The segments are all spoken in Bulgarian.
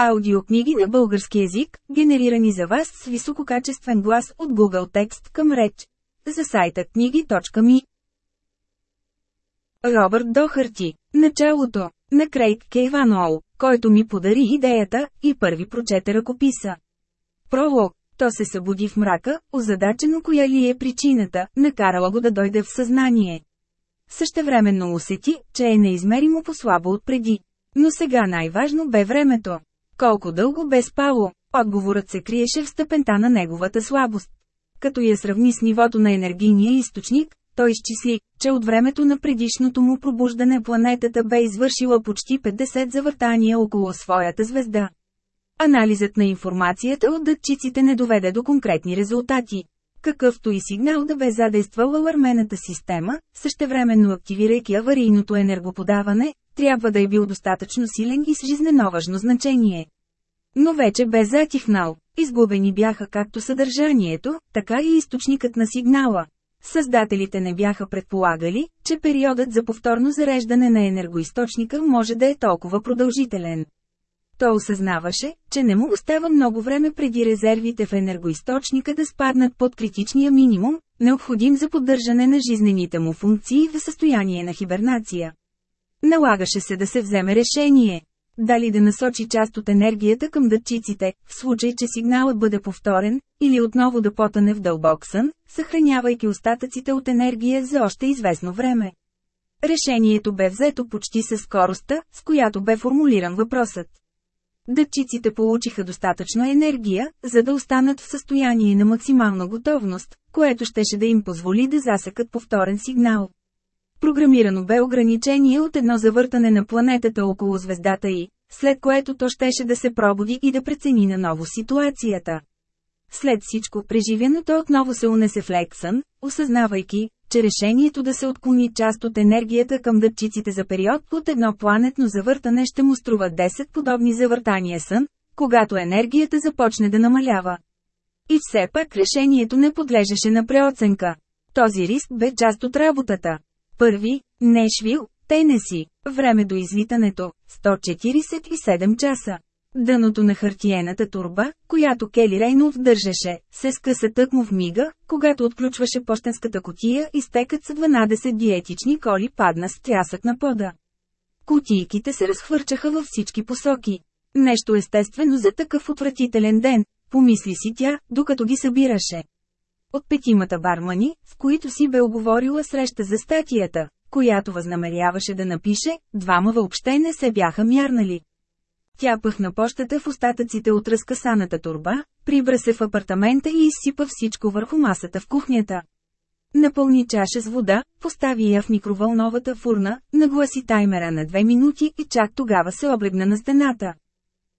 Аудиокниги на български език, генерирани за вас с висококачествен глас от Google Текст към реч. За сайта книги.ми Робърт Дохарти Началото на Крейг Кейванол, който ми подари идеята и първи прочете ръкописа. Пролог То се събуди в мрака, озадачено коя ли е причината, накарала го да дойде в съзнание. Същевременно усети, че е неизмеримо послабо от преди. Но сега най-важно бе времето. Колко дълго бе спало? Отговорът се криеше в степента на неговата слабост. Като я сравни с нивото на енергийния източник, той изчисли, че от времето на предишното му пробуждане планетата бе извършила почти 50 завъртания около своята звезда. Анализът на информацията от датчиците не доведе до конкретни резултати. Какъвто и сигнал да бе задействал алармената система, същевременно активирайки аварийното енергоподаване, трябва да е бил достатъчно силен и с жизненоважно значение. Но вече бе затихнал. Изгубени бяха както съдържанието, така и източникът на сигнала. Създателите не бяха предполагали, че периодът за повторно зареждане на енергоисточника може да е толкова продължителен. Той осъзнаваше, че не му остава много време преди резервите в енергоисточника да спаднат под критичния минимум, необходим за поддържане на жизнените му функции в състояние на хибернация. Налагаше се да се вземе решение. Дали да насочи част от енергията към дътчиците, в случай, че сигналът бъде повторен, или отново да потане в дълбок сън, съхранявайки остатъците от енергия за още известно време. Решението бе взето почти със скоростта, с която бе формулиран въпросът. Дътчиците получиха достатъчно енергия, за да останат в състояние на максимална готовност, което щеше да им позволи да засекат повторен сигнал. Програмирано бе ограничение от едно завъртане на планетата около звездата й, след което то щеше да се пробуди и да прецени наново ситуацията. След всичко преживяното отново се унесе в Лексън, осъзнавайки, че решението да се отклони част от енергията към дътчиците за период от едно планетно завъртане ще му струва 10 подобни завъртания сън, когато енергията започне да намалява. И все пак решението не подлежеше на преоценка. Този риск бе част от работата. Първи, Нешвил, Тенеси. Време до излитането – 147 часа. Дъното на хартиената турба, която Кели Рейнолд държеше, се скъса тъкмо в мига, когато отключваше почтенската котия и стекът с 12 диетични коли падна с трясък на пода. Котийките се разхвърчаха във всички посоки. Нещо естествено за такъв отвратителен ден, помисли си тя, докато ги събираше. От петимата бармани, с които си бе оговорила среща за статията, която възнамеряваше да напише, двама въобще не се бяха мярнали. Тя пъхна пощата в остатъците от разкасаната турба, прибра се в апартамента и изсипа всичко върху масата в кухнята. Напълни чаша с вода, постави я в микровълновата фурна, нагласи таймера на две минути и чак тогава се облегна на стената.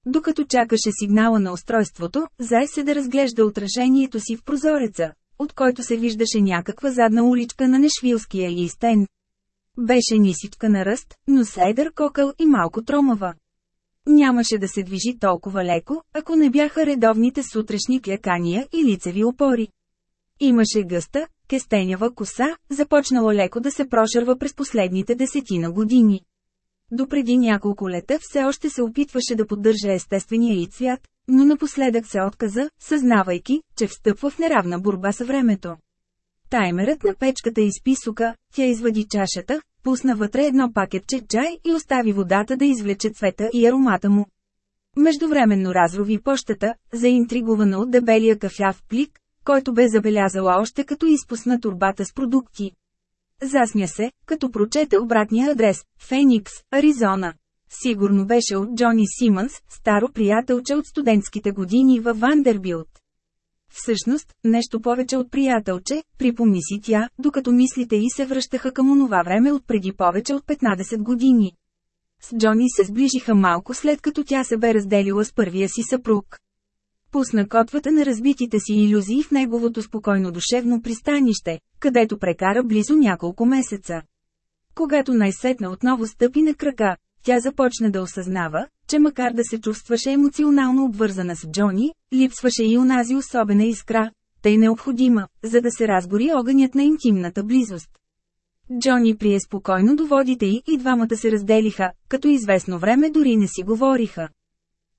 Докато чакаше сигнала на устройството, зай се да разглежда отражението си в прозореца, от който се виждаше някаква задна уличка на Нешвилския истен. Беше нисичка на ръст, но сейдър кокъл и малко тромава. Нямаше да се движи толкова леко, ако не бяха редовните сутрешни клякания и лицеви опори. Имаше гъста, кестенява коса, започнала леко да се прошърва през последните десетина години. Допреди няколко лета все още се опитваше да поддържа естествения и цвят, но напоследък се отказа, съзнавайки, че встъпва в неравна борба с времето. Таймерът на печката изпи сука, тя извади чашата, пусна вътре едно пакетче чай и остави водата да извлече цвета и аромата му. Междувременно разрови пощата, заинтригувана от дебелия кафяв плик, който бе забелязала още като изпусна турбата с продукти. Засмя се, като прочете обратния адрес – Феникс, Аризона. Сигурно беше от Джони Симънс, старо приятелче от студентските години във Вандербилт. Всъщност, нещо повече от приятелче, припомни си тя, докато мислите й се връщаха към онова време от преди повече от 15 години. С Джони се сближиха малко след като тя се бе разделила с първия си съпруг. Пусна котвата на разбитите си иллюзии в неговото спокойно душевно пристанище, където прекара близо няколко месеца. Когато най-сетна отново стъпи на крака, тя започна да осъзнава, че макар да се чувстваше емоционално обвързана с Джони, липсваше и онази особена искра, тъй необходима, за да се разгори огънят на интимната близост. Джони прие спокойно доводите й и двамата се разделиха, като известно време дори не си говориха.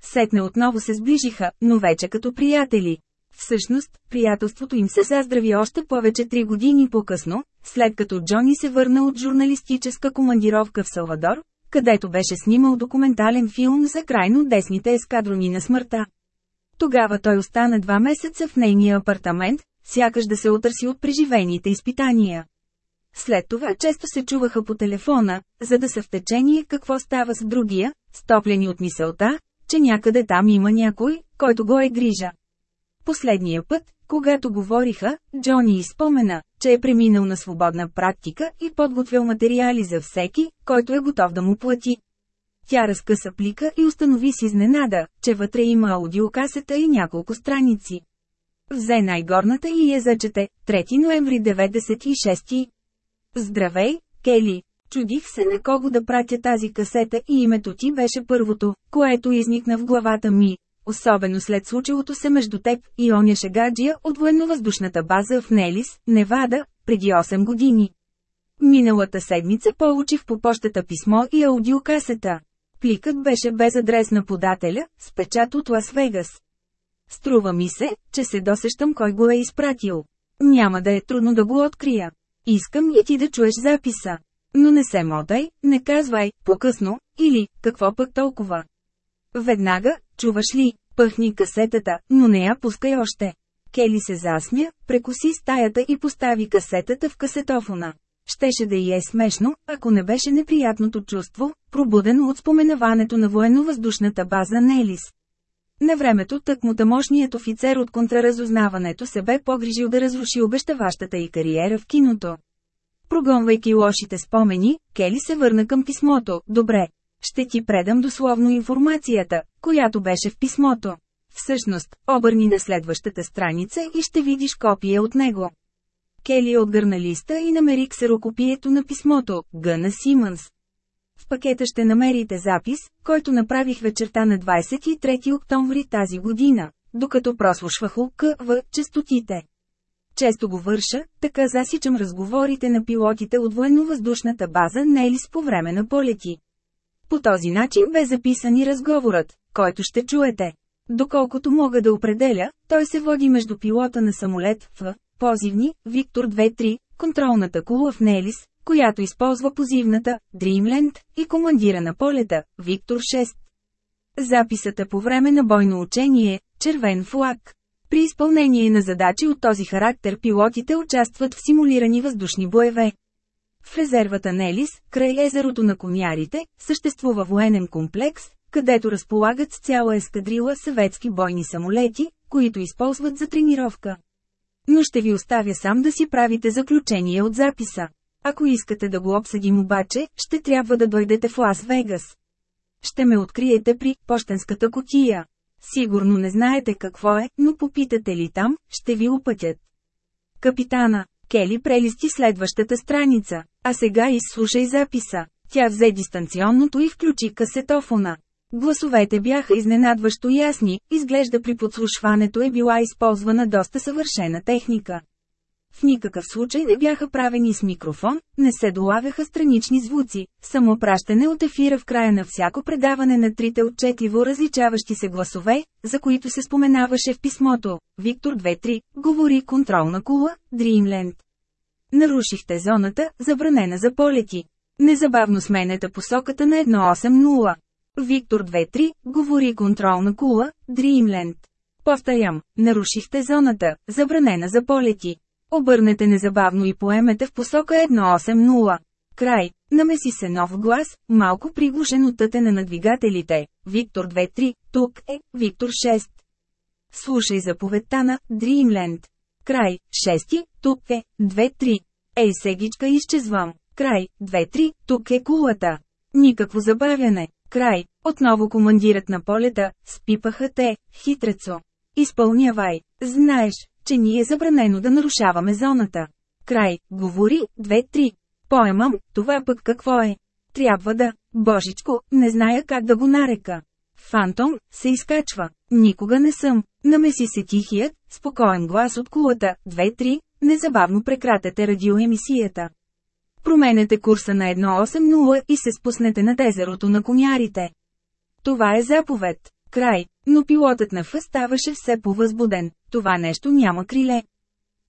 Сетне отново се сближиха, но вече като приятели. Всъщност, приятелството им се заздрави още повече три години по-късно, след като Джони се върна от журналистическа командировка в Салвадор, където беше снимал документален филм за крайно десните ескадрони на смъртта. Тогава той остана два месеца в нейния апартамент, сякаш да се отърси от преживените изпитания. След това често се чуваха по телефона, за да са в течение какво става с другия, стоплени от мисълта, че някъде там има някой, който го е грижа. Последния път, когато говориха, Джони изпомена, че е преминал на свободна практика и подготвил материали за всеки, който е готов да му плати. Тя разкъса плика и установи с изненада, че вътре има аудиокасета и няколко страници. Взе най-горната и я зачете, 3 ноември 96. Здравей, Кели! Чудих се на кого да пратя тази касета и името ти беше първото, което изникна в главата ми, особено след случилото се между теб и оня шегаджия от военновъздушната база в Нелис, Невада, преди 8 години. Миналата седмица получих по почтата писмо и аудиокасета. Пликът беше без адрес на подателя, с печат от Лас Вегас. Струва ми се, че се досещам кой го е изпратил. Няма да е трудно да го открия. Искам и ти да чуеш записа. Но не се мотай, не казвай, по-късно, или, какво пък толкова. Веднага, чуваш ли, пъхни касетата, но не я пускай още. Кели се засмя, прекоси стаята и постави касетата в касетофона. Щеше да й е смешно, ако не беше неприятното чувство, пробудено от споменаването на военновъздушната база Нелис. На времето тъкмо тамошният офицер от контраразузнаването се бе погрижил да разруши обещаващата й кариера в киното. Прогонвайки лошите спомени, Кели се върна към писмото. Добре. Ще ти предам дословно информацията, която беше в писмото. Всъщност, обърни на следващата страница и ще видиш копия от него. Кели отгърна листа и намери ксерокопието на писмото, Гъна Симънс. В пакета ще намерите запис, който направих вечерта на 23 октомври тази година, докато прослушвах в частотите. Често го върша, така засичам разговорите на пилотите от военновъздушната база Нелис по време на полети. По този начин бе записан и разговорът, който ще чуете. Доколкото мога да определя, той се води между пилота на самолет в позивни, Виктор 2-3, контролната кула в Нелис, която използва позивната Dreamland и командира на полета Виктор 6. Записата по време на бойно учение червен флаг. При изпълнение на задачи от този характер пилотите участват в симулирани въздушни боеве. В резервата Нелис, край езерото на конярите, съществува военен комплекс, където разполагат с цяла ескадрила съветски бойни самолети, които използват за тренировка. Но ще ви оставя сам да си правите заключение от записа. Ако искате да го обсъдим обаче, ще трябва да дойдете в Лас Вегас. Ще ме откриете при почтенската котия. Сигурно не знаете какво е, но попитате ли там, ще ви опътят. Капитана, Кели прелисти следващата страница, а сега изслушай записа. Тя взе дистанционното и включи касетофона. Гласовете бяха изненадващо ясни, изглежда при подслушването е била използвана доста съвършена техника. В никакъв случай не бяха правени с микрофон, не се долавяха странични звуци, само пращане от ефира в края на всяко предаване на трите отчетливо различаващи се гласове, за които се споменаваше в писмото. Виктор 2-3, говори контролна кула, Dreamland. Нарушихте зоната, забранена за полети. Незабавно сменете посоката на 180. Виктор 2-3, говори контролна кула, Dreamland. Повторям, нарушихте зоната, забранена за полети. Обърнете незабавно и поемете в посока 180. Край. Намеси се нов глас, малко приглушен от тътена на двигателите. Виктор 2-3, тук е, Виктор 6. Слушай заповедта на Dreamland. Край. 6. Тук е, 2-3. Ей сегичка изчезвам. Край. 2-3. Тук е кулата. Никакво забавяне. Край. Отново командират на полета, спипаха те, хитрецо. Изпълнявай. Знаеш, че ни е забранено да нарушаваме зоната. Край, говори, 2-3. Поемам, това пък какво е? Трябва да, божичко, не зная как да го нарека. Фантом, се изкачва. Никога не съм. Намеси се тихият, спокоен глас от кулата, 2-3, незабавно прекратете радиоемисията. Променете курса на 180 и се спуснете над езерото на конярите. Това е заповед. Край, но пилотът на Ф ставаше все по-възбуден, това нещо няма криле.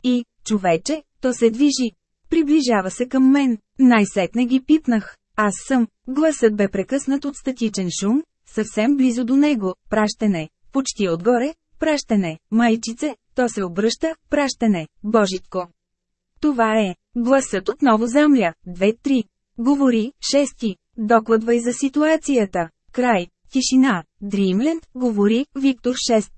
И, човече, то се движи. Приближава се към мен, най-сетне ги пипнах. Аз съм, гласът бе прекъснат от статичен шум, съвсем близо до него, пращене, почти отгоре, пращене, майчице, то се обръща, пращене, божитко. Това е, гласът отново замля, две-три. Говори, шести, докладвай за ситуацията. Край, тишина, Дримленд, говори, Виктор 6.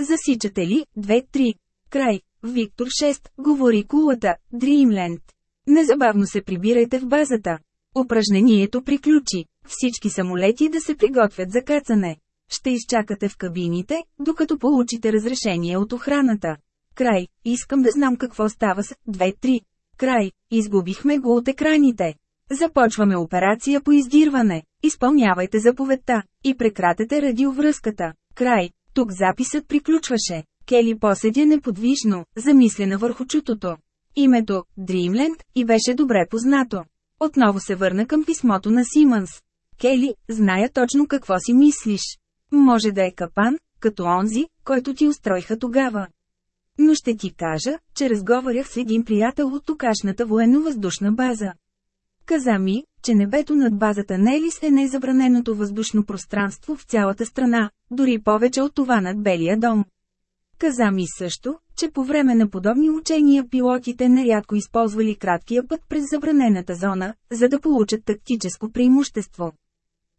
Засичате ли, 2-3. Край, Виктор 6, говори кулата, Дримленд. Незабавно се прибирайте в базата. Упражнението приключи. Всички самолети да се приготвят за кацане. Ще изчакате в кабините, докато получите разрешение от охраната. Край, искам да знам какво става с 2-3. Край, изгубихме го от екраните. Започваме операция по издирване. Изпълнявайте заповедта и прекратете радиовръзката. Край. Тук записът приключваше. Кели поседя неподвижно, замислена върху чутото. Името – Dreamland, и беше добре познато. Отново се върна към писмото на Симънс. Кели, зная точно какво си мислиш. Може да е капан, като онзи, който ти устроиха тогава. Но ще ти кажа, че разговарях с един приятел от токашната военно-въздушна база. Каза ми, че небето над базата Нелис е незабраненото въздушно пространство в цялата страна, дори повече от това над Белия дом. Каза ми също, че по време на подобни учения пилотите нерядко използвали краткия път през забранената зона, за да получат тактическо преимущество.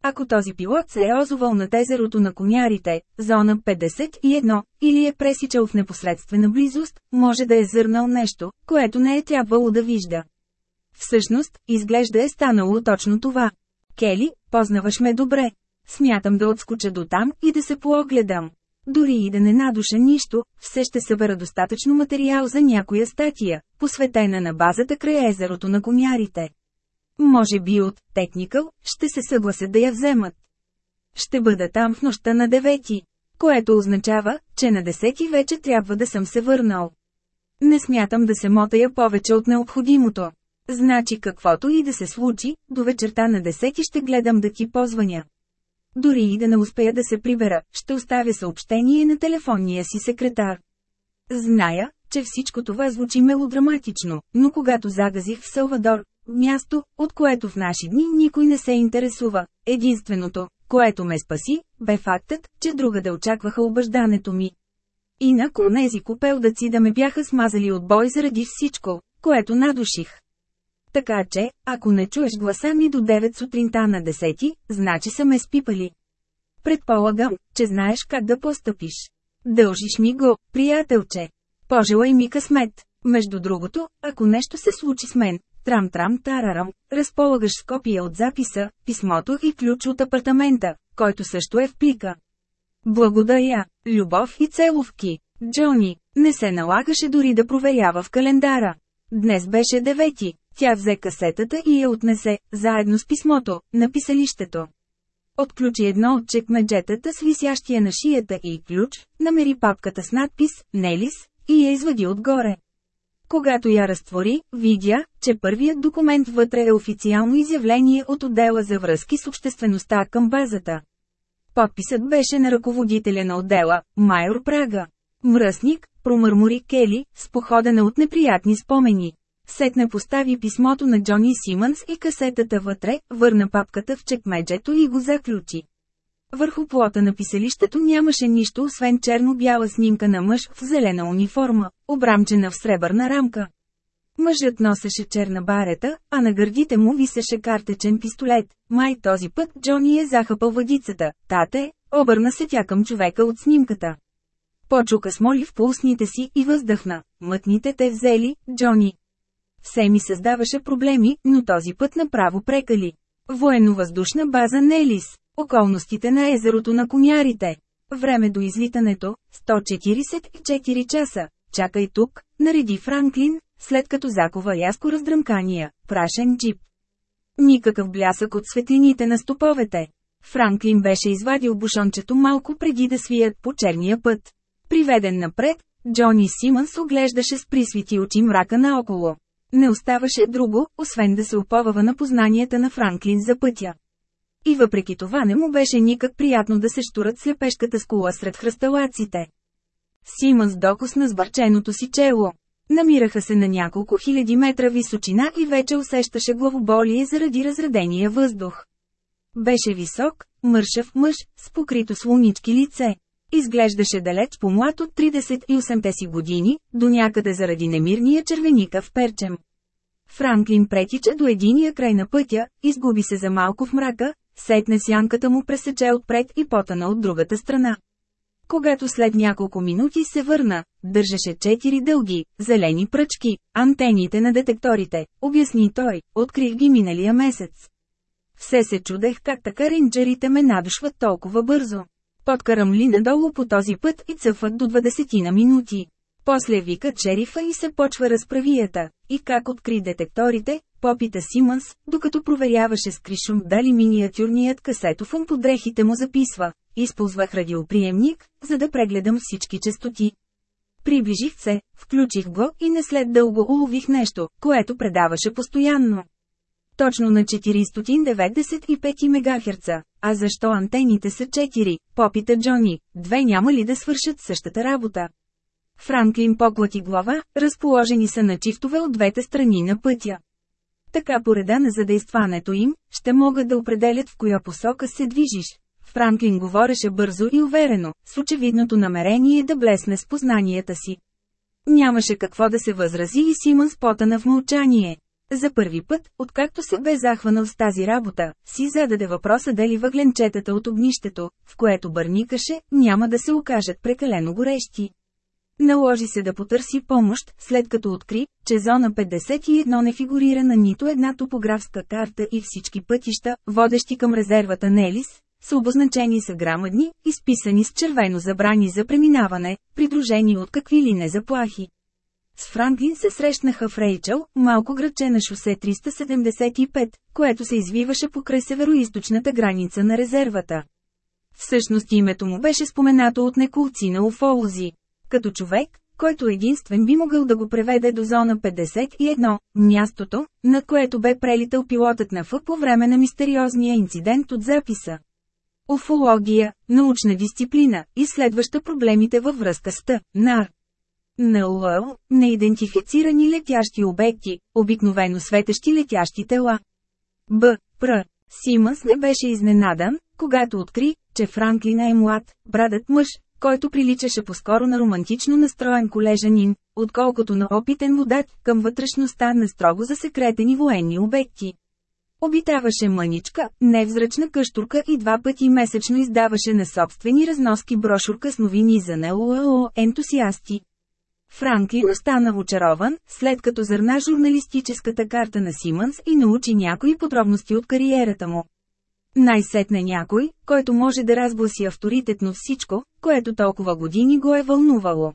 Ако този пилот се е озовал на езерото на конярите, зона 51, или е пресичал в непосредствена близост, може да е зърнал нещо, което не е трябвало да вижда. Всъщност, изглежда е станало точно това. Кели, познаваш ме добре. Смятам да отскоча до там и да се поогледам. Дори и да не надуша нищо, все ще събера достатъчно материал за някоя статия, посветена на базата край езерото на комярите. Може би от «Техникъл» ще се съгласят да я вземат. Ще бъда там в нощта на девети, което означава, че на десети вече трябва да съм се върнал. Не смятам да се мотая повече от необходимото. Значи каквото и да се случи, до вечерта на десети ще гледам да ти позвъня. Дори и да не успея да се прибера, ще оставя съобщение на телефонния си секретар. Зная, че всичко това звучи мелодраматично, но когато загазих в Салвадор, място, от което в наши дни никой не се интересува, единственото, което ме спаси, бе фактът, че друга да очакваха обаждането ми. Инак онези купелдаци да ме бяха смазали от бой заради всичко, което надуших. Така че, ако не чуеш гласа ми до 9 сутринта на 10, значи са ме спипали. Предполагам, че знаеш как да постъпиш. Дължиш ми го, приятелче. Пожелай ми късмет. Между другото, ако нещо се случи с мен, трам-трам-тарарам, разполагаш с копия от записа, писмото и ключ от апартамента, който също е в плика. Благодаря, любов и целувки. Джони, не се налагаше дори да проверява в календара. Днес беше девети. Тя взе касетата и я отнесе, заедно с писмото, на писалището. Отключи едно от чекмеджетата с висящия на шията и ключ, намери папката с надпис «Нелис» и я извади отгоре. Когато я разтвори, видя, че първият документ вътре е официално изявление от отдела за връзки с обществеността към базата. Подписът беше на ръководителя на отдела, майор Прага. Мръсник, промърмори Кели, с походена от неприятни спомени. Сетне постави писмото на Джони Симънс и касетата вътре, върна папката в чекмеджето и го заключи. Върху плота на писалището нямаше нищо освен черно-бяла снимка на мъж в зелена униформа, обрамчена в сребърна рамка. Мъжът носеше черна барета, а на гърдите му висеше картечен пистолет. Май този път Джони е захапал въдицата. Тате, обърна се тя към човека от снимката. Почука смоли в пулсните си и въздъхна. Мътните те взели, Джони. Все ми създаваше проблеми, но този път направо прекали. Военно-въздушна база Нелис. Околностите на езерото на конярите. Време до излитането – 144 часа. Чакай тук, нареди Франклин, след като закова яско раздръмкания, прашен джип. Никакъв блясък от светлините на стоповете. Франклин беше извадил бушончето малко преди да свият по черния път. Приведен напред, Джони Симънс оглеждаше с присвити очи мрака наоколо. Не оставаше друго, освен да се оповава на познанията на Франклин за пътя. И въпреки това не му беше никак приятно да се штурат слепешката скула сред хръсталаците. Симънс докосна с барченото си чело. Намираха се на няколко хиляди метра височина и вече усещаше главоболие заради разредения въздух. Беше висок, мършав мъж, с покрито слонички лице. Изглеждаше далеч по-млад от 38-те си години, до някъде заради немирния червеника в перчем. Франклин претича до единия край на пътя, изгуби се за малко в мрака, сетне сянката му пресече отпред и потана от другата страна. Когато след няколко минути се върна, държеше четири дълги, зелени пръчки, антените на детекторите, обясни той, открих ги миналия месец. Все се чудех как така рейнджерите ме надушват толкова бързо. Подкарам ли надолу по този път и цъфат до 20 на минути. После викат шерифа и се почва разправията. И как откри детекторите, попита Симънс, докато проверяваше с кришум дали миниатюрният касетофон под дрехите му записва. Използвах радиоприемник, за да прегледам всички частоти. Приближих се, включих го и не след дълго улових нещо, което предаваше постоянно. Точно на 495 МГц. А защо антените са 4? Попита Джони. Две няма ли да свършат същата работа? Франклин поклати глава, разположени са на чифтове от двете страни на пътя. Така по реда на задействането им, ще могат да определят в коя посока се движиш. Франклин говореше бързо и уверено, с очевидното намерение да блесне с познанията си. Нямаше какво да се възрази и Симън спотана в мълчание. За първи път, откакто се бе захванал с тази работа, си зададе въпроса дали въгленчетата от огнището, в което бърникаше, няма да се окажат прекалено горещи. Наложи се да потърси помощ, след като откри, че зона 51 не фигурира на нито една топографска карта и всички пътища, водещи към резервата Нелис, са обозначени са грамадни, изписани с червено забрани за преминаване, придружени от какви ли не заплахи. С Франклин се срещнаха в Рейчел, малко градче на шосе 375, което се извиваше покрай североизточната граница на резервата. Всъщност името му беше споменато от неколци на уфолози. Като човек, който единствен би могъл да го преведе до зона 51, мястото, на което бе прелитал пилотът на Фъ по време на мистериозния инцидент от записа. Уфология, научна дисциплина, изследваща проблемите във връзка с Т, НАР. НЛО, неидентифицирани летящи обекти, обикновено светещи летящи тела. Б. Пр. Симънс не беше изненадан, когато откри, че Франклин е млад, брадът мъж, който приличаше по-скоро на романтично настроен колежанин, отколкото на опитен водач към вътрешността на строго засекретени военни обекти. Обитаваше мъничка, невзрачна къщурка и два пъти месечно издаваше на собствени разноски брошурка с новини за НЛО ентусиасти. Франклин остана очарован, след като зърна журналистическата карта на Симънс и научи някои подробности от кариерата му. Най-сетне някой, който може да разгласи авторитетно всичко, което толкова години го е вълнувало.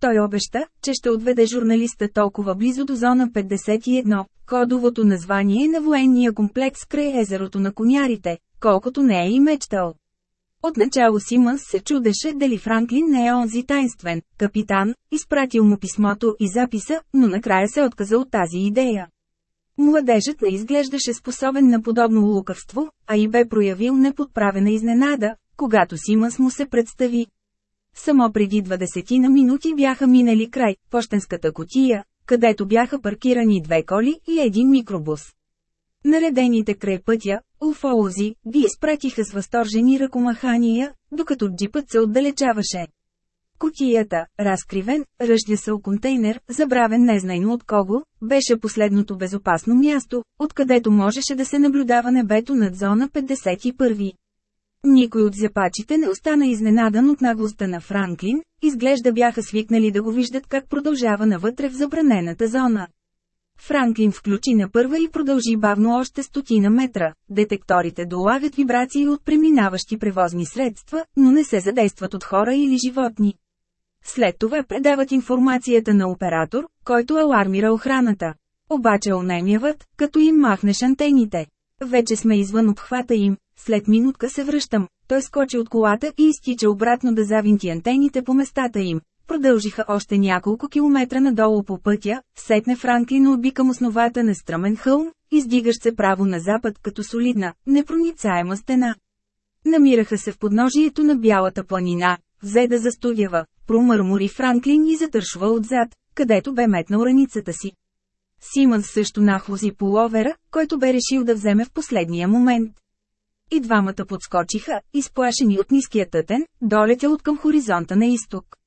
Той обеща, че ще отведе журналиста толкова близо до зона 51, кодовото название на военния комплекс край езерото на конярите, колкото не е и мечтал. Отначало Симънс се чудеше дали Франклин не е онзи тайнствен капитан, изпратил му писмото и записа, но накрая се отказа от тази идея. Младежът не изглеждаше способен на подобно лукавство, а и бе проявил неподправена изненада, когато Симънс му се представи. Само преди 20 на минути бяха минали край почтенската котия, където бяха паркирани две коли и един микробус. Наредените край пътя, уфолози, ги изпратиха с възторжени ръкомахания, докато джипът се отдалечаваше. Котията, разкривен, ръждясъл контейнер, забравен незнайно от кого, беше последното безопасно място, откъдето можеше да се наблюдава небето над зона 51. Никой от зяпачите не остана изненадан от наглостта на Франклин, изглежда бяха свикнали да го виждат как продължава навътре в забранената зона. Франклин включи на първа и продължи бавно още стотина метра. Детекторите долагат вибрации от преминаващи превозни средства, но не се задействат от хора или животни. След това предават информацията на оператор, който алармира охраната. Обаче онемяват, като им махнеш антените. Вече сме извън обхвата им, след минутка се връщам, той скочи от колата и изтича обратно да завинти антените по местата им. продължиха още няколко километра надолу по пътя, сетне Франклин отби към основата на стръмен хълм, издигащ се право на запад като солидна, непроницаема стена. Намираха се в подножието на бялата планина, взе да застудява, промърмори Франклин и затършва отзад, където бе метнал раницата си. Симън също нахлози половера, който бе решил да вземе в последния момент. И двамата подскочиха, изплашени от ниския тътен, долетя от към хоризонта на изток.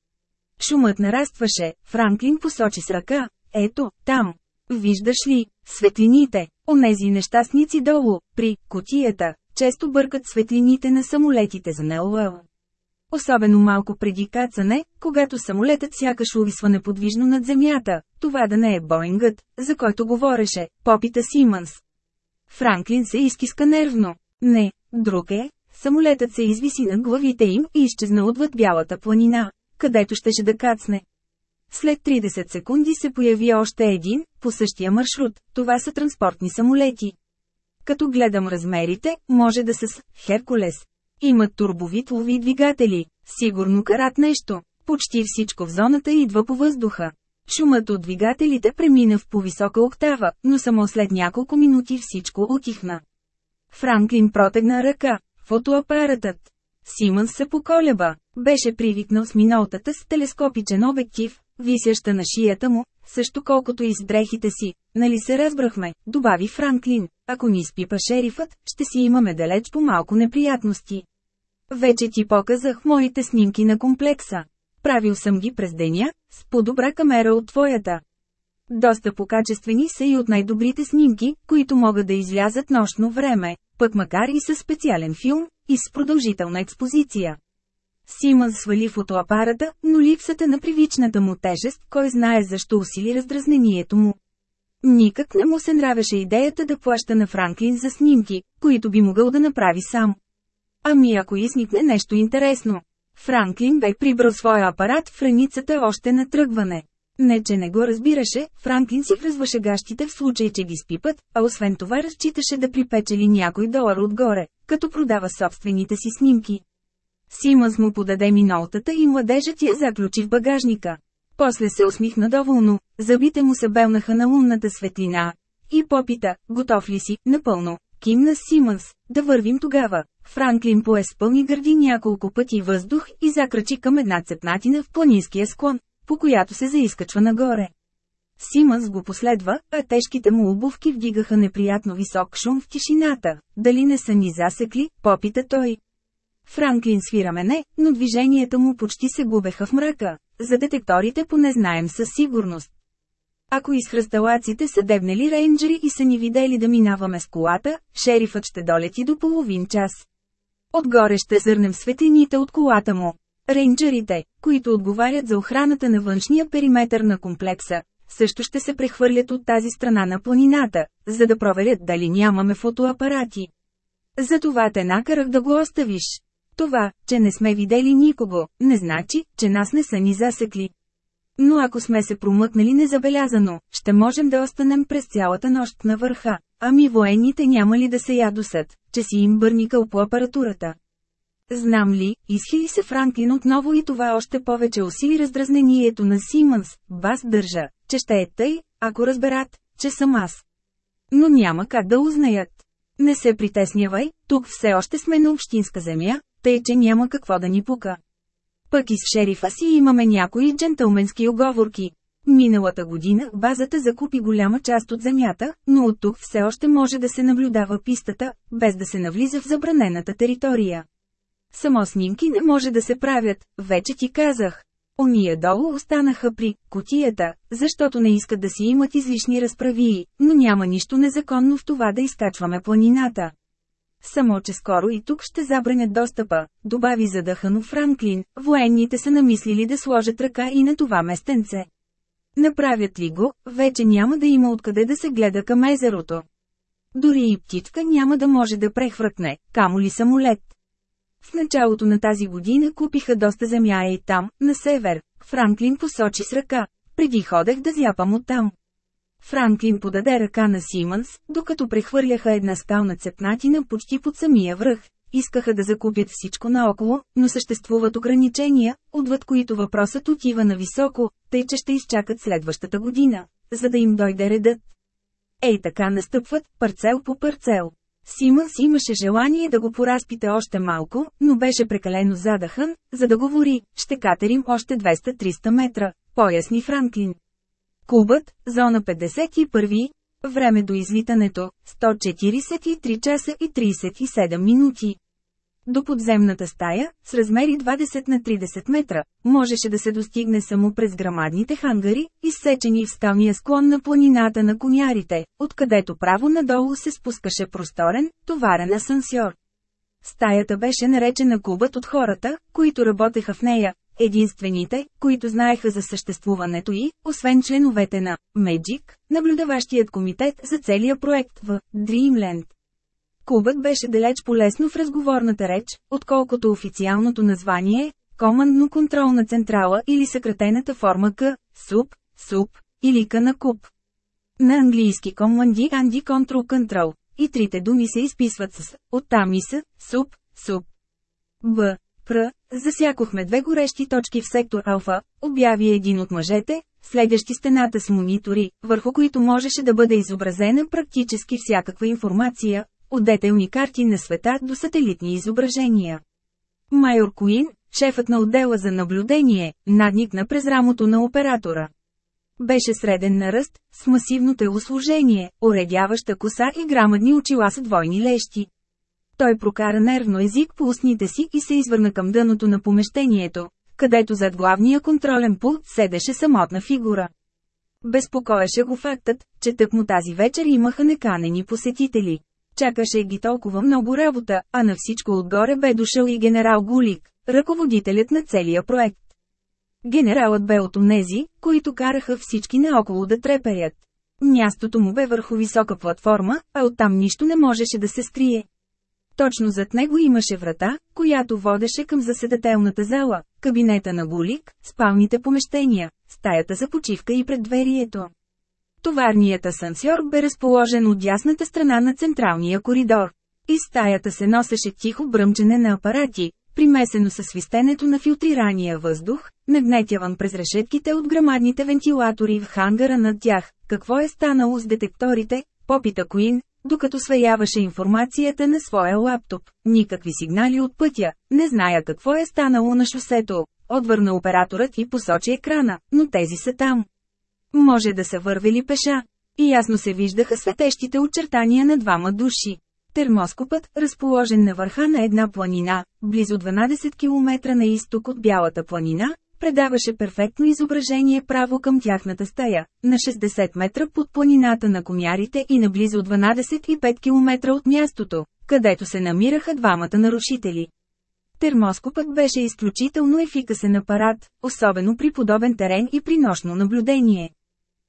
Шумът нарастваше, Франклин посочи с ръка, ето, там. Виждаш ли, светлините, онези нещастници долу, при котията, често бъркат светлините на самолетите за НЛЛ. Особено малко преди кацане, когато самолетът сякаш увисва неподвижно над земята, това да не е Боингът, за който говореше, попита Симънс. Франклин се изкиска нервно. Не, друг е. Самолетът се извиси над главите им и изчезна отвъд бялата планина, където щеше да кацне. След 30 секунди се появи още един, по същия маршрут, това са транспортни самолети. Като гледам размерите, може да са с Херкулес. Имат турбовитлови двигатели, сигурно карат нещо. Почти всичко в зоната идва по въздуха. Шумът от двигателите премина в повисока октава, но само след няколко минути всичко отихна. Франклин протегна ръка. Фотоапаратът. Симънс се поколеба. Беше привикнал с минолтата с телескопичен обектив, висяща на шията му, също колкото и с дрехите си. Нали се разбрахме, добави Франклин. Ако ни спипа шерифът, ще си имаме далеч по малко неприятности. Вече ти показах моите снимки на комплекса. Правил съм ги през деня, с по-добра камера от твоята. Доста покачествени са и от най-добрите снимки, които могат да излязат нощно време, пък макар и със специален филм, и с продължителна експозиция. Симън свали фотоапарата, но липсата на привичната му тежест, кой знае защо усили раздразнението му. Никак не му се нравеше идеята да плаща на Франклин за снимки, които би могъл да направи сам. Ами ако изникне нещо интересно. Франклин бе прибрал своя апарат в раницата още на тръгване. Не, че не го разбираше, Франклин си връзваше гащите в случай, че ги спипат, а освен това разчиташе да припечели някой долар отгоре, като продава собствените си снимки. Симънс му подаде минолтата и младежът я заключи в багажника. После се усмихна доволно, зъбите му се белнаха на лунната светлина. И попита, готов ли си, напълно. Кимна Симънс, да вървим тогава. Франклин пое с пълни гърди няколко пъти въздух и закрачи към една цепнатина в планинския склон, по която се заискачва нагоре. Симънс го последва, а тежките му обувки вдигаха неприятно висок шум в тишината. Дали не са ни засекли, попита той. Франклин свира мене, но движенията му почти се губеха в мръка. За детекторите поне знаем със сигурност. Ако изхръсталаците са дебнели рейнджери и са ни видели да минаваме с колата, шерифът ще долети до половин час. Отгоре ще зърнем светлините от колата му. Рейнджерите, които отговарят за охраната на външния периметър на комплекса, също ще се прехвърлят от тази страна на планината, за да проверят дали нямаме фотоапарати. Затова те накарах да го оставиш. Това, че не сме видели никого, не значи, че нас не са ни засекли. Но ако сме се промъкнали незабелязано, ще можем да останем през цялата нощ на върха, ами военните няма ли да се ядосат, че си им бърникал по апаратурата. Знам ли, изхили се Франклин отново и това още повече усили раздразнението на Симънс, бас държа, че ще е тъй, ако разберат, че съм аз. Но няма как да узнаят. Не се притеснявай, тук все още сме на общинска земя, тъй че няма какво да ни пука. Пък и с шерифа си имаме някои джентълменски оговорки. Миналата година базата закупи голяма част от земята, но от тук все още може да се наблюдава пистата, без да се навлиза в забранената територия. Само снимки не може да се правят, вече ти казах. Ония долу останаха при котията, защото не искат да си имат излишни разправии, но няма нищо незаконно в това да изкачваме планината. Само че скоро и тук ще забранят достъпа, добави задъхано Франклин, военните са намислили да сложат ръка и на това местенце. Направят ли го, вече няма да има откъде да се гледа към езерото. Дори и птичка няма да може да прехвъркне, камо ли самолет. В началото на тази година купиха доста земя и там, на север. Франклин посочи с ръка. Преди ходех да зяпам оттам. Франклин подаде ръка на Симънс, докато прехвърляха една скална цепнатина почти под самия връх. искаха да закупят всичко наоколо, но съществуват ограничения, отвъд които въпросът отива на високо, тъй че ще изчакат следващата година, за да им дойде редът. Ей така настъпват, парцел по парцел. Симънс имаше желание да го поразпите още малко, но беше прекалено задахан, за да говори, ще катерим още 200-300 метра, поясни Франклин. Кубът, зона 51, време до излитането, 143 часа и 37 минути. До подземната стая, с размери 20 на 30 метра, можеше да се достигне само през грамадните хангари, изсечени в скалния склон на планината на конярите, откъдето право надолу се спускаше просторен, товарен асансьор. Стаята беше наречена кубът от хората, които работеха в нея, единствените, които знаеха за съществуването й, освен членовете на Magic, наблюдаващият комитет за целия проект в Dreamland. Кубът беше далеч полезно в разговорната реч, отколкото официалното название – Командно-контролна централа или съкратената форма К, СУП, СУП, или К на куб. На английски Команди Анди Control Control, и трите думи се изписват с, оттам и са, СУП, СУП. Б. Пр. Засякохме две горещи точки в сектор Алфа, обяви един от мъжете, следящи стената с монитори, върху които можеше да бъде изобразена практически всякаква информация, от детелни карти на света до сателитни изображения. Майор Куин, шефът на отдела за наблюдение, надникна през рамото на оператора. Беше среден на ръст, с масивно телосложение, оредяваща коса и грамадни очила с двойни лещи. Той прокара нервно език по устните си и се извърна към дъното на помещението, където зад главния контролен пулт седеше самотна фигура. Безпокоеше го фактът, че тъкмо тази вечер имаха неканени посетители. Чакаше ги толкова много работа, а на всичко отгоре бе дошъл и генерал Гулик, ръководителят на целия проект. Генералът бе от онези, които караха всички наоколо да треперят. Мястото му бе върху висока платформа, а оттам нищо не можеше да се скрие. Точно зад него имаше врата, която водеше към заседателната зала, кабинета на Гулик, спалните помещения, стаята за почивка и преддверието. Товарният асансьор бе разположен от ясната страна на централния коридор. Из стаята се носеше тихо бръмчене на апарати, примесено със свистенето на филтрирания въздух, нагнетяван през решетките от грамадните вентилатори в хангара над тях. Какво е станало с детекторите? Попита Куин, докато сваяваше информацията на своя лаптоп. Никакви сигнали от пътя, не зная какво е станало на шосето. Отвърна операторът и посочи екрана, но тези са там. Може да са вървели пеша. И ясно се виждаха светещите очертания на двама души. Термоскопът, разположен на върха на една планина, близо 12 км на изток от Бялата планина, предаваше перфектно изображение право към тяхната стая, на 60 метра под планината на комярите и на близо 12,5 км от мястото, където се намираха двамата нарушители. Термоскопът беше изключително ефикасен апарат, особено при подобен терен и при нощно наблюдение.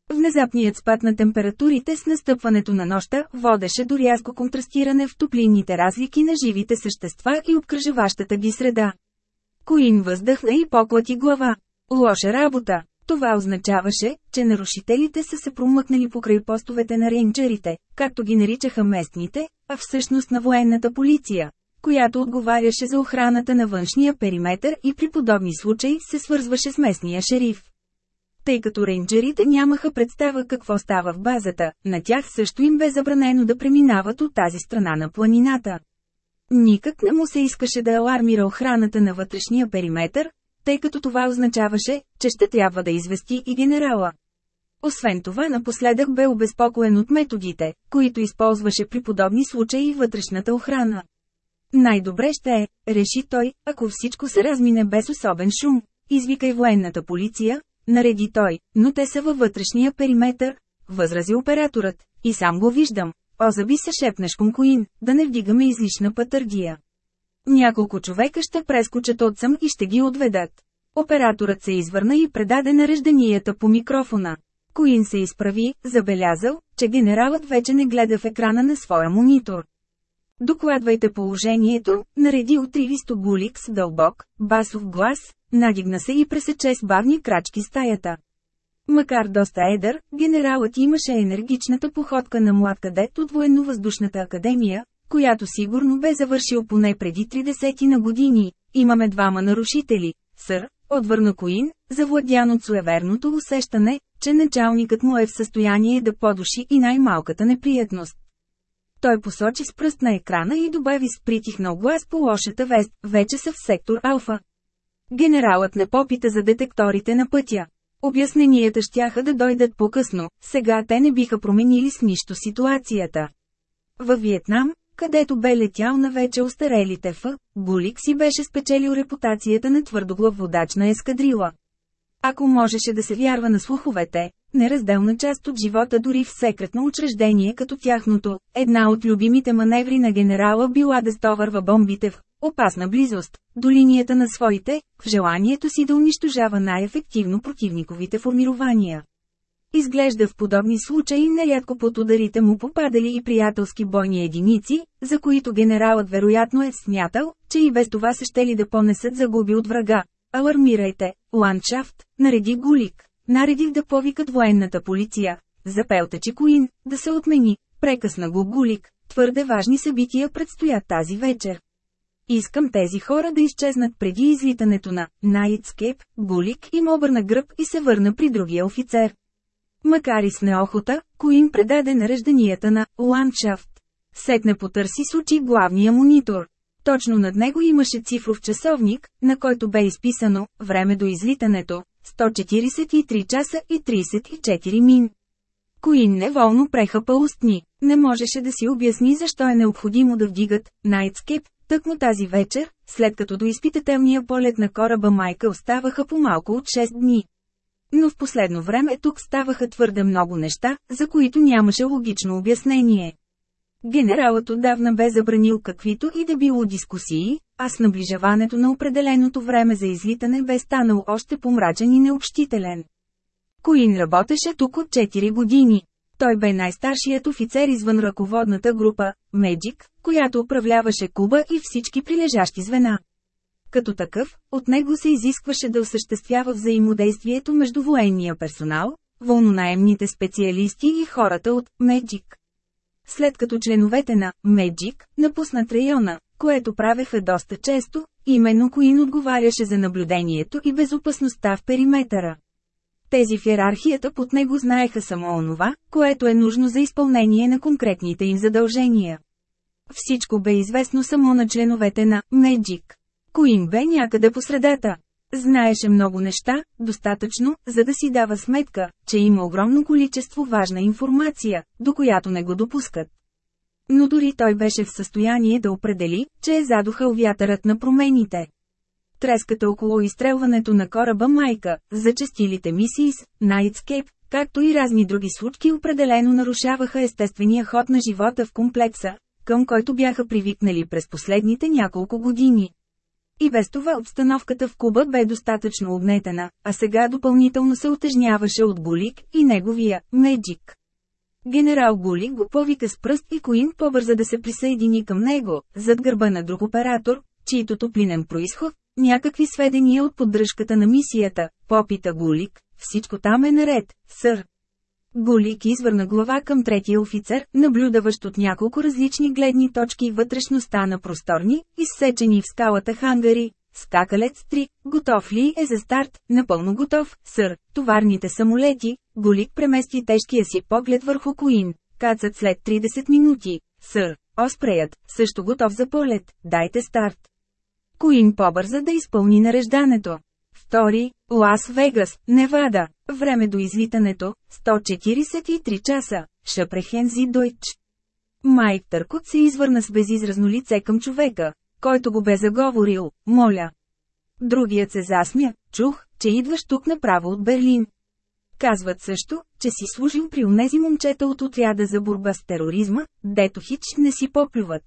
Внезапният спад на температурите с настъпването на нощта водеше до рязко контрастиране в топлинните разлики на живите същества и обкръжаващата ги среда. Коин въздъхна и поклати глава. Лоша работа. Това означаваше, че нарушителите са се промъкнали покрай постовете на рейнджерите, както ги наричаха местните, а всъщност на военната полиция, която отговаряше за охраната на външния периметр и при подобни случаи се свързваше с местния шериф. Тъй като рейнджерите нямаха представа какво става в базата, на тях също им бе забранено да преминават от тази страна на планината. Никак не му се искаше да алармира охраната на вътрешния периметр, тъй като това означаваше, че ще трябва да извести и генерала. Освен това напоследък бе обезпокоен от методите, които използваше при подобни случаи вътрешната охрана. Най-добре ще е, реши той, ако всичко се размине без особен шум. Извикай военната полиция, нареди той, но те са във вътрешния периметър, възрази операторът, и сам го виждам. Озаби се шепнеш конкуин, да не вдигаме излишна пътърдия. Няколко човека ще прескочат отсъм и ще ги отведат. Операторът се извърна и предаде нарежданията по микрофона. Коин се изправи, забелязал, че генералът вече не гледа в екрана на своя монитор. Докладвайте положението, нареди отривисто гулик с дълбок, басов глас, надигна се и пресече с бавни крачки стаята. Макар доста едър, генералът имаше енергичната походка на млад кадет от военно-въздушната академия, която сигурно бе завършил поне преди 30 на години. Имаме двама нарушители, сър, отвърна Коин, завладян от суеверното усещане, че началникът му е в състояние да подуши и най-малката неприятност. Той посочи с пръст на екрана и добави с притихнал глас по лошата вест, вече са в сектор Алфа. Генералът не попита за детекторите на пътя. Обясненията щяха да дойдат по-късно, сега те не биха променили с нищо ситуацията. Във Виетнам, където бе летял на вече устарелите Ф, Булик си беше спечелил репутацията на твърдоглав водач на ескадрила. Ако можеше да се вярва на слуховете, неразделна част от живота дори в секретно учреждение като тяхното, една от любимите маневри на генерала била да стоварва бомбите в опасна близост, до линията на своите, в желанието си да унищожава най-ефективно противниковите формирования. Изглежда в подобни случаи нерядко под ударите му попадали и приятелски бойни единици, за които генералът вероятно е смятал, че и без това се щели да понесат загуби от врага. Алармирайте, ландшафт, нареди Гулик. Наредих да повикат военната полиция. Запелта Чикоин, да се отмени, прекъсна го Гулик. Твърде важни събития предстоят тази вечер. Искам тези хора да изчезнат преди излитането на Найтскейп, Гулик им обърна гръб и се върна при другия офицер. Макар и с неохота, Коин предаде нарежданията на «Ландшафт». Сетне потърси с очи главния монитор. Точно над него имаше цифров часовник, на който бе изписано «Време до излитането» – 143 часа и 34 мин. Коин неволно прехапа устни. Не можеше да си обясни защо е необходимо да вдигат «Найтскеп», тъкмо тази вечер, след като до изпитателния полет на кораба Майка оставаха по малко от 6 дни. Но в последно време тук ставаха твърде много неща, за които нямаше логично обяснение. Генералът отдавна бе забранил каквито и да било дискусии, а с наближаването на определеното време за излитане бе станал още помрачен и необщителен. Коин работеше тук от 4 години. Той бе най-старшият офицер извън ръководната група, Меджик, която управляваше Куба и всички прилежащи звена. Като такъв, от него се изискваше да осъществява взаимодействието между военния персонал, вълнонаемните специалисти и хората от Меджик. След като членовете на Меджик напуснат района, което правеха доста често, именно Коин отговаряше за наблюдението и безопасността в периметъра. Тези в иерархията под него знаеха само онова, което е нужно за изпълнение на конкретните им задължения. Всичко бе известно само на членовете на Меджик. Коин бе някъде по средата. Знаеше много неща, достатъчно, за да си дава сметка, че има огромно количество важна информация, до която не го допускат. Но дори той беше в състояние да определи, че е задухал вятърът на промените. Треската около изстрелването на кораба Майка, зачастилите мисии с Nightscape, както и разни други случки определено нарушаваха естествения ход на живота в комплекса, към който бяха привикнали през последните няколко години. И без това обстановката в Куба бе достатъчно обнетена, а сега допълнително се отежняваше от Голик и неговия «Меджик». Генерал Голик го повика с пръст и Коин побърза да се присъедини към него, зад гърба на друг оператор, чието топлинен происход, някакви сведения от поддръжката на мисията, попита Голик, всичко там е наред, сър. Голик извърна глава към третия офицер, наблюдаващ от няколко различни гледни точки вътрешността на просторни, изсечени в скалата хангари. Скакалец 3, готов ли е за старт, напълно готов, сър, товарните самолети, Голик премести тежкия си поглед върху Коин, кацат след 30 минути, сър, Оспреят, също готов за полет, дайте старт. Коин побърза да изпълни нареждането. Втори, Лас Вегас, Невада. Време до излитането – 143 часа. Шапрехензи Дойч. Майк Търкот се извърна с безизразно лице към човека, който го бе заговорил, моля. Другият се засмя, чух, че идваш тук направо от Берлин. Казват също, че си служил при унези момчета от отряда за борба с тероризма, дето хич не си поплюват.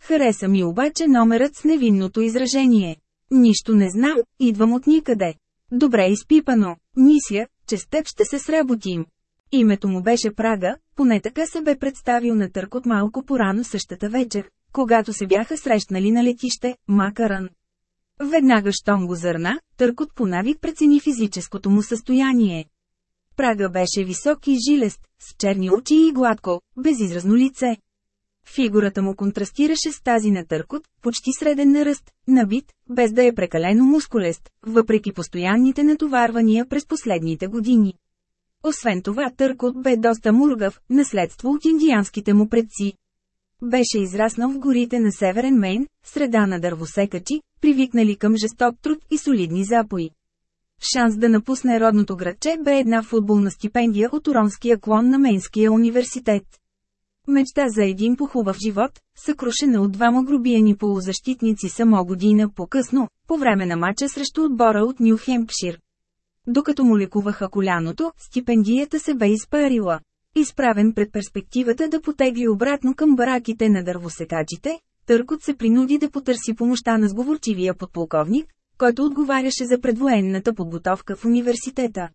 Хареса ми обаче номерът с невинното изражение. Нищо не знам, идвам от никъде. Добре изпипано. Мисля, че с теб ще се сработим. Името му беше Прага, поне така се бе представил на търк от малко порано същата вечер, когато се бяха срещнали на летище, Макаран. Веднага щом го зърна, търкот по навик прецени физическото му състояние. Прага беше висок и жилест, с черни очи и гладко, безизразно лице. Фигурата му контрастираше с тази на Търкот, почти среден на ръст, набит, без да е прекалено мускулест, въпреки постоянните натоварвания през последните години. Освен това Търкот бе доста мургав, наследство от индианските му предци. Беше израснал в горите на Северен Мейн, среда на дървосекачи, привикнали към жесток труд и солидни запои. Шанс да напусне родното градче бе една футболна стипендия от уронския клон на Мейнския университет. Мечта за един похубав живот, съкрушена от двама грубияни полузащитници само година по-късно, по време на мача срещу отбора от Нью Хемпшир. Докато му лекуваха коляното, стипендията се бе изпарила. Изправен пред перспективата да потегли обратно към бараките на дървосекачите, Търкот се принуди да потърси помощта на сговорчивия подполковник, който отговаряше за предвоенната подготовка в университета.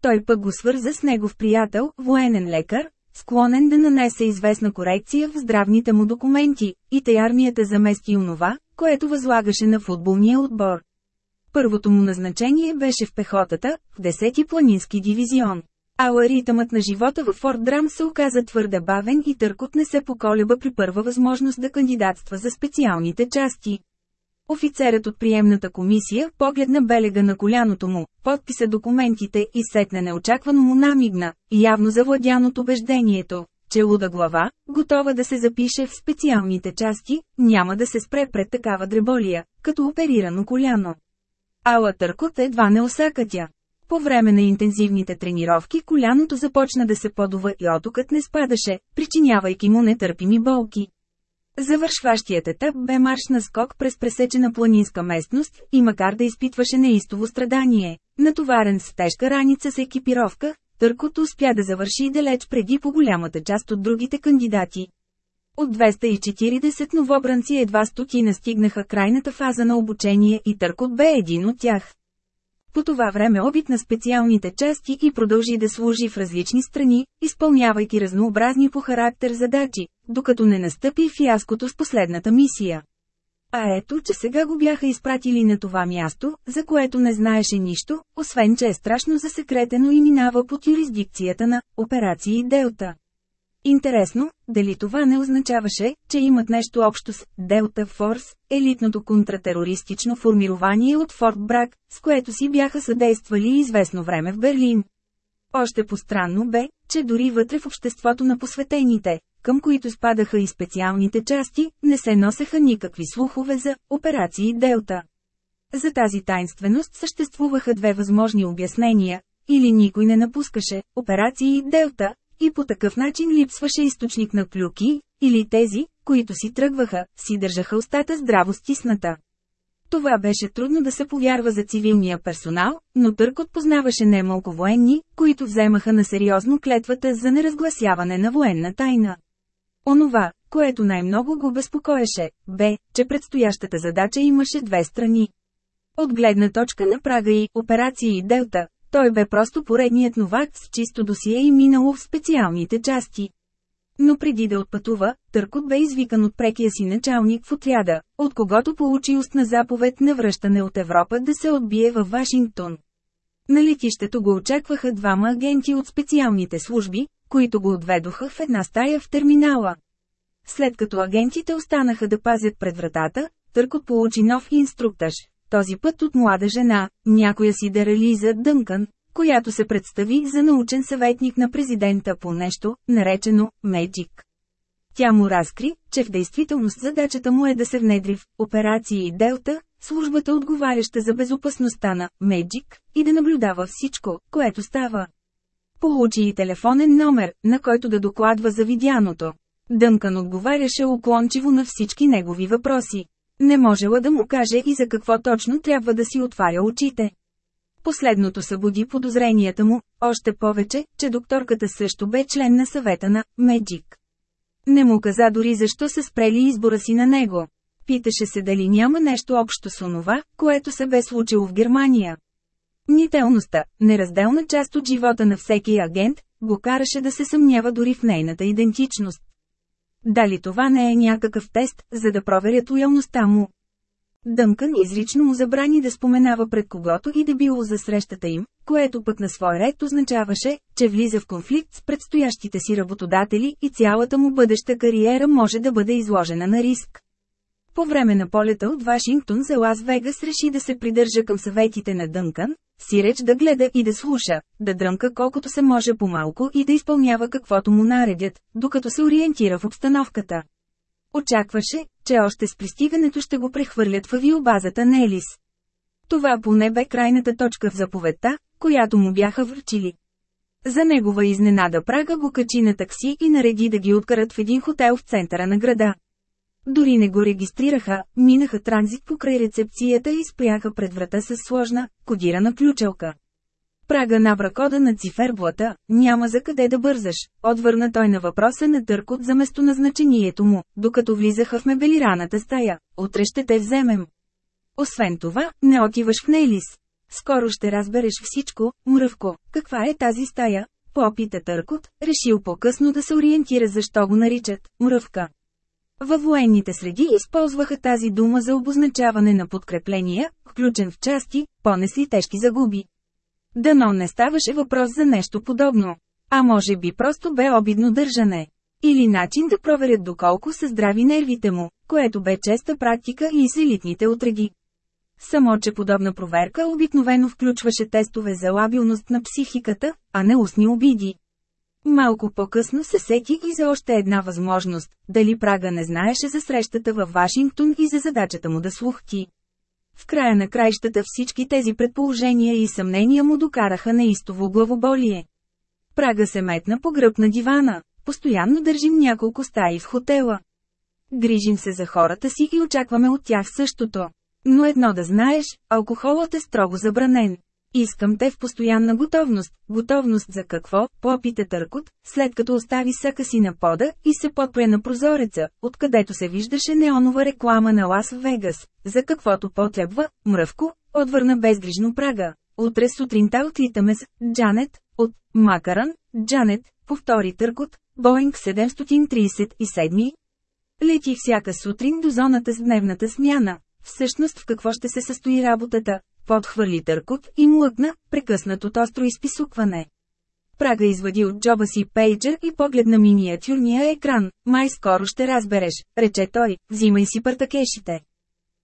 Той пък го свърза с негов приятел, военен лекар, склонен да нанесе известна корекция в здравните му документи, и тъй армията замести онова, което възлагаше на футболния отбор. Първото му назначение беше в пехотата, в 10-ти планински дивизион. Ала ритъмът на живота във Форт Драм се оказа твърде бавен и Търкот не се поколеба при първа възможност да кандидатства за специалните части. Офицерът от приемната комисия погледна белега на коляното му, подписа документите и сетне неочаквано му намигна, явно завладян от убеждението, че луда глава, готова да се запише в специалните части, няма да се спре пред такава дреболия, като оперирано коляно. Ала Търкот едва не осакатя. По време на интензивните тренировки коляното започна да се подува и отокът не спадаше, причинявайки му нетърпими болки. Завършващият етап бе марш на скок през пресечена планинска местност и макар да изпитваше неистово страдание, натоварен с тежка раница с екипировка, търкото успя да завърши далеч преди по голямата част от другите кандидати. От 240 новобранци едва стотина стигнаха крайната фаза на обучение и Търкот бе един от тях. По това време обид на специалните части и продължи да служи в различни страни, изпълнявайки разнообразни по характер задачи, докато не настъпи фиаското с последната мисия. А ето, че сега го бяха изпратили на това място, за което не знаеше нищо, освен че е страшно засекретено и минава под юрисдикцията на «Операции Делта». Интересно, дали това не означаваше, че имат нещо общо с Delta Force, елитното контратерористично формирование от Форт Брак, с което си бяха съдействали известно време в Берлин. Още постранно бе, че дори вътре в обществото на посветените, към които спадаха и специалните части, не се носеха никакви слухове за операции Делта. За тази тайнственост съществуваха две възможни обяснения, или никой не напускаше операции Делта, и по такъв начин липсваше източник на клюки, или тези, които си тръгваха, си държаха устата здраво стисната. Това беше трудно да се повярва за цивилния персонал, но Търкот познаваше немалко военни, които вземаха на сериозно клетвата за неразгласяване на военна тайна. Онова, което най-много го безпокоеше, бе, че предстоящата задача имаше две страни. От гледна точка на Прага и операции Делта, той бе просто поредният новак с чисто досие и минало в специалните части. Но преди да отпътува, Търкот бе извикан от прекия си началник в отряда, от когото получи устна заповед на връщане от Европа да се отбие във Вашингтон. На летището го очакваха двама агенти от специалните служби, които го отведоха в една стая в терминала. След като агентите останаха да пазят пред вратата, Търкот получи нов инструктаж, този път от млада жена, някоя си Дерализа Дънкън, която се представи за научен съветник на президента по нещо, наречено «Меджик». Тя му разкри, че в действителност задачата му е да се внедри в операции Делта, службата отговаряща за безопасността на «Меджик» и да наблюдава всичко, което става. Получи и телефонен номер, на който да докладва за видяното. Дънкан отговаряше уклончиво на всички негови въпроси. Не можела да му каже и за какво точно трябва да си отваря очите. Последното събуди подозренията му, още повече, че докторката също бе член на съвета на «Меджик». Не му каза дори защо се спрели избора си на него. Питаше се дали няма нещо общо с онова, което се бе случило в Германия. Нителността, неразделна част от живота на всеки агент, го караше да се съмнява дори в нейната идентичност. Дали това не е някакъв тест, за да проверят лоялността му? Дънкън изрично му забрани да споменава пред когото и да било за срещата им, което пък на свой ред означаваше, че влиза в конфликт с предстоящите си работодатели и цялата му бъдеща кариера може да бъде изложена на риск. По време на полета от Вашингтон за Лас Вегас реши да се придържа към съветите на Дънкан, си реч да гледа и да слуша, да дрънка колкото се може по-малко и да изпълнява каквото му наредят, докато се ориентира в обстановката. Очакваше, че още с пристигането ще го прехвърлят в авиобазата на Елис. Това поне бе крайната точка в заповедта, която му бяха връчили. За негова изненада Прага го качи на такси и нареди да ги откарат в един хотел в центъра на града. Дори не го регистрираха, минаха транзит покрай рецепцията и спряха пред врата с сложна, кодирана ключелка. Прага набра кода на циферблата, няма за къде да бързаш, отвърна той на въпроса на Търкот за местоназначението му, докато влизаха в мебелираната стая. Утре ще те вземем. Освен това, не отиваш в Нейлис. Скоро ще разбереш всичко, мръвко, каква е тази стая, попита Търкот, решил по-късно да се ориентира защо го наричат мръвка. Във военните среди използваха тази дума за обозначаване на подкрепления, включен в части, понесли тежки загуби. Дано не ставаше въпрос за нещо подобно. А може би просто бе обидно държане. Или начин да проверят доколко са здрави нервите му, което бе честа практика и с елитните отреди. Само, че подобна проверка обикновено включваше тестове за лабилност на психиката, а не устни обиди. Малко по-късно се сети и за още една възможност, дали Прага не знаеше за срещата във Вашингтон и за задачата му да слухти. В края на краищата всички тези предположения и съмнения му докараха неистово главоболие. Прага се метна по гръб на дивана, постоянно държим няколко стаи в хотела. Грижим се за хората си и очакваме от тях същото. Но едно да знаеш, алкохолът е строго забранен. Искам те в постоянна готовност. Готовност за какво? Попита Търкот, след като остави сака си на пода и се подпре на прозореца, откъдето се виждаше неонова реклама на Лас Вегас. За каквото потребва, мръвко, отвърна безгрижно прага. Утре сутринта отлитаме с Джанет, от Макаран, Джанет, повтори Търкот, Боинг 737. Лети всяка сутрин до зоната с дневната смяна. Всъщност в какво ще се състои работата? Подхвърли търкот и млъкна, прекъснат от остро изписукване. Прага извади от джоба си пейджер и погледна миниатюрния екран. Май скоро ще разбереш, рече той, взимай си партакешите.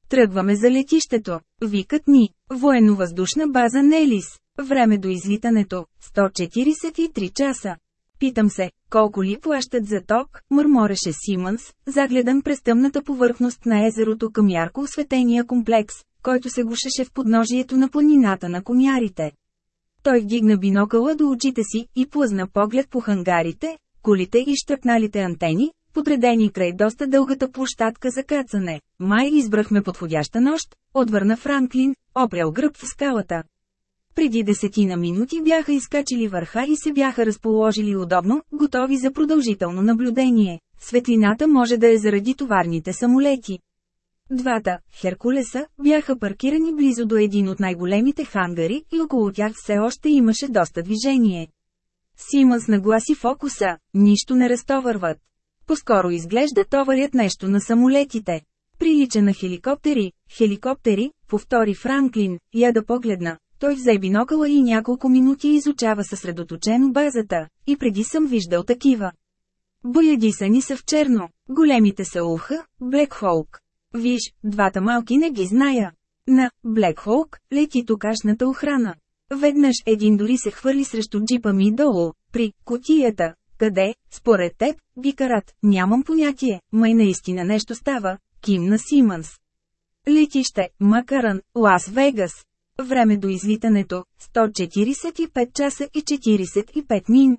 Тръгваме за летището. Викът ни. Военно-въздушна база Нелис. Време до излитането. 143 часа. Питам се, колко ли плащат за ток, мърмореше Симънс, загледан през тъмната повърхност на езерото към ярко осветения комплекс, който се гушеше в подножието на планината на конярите. Той вдигна бинокъла до очите си и плъзна поглед по хангарите, колите и штръкналите антени, подредени край доста дългата площадка за кацане. Май избрахме подходяща нощ, отвърна Франклин, опрял гръб в скалата. Преди десетина минути бяха изкачили върха и се бяха разположили удобно, готови за продължително наблюдение. Светлината може да е заради товарните самолети. Двата, Херкулеса, бяха паркирани близо до един от най-големите хангари и около тях все още имаше доста движение. Симънс нагласи фокуса, нищо не разтовърват. По-скоро изглежда товарят нещо на самолетите. Прилича на хеликоптери, хеликоптери, повтори Франклин, я да погледна. Той взе бинокъла и няколко минути изучава съсредоточено базата, и преди съм виждал такива. Бояди са ни са в черно, големите са уха, Блекхолк. Виж, двата малки не ги зная. На Блекхолк лети токашната охрана. Веднъж един дори се хвърли срещу джипа ми долу, при котията. Къде, според теб, карат, нямам понятие, май наистина нещо става, Ким на Симънс. Летище, Макаран, Лас Вегас. Време до излитането – 145 часа и 45 мин.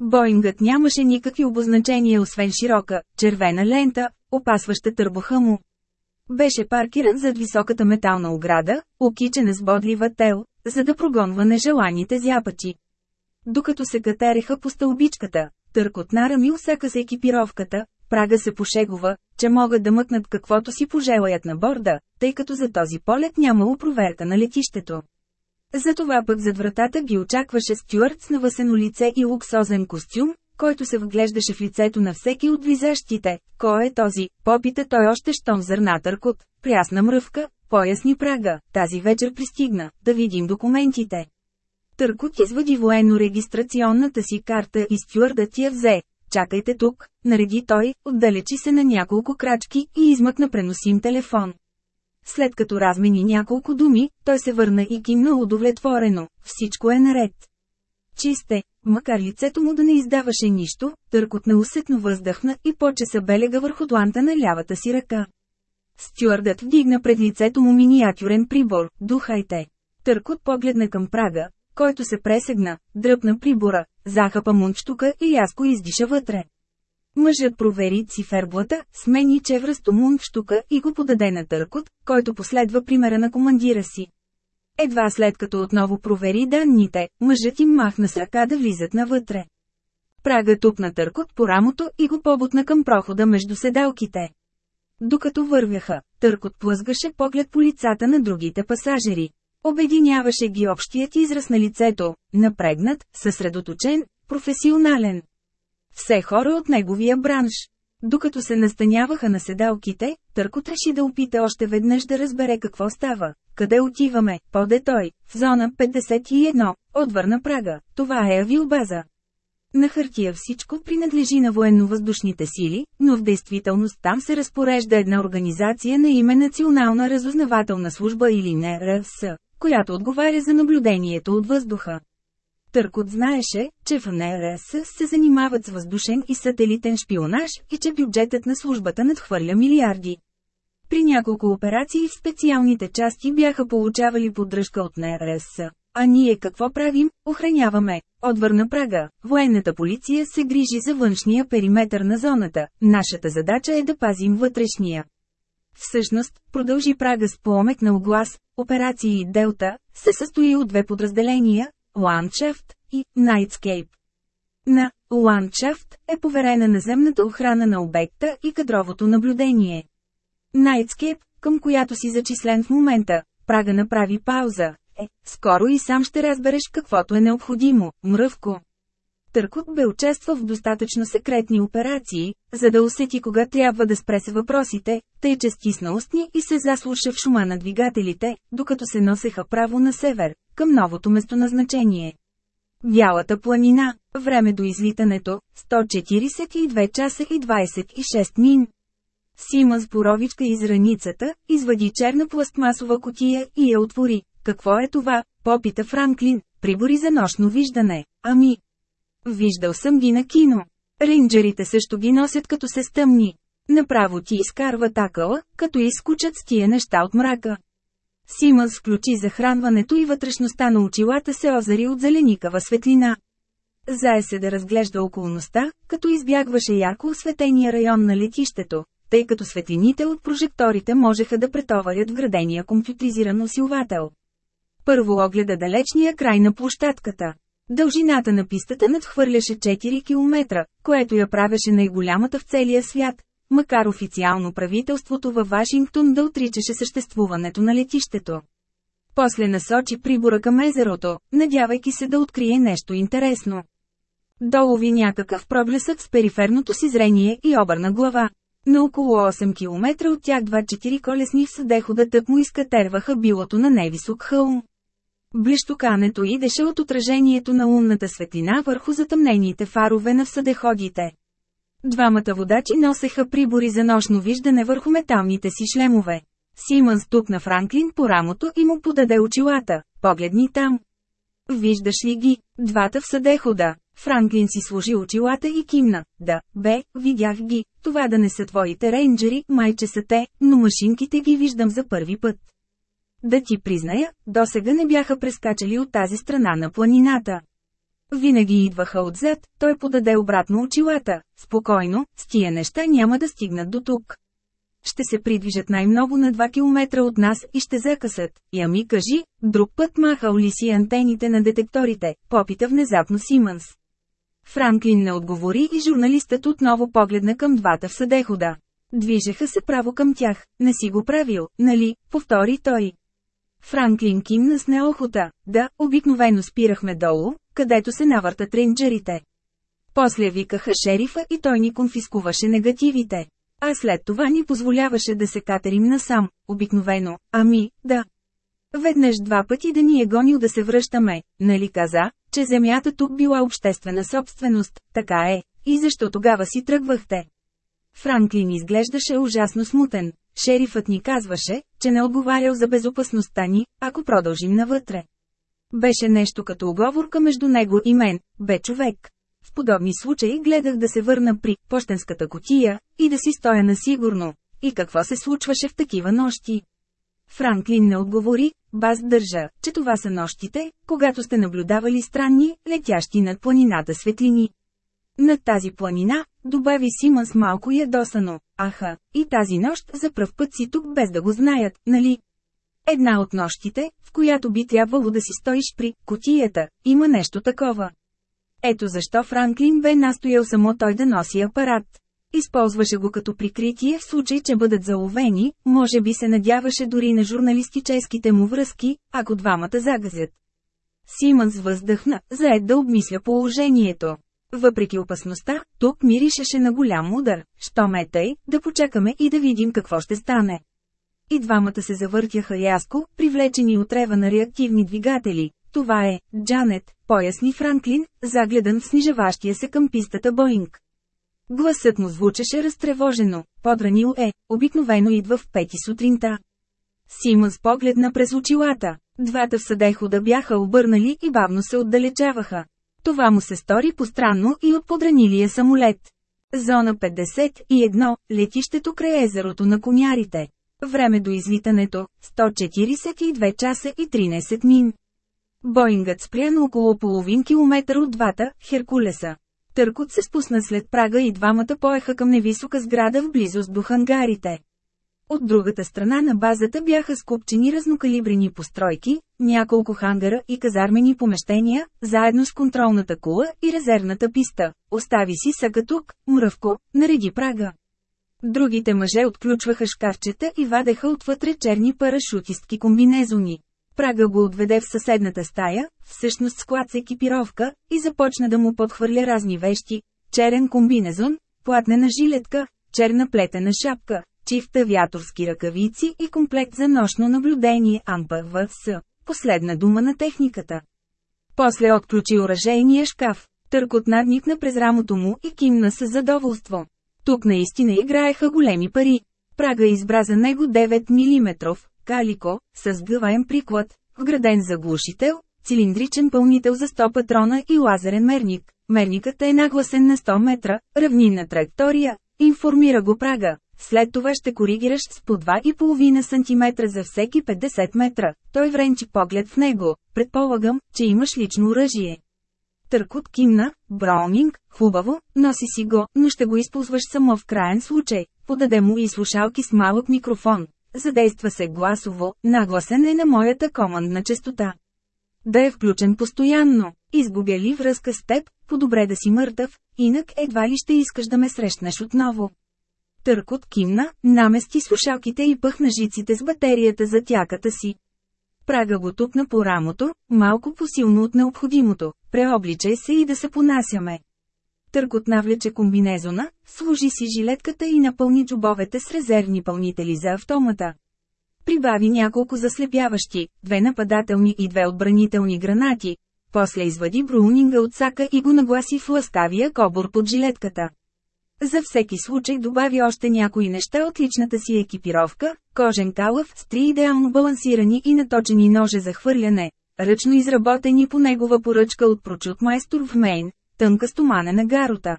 Боингът нямаше никакви обозначения освен широка, червена лента, опасваща търбоха му. Беше паркиран зад високата метална ограда, окичена с бодлива тел, за да прогонва нежеланите зяпачи. Докато се катереха по стълбичката, търкот нарамил всяка се екипировката, Прага се пошегува, че могат да мъкнат каквото си пожелаят на борда, тъй като за този полет нямало проверка на летището. Затова пък зад вратата ги очакваше стюарт с навъсено лице и луксозен костюм, който се вглеждаше в лицето на всеки от влизащите. Кой е този? Попита той още щом зърна търкот, прясна мръвка, поясни прага, тази вечер пристигна, да видим документите. Търкот извади военно-регистрационната си карта и стюардът я взе. Чакайте тук, нареди той, отдалечи се на няколко крачки и измъкна преносим телефон. След като размени няколко думи, той се върна и кимна удовлетворено. Всичко е наред. Чисте, макар лицето му да не издаваше нищо, търкот неусетно въздъхна и почеса белега върху дланта на лявата си ръка. Стюардът вдигна пред лицето му миниатюрен прибор, духайте. Търкот погледна към прага, който се пресегна, дръпна прибора, захапа мунчтука и яско издиша вътре. Мъжът провери циферблата, смени чевръсто мунчтука и го подаде на Търкот, който последва примера на командира си. Едва след като отново провери данните, мъжът им махна с ръка да влизат навътре. Прага тупна Търкот по рамото и го побутна към прохода между седалките. Докато вървяха, Търкот плъзгаше поглед по лицата на другите пасажери. Обединяваше ги общият израз на лицето, напрегнат, съсредоточен, професионален. Все хора от неговия бранш. Докато се настаняваха на седалките, Търкот реши да опита още веднъж да разбере какво става. Къде отиваме? Поде той. В зона 51. Отвърна Прага. Това е авиобаза. На хартия всичко принадлежи на военно-въздушните сили, но в действителност там се разпорежда една организация на име Национална разузнавателна служба или НРС, която отговаря за наблюдението от въздуха. Търкот знаеше, че в НРС се занимават с въздушен и сателитен шпионаж и че бюджетът на службата надхвърля милиарди. При няколко операции в специалните части бяха получавали поддръжка от НРС. А ние какво правим? Охраняваме. Отвърна Прага. Военната полиция се грижи за външния периметър на зоната. Нашата задача е да пазим вътрешния. Всъщност, продължи Прага с поомек на оглас, операции Делта, се състои от две подразделения – Ландшафт и Nightscape. На Ландшафт е поверена наземната охрана на обекта и кадровото наблюдение. Nightscape, към която си зачислен в момента, Прага направи пауза. Е, скоро и сам ще разбереш каквото е необходимо, мръвко. Търкот бе участва в достатъчно секретни операции, за да усети кога трябва да спре се въпросите, тъй че стисна устни и се заслуша в шума на двигателите, докато се носеха право на север, към новото местоназначение. Бялата планина, време до излитането, 142 часа и 26 мин. Сима с боровичка из раницата, извади черна пластмасова котия и я отвори. Какво е това? Попита Франклин. Прибори за нощно виждане. Ами. Виждал съм ги на кино. Рейнджерите също ги носят като се стъмни. Направо ти изкарва такъла, като изкучат с тия неща от мрака. Симънс включи захранването и вътрешността на очилата се озари от зеленикава светлина. Зае се да разглежда околността, като избягваше ярко осветения район на летището, тъй като светлините от прожекторите можеха да претоварят вградения компютризиран усилвател. Първо огледа далечния край на площадката. Дължината на пистата надхвърляше 4 км, което я правеше най-голямата в целия свят, макар официално правителството във Вашингтон да отричаше съществуването на летището. После насочи прибора към езерото, надявайки се да открие нещо интересно. Долови някакъв проблесък с периферното си зрение и обърна глава. На около 8 км от тях два четириколесни в съдехода тък му изкатерваха билото на невисок хълм. Блищокането идеше от отражението на лунната светлина върху затъмнените фарове на всъдеходите. Двамата водачи носеха прибори за нощно виждане върху металните си шлемове. Симън стукна Франклин по рамото и му подаде очилата. Погледни там. Виждаш ли ги? Двата в съдехода. Франклин си сложи очилата и кимна. Да, бе, видях ги. Това да не са твоите рейнджери, майче са те, но машинките ги виждам за първи път. Да ти призная, досега не бяха прескачали от тази страна на планината. Винаги идваха отзад, той подаде обратно очилата. Спокойно, с тия неща няма да стигнат до тук. Ще се придвижат най-много на 2 км от нас и ще закъсат. Я ми кажи, друг път махал ли си антените на детекторите, попита внезапно Симънс. Франклин не отговори и журналистът отново погледна към двата в съдехода. Движеха се право към тях, не си го правил, нали, повтори той. Франклин кимна с неохота. Да, обикновено спирахме долу, където се навъртат рейнджерите. После викаха шерифа и той ни конфискуваше негативите. А след това ни позволяваше да се катерим насам, обикновено, ами, да. Веднъж два пъти да ни е гонил да се връщаме, нали каза, че земята тук била обществена собственост, така е, и защо тогава си тръгвахте? Франклин изглеждаше ужасно смутен. Шерифът ни казваше, че не отговарял за безопасността ни, ако продължим навътре. Беше нещо като оговорка между него и мен, бе човек. В подобни случаи гледах да се върна при почтенската котия и да си стоя насигурно. И какво се случваше в такива нощи? Франклин не отговори, баз държа, че това са нощите, когато сте наблюдавали странни, летящи над планината светлини. Над тази планина, добави Симънс малко ядосано, аха, и тази нощ за пръв път си тук без да го знаят, нали? Една от нощите, в която би трябвало да си стоиш при котията, има нещо такова. Ето защо Франклин бе настоял само той да носи апарат. Използваше го като прикритие в случай, че бъдат заловени, може би се надяваше дори на журналистическите му връзки, ако двамата загазят. Симънс въздъхна, заед да обмисля положението. Въпреки опасността, тук миришеше на голям удар, що ме тъй, да почакаме и да видим какво ще стане. И двамата се завъртяха яско, привлечени от рева на реактивни двигатели. Това е, Джанет, поясни Франклин, загледан в снижаващия се към пистата Боинг. Гласът му звучеше разтревожено, подранил е, обикновено идва в пети сутринта. Симънс погледна през очилата. Двата всъдехода бяха обърнали и бавно се отдалечаваха. Това му се стори постранно и от подранилия самолет. Зона 51, летището край езерото на конярите. Време до излитането – 142 часа и 13 мин. Боингът спря на около половин километър от двата Херкулеса. Търкот се спусна след прага и двамата поеха към невисока сграда в близост до хангарите. От другата страна на базата бяха скупчени разнокалибрени постройки, няколко хангара и казармени помещения, заедно с контролната кула и резервната писта. Остави си съка тук, мръвко, нареди прага. Другите мъже отключваха шкафчета и вадеха отвътре черни парашутистки комбинезони. Прага го отведе в съседната стая, всъщност склад с екипировка, и започна да му подхвърля разни вещи. Черен комбинезон, платнена жилетка, черна плетена шапка, чифта авиаторски ръкавици и комплект за нощно наблюдение АМПВС. Последна дума на техниката. После отключи оръжейния шкаф. Търкот надникна през рамото му и кимна с задоволство. Тук наистина играеха големи пари. Прага избра за него 9 мм, калико, с гъваем приклад, вграден заглушител, цилиндричен пълнител за 100 патрона и лазерен мерник. Мерникът е нагласен на 100 метра, равнинна траектория, информира го прага. След това ще коригираш с по 2,5 см за всеки 50 метра. Той вренчи поглед в него. Предполагам, че имаш лично оръжие. Търкот кимна, Браунинг, хубаво, носи си го, но ще го използваш само в крайен случай. Подаде му и слушалки с малък микрофон. Задейства се гласово, нагласен е на моята командна частота. Да е включен постоянно. Изгубя ли връзка с теб, по-добре да си мъртъв, инак едва ли ще искаш да ме срещнеш отново. Търкот кимна, намести слушалките и пъхна жиците с батерията за тяката си. Прага го тупна по рамото, малко по-силно от необходимото. Преобличай се и да се понасяме. Търкот навлече комбинезона, служи си жилетката и напълни джобовете с резервни пълнители за автомата. Прибави няколко заслепяващи, две нападателни и две отбранителни гранати. После извади броунинга от сака и го нагласи в ласкавия кобур под жилетката. За всеки случай добави още някои неща от личната си екипировка, кожен калъв с три идеално балансирани и наточени ноже за хвърляне, ръчно изработени по негова поръчка от прочут майстор в Мейн, тънка стоманена гарота.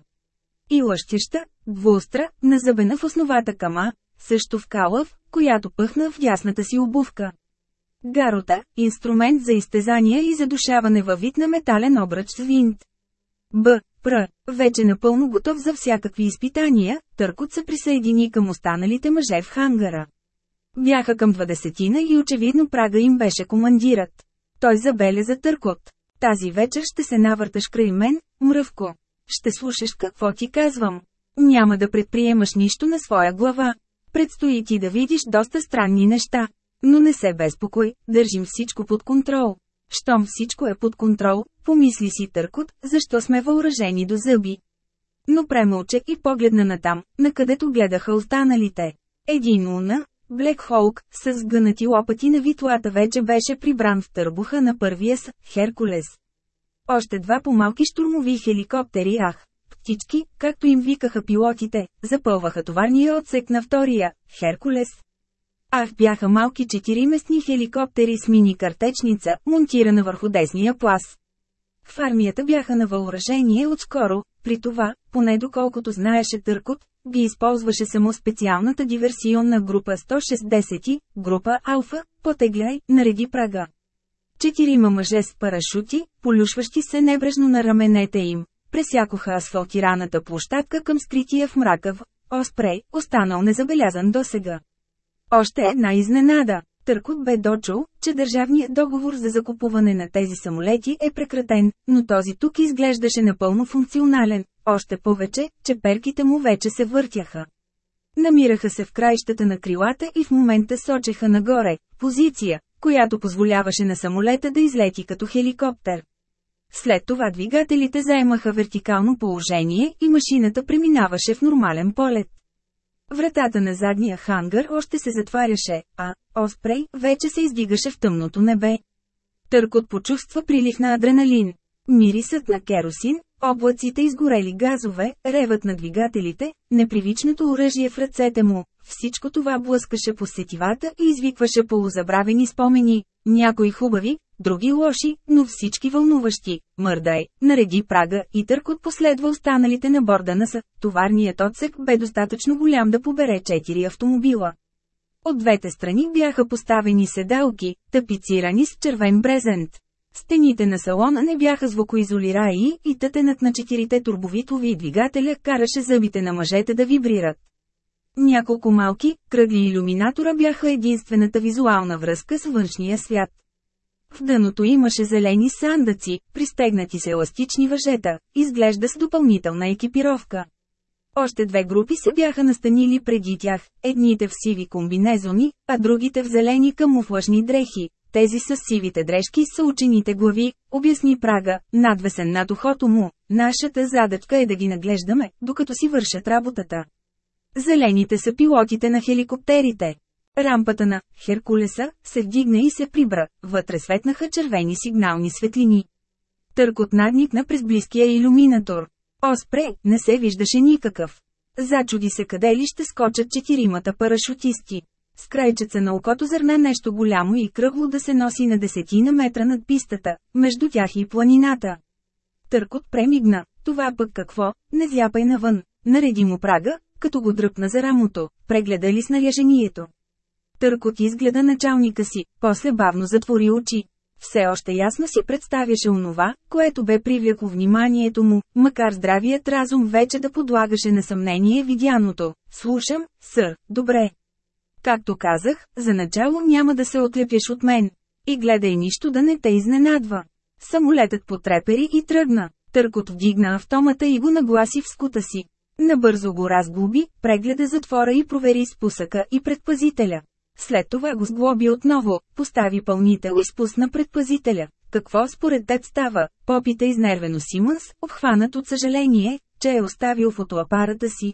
И лъщеща, двустра, назъбена в основата кама, също в калъв, която пъхна в дясната си обувка. Гарота – инструмент за изтезания и задушаване във вид на метален обръч с винт. Б. Пр. Вече напълно готов за всякакви изпитания, Търкот се присъедини към останалите мъже в хангара. Бяха към двадесетина и очевидно прага им беше командират. Той забеляза Търкот. Тази вечер ще се навърташ край мен, мръвко. Ще слушаш какво ти казвам. Няма да предприемаш нищо на своя глава. Предстои ти да видиш доста странни неща. Но не се безпокой, държим всичко под контрол. Щом всичко е под контрол, помисли си Търкот, защо сме въоръжени до зъби. Но премълча и погледна натам, на където гледаха останалите. Един луна, Блек Хоук, с сгънати лопати на витлата вече беше прибран в търбуха на първия с Херкулес. Още два по-малки штурмови хеликоптери Ах, птички, както им викаха пилотите, запълваха товарния отсек на втория, Херкулес. Ах бяха малки четириместни хеликоптери с мини-картечница, монтирана върху десния плас. В армията бяха на въоръжение отскоро, при това, поне доколкото знаеше Търкот, ги използваше само специалната диверсионна група 160, група Алфа, потегляй, нареди прага. Четирима мъже с парашути, полюшващи се небрежно на раменете им, пресякоха асфалтираната площадка към скрития в мрака в Оспрей, останал незабелязан досега. Още една изненада. Търкот бе дочул, че държавният договор за закупуване на тези самолети е прекратен, но този тук изглеждаше напълно функционален, още повече, че перките му вече се въртяха. Намираха се в краищата на крилата и в момента сочеха нагоре, позиция, която позволяваше на самолета да излети като хеликоптер. След това двигателите заемаха вертикално положение и машината преминаваше в нормален полет. Вратата на задния хангар още се затваряше, а Оспрей вече се издигаше в тъмното небе. Търкот почувства прилив на адреналин. Мирисът на керосин, облаците изгорели газове, ревът на двигателите, непривичното оръжие в ръцете му, всичко това блъскаше по сетивата и извикваше полузабравени спомени, някои хубави, други лоши, но всички вълнуващи. Мърдай, нареди прага и търкот последва останалите на борда на са. Товарният отсек бе достатъчно голям да побере четири автомобила. От двете страни бяха поставени седалки, тапицирани с червен брезент. Стените на салона не бяха звукоизолираи и тътенът на четирите турбовитови двигателя караше зъбите на мъжете да вибрират. Няколко малки, кръгли иллюминатора бяха единствената визуална връзка с външния свят. В дъното имаше зелени сандъци, пристегнати с еластични въжета, изглежда с допълнителна екипировка. Още две групи се бяха настанили преди тях, едните в сиви комбинезони, а другите в зелени камуфлажни дрехи. Тези с сивите дрежки са учените глави, обясни Прага, надвесен над ухото му. Нашата задачка е да ги наглеждаме, докато си вършат работата. Зелените са пилотите на хеликоптерите. Рампата на Херкулеса се вдигна и се прибра, вътре светнаха червени сигнални светлини. Търкот надникна през близкия иллюминатор. Оспре, не се виждаше никакъв. Зачуди се къде ли ще скочат четиримата парашутисти. С крайчеца на окото зърна нещо голямо и кръгло да се носи на десетина метра над пистата, между тях и планината. Търкот премигна, това пък какво, не зяпай навън, нареди му прага, като го дръпна за рамото, прегледа ли снаряжението. Търкот изгледа началника си, после бавно затвори очи. Все още ясно си представяше онова, което бе привлякло вниманието му, макар здравият разум вече да подлагаше на съмнение видяното. Слушам, сър, добре. Както казах, за начало няма да се отлепяш от мен. И гледай нищо да не те изненадва. Самолетът потрепери и тръгна. Търкот вдигна автомата и го нагласи в скута си. Набързо го разглоби, прегледа затвора и провери спусъка и предпазителя. След това го сглоби отново, постави пълнител и спусна предпазителя. Какво според теб става? Попита изнервено Симънс, обхванат от съжаление, че е оставил фотоапарата си.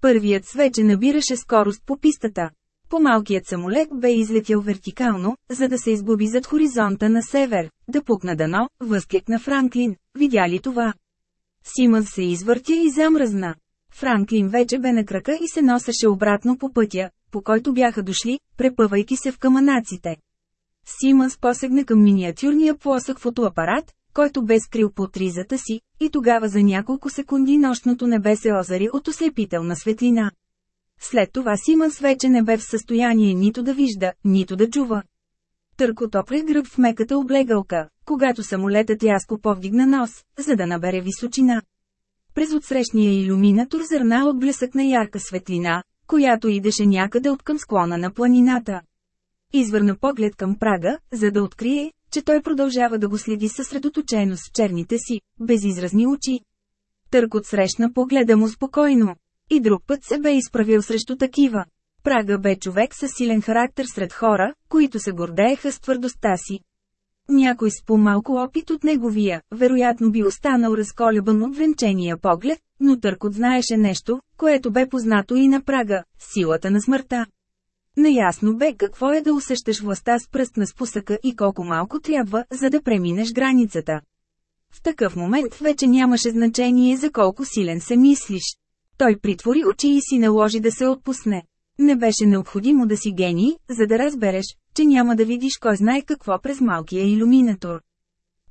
Първият свече набираше скорост по пистата. По-малкият самолет бе излетял вертикално, за да се изгуби зад хоризонта на север, да пукна дано, възкликна Франклин. Видя ли това? Симън се извъртя и замръзна. Франклин вече бе на крака и се носеше обратно по пътя, по който бяха дошли, препъвайки се в каманаците. Симънс посегна към миниатюрния плосък фотоапарат, който бе скрил под ризата си, и тогава за няколко секунди нощното небе се озари от ослепителна светлина. След това Симънс вече не бе в състояние нито да вижда, нито да чува. Търко топли гръб в меката облегалка, когато самолетът яско повдигна нос, за да набере височина. През отсрещния иллюминатор зърна от блесък на ярка светлина, която идеше някъде от към склона на планината. Извърна поглед към прага, за да открие, че той продължава да го следи съсредоточено с черните си, безизразни очи. Търкот срещна погледа му спокойно. И друг път се бе изправил срещу такива. Прага бе човек със силен характер сред хора, които се гордееха с твърдостта си. Някой с по-малко опит от неговия, вероятно би останал разколебан от венчения поглед, но Търкот знаеше нещо, което бе познато и на прага – силата на смъртта. Наясно бе какво е да усещаш властта с пръст на спусъка и колко малко трябва, за да преминеш границата. В такъв момент вече нямаше значение за колко силен се мислиш. Той притвори очи и си наложи да се отпусне. Не беше необходимо да си гений, за да разбереш, че няма да видиш кой знае какво през малкия иллюминатор.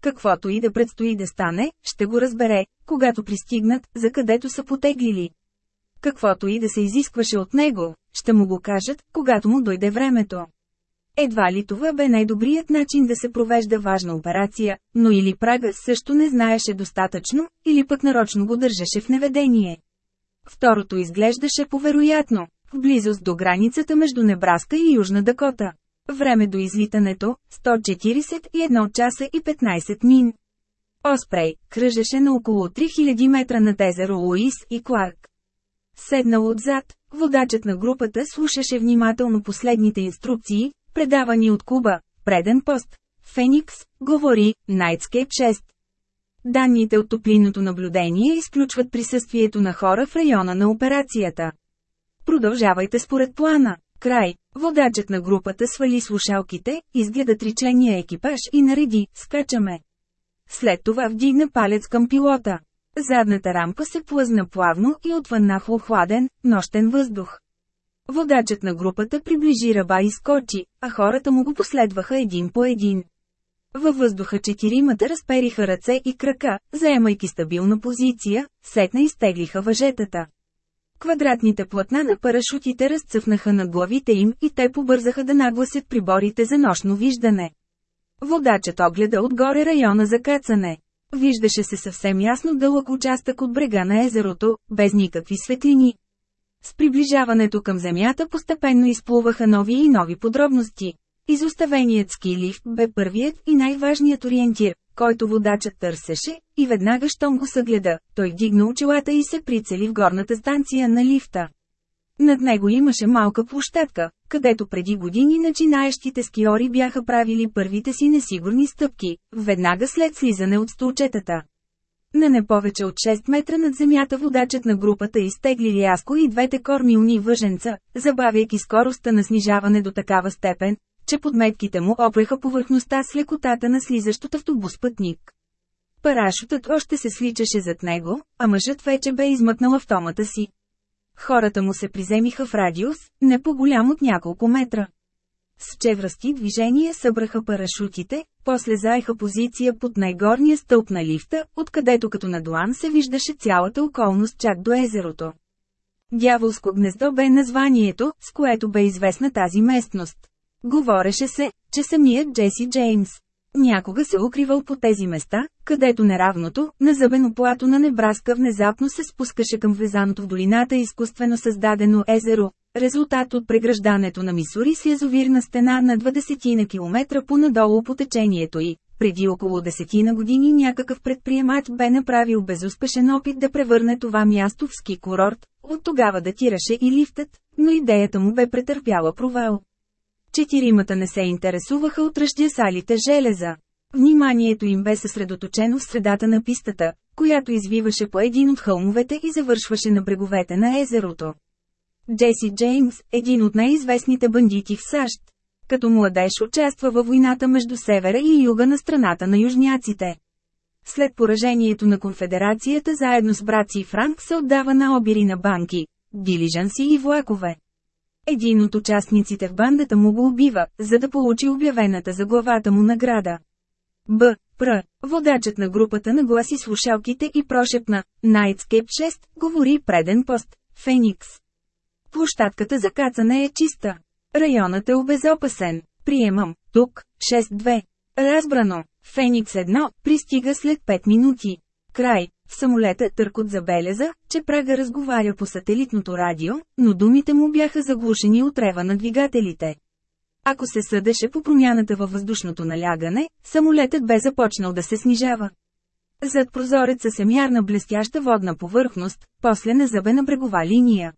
Каквото и да предстои да стане, ще го разбере, когато пристигнат, за където са потеглили. Каквото и да се изискваше от него, ще му го кажат, когато му дойде времето. Едва ли това бе най-добрият начин да се провежда важна операция, но или Прага също не знаеше достатъчно, или пък нарочно го държеше в неведение. Второто изглеждаше повероятно, в близост до границата между Небраска и Южна Дакота. Време до излитането – 141 часа и 15 мин. Оспрей кръжеше на около 3000 метра над езеро Луис и Кларк. Седнал отзад, водачът на групата слушаше внимателно последните инструкции, предавани от Куба, преден пост. Феникс, говори, Nightscape 6. Данните от топлинното наблюдение изключват присъствието на хора в района на операцията. Продължавайте според плана. Край. Водачът на групата свали слушалките, изгледа тричления екипаж и нареди, скачаме. След това вдигна палец към пилота. Задната рамка се плъзна плавно и отвън нахло хладен, нощен въздух. Водачът на групата приближи ръба и скочи, а хората му го последваха един по един. Във въздуха четиримата разпериха ръце и крака, заемайки стабилна позиция, сетна изтеглиха въжетата. Квадратните платна на парашутите разцъфнаха над главите им и те побързаха да нагласят приборите за нощно виждане. Водачът огледа отгоре района за кацане. Виждаше се съвсем ясно дълъг участък от брега на езерото, без никакви светлини. С приближаването към земята постепенно изплуваха нови и нови подробности. Изоставеният ски лифт бе първият и най-важният ориентир, който водачът търсеше, и веднага щом го съгледа, той вдигна очилата и се прицели в горната станция на лифта. Над него имаше малка площадка, където преди години начинаещите скиори бяха правили първите си несигурни стъпки, веднага след слизане от столчетата. На не повече от 6 метра над земята водачът на групата изтегли рязко и двете кормилни въженца, забавяйки скоростта на снижаване до такава степен, че подметките му опреха повърхността с лекотата на слизащ автобус пътник. Парашутът още се свичаше зад него, а мъжът вече бе измъкнал автомата си. Хората му се приземиха в радиус, не по-голям от няколко метра. С чевръсти движения събраха парашутите, после заеха позиция под най-горния стълб на лифта, откъдето като на длан се виждаше цялата околност чак до езерото. Дяволско гнездо бе названието, с което бе известна тази местност. Говореше се, че самият Джеси Джеймс някога се укривал по тези места, където неравното, назъбено плато на Небраска внезапно се спускаше към влезаното в долината изкуствено създадено езеро, резултат от преграждането на Мисури с язовирна стена на 20 на километра по-надолу по течението й. Преди около десетина години някакъв предприемач бе направил безуспешен опит да превърне това място в ски курорт, от тогава датираше и лифтът, но идеята му бе претърпяла провал. Четиримата не се интересуваха от ръждясалите железа. Вниманието им бе съсредоточено в средата на пистата, която извиваше по един от хълмовете и завършваше на бреговете на езерото. Джеси Джеймс, един от най-известните бандити в САЩ. Като младеж участва във войната между севера и юга на страната на южняците. След поражението на конфедерацията заедно с брат си Франк се отдава на обири на банки, дилижанси и влакове. Един от участниците в бандата му го убива, за да получи обявената за главата му награда. Б. Пр. Водачът на групата нагласи слушалките и прошепна Nightscape 6, говори преден пост, Феникс. Площадката за кацане е чиста. Районът е обезопасен. Приемам, тук, 6-2. Разбрано. Феникс 1, пристига след 5 минути. Край. В самолета Търкот забеляза, че Прага разговаря по сателитното радио, но думите му бяха заглушени от рева на двигателите. Ако се съдеше по промяната във въздушното налягане, самолетът бе започнал да се снижава. Зад прозореца се мярна блестяща водна повърхност, после назъбена брегова линия.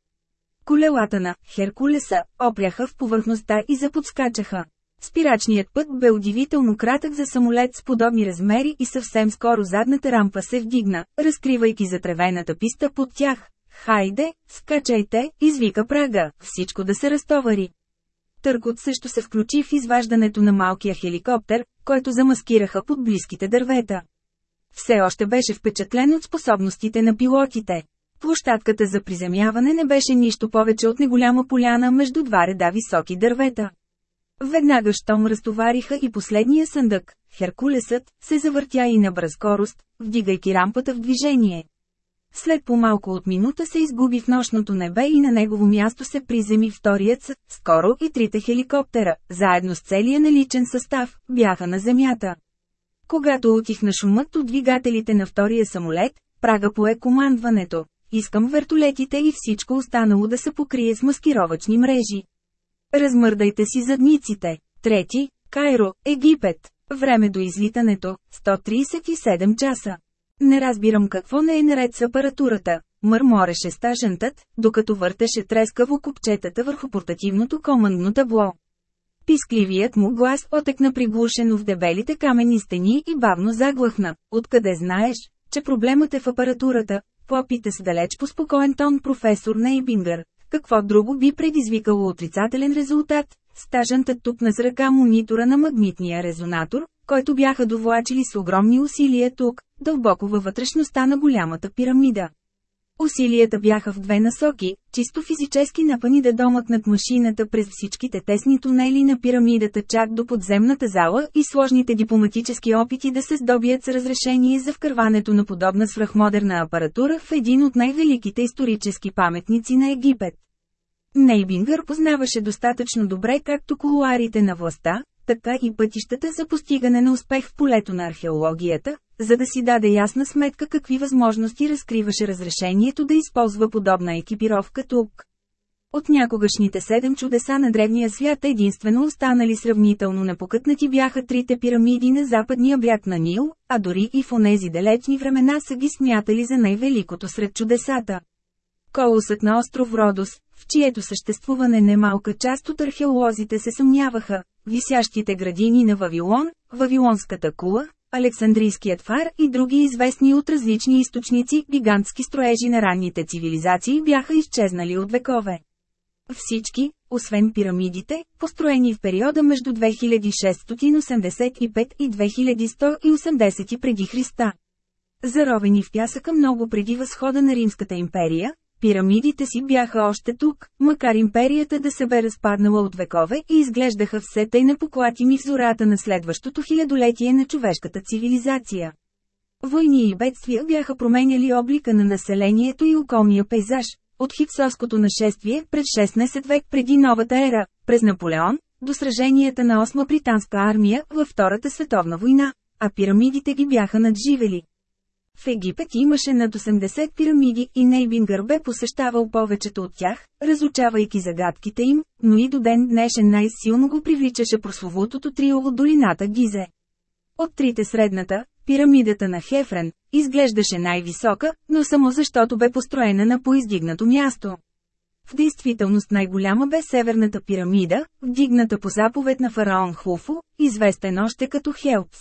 Колелата на Херкулеса опряха в повърхността и заподскачаха. Спирачният път бе удивително кратък за самолет с подобни размери и съвсем скоро задната рампа се вдигна, разкривайки затревената писта под тях. Хайде, скачайте, извика прага, всичко да се разтовари. Търкот също се включи в изваждането на малкия хеликоптер, който замаскираха под близките дървета. Все още беше впечатлен от способностите на пилотите. Площадката за приземяване не беше нищо повече от неголяма поляна между два реда високи дървета. Веднага щом разтовариха и последния съндък, Херкулесът, се завъртя и на бръз скорост, вдигайки рампата в движение. След по-малко от минута се изгуби в нощното небе и на негово място се приземи вторият скоро и трите хеликоптера, заедно с целия наличен състав, бяха на земята. Когато отихна шумът от двигателите на втория самолет, Прага пое командването. Искам вертолетите и всичко останало да се покрие с маскировачни мрежи. Размърдайте си задниците. Трети, Кайро, Египет. Време до излитането – 137 часа. Не разбирам какво не е наред с апаратурата, мърмореше стажентът, докато въртеше трескаво копчетата върху портативното командно табло. Пискливият му глас отекна приглушено в дебелите камени стени и бавно заглъхна. Откъде знаеш, че проблемът е в апаратурата? Попита с далеч по спокоен тон професор Нейбингър. Какво друго би предизвикало отрицателен резултат? Стажантът тупна с ръка монитора на магнитния резонатор, който бяха довлачили с огромни усилия тук, дълбоко във вътрешността на голямата пирамида. Усилията бяха в две насоки, чисто физически напани да домъкнат машината през всичките тесни тунели на пирамидата чак до подземната зала и сложните дипломатически опити да се здобият с разрешение за вкърването на подобна свръхмодерна апаратура в един от най-великите исторически паметници на Египет. Нейбингър познаваше достатъчно добре както колуарите на властта, така и пътищата за постигане на успех в полето на археологията, за да си даде ясна сметка какви възможности разкриваше разрешението да използва подобна екипировка тук. От някогашните седем чудеса на древния свят единствено останали сравнително непокътнати бяха трите пирамиди на западния бряг на Нил, а дори и в онези далечни времена са ги смятали за най-великото сред чудесата. Колосът на остров Родос, в чието съществуване немалка част от археолозите се съмняваха, висящите градини на Вавилон, Вавилонската кула, Александрийският фар и други известни от различни източници гигантски строежи на ранните цивилизации бяха изчезнали от векове. Всички, освен пирамидите, построени в периода между 2685 и 2180 преди Христа. Заровени в пясъка много преди възхода на Римската империя, Пирамидите си бяха още тук, макар империята да се бе разпаднала от векове и изглеждаха все тъй непоклатими в зората на следващото хилядолетие на човешката цивилизация. Войни и бедствия бяха променяли облика на населението и околния пейзаж, от хипсовското нашествие пред 16 век преди новата ера, през Наполеон, до сраженията на 8 британска армия във Втората световна война, а пирамидите ги бяха надживели. В Египет имаше над 80 пирамиди и Нейбингър бе посещавал повечето от тях, разучавайки загадките им, но и до ден днешен най-силно го привличаше прословутото трио от долината Гизе. От трите средната, пирамидата на Хефрен, изглеждаше най-висока, но само защото бе построена на поиздигнато място. В действителност най-голяма бе северната пирамида, вдигната по заповед на фараон Хуфу, известен още като Хелпс.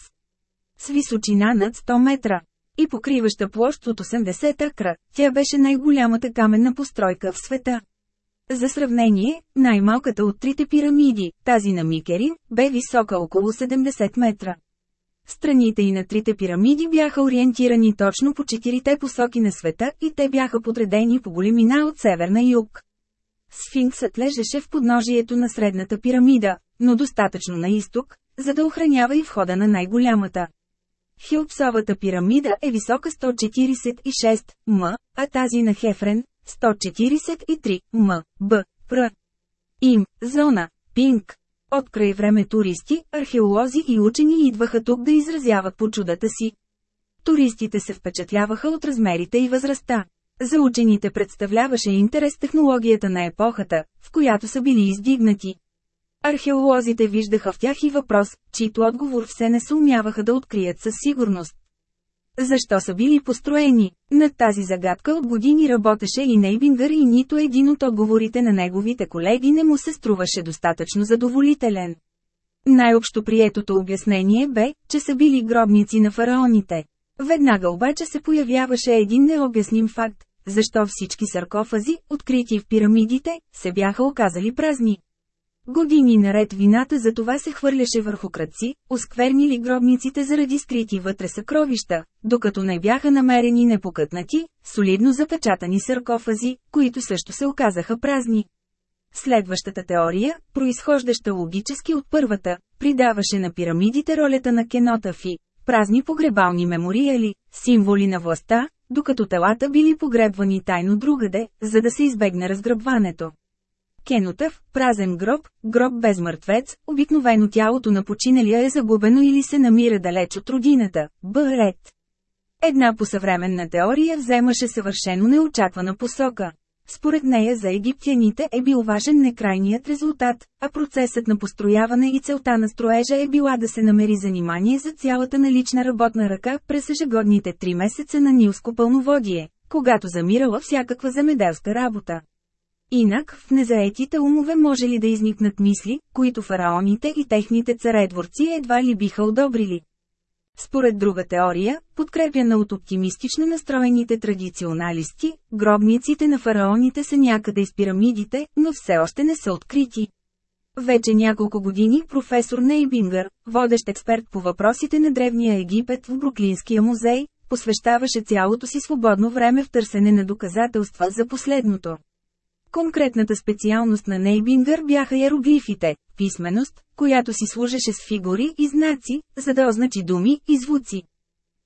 С височина над 100 метра и покриваща площ от 80 акра, тя беше най-голямата каменна постройка в света. За сравнение, най-малката от трите пирамиди, тази на Микерин, бе висока около 70 метра. Страните и на трите пирамиди бяха ориентирани точно по четирите посоки на света и те бяха подредени по големина от север на юг. Сфинксът лежеше в подножието на средната пирамида, но достатъчно на изток, за да охранява и входа на най-голямата. Хилпсовата пирамида е висока 146 м, а тази на Хефрен – 143 м, б, пр. Им, зона, пинг. От край време туристи, археолози и учени идваха тук да изразяват по чудата си. Туристите се впечатляваха от размерите и възрастта. За учените представляваше интерес технологията на епохата, в която са били издигнати. Археолозите виждаха в тях и въпрос, чийто отговор все не се умяваха да открият със сигурност. Защо са били построени? Над тази загадка от години работеше и Нейбингър и нито един от отговорите на неговите колеги не му се струваше достатъчно задоволителен. Най-общо приетото обяснение бе, че са били гробници на фараоните. Веднага обаче се появяваше един необясним факт, защо всички саркофази, открити в пирамидите, се бяха оказали празни. Години наред вината за това се хвърляше върху кръци, осквернили гробниците заради скрити вътре съкровища, докато не бяха намерени непокътнати, солидно запечатани саркофази, които също се оказаха празни. Следващата теория, произхождаща логически от първата, придаваше на пирамидите ролята на кенотафи, празни погребални мемориали, символи на властта, докато телата били погребвани тайно другаде, за да се избегне разгръбването. Кенотъв, празен гроб, гроб без мъртвец, обикновено тялото на починалия е загубено или се намира далеч от родината, Б. Една посъвременна теория вземаше съвършено неочаквана посока. Според нея за египтяните е бил важен не крайният резултат, а процесът на построяване и целта на строежа е била да се намери занимание за цялата налична работна ръка през ежегодните три месеца на Нилско пълноводие, когато замирала всякаква земеделска работа. Инак, в незаетите умове може ли да изникнат мисли, които фараоните и техните царедворци едва ли биха одобрили? Според друга теория, подкрепяна от оптимистично настроените традиционалисти, гробниците на фараоните са някъде из пирамидите, но все още не са открити. Вече няколко години професор Нейбингър, водещ експерт по въпросите на Древния Египет в Бруклинския музей, посвещаваше цялото си свободно време в търсене на доказателства за последното. Конкретната специалност на Нейбингър бяха иероглифите, писменост, която си служеше с фигури и знаци, за да означи думи и звуци.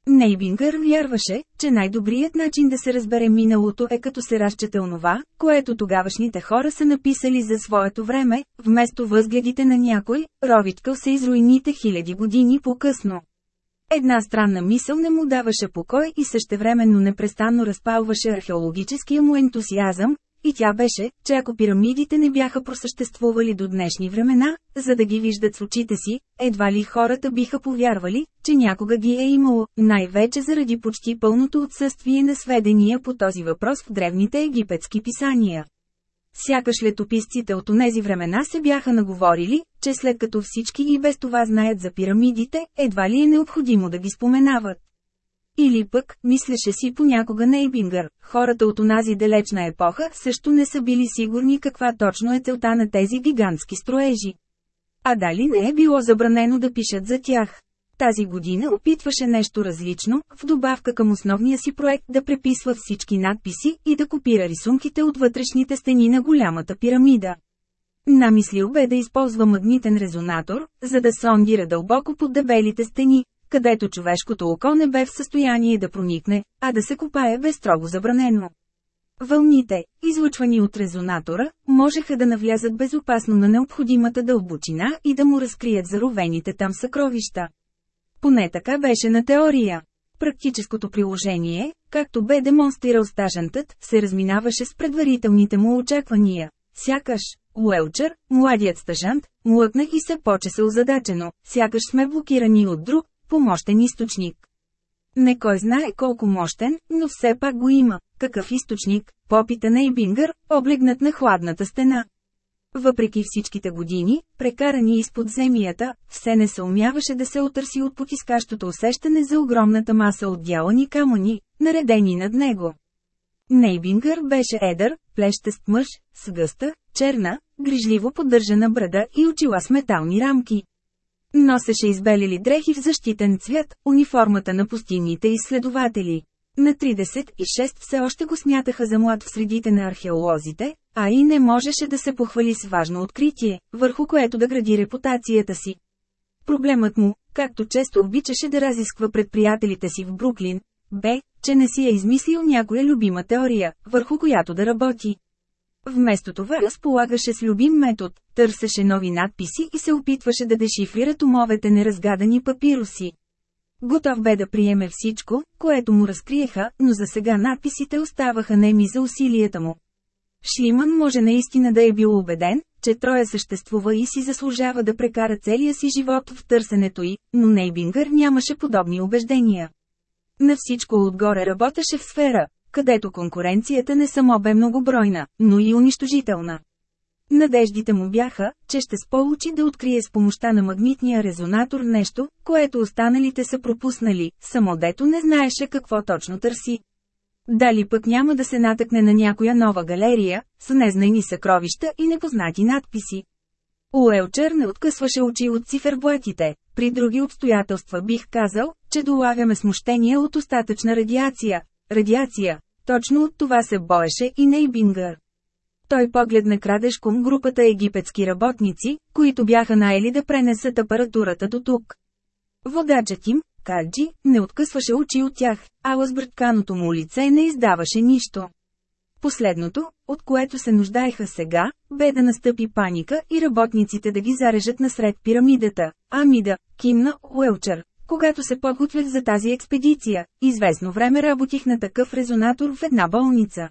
Нейбингър вярваше, че най-добрият начин да се разбере миналото е като се разчете онова, което тогавашните хора са написали за своето време, вместо възгледите на някой, ровичкал се из руините хиляди години по-късно. Една странна мисъл не му даваше покой и същевременно непрестанно разпалваше археологическия му ентусиазъм, и тя беше, че ако пирамидите не бяха просъществували до днешни времена, за да ги виждат с очите си, едва ли хората биха повярвали, че някога ги е имало, най-вече заради почти пълното отсъствие на сведения по този въпрос в древните египетски писания. Сякаш летописците от онези времена се бяха наговорили, че след като всички и без това знаят за пирамидите, едва ли е необходимо да ги споменават. Или пък, мислеше си понякога Нейбингър, хората от онази далечна епоха също не са били сигурни каква точно е целта на тези гигантски строежи. А дали не е било забранено да пишат за тях? Тази година опитваше нещо различно, в добавка към основния си проект да преписва всички надписи и да копира рисунките от вътрешните стени на голямата пирамида. Намислил бе да използва магнитен резонатор, за да сондира дълбоко под дебелите стени, където човешкото око не бе в състояние да проникне, а да се копае бе строго забранено. Вълните, излъчвани от резонатора, можеха да навлязат безопасно на необходимата дълбочина и да му разкрият заровените там съкровища. Поне така беше на теория. Практическото приложение, както бе демонстрирал стажантът, се разминаваше с предварителните му очаквания. Сякаш, Уелчър, младият стажант, млъкна и се почесал задачено, сякаш сме блокирани от друг, помощен източник. Не кой знае колко мощен, но все пак го има. Какъв източник? Попита на Ибингър, облегнат на хладната стена. Въпреки всичките години, прекарани изпод земята, все не се умяваше да се отърси от потискащото усещане за огромната маса от дялани камъни, наредени над него. Нейбингър беше едър, плещест мъж, с гъста, черна, грижливо поддържана брада и очила с метални рамки. Носеше избелили дрехи в защитен цвят, униформата на пустинните изследователи. На 36 все още го смятаха за млад в средите на археолозите, а и не можеше да се похвали с важно откритие, върху което да гради репутацията си. Проблемът му, както често обичаше да разисква пред приятелите си в Бруклин, бе, че не си е измислил някоя любима теория, върху която да работи. Вместо това разполагаше с любим метод, търсеше нови надписи и се опитваше да дешифрира томовете неразгадани папируси. Готов бе да приеме всичко, което му разкриеха, но за сега надписите оставаха неми за усилията му. Шлиман може наистина да е бил убеден, че Троя съществува и си заслужава да прекара целия си живот в търсенето й, но Нейбингър нямаше подобни убеждения. На всичко отгоре работеше в сфера, където конкуренцията не само бе многобройна, но и унищожителна. Надеждите му бяха, че ще сполучи да открие с помощта на магнитния резонатор нещо, което останалите са пропуснали, само дето не знаеше какво точно търси. Дали пък няма да се натъкне на някоя нова галерия, с незнайни съкровища и непознати надписи. Уелчър не откъсваше очи от циферблатите. При други обстоятелства бих казал, че долавяме смущение от остатъчна радиация. Радиация. Точно от това се боеше и Нейбингър. Той погледна крадешком групата египетски работници, които бяха наели да пренесат апаратурата до тук. Водачът им, Каджи, не откъсваше очи от тях, а възбъртканото му лице не издаваше нищо. Последното, от което се нуждаеха сега, бе да настъпи паника и работниците да ги зарежат насред пирамидата. Амида, кимна Уелчър. Когато се подготвях за тази експедиция, известно време работих на такъв резонатор в една болница.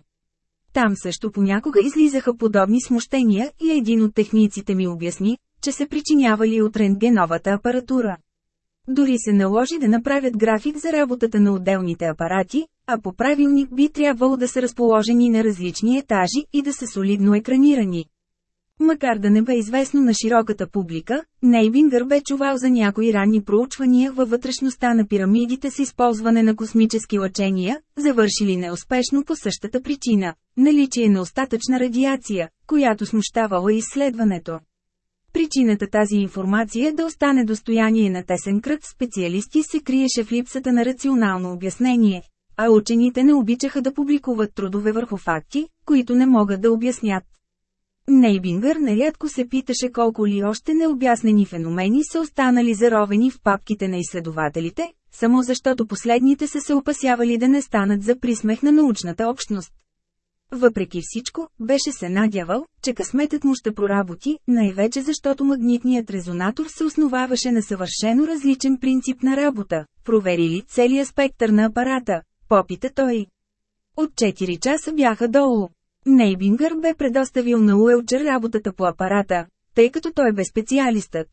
Там също понякога излизаха подобни смущения и един от техниците ми обясни, че се причинявали от рентгеновата апаратура. Дори се наложи да направят график за работата на отделните апарати, а по правилник би трябвало да са разположени на различни етажи и да са солидно екранирани. Макар да не бе известно на широката публика, Нейбингър бе чувал за някои ранни проучвания във вътрешността на пирамидите с използване на космически лъчения, завършили неуспешно по същата причина – наличие на остатъчна радиация, която смущавала изследването. Причината тази информация да остане достояние на тесен кръг специалисти се криеше в липсата на рационално обяснение, а учените не обичаха да публикуват трудове върху факти, които не могат да обяснят. Нейбингър нарядко се питаше колко ли още необяснени феномени са останали заровени в папките на изследователите, само защото последните са се опасявали да не станат за присмех на научната общност. Въпреки всичко, беше се надявал, че късметът му ще проработи, най-вече защото магнитният резонатор се основаваше на съвършено различен принцип на работа. Проверили целия спектър на апарата, попита той. От 4 часа бяха долу. Нейбингър бе предоставил на Уелчер работата по апарата, тъй като той бе специалистът.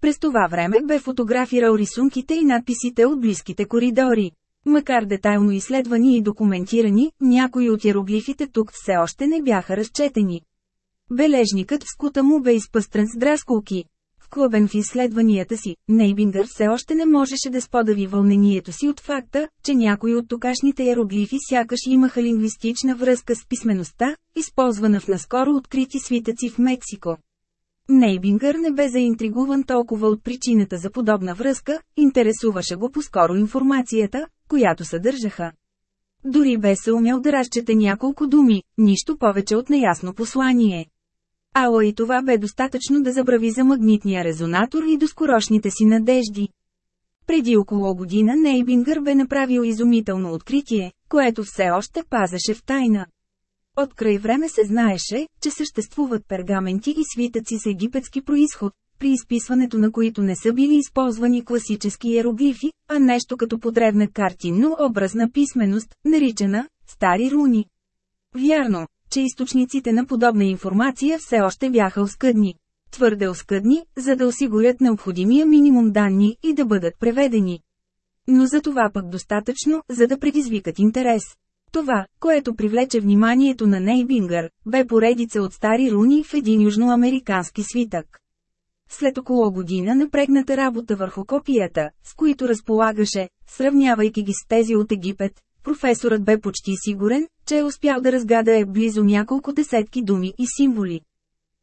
През това време бе фотографирал рисунките и надписите от близките коридори. Макар детайлно изследвани и документирани, някои от иероглифите тук все още не бяха разчетени. Бележникът в скута му бе изпъстрен с драсколки. Вклъбен в изследванията си, Нейбингър все още не можеше да сподави вълнението си от факта, че някои от токашните иероглифи сякаш имаха лингвистична връзка с писмеността, използвана в наскоро открити свитъци в Мексико. Нейбингър не бе заинтригуван толкова от причината за подобна връзка, интересуваше го по-скоро информацията, която съдържаха. Дори бе се умял да разчете няколко думи, нищо повече от неясно послание. Ало и това бе достатъчно да забрави за магнитния резонатор и до скорошните си надежди. Преди около година Нейбингър бе направил изумително откритие, което все още пазеше в тайна. От край време се знаеше, че съществуват пергаменти и свитъци с египетски происход, при изписването на които не са били използвани класически иероглифи, а нещо като подревна картинно-образна писменост, наричана «стари руни». Вярно, че източниците на подобна информация все още бяха оскъдни. Твърде оскъдни, за да осигурят необходимия минимум данни и да бъдат преведени. Но за това пък достатъчно, за да предизвикат интерес. Това, което привлече вниманието на Нейбингър, бе поредица от стари руни в един южноамерикански свитък. След около година напрегната работа върху копията, с които разполагаше, сравнявайки ги с тези от Египет, професорът бе почти сигурен, че е успял да разгада е близо няколко десетки думи и символи.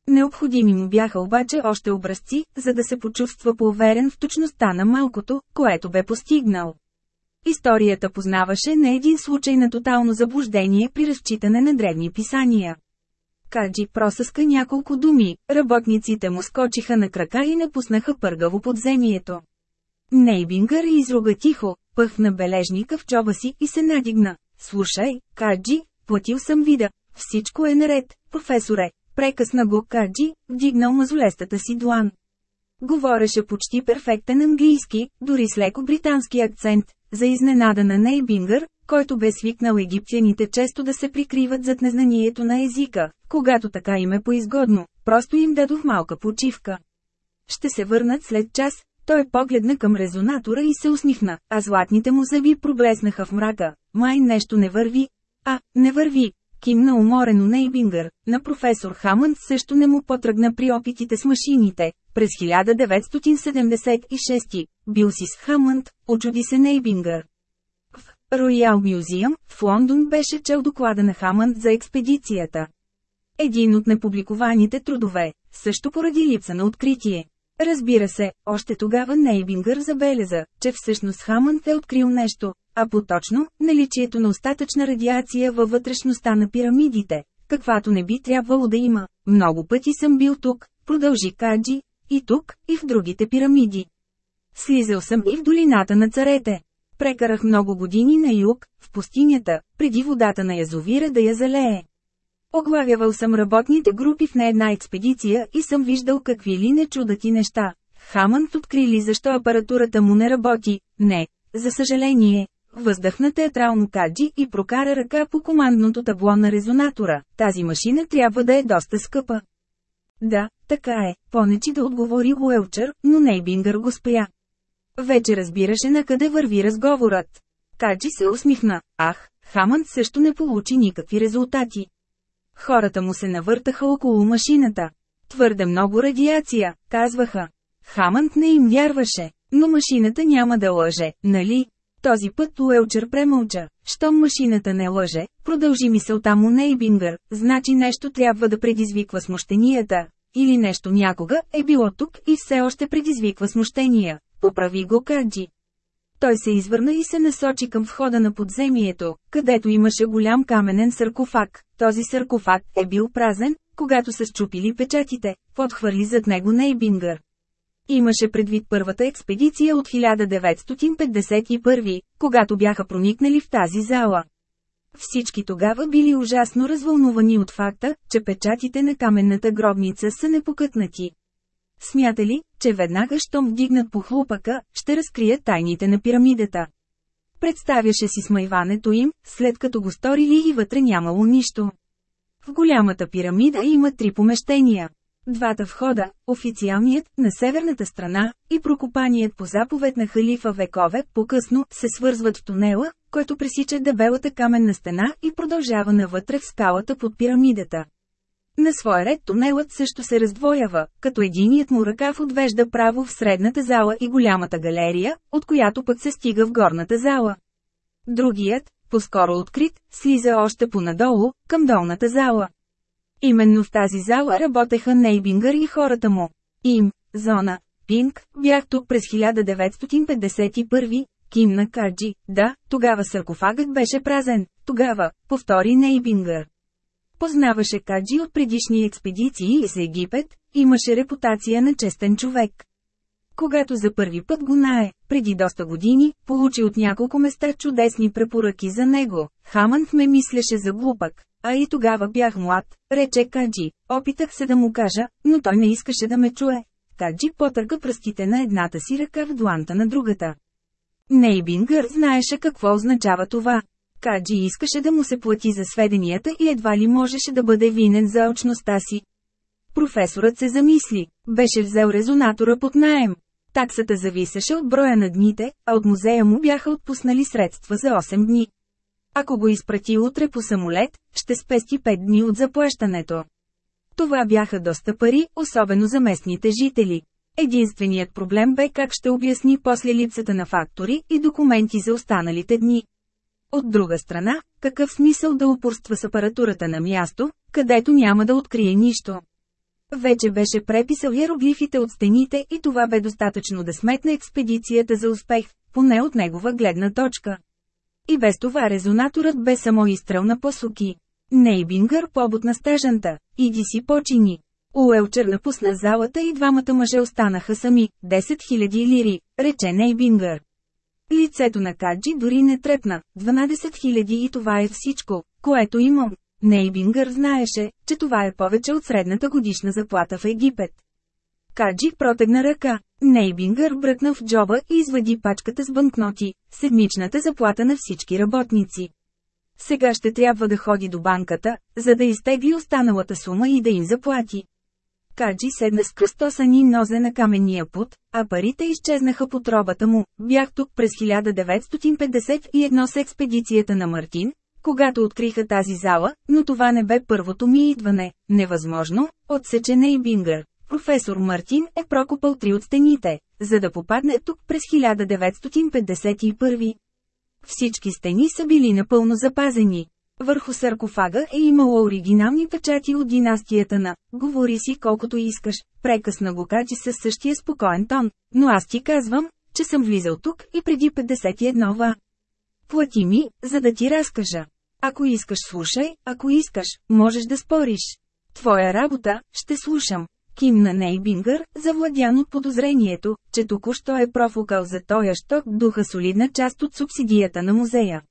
Необходими му бяха обаче още образци, за да се почувства поуверен в точността на малкото, което бе постигнал. Историята познаваше не един случай на тотално заблуждение при разчитане на древни писания. Каджи просъска няколко думи, работниците му скочиха на крака и напуснаха пъргаво подземието. Нейбингър изруга тихо, пъхна бележника в чоба си и се надигна. Слушай, Каджи, платил съм вида, всичко е наред, професоре, прекъсна го Каджи, вдигнал мазолестата си длан. Говореше почти перфектен английски, дори с леко британски акцент, за изненада на Нейбингър, който бе свикнал египтяните често да се прикриват зад незнанието на езика, когато така им е поизгодно, просто им дадох малка почивка. Ще се върнат след час, той погледна към резонатора и се усмихна, а златните му зъби проблеснаха в мрака. Май нещо не върви. А, не върви. Кимна уморено Нейбингър. На професор Хамънд също не му потръгна при опитите с машините. През 1976 бил си с Хамънд, очуди се Нейбингър. В Роял Мюзиъм в Лондон беше чел доклада на Хамънд за експедицията. Един от непубликуваните трудове, също поради липса на откритие. Разбира се, още тогава Нейбингър забеляза, че всъщност Хамънд е открил нещо, а по-точно, наличието на остатъчна радиация във вътрешността на пирамидите, каквато не би трябвало да има. Много пъти съм бил тук, продължи Каджи, и тук, и в другите пирамиди. Слизал съм и в долината на царете. Прекарах много години на юг, в пустинята, преди водата на язовира да я залее. Оглавявал съм работните групи в не една експедиция и съм виждал какви ли не чудати неща. Хамънд откри ли защо апаратурата му не работи? Не, за съжаление. Въздъхна театрално Каджи и прокара ръка по командното табло на резонатора. Тази машина трябва да е доста скъпа. Да, така е, понечи да отговори Уелчър, но Нейбингър го спря. Вече разбираше на къде върви разговорът. Каджи се усмихна. Ах, Хамънд също не получи никакви резултати. Хората му се навъртаха около машината. Твърде много радиация, казваха. Хамънд не им вярваше, но машината няма да лъже, нали? Този път Уелчер премълча. Щом машината не лъже, продължи мисълта му Нейбингър, значи нещо трябва да предизвиква смущенията. Или нещо някога е било тук и все още предизвиква смущения. Поправи го Каджи. Той се извърна и се насочи към входа на подземието, където имаше голям каменен саркофаг. Този саркофаг е бил празен, когато са счупили печатите, подхвърли зад него Нейбингър. Имаше предвид първата експедиция от 1951, когато бяха проникнали в тази зала. Всички тогава били ужасно развълнувани от факта, че печатите на каменната гробница са непокътнати. Смятали, че веднага щом вдигнат по хлупака, ще разкрият тайните на пирамидата. Представяше си смайването им, след като го сторили и вътре нямало нищо. В голямата пирамида има три помещения. Двата входа, официалният, на северната страна, и прокопаният по заповед на халифа векове, по-късно, се свързват в тунела, който пресича дебелата каменна стена и продължава навътре в скалата под пирамидата. На свой ред тунелът също се раздвоява, като единият му ръкав отвежда право в средната зала и голямата галерия, от която пък се стига в горната зала. Другият, по-скоро открит, слиза още понадолу, към долната зала. Именно в тази зала работеха Нейбингър и хората му. Им, зона, Пинк, бях тук през 1951, кимна Каджи, да, тогава саркофагът беше празен, тогава, повтори Нейбингър. Познаваше Каджи от предишни експедиции из Египет, имаше репутация на честен човек. Когато за първи път го нае, преди доста години, получи от няколко места чудесни препоръки за него, Хамънд ме мислеше за глупак, а и тогава бях млад, рече Каджи. Опитах се да му кажа, но той не искаше да ме чуе. Каджи потърка пръстите на едната си ръка в дланта на другата. Нейбингър знаеше какво означава това. Каджи искаше да му се плати за сведенията и едва ли можеше да бъде винен за очността си. Професорът се замисли. Беше взел резонатора под наем. Таксата зависеше от броя на дните, а от музея му бяха отпуснали средства за 8 дни. Ако го изпрати утре по самолет, ще спести 5 дни от заплащането. Това бяха доста пари, особено за местните жители. Единственият проблем бе как ще обясни после липсата на фактори и документи за останалите дни. От друга страна, какъв смисъл да упорства с апаратурата на място, където няма да открие нищо. Вече беше преписал иероглифите от стените и това бе достатъчно да сметне експедицията за успех, поне от негова гледна точка. И без това резонаторът бе само изстрел на посоки. Нейбингър побут на стежанта, иди си почини. Уелчер напусна залата и двамата мъже останаха сами, 10 000 лири, рече Нейбингър. Лицето на Каджи дори не трепна, 12 000 и това е всичко, което имам. Нейбингър знаеше, че това е повече от средната годишна заплата в Египет. Каджи протегна ръка. Нейбингър бръкна в джоба и извади пачката с банкноти, седмичната заплата на всички работници. Сега ще трябва да ходи до банката, за да изтегли останалата сума и да им заплати. Каджи седна с кръстосани нозе на каменния пут, а парите изчезнаха под робата му. Бях тук през 1951 с експедицията на Мартин, когато откриха тази зала, но това не бе първото ми идване. Невъзможно, отсече Нейбингър. Професор Мартин е прокопал три от стените, за да попадне тук през 1951. Всички стени са били напълно запазени. Върху саркофага е имало оригинални печати от династията на «Говори си колкото искаш», прекъсна го качи със същия спокоен тон, но аз ти казвам, че съм влизал тук и преди 51 ва. Плати ми, за да ти разкажа. Ако искаш слушай, ако искаш, можеш да спориш. Твоя работа, ще слушам. Кимна Нейбингър, завладян от подозрението, че току-що е профукал за тоя шток духа солидна част от субсидията на музея.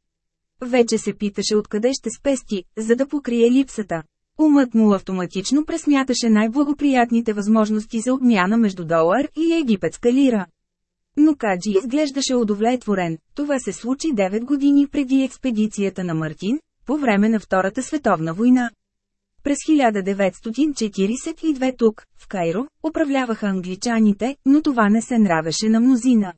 Вече се питаше откъде ще спести, за да покрие липсата. Умът му автоматично пресмяташе най-благоприятните възможности за обмяна между долар и египетска лира. Но Каджи изглеждаше удовлетворен. Това се случи 9 години преди експедицията на Мартин, по време на Втората световна война. През 1942 тук, в Кайро, управляваха англичаните, но това не се нравеше на мнозина.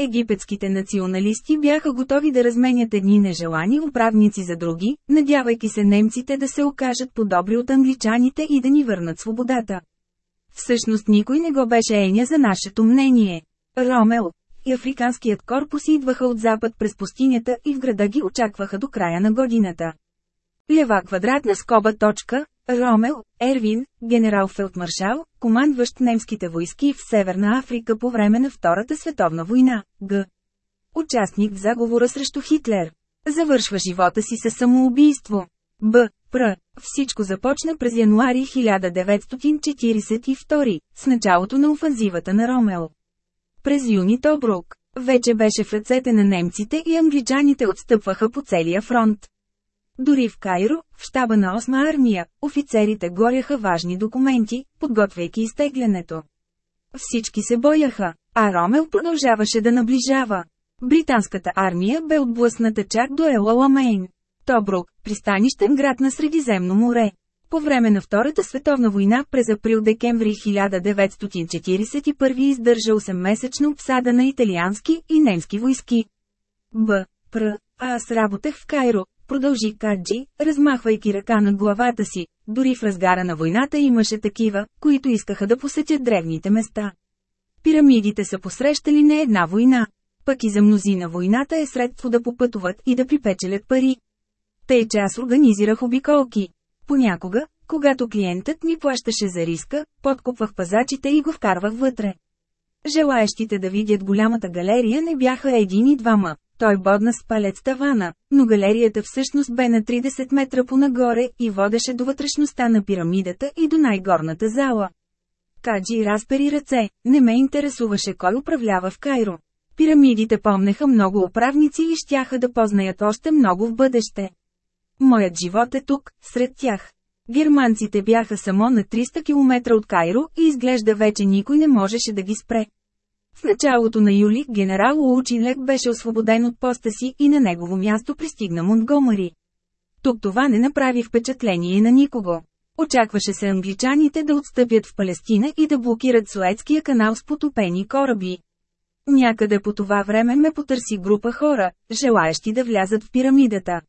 Египетските националисти бяха готови да разменят едни нежелани управници за други, надявайки се немците да се окажат по-добри от англичаните и да ни върнат свободата. Всъщност никой не го беше еня за нашето мнение. Ромел и африканският корпус идваха от запад през пустинята и в града ги очакваха до края на годината. Лева квадратна скоба точка, Ромел, Ервин, генерал-фелдмаршал, командващ немските войски в Северна Африка по време на Втората световна война, Г. Участник в заговора срещу Хитлер. Завършва живота си със самоубийство. Б. Пр. Всичко започна през януари 1942, с началото на офанзивата на Ромел. През юни Тобрук, вече беше в ръцете на немците и англичаните отстъпваха по целия фронт. Дори в Кайро, в щаба на 8 армия, офицерите горяха важни документи, подготвяйки изтеглянето. Всички се бояха, а Ромел продължаваше да наближава. Британската армия бе отблъсната чак до Елаламейн. Тобрук, пристанищен град на Средиземно море. По време на Втората световна война през април-декември 1941 издържа 8-месечна обсада на италиански и немски войски. Б. Пр. Аз работех в Кайро, продължи Каджи, размахвайки ръка над главата си. Дори в разгара на войната имаше такива, които искаха да посетят древните места. Пирамидите са посрещали не една война. Пък и за мнозина войната е средство да попътуват и да припечелят пари. Тъй че аз организирах обиколки. Понякога, когато клиентът ми плащаше за риска, подкупвах пазачите и го вкарвах вътре. Желаещите да видят голямата галерия не бяха един и двама. Той бодна с палец тавана, но галерията всъщност бе на 30 метра понагоре и водеше до вътрешността на пирамидата и до най-горната зала. Каджи разпери ръце, не ме интересуваше кой управлява в Кайро. Пирамидите помнеха много управници и щяха да познаят още много в бъдеще. Моят живот е тук, сред тях. Германците бяха само на 300 км от Кайро и изглежда вече никой не можеше да ги спре. В началото на юли генерал Лучинлек беше освободен от поста си и на негово място пристигна Монтгомари. Тук това не направи впечатление на никого. Очакваше се англичаните да отстъпят в Палестина и да блокират Суетския канал с потопени кораби. Някъде по това време ме потърси група хора, желаящи да влязат в пирамидата.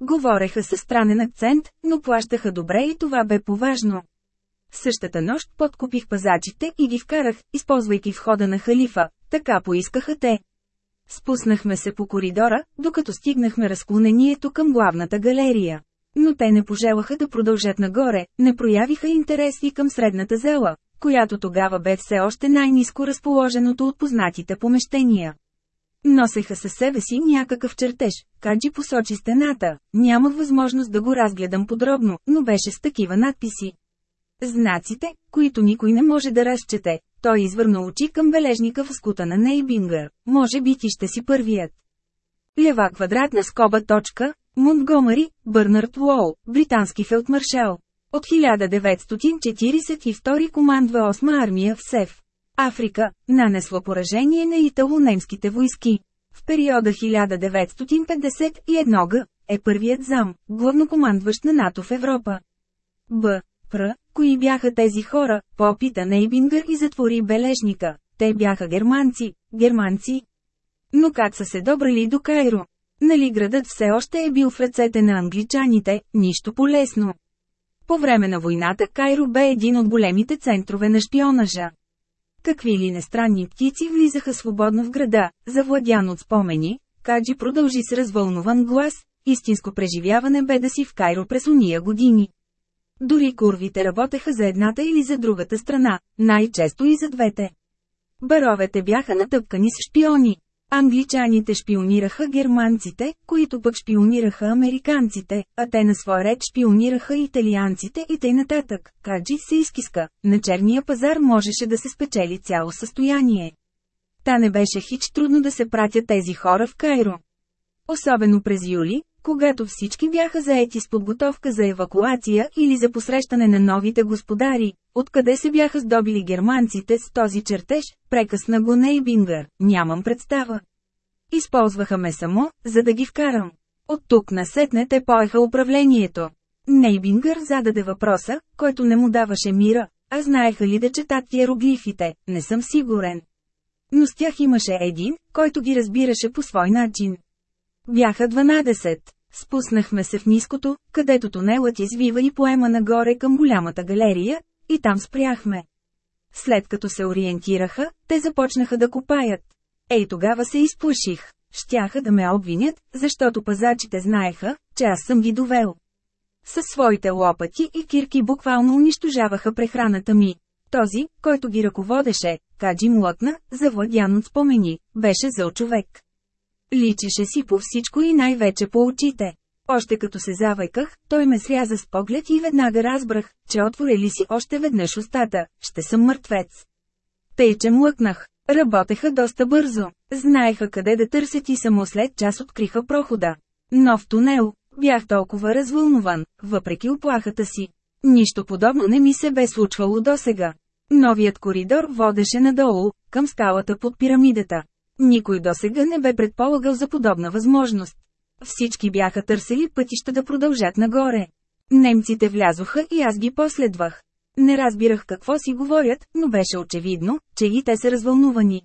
Говореха със странен акцент, но плащаха добре и това бе поважно. Същата нощ подкупих пазачите и ги вкарах, използвайки входа на халифа, така поискаха те. Спуснахме се по коридора, докато стигнахме разклонението към главната галерия. Но те не пожелаха да продължат нагоре, не проявиха интерес и към средната зала, която тогава бе все още най-низко разположеното от познатите помещения. Носеха със себе си някакъв чертеж, Каджи посочи стената, нямах възможност да го разгледам подробно, но беше с такива надписи. Знаците, които никой не може да разчете, той извърна очи към бележника в скута на Нейбингър, може би ти ще си първият. Лева квадратна скоба точка, Монтгомари, Бърнард Уол, британски фелдмаршал. От 1942 командва 8 армия в Сев. Африка, нанесла поражение на итало-немските войски. В периода 1951 г. е първият зам, главнокомандващ на НАТО в Европа. Б. Пр. Кои бяха тези хора, попита Нейбингър и затвори бележника. Те бяха германци, германци. Но как са се добрали до Кайро? Нали градът все още е бил в ръцете на англичаните, нищо полезно. По време на войната Кайро бе един от големите центрове на шпионажа. Какви ли нестранни птици влизаха свободно в града, завладян от спомени, Каджи продължи с развълнуван глас, истинско преживяване бе да си в Кайро през уния години. Дори курвите работеха за едната или за другата страна, най-често и за двете. Баровете бяха натъпкани с шпиони. Англичаните шпионираха германците, които пък шпионираха американците, а те на свой ред шпионираха италианците и тъй нататък. Каджи се изкиска, на черния пазар можеше да се спечели цяло състояние. Та не беше хич трудно да се пратят тези хора в Кайро. Особено през юли, когато всички бяха заети с подготовка за евакуация или за посрещане на новите господари, откъде се бяха здобили германците с този чертеж, прекъсна го Нейбингър, нямам представа. Използваха ме само, за да ги вкарам. От тук насетне те поеха управлението. Нейбингър зададе въпроса, който не му даваше мира, а знаеха ли да четат иероглифите, не съм сигурен. Но с тях имаше един, който ги разбираше по свой начин. Бяха 12. Спуснахме се в ниското, където тунелът извива и поема нагоре към голямата галерия, и там спряхме. След като се ориентираха, те започнаха да копаят. Ей тогава се изплаших. Щяха да ме обвинят, защото пазачите знаеха, че аз съм ги довел. Със своите лопати и кирки буквално унищожаваха прехраната ми. Този, който ги ръководеше, Каджи млъкна, завладян от спомени, беше зъл човек. Личеше си по всичко и най-вече по очите. Още като се завайках, той ме сряза с поглед и веднага разбрах, че отворили си още веднъж устата, ще съм мъртвец. Тъй, че млъкнах. Работеха доста бързо. Знаеха къде да търсят и само след час откриха прохода. Нов тунел. Бях толкова развълнуван, въпреки оплахата си. Нищо подобно не ми се бе случвало досега. Новият коридор водеше надолу, към скалата под пирамидата. Никой досега не бе предполагал за подобна възможност. Всички бяха търсили пътища да продължат нагоре. Немците влязоха и аз ги последвах. Не разбирах какво си говорят, но беше очевидно, че и те са развълнувани.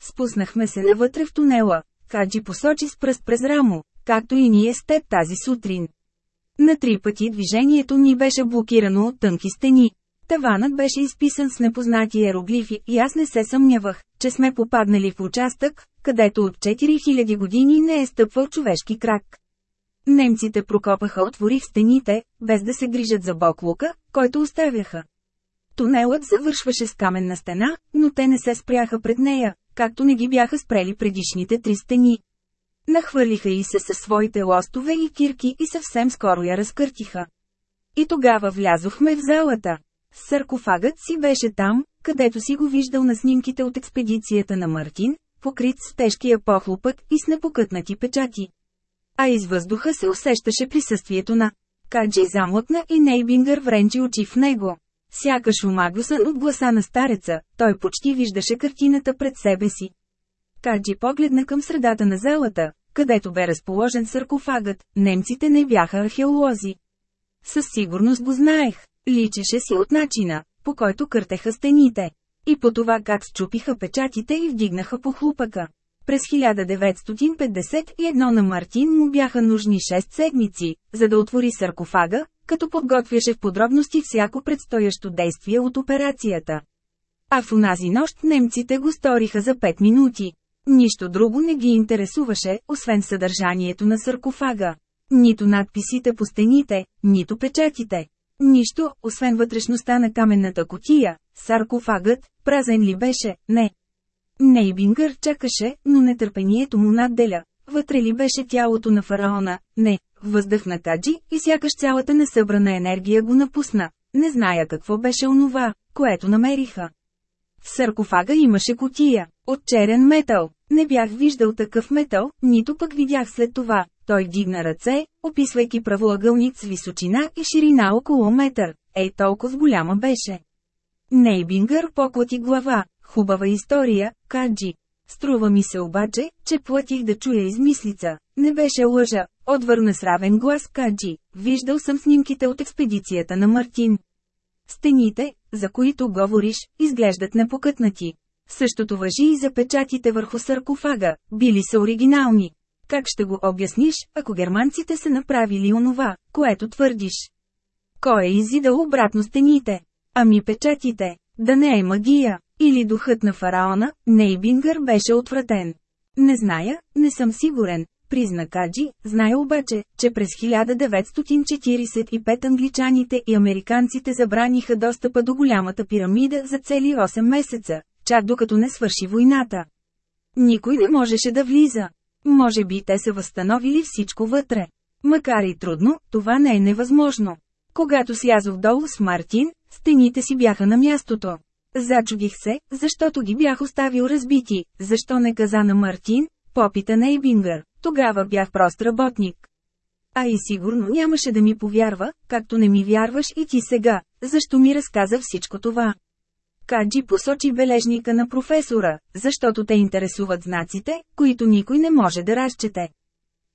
Спуснахме се навътре в тунела. Каджи посочи с пръст през рамо, както и ние с теб тази сутрин. На три пъти движението ни беше блокирано от тънки стени. Таванът беше изписан с непознати иероглифи и аз не се съмнявах, че сме попаднали в участък, където от 4000 години не е стъпвал човешки крак. Немците прокопаха отвори в стените, без да се грижат за боклука, който оставяха. Тунелът завършваше с каменна стена, но те не се спряха пред нея, както не ги бяха спрели предишните три стени. Нахвърлиха и се със своите лостове и кирки и съвсем скоро я разкъртиха. И тогава влязохме в залата. Саркофагът си беше там, където си го виждал на снимките от експедицията на Мартин, покрит с тежкия похлопък и с непокътнати печати. А из въздуха се усещаше присъствието на Каджи замлъкна и Нейбингър вренчи очи в него. Сякаш омагосан от гласа на стареца, той почти виждаше картината пред себе си. Каджи погледна към средата на залата, където бе разположен саркофагът, немците не бяха археолози. Със сигурност го знаех, личеше си от начина, по който къртеха стените. И по това как счупиха печатите и вдигнаха по хлупъка. През 1951 на Мартин му бяха нужни 6 седмици, за да отвори саркофага, като подготвяше в подробности всяко предстоящо действие от операцията. А в унази нощ немците го сториха за 5 минути. Нищо друго не ги интересуваше, освен съдържанието на саркофага. Нито надписите по стените, нито печатите. Нищо, освен вътрешността на каменната котия, саркофагът, празен ли беше, не. Нейбингър чакаше, но нетърпението му надделя. Вътре ли беше тялото на фараона? Не. Въздъхна Каджи и сякаш цялата несъбрана енергия го напусна. Не зная какво беше онова, което намериха. В саркофага имаше котия, от черен метал. Не бях виждал такъв метал, нито пък видях след това. Той вдигна ръце, описвайки правоъгълник с височина и ширина около метър. Ей толкова голяма беше. Нейбингър поклати глава. Хубава история, Каджи. Струва ми се обаче, че платих да чуя измислица. Не беше лъжа, отвърна с равен глас Каджи. Виждал съм снимките от експедицията на Мартин. Стените, за които говориш, изглеждат непокътнати. Същото въжи и за печатите върху саркофага, били са оригинални. Как ще го обясниш, ако германците са направили онова, което твърдиш? Кой е изидал обратно стените? Ами печатите, да не е магия, или духът на фараона, Нейбингър беше отвратен. Не зная, не съм сигурен, призна Каджи, знае обаче, че през 1945 англичаните и американците забраниха достъпа до голямата пирамида за цели 8 месеца, чак докато не свърши войната. Никой не можеше да влиза. Може би те са възстановили всичко вътре. Макар и трудно, това не е невъзможно. Когато слязох долу с Мартин, стените си бяха на мястото. Зачудих се, защото ги бях оставил разбити, защо не каза на Мартин, попита на Ейбингър, тогава бях прост работник. А и сигурно нямаше да ми повярва, както не ми вярваш и ти сега, защо ми разказа всичко това. Каджи посочи бележника на професора, защото те интересуват знаците, които никой не може да разчете.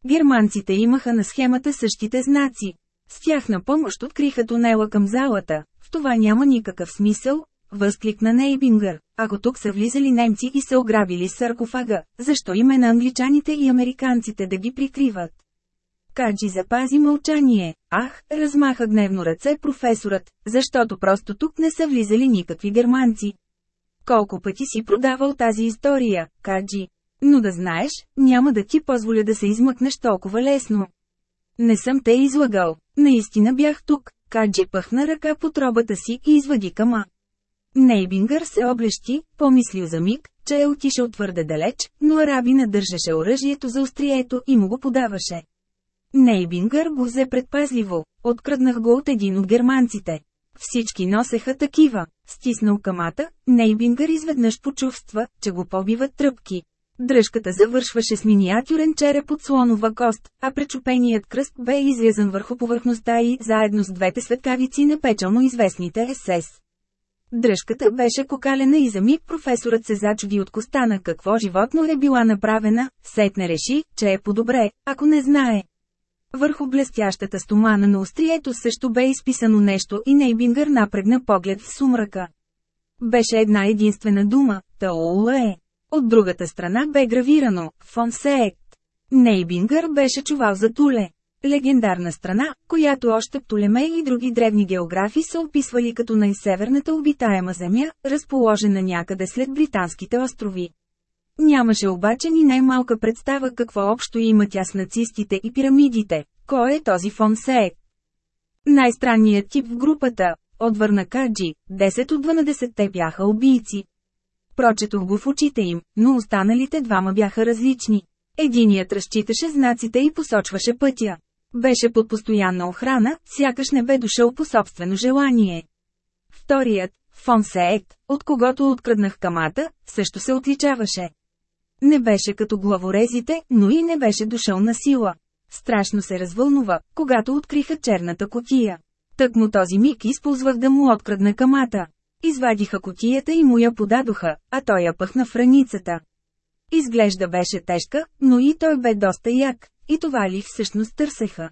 Германците имаха на схемата същите знаци. С тях на помощ откриха тунела към залата, в това няма никакъв смисъл, възкликна Нейбингър. Ако тук са влизали немци и са ограбили саркофага, защо име на англичаните и американците да ги прикриват? Каджи запази мълчание. Ах, размаха гневно ръце професорът, защото просто тук не са влизали никакви германци. Колко пъти си продавал тази история, Каджи? Но да знаеш, няма да ти позволя да се измъкнеш толкова лесно. Не съм те излагал. Наистина бях тук. Каджи пъхна ръка по тробата си и извади кама. Нейбингър се облещи, помислил за миг, че е отишъл твърде далеч, но арабина държеше оръжието за острието и му го подаваше. Нейбингър го взе предпазливо, откраднах го от един от германците. Всички носеха такива. Стиснал камата, Нейбингър изведнъж почувства, че го побиват тръпки. Дръжката завършваше с миниатюрен череп от слонова кост, а пречупеният кръст бе изрязан върху повърхността и заедно с двете светкавици на печално известните СС. Дръжката беше кокалена и за миг професорът се зачуди от коста на какво животно е била направена, сетне реши, че е по-добре, ако не знае. Върху блестящата стомана на острието също бе изписано нещо и Нейбингър напрегна поглед в сумрака. Беше една единствена дума – Таолуе. От другата страна бе гравирано – Фон Сеект. Нейбингър беше чувал за Туле. Легендарна страна, която още Птолемей и други древни географи са описвали като най-северната обитаема земя, разположена някъде след Британските острови. Нямаше обаче ни най-малка представа какво общо има тя с нацистите и пирамидите. Кой е този фон Сеек? Най-странният тип в групата, отвърна Каджи, 10 от 12-те бяха убийци. Прочетох го в очите им, но останалите двама бяха различни. Единият разчиташе знаците и посочваше пътя. Беше под постоянна охрана, сякаш не бе дошъл по собствено желание. Вторият, Фон Сеект, от когото откраднах камата, също се отличаваше. Не беше като главорезите, но и не беше дошъл на сила. Страшно се развълнува, когато откриха черната котия. Тък му този миг използвах да му открадна камата. Извадиха котията и му я подадоха, а той я пъхна в раницата. Изглежда беше тежка, но и той бе доста як, и това ли всъщност търсеха.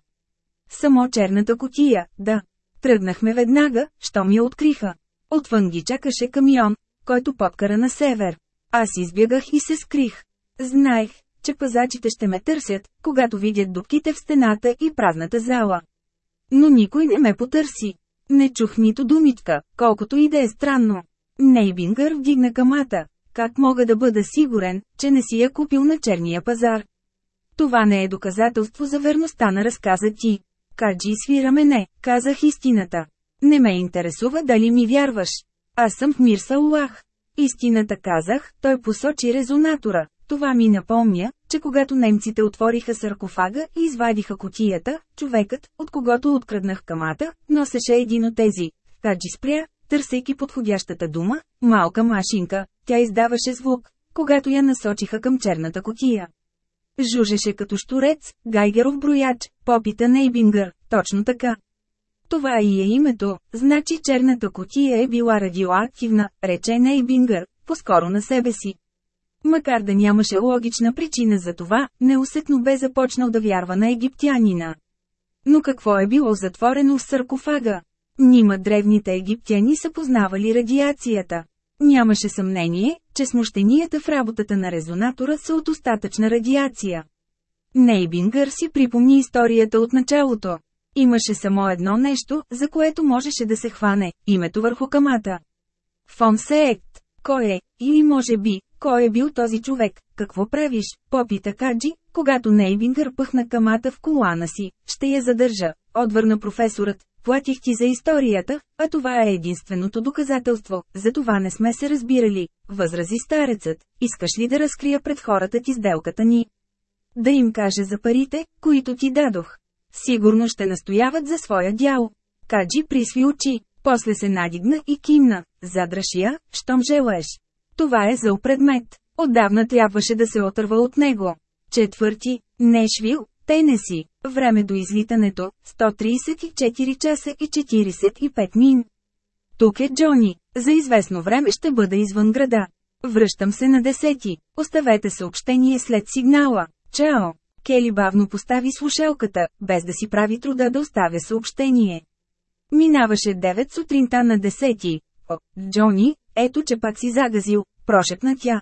Само черната котия, да. Тръгнахме веднага, що ми я откриха. Отвън ги чакаше камион, който подкара на север. Аз избягах и се скрих. Знаех, че пазачите ще ме търсят, когато видят дубките в стената и празната зала. Но никой не ме потърси. Не чух нито думичка, колкото и да е странно. Нейбингър вдигна камата. Как мога да бъда сигурен, че не си я купил на черния пазар? Това не е доказателство за верността на разказа ти. Каджи свира мене, казах истината. Не ме интересува дали ми вярваш. Аз съм в мир с. Истината казах, той посочи резонатора. Това ми напомня, че когато немците отвориха саркофага и извадиха котията, човекът, от когото откраднах камата, носеше един от тези. Каджи спря, търсейки подходящата дума, малка машинка, тя издаваше звук, когато я насочиха към черната котия. Жужеше като штурец, Гайгеров брояч, попита Нейбингър, точно така. Това и е името, значи черната котия е била радиоактивна, рече Нейбингър, по-скоро на себе си. Макар да нямаше логична причина за това, неусетно бе започнал да вярва на египтянина. Но какво е било затворено в саркофага? Нима древните египтяни са познавали радиацията. Нямаше съмнение, че смущенията в работата на резонатора са от остатъчна радиация. Нейбингър си припомни историята от началото. Имаше само едно нещо, за което можеше да се хване – името върху камата. Фон Сеект. Кой е, или може би, Кой е бил този човек? Какво правиш? Попита Каджи, когато Нейбингър пъхна камата в колана си. Ще я задържа, отвърна професорът. Платих ти за историята, а това е единственото доказателство, за това не сме се разбирали, възрази старецът. Искаш ли да разкрия пред хората ти сделката ни? Да им каже за парите, които ти дадох. Сигурно ще настояват за своя дял. Каджи присви очи, после се надигна и кимна. Задръж я, щом желаеш. Това е зъл предмет. Отдавна трябваше да се отърва от него. Четвърти, Нешвил, Тенеси. Време до излитането – 134 часа и 45 мин. Тук е Джони. За известно време ще бъда извън града. Връщам се на десети. Оставете съобщение след сигнала. Чао! Кели бавно постави слушалката, без да си прави труда да оставя съобщение. Минаваше 9 сутринта на 10. О, Джони, ето че пак си загазил, прошепна тя.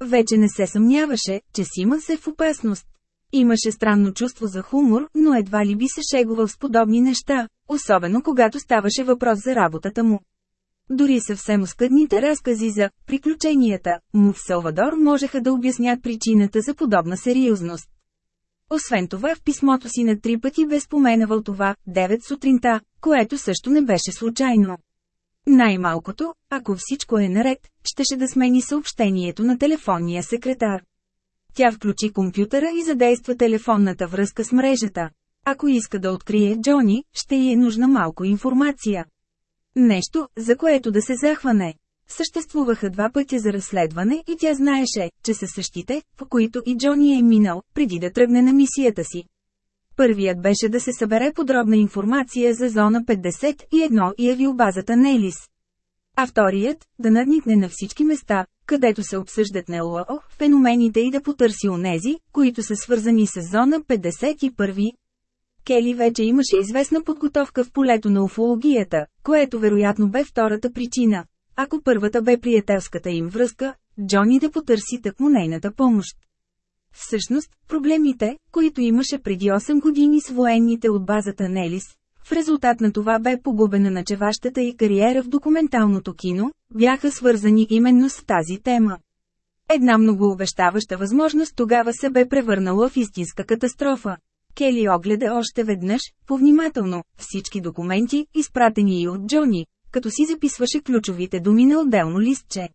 Вече не се съмняваше, че Симън се в опасност. Имаше странно чувство за хумор, но едва ли би се шегувал с подобни неща, особено когато ставаше въпрос за работата му. Дори съвсем оскъдните разкази за приключенията му в Салвадор можеха да обяснят причината за подобна сериозност. Освен това в писмото си на три пъти бе споменавал това, 9 сутринта, което също не беше случайно. Най-малкото, ако всичко е наред, щеше да смени съобщението на телефонния секретар. Тя включи компютъра и задейства телефонната връзка с мрежата. Ако иска да открие Джони, ще й е нужна малко информация. Нещо, за което да се захване. Съществуваха два пътя за разследване и тя знаеше, че са същите, по които и Джони е минал, преди да тръгне на мисията си. Първият беше да се събере подробна информация за зона 51 и авиобазата Нелис. А вторият – да надникне на всички места, където се обсъждат НЛО, феномените и да потърси онези, които са свързани с зона 51. Кели вече имаше известна подготовка в полето на уфологията, което вероятно бе втората причина. Ако първата бе приятелската им връзка, Джони да потърси тъкмо нейната помощ. Всъщност, проблемите, които имаше преди 8 години с военните от базата Нелис, в резултат на това бе погубена начеващата и кариера в документалното кино, бяха свързани именно с тази тема. Една много обещаваща възможност тогава се бе превърнала в истинска катастрофа. Кели огледа още веднъж, повнимателно, всички документи, изпратени и от Джони, като си записваше ключовите думи на отделно листче.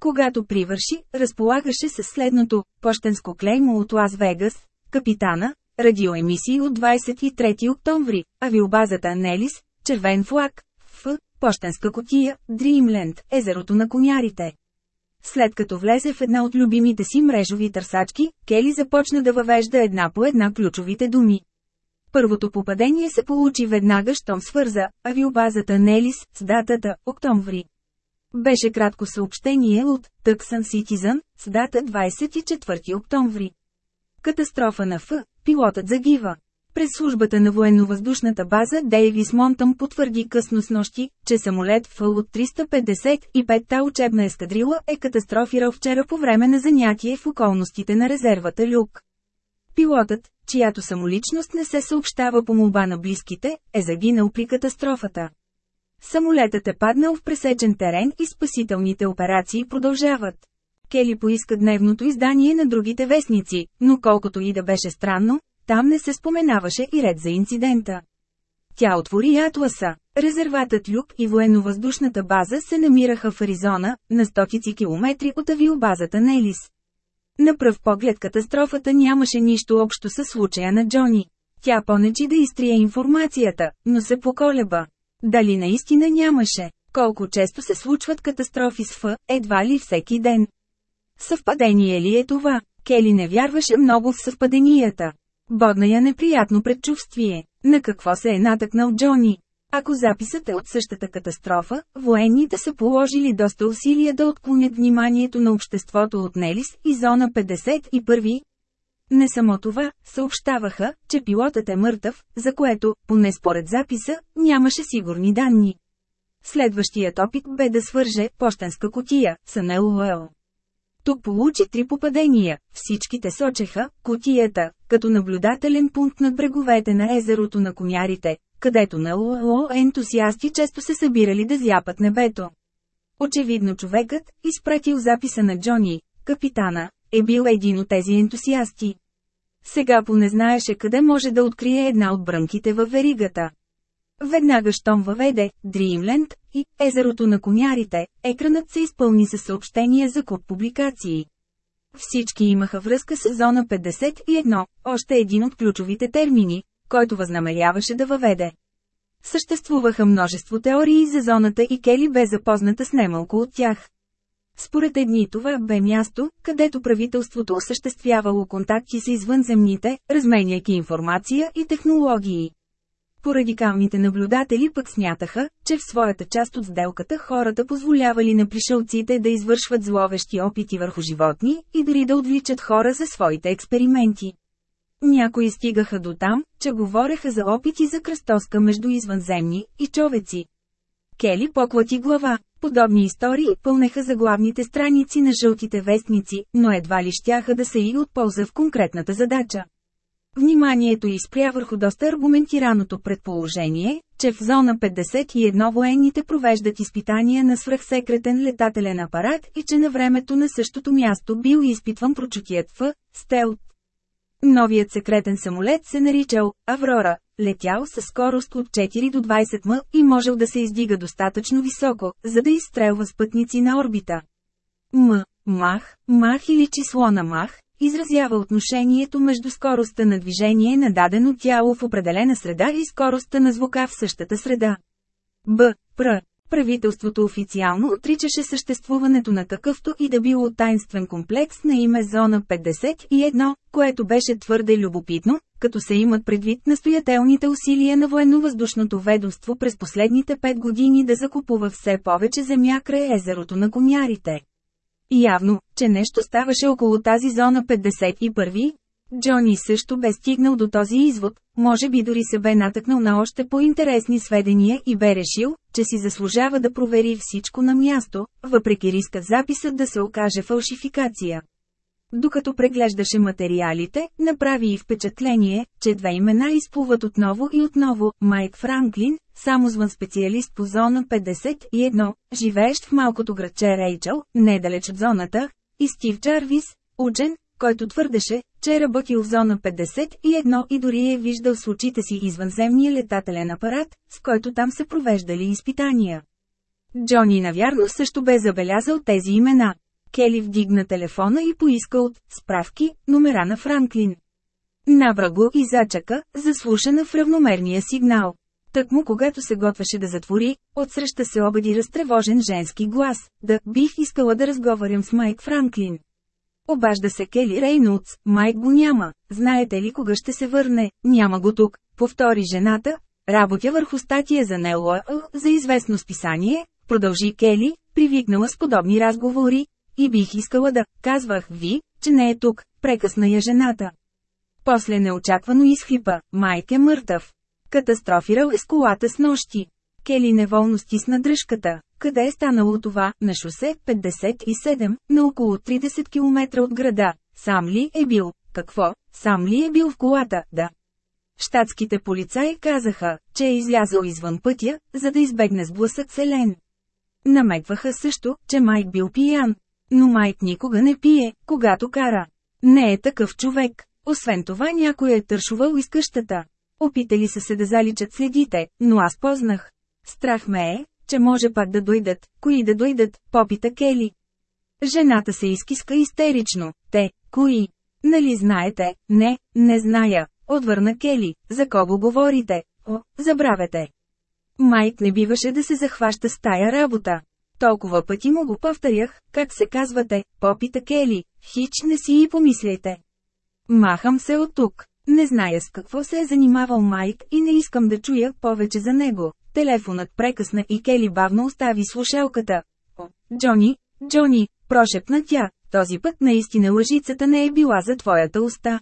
Когато привърши, разполагаше с следното – почтенско клеймо от Лас Вегас, капитана, радиоемисии от 23 октомври, авиобазата Нелис, червен флаг, Ф, почтенска котия, Дримленд, езерото на конярите. След като влезе в една от любимите си мрежови търсачки, Кели започна да въвежда една по една ключовите думи. Първото попадение се получи веднага, щом свърза авиобазата Нелис с датата – октомври. Беше кратко съобщение от Tucson Citizen с дата 24 октомври. Катастрофа на Ф. Пилотът загива. През службата на военновъздушната база Дейвис Монтъм потвърди късно с нощи, че самолет Ф от 355-та учебна ескадрила е катастрофирал вчера по време на занятие в околностите на резервата Люк. Пилотът, чиято самоличност не се съобщава по молба на близките, е загинал при катастрофата. Самолетът е паднал в пресечен терен и спасителните операции продължават. Кели поиска дневното издание на другите вестници, но колкото и да беше странно, там не се споменаваше и ред за инцидента. Тя отвори Атласа. Резерватът Люк и военновъздушната база се намираха в Аризона, на стотици километри от авиобазата Нелис. На пръв поглед катастрофата нямаше нищо общо с случая на Джони. Тя понечи да изтрие информацията, но се поколеба. Дали наистина нямаше? Колко често се случват катастрофи с Ф, едва ли всеки ден? Съвпадение ли е това? Кели не вярваше много в съвпаденията. Бодна я неприятно предчувствие. На какво се е натъкнал Джони? Ако записът е от същата катастрофа, военните са положили доста усилия да отклонят вниманието на обществото от Нелис и зона 51. Не само това, съобщаваха, че пилотът е мъртъв, за което, поне според записа, нямаше сигурни данни. Следващият опит бе да свърже почтенска котия с НЛО. Тук получи три попадения, всичките сочеха котията, като наблюдателен пункт над бреговете на езерото на комярите, където на ЛО ентусиасти често се събирали да зяпат небето. Очевидно човекът, изпратил записа на Джони, капитана, е бил един от тези ентусиасти. Сега поне знаеше къде може да открие една от брънките във веригата. Веднага щом въведе Dreamland и Езерото на конярите, екранът се изпълни със съобщения за код публикации. Всички имаха връзка с зона 51, още един от ключовите термини, който възнамеряваше да въведе. Съществуваха множество теории за зоната и Кели бе запозната с немалко от тях. Според едни това бе място, където правителството осъществявало контакти с извънземните, разменяйки информация и технологии. Порадикалните наблюдатели пък смятаха, че в своята част от сделката хората позволявали на пришелците да извършват зловещи опити върху животни и дори да отвличат хора за своите експерименти. Някои стигаха до там, че говореха за опити за кръстоска между извънземни и човеци. Кели поклати глава. Подобни истории пълнеха заглавните страници на жълтите вестници, но едва ли щяха да са и от полза в конкретната задача. Вниманието изпря върху доста аргументираното предположение, че в зона 51 военните провеждат изпитания на свръхсекретен летателен апарат и че на времето на същото място бил изпитван прочутият в стелт. Новият секретен самолет се наричал «Аврора», летял със скорост от 4 до 20 м и можел да се издига достатъчно високо, за да изстрелва спътници на орбита. М. Мах, Мах или число на Мах, изразява отношението между скоростта на движение на дадено тяло в определена среда и скоростта на звука в същата среда. Б. Пр. Правителството официално отричаше съществуването на какъвто и да било тайнствен комплекс на име Зона 51, което беше твърде любопитно, като се имат предвид настоятелните усилия на военновъздушното ведомство през последните пет години да закупува все повече земя край езерото на конярите. Явно, че нещо ставаше около тази зона 51. Джони също бе стигнал до този извод, може би дори се бе натъкнал на още по-интересни сведения и бе решил, че си заслужава да провери всичко на място, въпреки риска записът да се окаже фалшификация. Докато преглеждаше материалите, направи и впечатление, че две имена изплуват отново и отново – Майк Франклин, самозван специалист по зона 51, живеещ в малкото градче Рейчел, недалеч от зоната, и Стив Джарвис, учен, който твърдеше, че е работил в зона 51 и дори е виждал с очите си извънземния летателен апарат, с който там се провеждали изпитания. Джони навярно също бе забелязал тези имена. Кели вдигна телефона и поиска от справки номера на Франклин. Набра го и зачака, заслушана в равномерния сигнал. Тъкмо когато се готвеше да затвори, отсреща се обади разтревожен женски глас, да бих искала да разговарям с Майк Франклин. Обажда се Кели Рейнолдс, Майк го няма, знаете ли кога ще се върне, няма го тук, повтори жената, работя върху статия за НЛО, за известно списание, продължи Кели, привикнала с подобни разговори, и бих искала да, казвах ви, че не е тук, прекъсна я жената. После неочаквано изхлипа, Майк е мъртъв. Катастрофирал е с колата с нощи. Кели неволно стисна дръжката. Къде е станало това? На шосе 57, на около 30 км от града. Сам ли е бил? Какво? Сам ли е бил в колата? Да. Штатските полицаи казаха, че е излязъл извън пътя, за да избегне сблъсък с Елен. Намекваха също, че Майк бил пиян. Но Майк никога не пие, когато кара. Не е такъв човек. Освен това някой е тършувал из къщата. Опитали са се да заличат следите, но аз познах. Страх ме е, че може пак да дойдат, кои да дойдат, попита Кели. Жената се изкиска истерично. Те, кои? Нали знаете? Не, не зная, отвърна Кели. За кого говорите? О, забравете. Майк не биваше да се захваща с тая работа. Толкова пъти му го повторях, как се казвате, попита Кели, хич не си и помисляйте. Махам се от тук. Не зная с какво се е занимавал Майк и не искам да чуя повече за него. Телефонът прекъсна и Кели бавно остави слушалката. Джони, Джони, прошепна тя, този път наистина лъжицата не е била за твоята уста.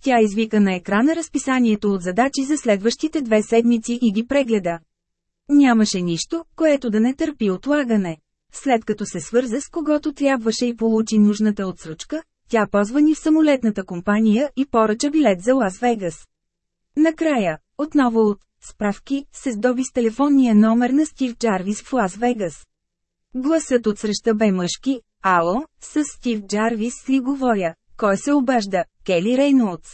Тя извика на екрана разписанието от задачи за следващите две седмици и ги прегледа. Нямаше нищо, което да не търпи отлагане. След като се свърза с когото трябваше и получи нужната отсрочка, тя позвани в самолетната компания и поръча билет за Лас-Вегас. Накрая, отново от справки, се здоби с телефонния номер на Стив Джарвис в Лас-Вегас. Гласът отсреща бе мъжки, ало, с Стив Джарвис ли говоря, кой се обажда, Кели Рейнолдс.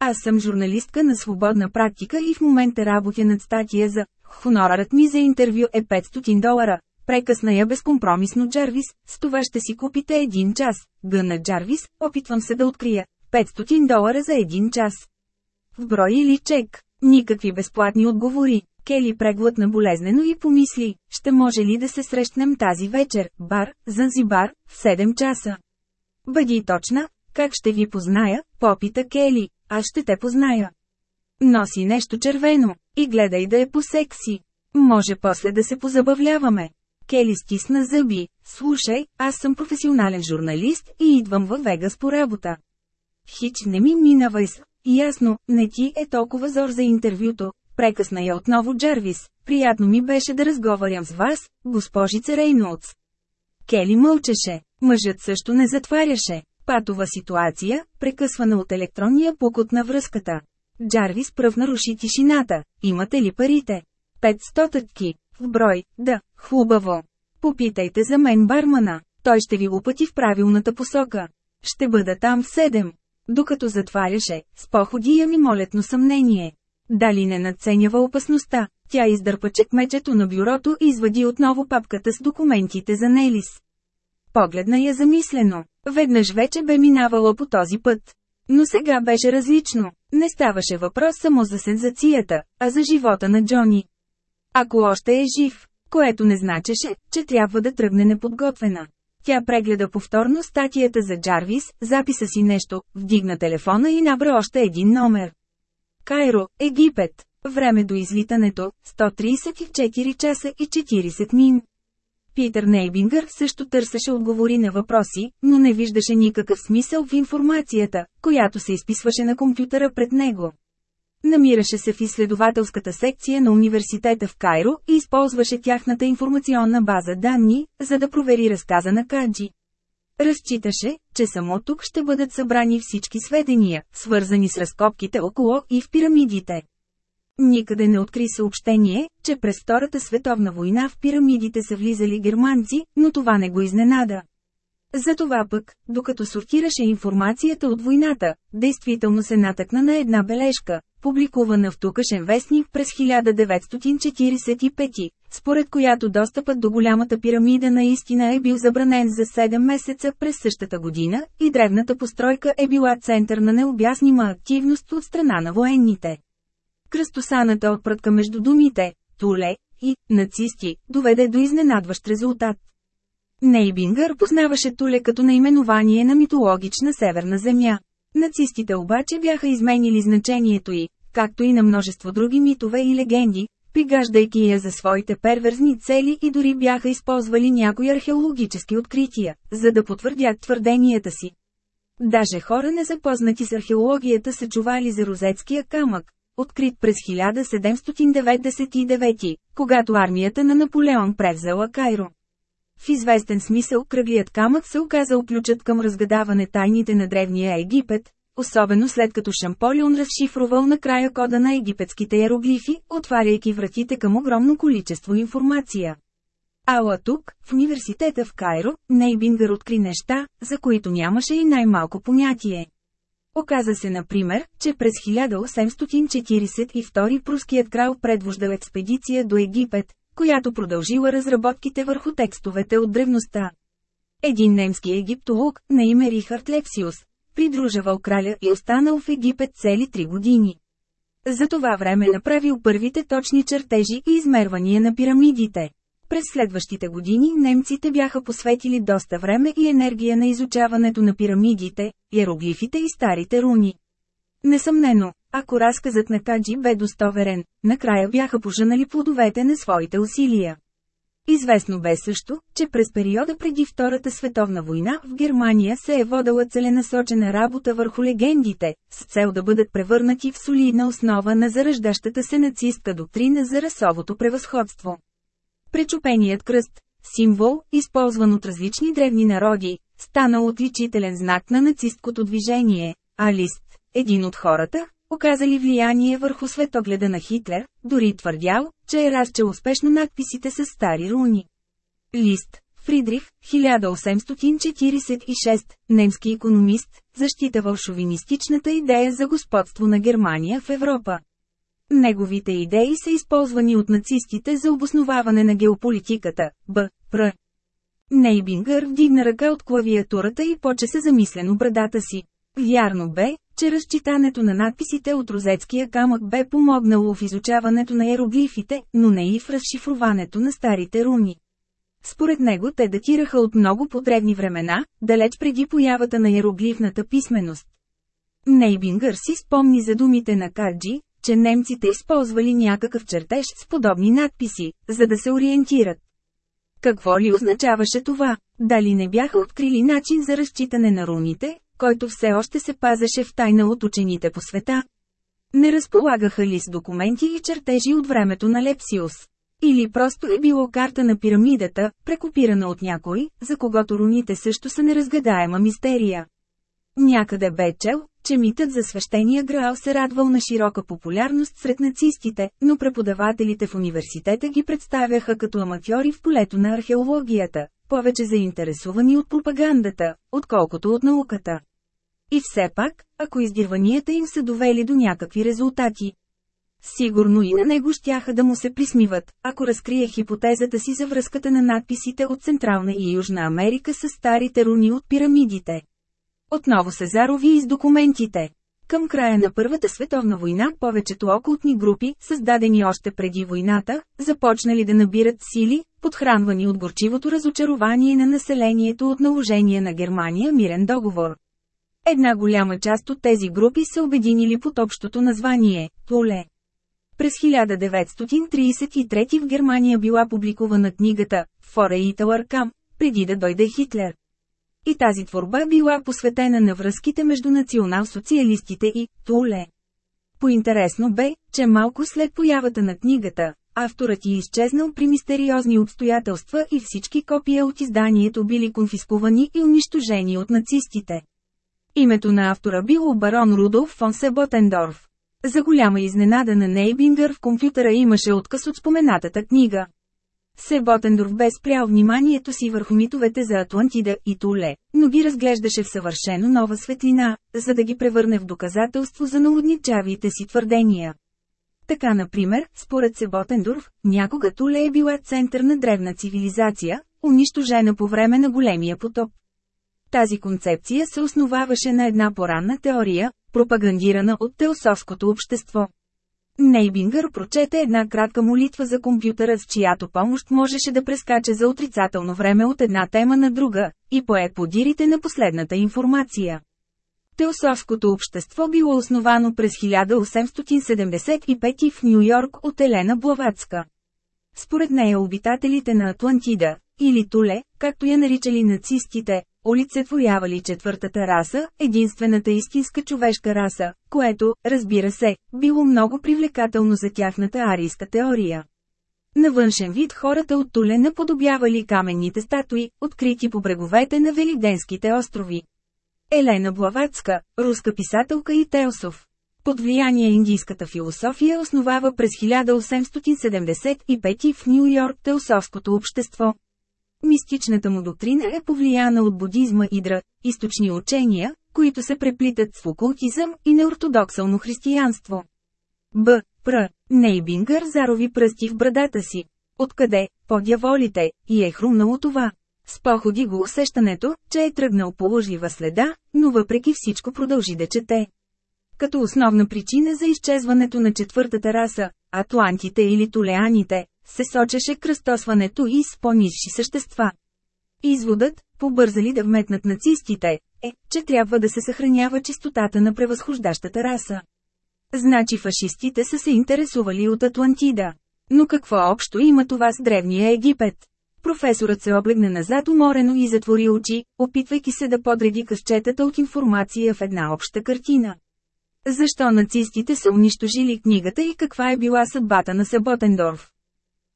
Аз съм журналистка на свободна практика и в момента работя над статия за «Хонорарът ми за интервю е 500 долара». Прекъсна я безкомпромисно Джарвис, с това ще си купите един час. Гъна Джарвис, опитвам се да открия. 500 долара за един час. В брой или чек? Никакви безплатни отговори. Кели преглътна болезнено и помисли, ще може ли да се срещнем тази вечер, бар, Занзибар, в 7 часа. Бъди точна, как ще ви позная, попита Кели, аз ще те позная. Носи нещо червено, и гледай да е по-секси. Може после да се позабавляваме. Кели стисна зъби, слушай, аз съм професионален журналист и идвам във Вегас по работа. Хич не ми минавай с. Ясно, не ти е толкова зор за интервюто. Прекъсна я отново Джервис. Приятно ми беше да разговарям с вас, госпожица Рейнолдс. Кели мълчеше. Мъжът също не затваряше. Патова ситуация, прекъсвана от електронния покот на връзката. Джарвис пръв наруши тишината. Имате ли парите? Пет стотътки. В брой, да, хубаво. Попитайте за мен бармана. Той ще ви упъти в правилната посока. Ще бъда там в седем. Докато затваряше, с походи я ми молетно съмнение. Дали не надценява опасността, тя издърпа чекмечето на бюрото и извади отново папката с документите за Нелис. Погледна я замислено. Веднъж вече бе минавало по този път. Но сега беше различно. Не ставаше въпрос само за сензацията, а за живота на Джони. Ако още е жив, което не значеше, че трябва да тръгне неподготвена. Тя прегледа повторно статията за Джарвис, записа си нещо, вдигна телефона и набра още един номер. Кайро, Египет. Време до излитането – 134 часа и 40 мин. Питър Нейбингър също търсеше отговори на въпроси, но не виждаше никакъв смисъл в информацията, която се изписваше на компютъра пред него. Намираше се в изследователската секция на университета в Кайро и използваше тяхната информационна база данни, за да провери разказа на Каджи. Разчиташе, че само тук ще бъдат събрани всички сведения, свързани с разкопките около и в пирамидите. Никъде не откри съобщение, че през Втората световна война в пирамидите са влизали германци, но това не го изненада. Затова пък, докато сортираше информацията от войната, действително се натъкна на една бележка, публикувана в тукашен вестник през 1945, според която достъпът до голямата пирамида наистина е бил забранен за 7 месеца през същата година, и древната постройка е била център на необяснима активност от страна на военните. Кръстосаната отпратка между думите «Туле» и «нацисти» доведе до изненадващ резултат. Нейбингър познаваше Туле като наименование на митологична северна земя. Нацистите обаче бяха изменили значението й, както и на множество други митове и легенди, пригаждайки я за своите перверзни цели и дори бяха използвали някои археологически открития, за да потвърдят твърденията си. Даже хора незапознати с археологията са чували за розетския камък, открит през 1799, когато армията на Наполеон превзела Кайро. В известен смисъл кръглият камък се оказал ключът към разгадаване тайните на древния Египет, особено след като Шамполион разшифровал накрая кода на египетските иероглифи, отваряйки вратите към огромно количество информация. Ала тук, в университета в Кайро, Нейбингър откри неща, за които нямаше и най-малко понятие. Оказа се, например, че през 1842 пруският крал предвождал експедиция до Египет, която продължила разработките върху текстовете от древността. Един немски египтолог, на име Рихард Лепсиус, придружавал краля и останал в Египет цели три години. За това време направил първите точни чертежи и измервания на пирамидите. През следващите години немците бяха посветили доста време и енергия на изучаването на пирамидите, иероглифите и старите руни. Несъмнено, ако разказът на Каджи бе достоверен, накрая бяха пожанали плодовете на своите усилия. Известно бе също, че през периода преди Втората световна война в Германия се е водала целенасочена работа върху легендите, с цел да бъдат превърнати в солидна основа на зараждащата се нацистка доктрина за расовото превъзходство. Пречупеният кръст, символ, използван от различни древни народи, станал отличителен знак на нацисткото движение, а лист, един от хората, оказали влияние върху светогледа на Хитлер, дори твърдял, че е разчел успешно надписите с стари руни. Лист, Фридрих, 1846, немски економист, защитавал шовинистичната идея за господство на Германия в Европа. Неговите идеи са използвани от нацистите за обосноваване на геополитиката, Б. Пр. Нейбингър вдигна ръка от клавиатурата и поче се замислено брадата си. Вярно бе, че разчитането на надписите от розетския камък бе помогнало в изучаването на иероглифите, но не и в разшифруването на старите руни. Според него те датираха от много подревни времена, далеч преди появата на иероглифната писменост. Нейбингър си спомни за думите на Каджи, че немците използвали някакъв чертеж с подобни надписи, за да се ориентират. Какво ли означаваше това? Дали не бяха открили начин за разчитане на руните, който все още се пазеше в тайна от учените по света? Не разполагаха ли с документи и чертежи от времето на Лепсиус? Или просто е било карта на пирамидата, прекопирана от някой, за когото руните също са неразгадаема мистерия. Някъде бе чел, че митът за свещения Граал се радвал на широка популярност сред нацистите, но преподавателите в университета ги представяха като аматьори в полето на археологията, повече заинтересувани от пропагандата, отколкото от науката. И все пак, ако издирванията им са довели до някакви резултати, Сигурно и на него щяха да му се присмиват, ако разкрие хипотезата си за връзката на надписите от Централна и Южна Америка с старите руни от пирамидите. Отново се зарови и с документите. Към края на Първата световна война повечето окултни групи, създадени още преди войната, започнали да набират сили, подхранвани от горчивото разочарование на населението от наложение на Германия мирен договор. Една голяма част от тези групи се обединили под общото название – Туле. През 1933 в Германия била публикувана книгата «Фора и Таларкам», преди да дойде Хитлер. И тази творба била посветена на връзките между национал-социалистите и Туле. Поинтересно бе, че малко след появата на книгата, авторът е изчезнал при мистериозни обстоятелства и всички копия от изданието били конфискувани и унищожени от нацистите. Името на автора било барон Рудолф фон Себотендорф. За голяма изненада на Нейбингър в компютъра имаше отказ от споменатата книга. Себотендорф бе спрял вниманието си върху митовете за Атлантида и Туле, но ги разглеждаше в съвършено нова светлина, за да ги превърне в доказателство за налудничавите си твърдения. Така например, според Себотендорф, някога Туле е била център на древна цивилизация, унищожена по време на големия потоп. Тази концепция се основаваше на една поранна теория, пропагандирана от теософското общество. Нейбингър прочете една кратка молитва за компютъра с чиято помощ можеше да прескача за отрицателно време от една тема на друга, и пое подирите на последната информация. Теософското общество било основано през 1875 в Нью Йорк от Елена Блаватска. Според нея обитателите на Атлантида, или Туле, както я наричали нацистите, олицетворявали четвъртата раса, единствената истинска човешка раса, което, разбира се, било много привлекателно за тяхната арийска теория. На външен вид хората от Туле наподобявали каменните статуи, открити по бреговете на Велиденските острови. Елена Блаватска, руска писателка и теософ. Под влияние индийската философия основава през 1875 в Нью Йорк теософското общество. Мистичната му доктрина е повлияна от будизма и дра, източни учения, които се преплитат с окултизъм и неортодоксално християнство. Б. Пр. Нейбингър зарови пръсти в брадата си. Откъде, по дяволите, и е хрумнало това. С походи го усещането, че е тръгнал по лъжлива следа, но въпреки всичко продължи да чете. Като основна причина за изчезването на четвъртата раса, атлантите или толеаните, се сочеше кръстосването и с по-низши същества. Изводът, побързали да вметнат нацистите, е, че трябва да се съхранява чистотата на превъзхождащата раса. Значи фашистите са се интересували от Атлантида. Но какво общо има това с древния Египет? Професорът се облегна назад уморено и затвори очи, опитвайки се да подреди късчетата от информация в една обща картина. Защо нацистите са унищожили книгата и каква е била съдбата на Саботендорф?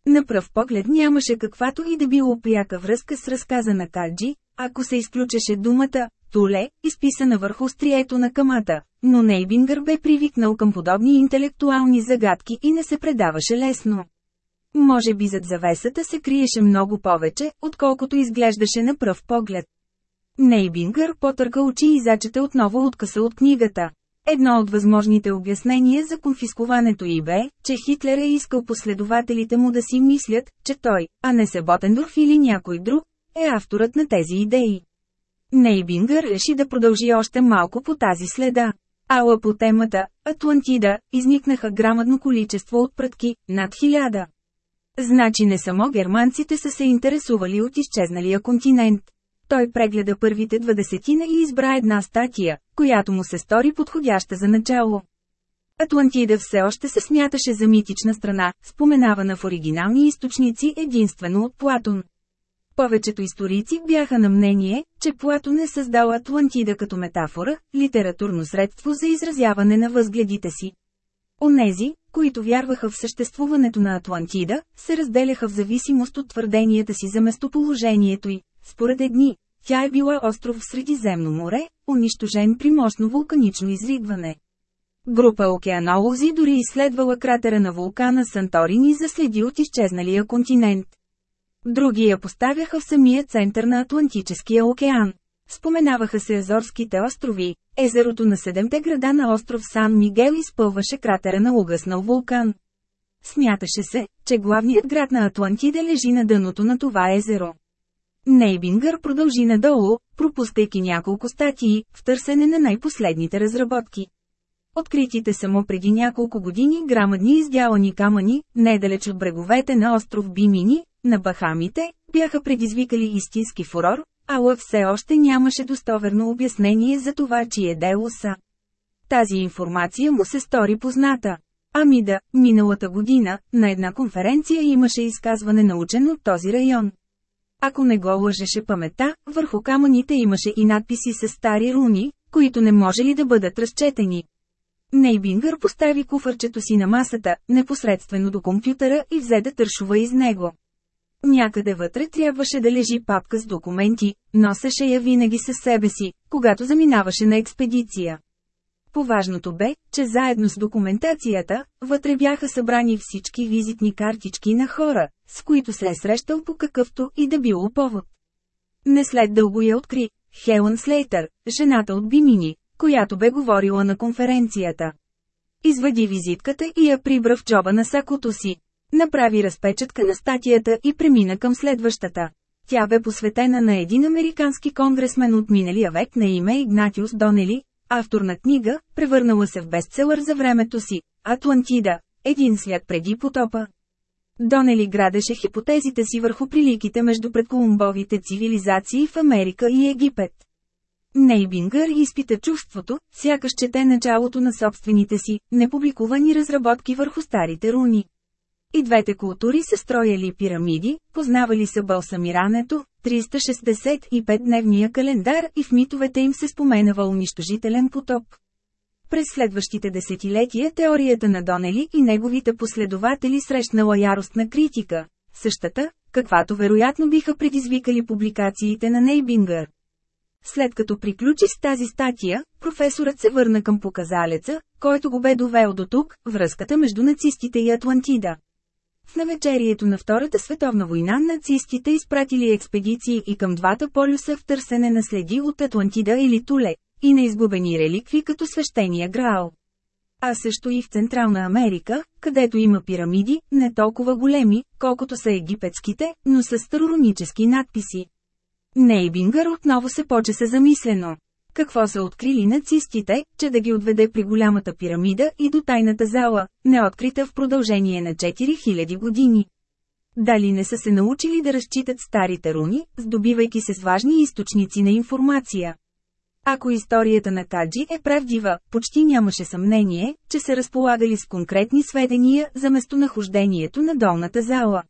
На пръв поглед нямаше каквато и да било пряка връзка с разказа на Каджи, ако се изключеше думата «Туле», изписана върху стрието на камата, но Нейбингър бе привикнал към подобни интелектуални загадки и не се предаваше лесно. Може би зад завесата се криеше много повече, отколкото изглеждаше на пръв поглед. Нейбингър потърка очи и зачета отново откъса от книгата. Едно от възможните обяснения за конфискуването и бе, че Хитлер е искал последователите му да си мислят, че той, а не се Ботендорф или някой друг, е авторът на тези идеи. Нейбингър реши да продължи още малко по тази следа. Ала по темата «Атлантида» изникнаха грамадно количество от прътки, над хиляда. Значи не само германците са се интересували от изчезналия континент. Той прегледа първите двадесетина и избра една статия, която му се стори подходяща за начало. Атлантида все още се смяташе за митична страна, споменавана в оригинални източници единствено от Платон. Повечето историци бяха на мнение, че Платон е създал Атлантида като метафора, литературно средство за изразяване на възгледите си. Онези, които вярваха в съществуването на Атлантида, се разделяха в зависимост от твърденията си за местоположението й. Според едни, тя е била остров в Средиземно море, унищожен при мощно вулканично изригване. Група океанолози дори изследвала кратера на вулкана Санторини за следи от изчезналия континент. Други я поставяха в самия център на Атлантическия океан. Споменаваха се Азорските острови, езерото на седемте града на остров Сан Мигел изпълваше кратера на угаснал вулкан. Смяташе се, че главният град на Атлантида лежи на дъното на това езеро. Нейбингър продължи надолу, пропускайки няколко статии, в търсене на най-последните разработки. Откритите само преди няколко години грамадни издялани камъни, недалеч от бреговете на остров Бимини, на Бахамите, бяха предизвикали истински фурор, ала все още нямаше достоверно обяснение за това, чие дело са. Тази информация му се стори позната. Ами да, миналата година, на една конференция имаше изказване научен от този район. Ако не го лъжеше памета, върху камъните имаше и надписи с стари руни, които не може ли да бъдат разчетени. Нейбингър постави куфърчето си на масата, непосредствено до компютъра и взе да тършува из него. Някъде вътре трябваше да лежи папка с документи, носеше я винаги със себе си, когато заминаваше на експедиция. Поважното бе, че заедно с документацията, вътре бяха събрани всички визитни картички на хора, с които се е срещал по какъвто и да било повод. Не след дълго я откри, Хелън Слейтър, жената от Бимини, която бе говорила на конференцията. Извади визитката и я прибра в джоба на сакото си. Направи разпечатка на статията и премина към следващата. Тя бе посветена на един американски конгресмен от миналия век на име Игнатиус Донели, автор на книга, превърнала се в бестселър за времето си – Атлантида – един свят преди потопа. Донели градеше хипотезите си върху приликите между предколумбовите цивилизации в Америка и Египет. Нейбингър изпита чувството, сякаш чете началото на собствените си, непубликувани разработки върху старите руни. И двете култури се строяли пирамиди, познавали са балсамирането, 365-дневния календар и в митовете им се споменава унищожителен потоп. През следващите десетилетия теорията на Донели и неговите последователи срещнала яростна критика, същата, каквато вероятно биха предизвикали публикациите на Нейбингър. След като приключи с тази статия, професорът се върна към показалеца, който го бе довел до тук, връзката между нацистите и Атлантида. В навечерието на Втората световна война нацистите изпратили експедиции и към двата полюса в търсене на следи от Атлантида или Туле, и на изгубени реликви като свещения Граал. А също и в Централна Америка, където има пирамиди, не толкова големи, колкото са египетските, но с староронически надписи. Нейбингър отново се почеса замислено. Какво са открили нацистите, че да ги отведе при голямата пирамида и до тайната зала, не открита в продължение на 4000 години? Дали не са се научили да разчитат старите руни, здобивайки се с важни източници на информация? Ако историята на Каджи е правдива, почти нямаше съмнение, че се разполагали с конкретни сведения за местонахождението на долната зала.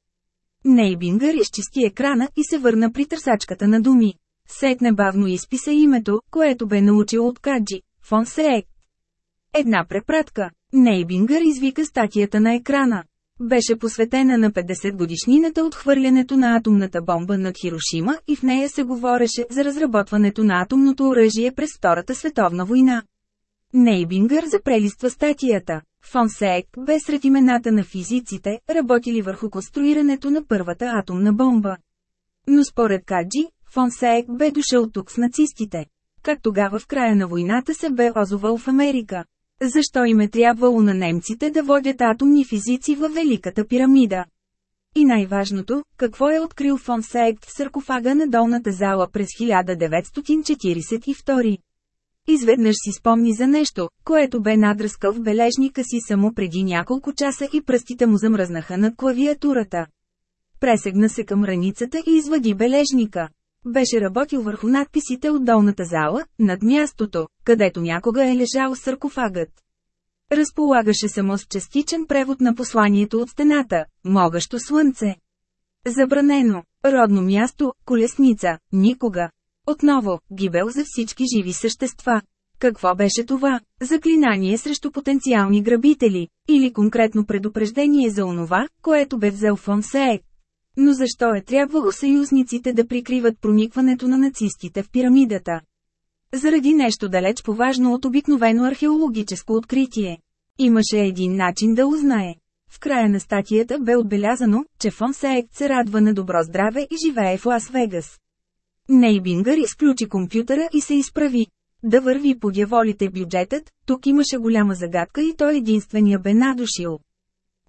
Нейбингър изчисти екрана и се върна при търсачката на думи. Сетне бавно изписа името, което бе научил от Каджи, фон Сеек. Една препратка. Нейбингър извика статията на екрана. Беше посветена на 50 годишнината от хвърлянето на атомната бомба над Хирошима и в нея се говореше за разработването на атомното оръжие през Втората световна война. Нейбингър запрелиства статията. Фонсек бе сред имената на физиците, работили върху конструирането на първата атомна бомба. Но според Каджи, Фонсек бе дошъл тук с нацистите. Как тогава в края на войната се бе озовал в Америка? Защо им е трябвало на немците да водят атомни физици във Великата пирамида? И най-важното, какво е открил фон Сейкт в саркофага на долната зала през 1942? Изведнъж си спомни за нещо, което бе надръскал в бележника си само преди няколко часа и пръстите му замръзнаха над клавиатурата. Пресегна се към раницата и извади бележника. Беше работил върху надписите от долната зала, над мястото, където някога е лежал саркофагът. Разполагаше само с частичен превод на посланието от стената – Могащо слънце. Забранено. Родно място – колесница. Никога. Отново, гибел за всички живи същества. Какво беше това? Заклинание срещу потенциални грабители, или конкретно предупреждение за онова, което бе взел фон Сеек. Но защо е трябвало съюзниците да прикриват проникването на нацистите в пирамидата? Заради нещо далеч поважно от обикновено археологическо откритие. Имаше един начин да узнае. В края на статията бе отбелязано, че фон Сеект се радва на добро здраве и живее в Лас-Вегас. Нейбингър изключи компютъра и се изправи. Да върви по дяволите бюджетът, тук имаше голяма загадка и той единствения бе надушил.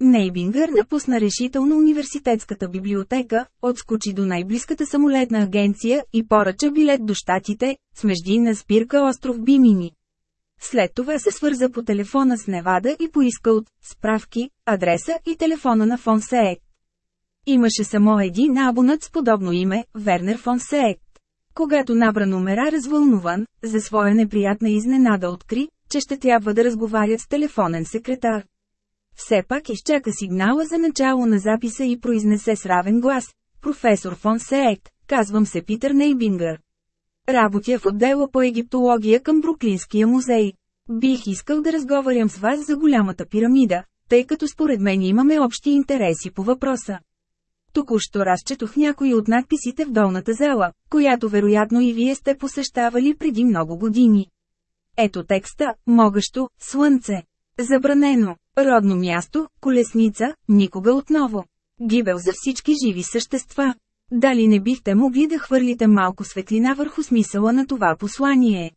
Нейбингър напусна решително университетската библиотека, отскочи до най-близката самолетна агенция и поръча билет до щатите, с междинна спирка остров Бимини. След това се свърза по телефона с Невада и поиска от справки, адреса и телефона на фон Сеек. Имаше само един абонат с подобно име – Вернер фон Сеек. Когато набра номера развълнуван, за своя неприятна изненада откри, че ще трябва да разговарят с телефонен секретар. Все пак изчака сигнала за начало на записа и произнесе с равен глас. Професор фон Сеек, казвам се Питър Нейбингър. Работя в отдела по египтология към Бруклинския музей. Бих искал да разговарям с вас за голямата пирамида, тъй като според мен имаме общи интереси по въпроса. Току-що разчетох някои от надписите в долната зала, която вероятно и вие сте посещавали преди много години. Ето текста, могащо, слънце. Забранено, родно място, колесница, никога отново. Гибел за всички живи същества. Дали не бихте могли да хвърлите малко светлина върху смисъла на това послание?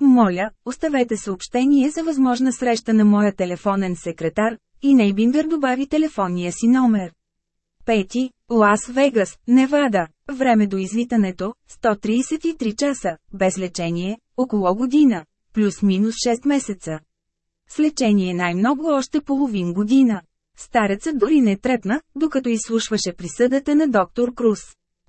Моля, оставете съобщение за възможна среща на моя телефонен секретар, и Нейбингър добави телефонния си номер. Пети, Лас Вегас, Невада. Време до извитането – 133 часа, без лечение, около година, плюс-минус 6 месеца. С лечение най-много още половин година. Старецът дори не трепна, докато изслушваше присъдата на доктор Круз.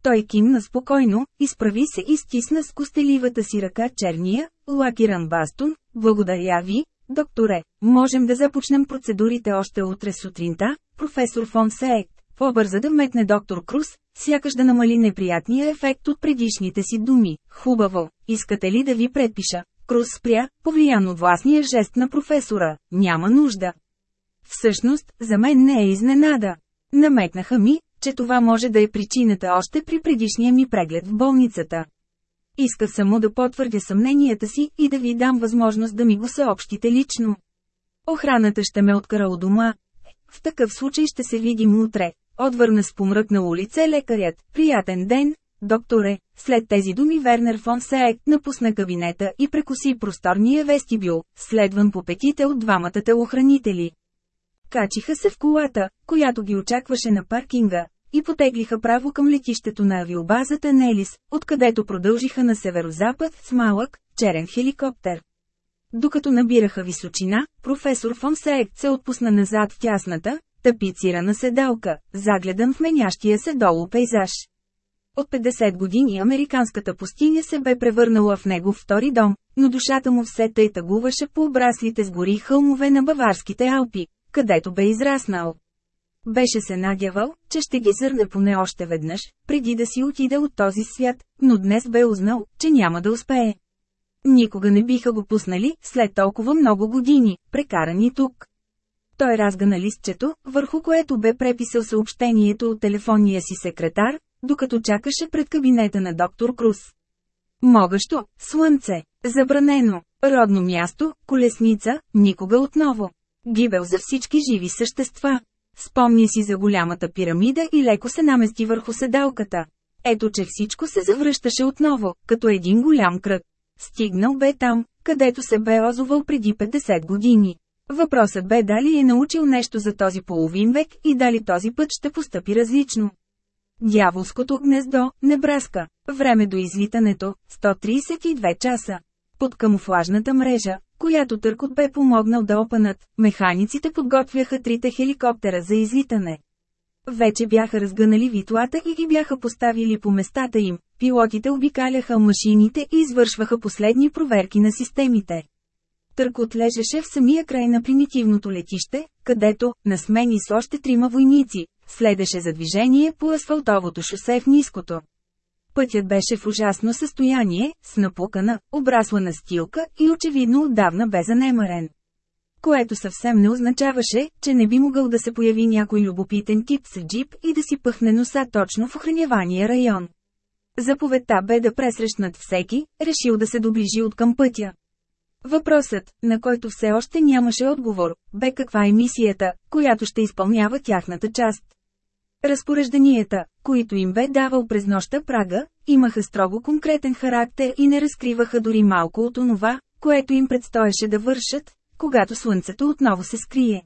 Той кимна спокойно, изправи се и стисна с костеливата си ръка черния, лакиран бастун. Благодаря ви, докторе, можем да започнем процедурите още утре сутринта, професор фон Сеек. Побърза да метне доктор Круз, сякаш да намали неприятния ефект от предишните си думи. Хубаво, искате ли да ви предпиша? Круз спря, повлиян от властния жест на професора. Няма нужда. Всъщност, за мен не е изненада. Намекнаха ми, че това може да е причината още при предишния ми преглед в болницата. Иска само да потвърдя съмненията си и да ви дам възможност да ми го съобщите лично. Охраната ще ме откара у дома. В такъв случай ще се видим утре. Отвърна с помръкна улица лекарят. Приятен ден, докторе. След тези думи Вернер фон Сеек напусна кабинета и прекоси просторния вестибюл, следван по петите от двамата телохранители. Качиха се в колата, която ги очакваше на паркинга, и потеглиха право към летището на авиобазата Нелис, откъдето продължиха на северозапад с малък, черен хеликоптер. Докато набираха височина, професор фон Сеек се отпусна назад в тясната, тапицирана седалка, загледан в менящия се долу пейзаж. От 50 години американската пустиня се бе превърнала в него втори дом, но душата му все тъй тъгуваше по обраслите с гори хълмове на Баварските Алпи, където бе израснал. Беше се надявал, че ще ги зърне поне още веднъж, преди да си отиде от този свят, но днес бе узнал, че няма да успее. Никога не биха го пуснали, след толкова много години, прекарани тук. Той разгана листчето, върху което бе преписал съобщението от телефонния си секретар, докато чакаше пред кабинета на доктор Круз. Могащо, слънце, забранено, Родно място, колесница, никога отново. Гибел за всички живи същества. Спомни си за голямата пирамида и леко се намести върху седалката. Ето че всичко се завръщаше отново, като един голям кръг. Стигнал бе там, където се бе озовал преди 50 години. Въпросът бе дали е научил нещо за този половин век и дали този път ще постъпи различно. Дяволското гнездо, Небраска. Време до излитането – 132 часа. Под камуфлажната мрежа, която Търкот бе помогнал да опънат, механиците подготвяха трите хеликоптера за излитане. Вече бяха разгънали витлата и ги бяха поставили по местата им, пилотите обикаляха машините и извършваха последни проверки на системите. Търкот лежеше в самия край на примитивното летище, където, на смени с още трима войници, следеше за движение по асфалтовото шосе в ниското. Пътят беше в ужасно състояние, с напукана, обрасла настилка и очевидно отдавна бе занемарен. Което съвсем не означаваше, че не би могъл да се появи някой любопитен тип с джип и да си пъхне носа точно в охранявания район. Заповедта бе да пресрещнат всеки, решил да се доближи от към пътя. Въпросът, на който все още нямаше отговор, бе каква е мисията, която ще изпълнява тяхната част. Разпорежданията, които им бе давал през нощта Прага, имаха строго конкретен характер и не разкриваха дори малко от онова, което им предстоеше да вършат, когато слънцето отново се скрие.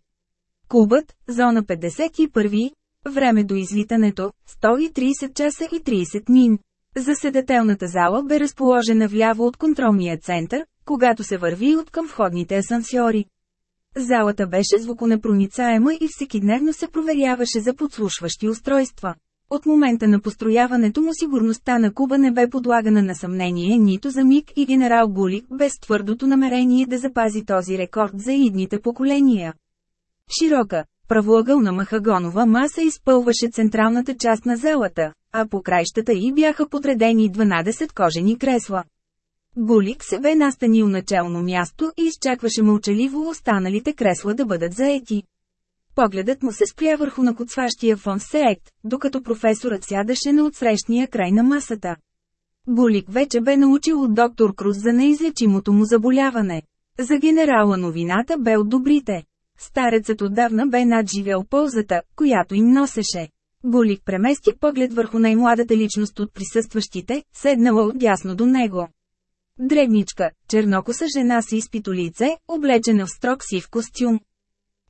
Кубът, зона 51, време до излитането, 130 часа и 30 мин. Заседателната зала бе разположена вляво от контролния център, когато се върви от към входните асансьори. Залата беше звуконепроницаема и всекидневно се проверяваше за подслушващи устройства. От момента на построяването му сигурността на Куба не бе подлагана на съмнение нито за миг и генерал Гулик без твърдото намерение да запази този рекорд за идните поколения. Широка, правоъгълна махагонова маса изпълваше централната част на залата, а по краищата й бяха подредени 12 кожени кресла. Гулик се бе настанил начално място и изчакваше мълчаливо останалите кресла да бъдат заети. Погледът му се спря върху накоцващия фон Сеект, докато професорът сядаше на отсрещния край на масата. Гулик вече бе научил от доктор Круз за неизлечимото му заболяване. За генерала новината бе от добрите. Старецът отдавна бе надживял ползата, която им носеше. Гулик премести поглед върху най-младата личност от присъстващите, седнала отдясно до него. Дребничка, чернокоса жена с изпито лице, облечена в строг сив костюм.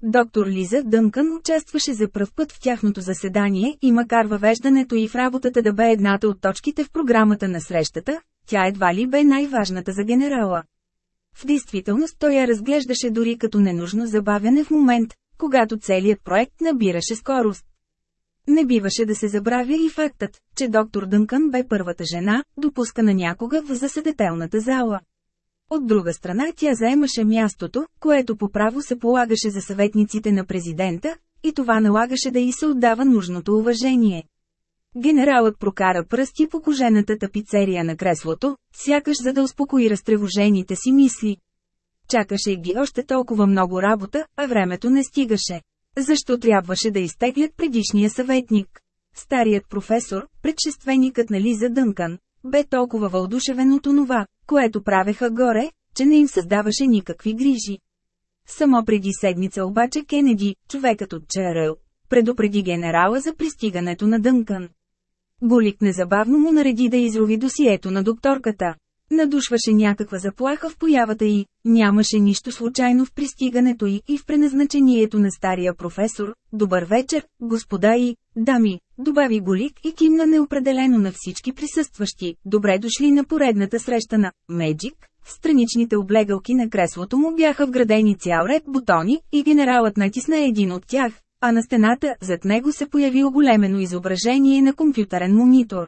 Доктор Лиза Дънкън участваше за пръв път в тяхното заседание и макар въвеждането и в работата да бе едната от точките в програмата на срещата, тя едва ли бе най-важната за генерала. В действителност той я разглеждаше дори като ненужно забавяне в момент, когато целият проект набираше скорост. Не биваше да се забравя и фактът, че доктор Дънкън бе първата жена, допускана някога в заседателната зала. От друга страна тя заемаше мястото, което по право се полагаше за съветниците на президента, и това налагаше да й се отдава нужното уважение. Генералът прокара пръсти по кожената тапицерия на креслото, сякаш за да успокои разтревожените си мисли. Чакаше ги още толкова много работа, а времето не стигаше. Защо трябваше да изтеглят предишния съветник? Старият професор, предшественикът на Лиза Дънкан, бе толкова вълдушевен от онова, което правеха горе, че не им създаваше никакви грижи. Само преди седмица обаче Кенеди, човекът от ЧРЛ, предупреди генерала за пристигането на Дънкан. Голик незабавно му нареди да изрови досието на докторката. Надушваше някаква заплаха в появата й, нямаше нищо случайно в пристигането й и в преназначението на стария професор. Добър вечер, господа и дами, добави Голик и кимна неопределено на всички присъстващи. Добре дошли на поредната среща на Меджик. В страничните облегалки на креслото му бяха вградени цял ред бутони и генералът натисна един от тях, а на стената зад него се появи оголемено изображение на компютърен монитор.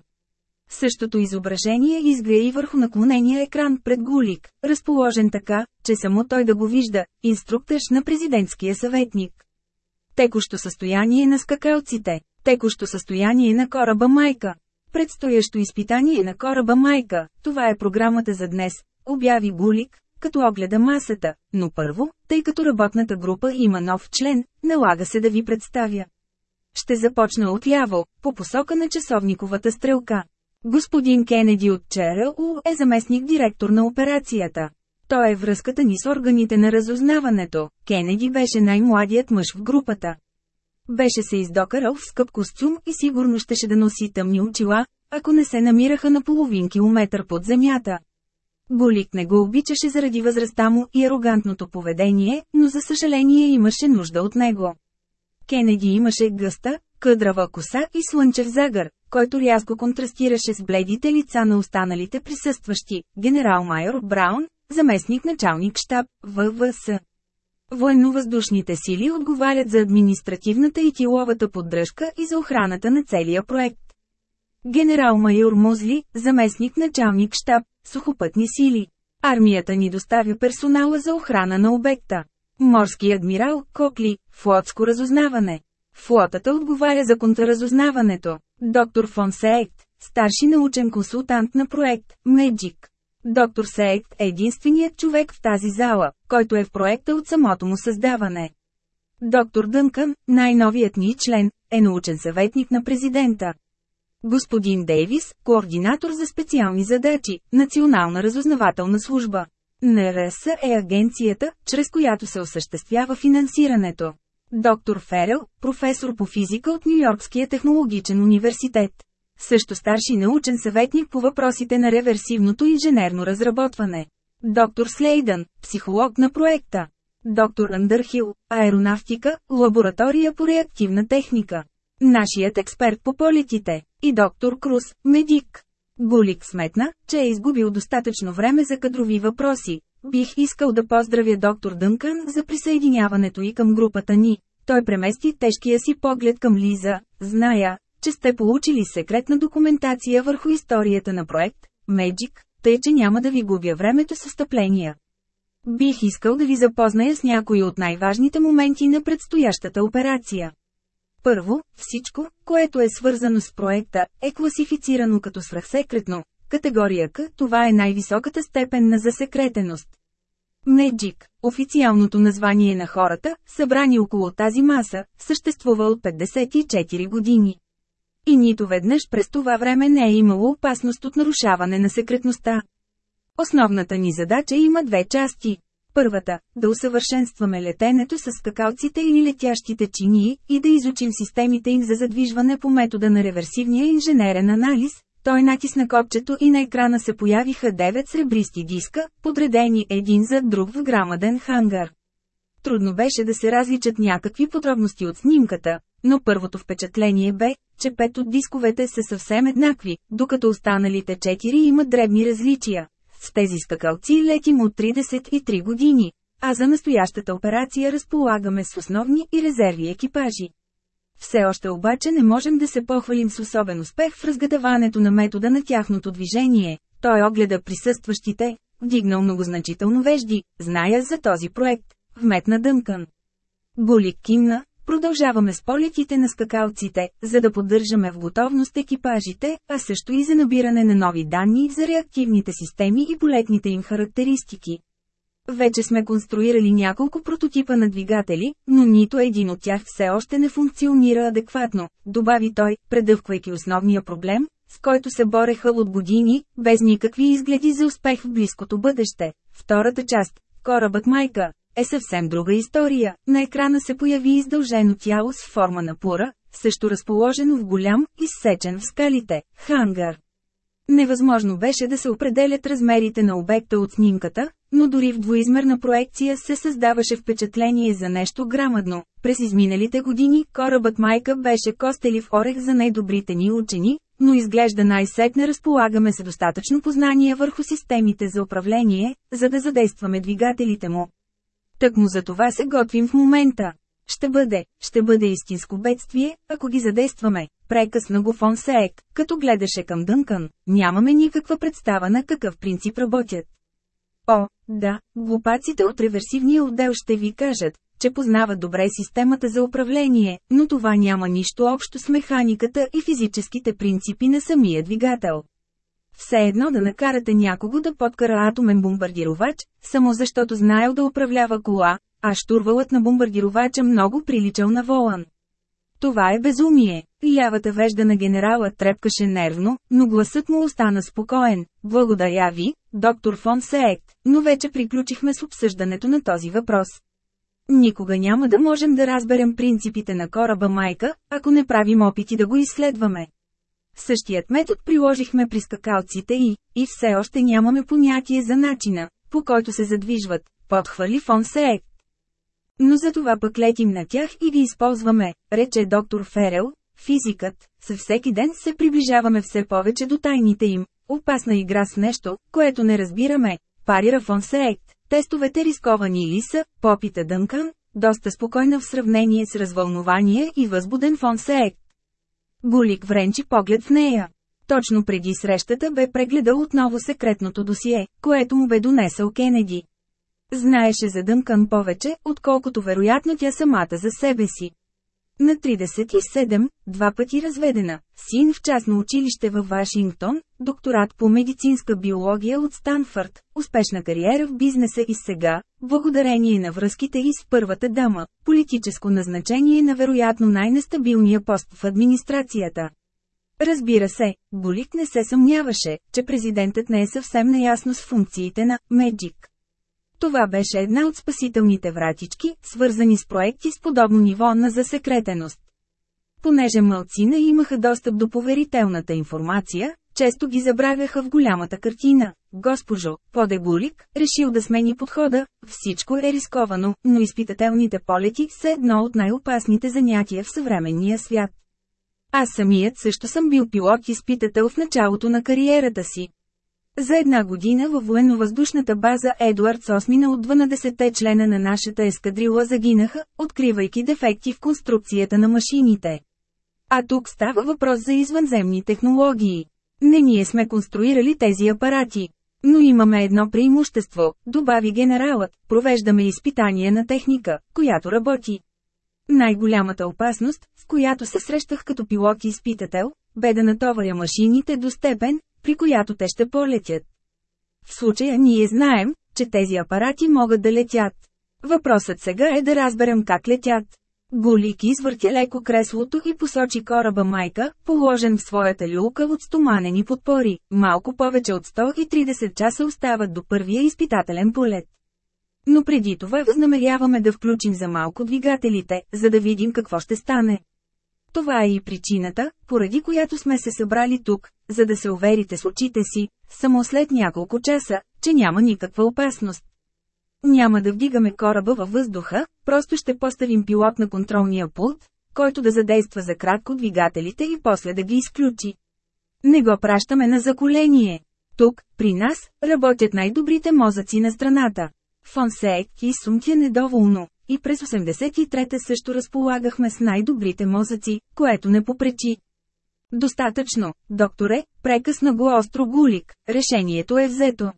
Същото изображение изгря и върху наклонения екран пред Гулик, разположен така, че само той да го вижда, инструктаж на президентския съветник. Текущо състояние на скакалците, текущо състояние на кораба Майка. Предстоящо изпитание на кораба Майка, това е програмата за днес, обяви Гулик, като огледа масата, но първо, тъй като работната група има нов член, налага се да ви представя. Ще започна отляво, по посока на часовниковата стрелка. Господин Кенеди от ЧРУ е заместник директор на операцията. Той е връзката ни с органите на разузнаването. Кенеди беше най-младият мъж в групата. Беше се издокарал в скъп костюм и сигурно щеше да носи тъмни очила, ако не се намираха на половин километър под земята. Голик не го обичаше заради възрастта му и арогантното поведение, но за съжаление имаше нужда от него. Кенеди имаше гъста, къдрава коса и слънчев загър, който рязко контрастираше с бледите лица на останалите присъстващи, генерал-майор Браун, заместник началник штаб, ВВС. Военновъздушните сили отговарят за административната и тиловата поддръжка и за охраната на целия проект. Генерал-майор Музли, заместник началник штаб, сухопътни сили. Армията ни доставя персонала за охрана на обекта. Морски адмирал Кокли, флотско разузнаване. Флотата отговаря за контраразузнаването. Доктор Фон Сейт, старши научен консултант на проект Меджик. Доктор Сейт е единственият човек в тази зала, който е в проекта от самото му създаване. Доктор Дънкън, най-новият ни член, е научен съветник на президента. Господин Дейвис, координатор за специални задачи, Национална разузнавателна служба. НРС е агенцията, чрез която се осъществява финансирането. Доктор Ферел, професор по физика от Нью-Йоркския технологичен университет. Също старши научен съветник по въпросите на реверсивното инженерно разработване. Доктор Слейдън, психолог на проекта. Доктор Андърхил, аеронавтика, лаборатория по реактивна техника. Нашият експерт по полетите. И доктор Круз, медик. Булик сметна, че е изгубил достатъчно време за кадрови въпроси. Бих искал да поздравя доктор Дънкън за присъединяването и към групата ни. Той премести тежкия си поглед към Лиза. Зная, че сте получили секретна документация върху историята на проект Magic, тъй че няма да ви губя времето с стъпления. Бих искал да ви запозная с някои от най-важните моменти на предстоящата операция. Първо, всичко, което е свързано с проекта, е класифицирано като свръхсекретно. Категория К – това е най-високата степен на засекретеност. Меджик, официалното название на хората, събрани около тази маса, съществува от 54 години. И нито веднъж през това време не е имало опасност от нарушаване на секретността. Основната ни задача има две части. Първата – да усъвършенстваме летенето с скакалците или летящите чинии и да изучим системите им за задвижване по метода на реверсивния инженерен анализ. Той натисна копчето и на екрана се появиха девет сребристи диска, подредени един за друг в грамаден хангар. Трудно беше да се различат някакви подробности от снимката, но първото впечатление бе, че пет от дисковете са съвсем еднакви, докато останалите четири имат дребни различия. С тези скакалци летим от 33 години, а за настоящата операция разполагаме с основни и резерви екипажи. Все още обаче не можем да се похвалим с особен успех в разгадаването на метода на тяхното движение. Той огледа присъстващите, вдигнал многозначително вежди, зная за този проект, вметна Дънкън. Булик кимна, Продължаваме с полетите на скакалците, за да поддържаме в готовност екипажите, а също и за набиране на нови данни за реактивните системи и полетните им характеристики. Вече сме конструирали няколко прототипа на двигатели, но нито един от тях все още не функционира адекватно, добави той, предъвквайки основния проблем, с който се бореха от години, без никакви изгледи за успех в близкото бъдеще. Втората част – корабът майка, е съвсем друга история. На екрана се появи издължено тяло с форма на пура, също разположено в голям, изсечен в скалите, хангар. Невъзможно беше да се определят размерите на обекта от снимката, но дори в двоизмерна проекция се създаваше впечатление за нещо грамадно. През изминалите години корабът Майка беше костелив орех за най-добрите ни учени, но изглежда най-сетне разполагаме с достатъчно познание върху системите за управление, за да задействаме двигателите му. Так му за това се готвим в момента. Ще бъде, ще бъде истинско бедствие, ако ги задействаме. Прекъсна го фон Сеек, като гледаше към Дънкън. Нямаме никаква представа на какъв принцип работят. О, да, глупаците от реверсивния отдел ще ви кажат, че познават добре системата за управление, но това няма нищо общо с механиката и физическите принципи на самия двигател. Все едно да накарате някого да подкара атомен бомбардировач, само защото знаел да управлява кола, а штурвалът на бомбардировача много приличал на волан. Това е безумие. Лявата вежда на генерала трепкаше нервно, но гласът му остана спокоен. Благодаря ви, доктор фон Сеект, но вече приключихме с обсъждането на този въпрос. Никога няма да можем да разберем принципите на кораба майка, ако не правим опити да го изследваме. Същият метод приложихме при скакалците и, и все още нямаме понятие за начина, по който се задвижват, подхвали фон Сеект. Но за това пък летим на тях и ги използваме, рече доктор Ферел, физикът, със всеки ден се приближаваме все повече до тайните им. Опасна игра с нещо, което не разбираме, парира фон Сеект. Тестовете рисковани ли са, попита Дънкан, доста спокойна в сравнение с развълнувание и възбуден фон Сеект. Гулик вренчи поглед в нея. Точно преди срещата бе прегледал отново секретното досие, което му бе донесъл Кенеди. Знаеше за Дънкан повече, отколкото вероятно тя самата за себе си. На 37, два пъти разведена, син в частно училище във Вашингтон, докторат по медицинска биология от Станфорд, успешна кариера в бизнеса и сега, благодарение на връзките и с първата дама, политическо назначение на вероятно най-нестабилния пост в администрацията. Разбира се, Болик не се съмняваше, че президентът не е съвсем наясно с функциите на «Меджик». Това беше една от спасителните вратички, свързани с проекти с подобно ниво на засекретеност. Понеже мълцина имаха достъп до поверителната информация, често ги забравяха в голямата картина. Госпожо, Подегулик, решил да смени подхода, всичко е рисковано, но изпитателните полети са едно от най-опасните занятия в съвременния свят. Аз самият също съм бил пилот-изпитател в началото на кариерата си. За една година във военновъздушната база Едуард Осмина от 12-те члена на нашата ескадрила загинаха, откривайки дефекти в конструкцията на машините. А тук става въпрос за извънземни технологии. Не ние сме конструирали тези апарати. Но имаме едно преимущество, добави генералът, провеждаме изпитания на техника, която работи. Най-голямата опасност, с която се срещах като пилот и изпитател, бе да натоваря машините до степен, при която те ще полетят. В случая ние знаем, че тези апарати могат да летят. Въпросът сега е да разберем как летят. Голик извъртя леко креслото и посочи кораба майка, положен в своята люлка от стоманени подпори. Малко повече от 130 часа остават до първия изпитателен полет. Но преди това възнамеряваме да включим за малко двигателите, за да видим какво ще стане. Това е и причината, поради която сме се събрали тук, за да се уверите с очите си, само след няколко часа, че няма никаква опасност. Няма да вдигаме кораба във въздуха, просто ще поставим пилот на контролния пулт, който да задейства за кратко двигателите и после да ги изключи. Не го пращаме на заколение. Тук, при нас, работят най-добрите мозъци на страната. Фонсейк и Сумтия недоволно. И през 83-та също разполагахме с най-добрите мозъци, което не попречи. Достатъчно, докторе, прекъсна го остро Гулик, решението е взето.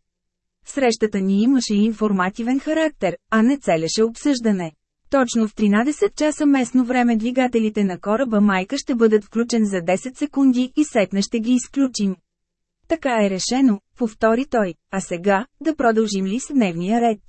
Срещата ни имаше информативен характер, а не целеше обсъждане. Точно в 13 часа местно време двигателите на кораба Майка ще бъдат включен за 10 секунди и сетне ще ги изключим. Така е решено, повтори той, а сега, да продължим ли с дневния ред.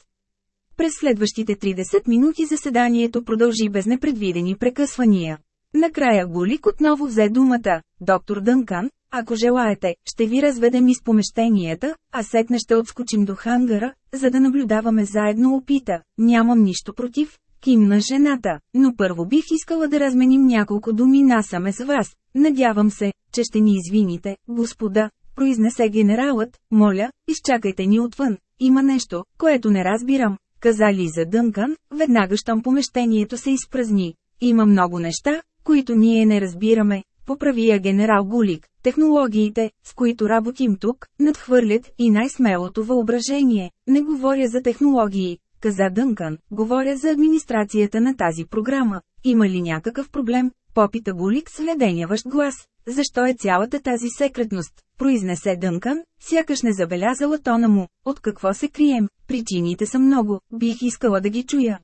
През следващите 30 минути заседанието продължи без непредвидени прекъсвания. Накрая Голик отново взе думата, доктор Дънкан, ако желаете, ще ви разведем из помещенията, а сетне ще отскочим до хангара, за да наблюдаваме заедно опита. Нямам нищо против, кимна жената, но първо бих искала да разменим няколко думи насаме с вас. Надявам се, че ще ни извините, господа, произнесе генералът, моля, изчакайте ни отвън, има нещо, което не разбирам, казали за Дънкан, веднага щом помещението се изпразни. Има много неща, които ние не разбираме, поправия генерал Гулик. Технологиите, с които работим тук, надхвърлят и най-смелото въображение. Не говоря за технологии, каза Дънкан, говоря за администрацията на тази програма. Има ли някакъв проблем? Попита Гулик с леденяващ глас. Защо е цялата тази секретност? Произнесе Дънкан, сякаш не забелязала тона му. От какво се крием? Причините са много, бих искала да ги чуя.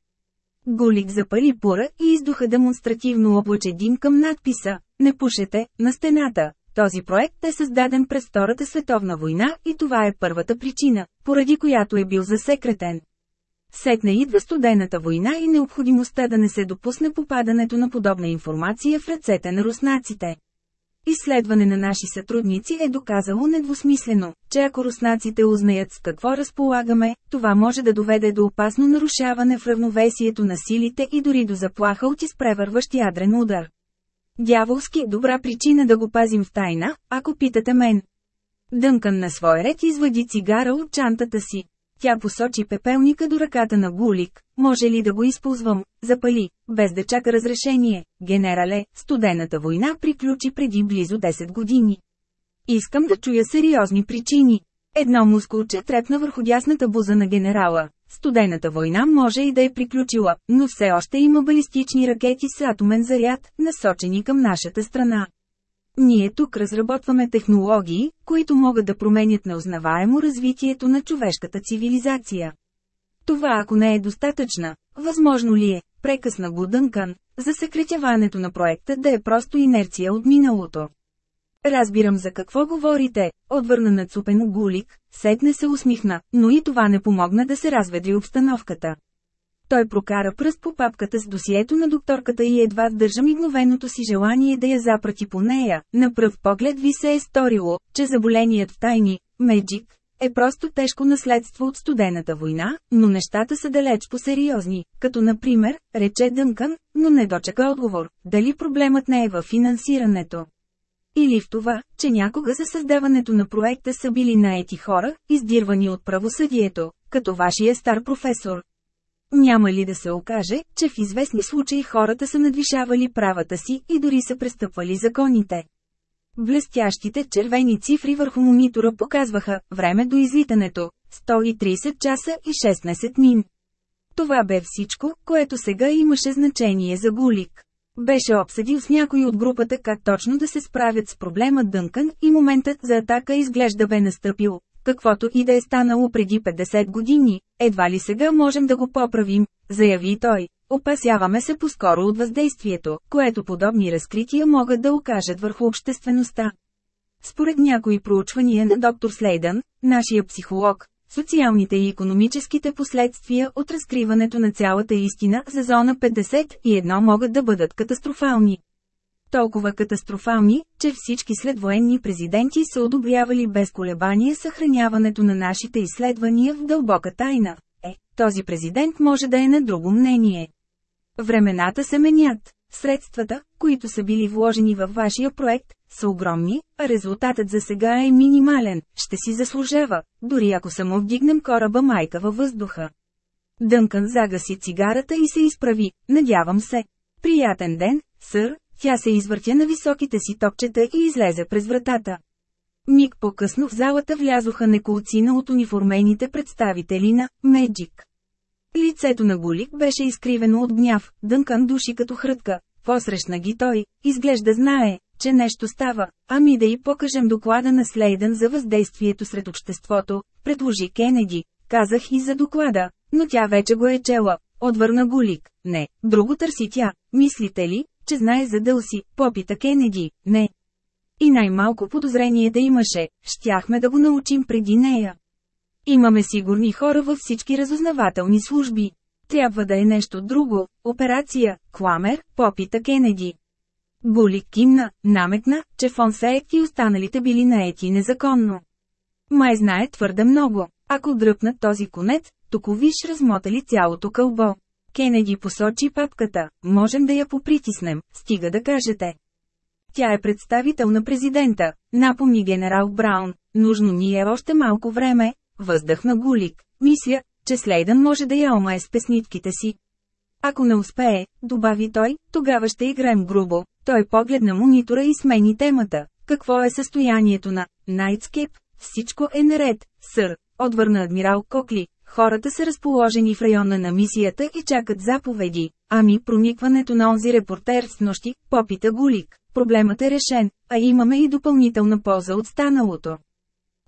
Голик запали пура и издуха демонстративно облаче дим към надписа «Не пушете» на стената. Този проект е създаден през Втората световна война и това е първата причина, поради която е бил засекретен. Сетне идва студената война и необходимостта да не се допусне попадането на подобна информация в ръцете на руснаците. Изследване на наши сътрудници е доказало недвусмислено, че ако руснаците узнаят с какво разполагаме, това може да доведе до опасно нарушаване в равновесието на силите и дори до заплаха от изпревърващ ядрен удар. Дяволски е добра причина да го пазим в тайна, ако питате мен. Дънкан на свой ред извади цигара от чантата си. Тя посочи пепелника до ръката на Гулик. Може ли да го използвам? Запали, без да чака разрешение. Генерале, студената война приключи преди близо 10 години. Искам да чуя сериозни причини. Едно мускулче трепна върху дясната буза на генерала. Студената война може и да е приключила, но все още има балистични ракети с атомен заряд, насочени към нашата страна. Ние тук разработваме технологии, които могат да променят неузнаваемо развитието на човешката цивилизация. Това ако не е достатъчна, възможно ли е, прекъсна го Дънкан, за секретяването на проекта да е просто инерция от миналото. Разбирам за какво говорите, отвърна нацупено Гулик, сетне се усмихна, но и това не помогна да се разведри обстановката. Той прокара пръст по папката с досието на докторката и едва сдържа мигновеното си желание да я запрати по нея. На пръв поглед ви се е сторило, че заболеният в тайни, Меджик, е просто тежко наследство от студената война, но нещата са далеч по-сериозни, като например, рече Дънкан, но не дочака отговор, дали проблемът не е в финансирането. Или в това, че някога за създаването на проекта са били наети хора, издирвани от правосъдието, като вашия стар професор, няма ли да се окаже, че в известни случаи хората са надвишавали правата си и дори са престъпвали законите? Блестящите червени цифри върху монитора показваха време до излитането – 130 часа и 16 мин. Това бе всичко, което сега имаше значение за Гулик. Беше обсъдил с някой от групата как точно да се справят с проблема Дънкан и моментът за атака изглежда бе настъпил, каквото и да е станало преди 50 години, едва ли сега можем да го поправим, заяви той. Опасяваме се по-скоро от въздействието, което подобни разкрития могат да окажат върху обществеността. Според някои проучвания на доктор Слейдън, нашия психолог, социалните и економическите последствия от разкриването на цялата истина за зона 51 могат да бъдат катастрофални толкова катастрофални, че всички следвоенни президенти са одобрявали без колебание съхраняването на нашите изследвания в дълбока тайна. Е, този президент може да е на друго мнение. Времената се менят. Средствата, които са били вложени във вашия проект, са огромни, а резултатът за сега е минимален, ще си заслужава, дори ако само вдигнем кораба майка във въздуха. Дънкан загаси цигарата и се изправи, надявам се. Приятен ден, сър, тя се извъртя на високите си топчета и излезе през вратата. Миг по-късно в залата влязоха неколцина от униформените представители на «Меджик». Лицето на Голик беше изкривено от гняв, дънкан души като хрътка. Посрещна ги той, изглежда знае, че нещо става, ами да й покажем доклада на Слейдън за въздействието сред обществото, предложи Кенеди. Казах и за доклада, но тя вече го е чела. Отвърна Голик. Не, друго търси тя. Мислите ли, че знае за Дълси, попита Кенеди, не. И най-малко подозрение да имаше, щяхме да го научим преди нея. Имаме сигурни хора във всички разузнавателни служби. Трябва да е нещо друго. Операция, Кламер, попита Кенеди. Були кимна, намекна, че Фонсеек и останалите били наети незаконно. Май знае твърде много. Ако дръпнат този конец, тук виж размотали цялото кълбо. Кенеди посочи папката, можем да я попритиснем, стига да кажете. Тя е представител на президента, напомни генерал Браун, нужно ни е още малко време, въздъхна Гулик, мисля, че Слейдън може да я омае с песнитките си. Ако не успее, добави той, тогава ще играем грубо. Той погледна монитора и смени темата. Какво е състоянието на Найтскеп? Всичко е наред, сър, отвърна адмирал Кокли, Хората са разположени в района на мисията и чакат заповеди. Ами проникването на онзи репортер с нощи, попита Гулик. Проблемът е решен, а имаме и допълнителна полза от станалото.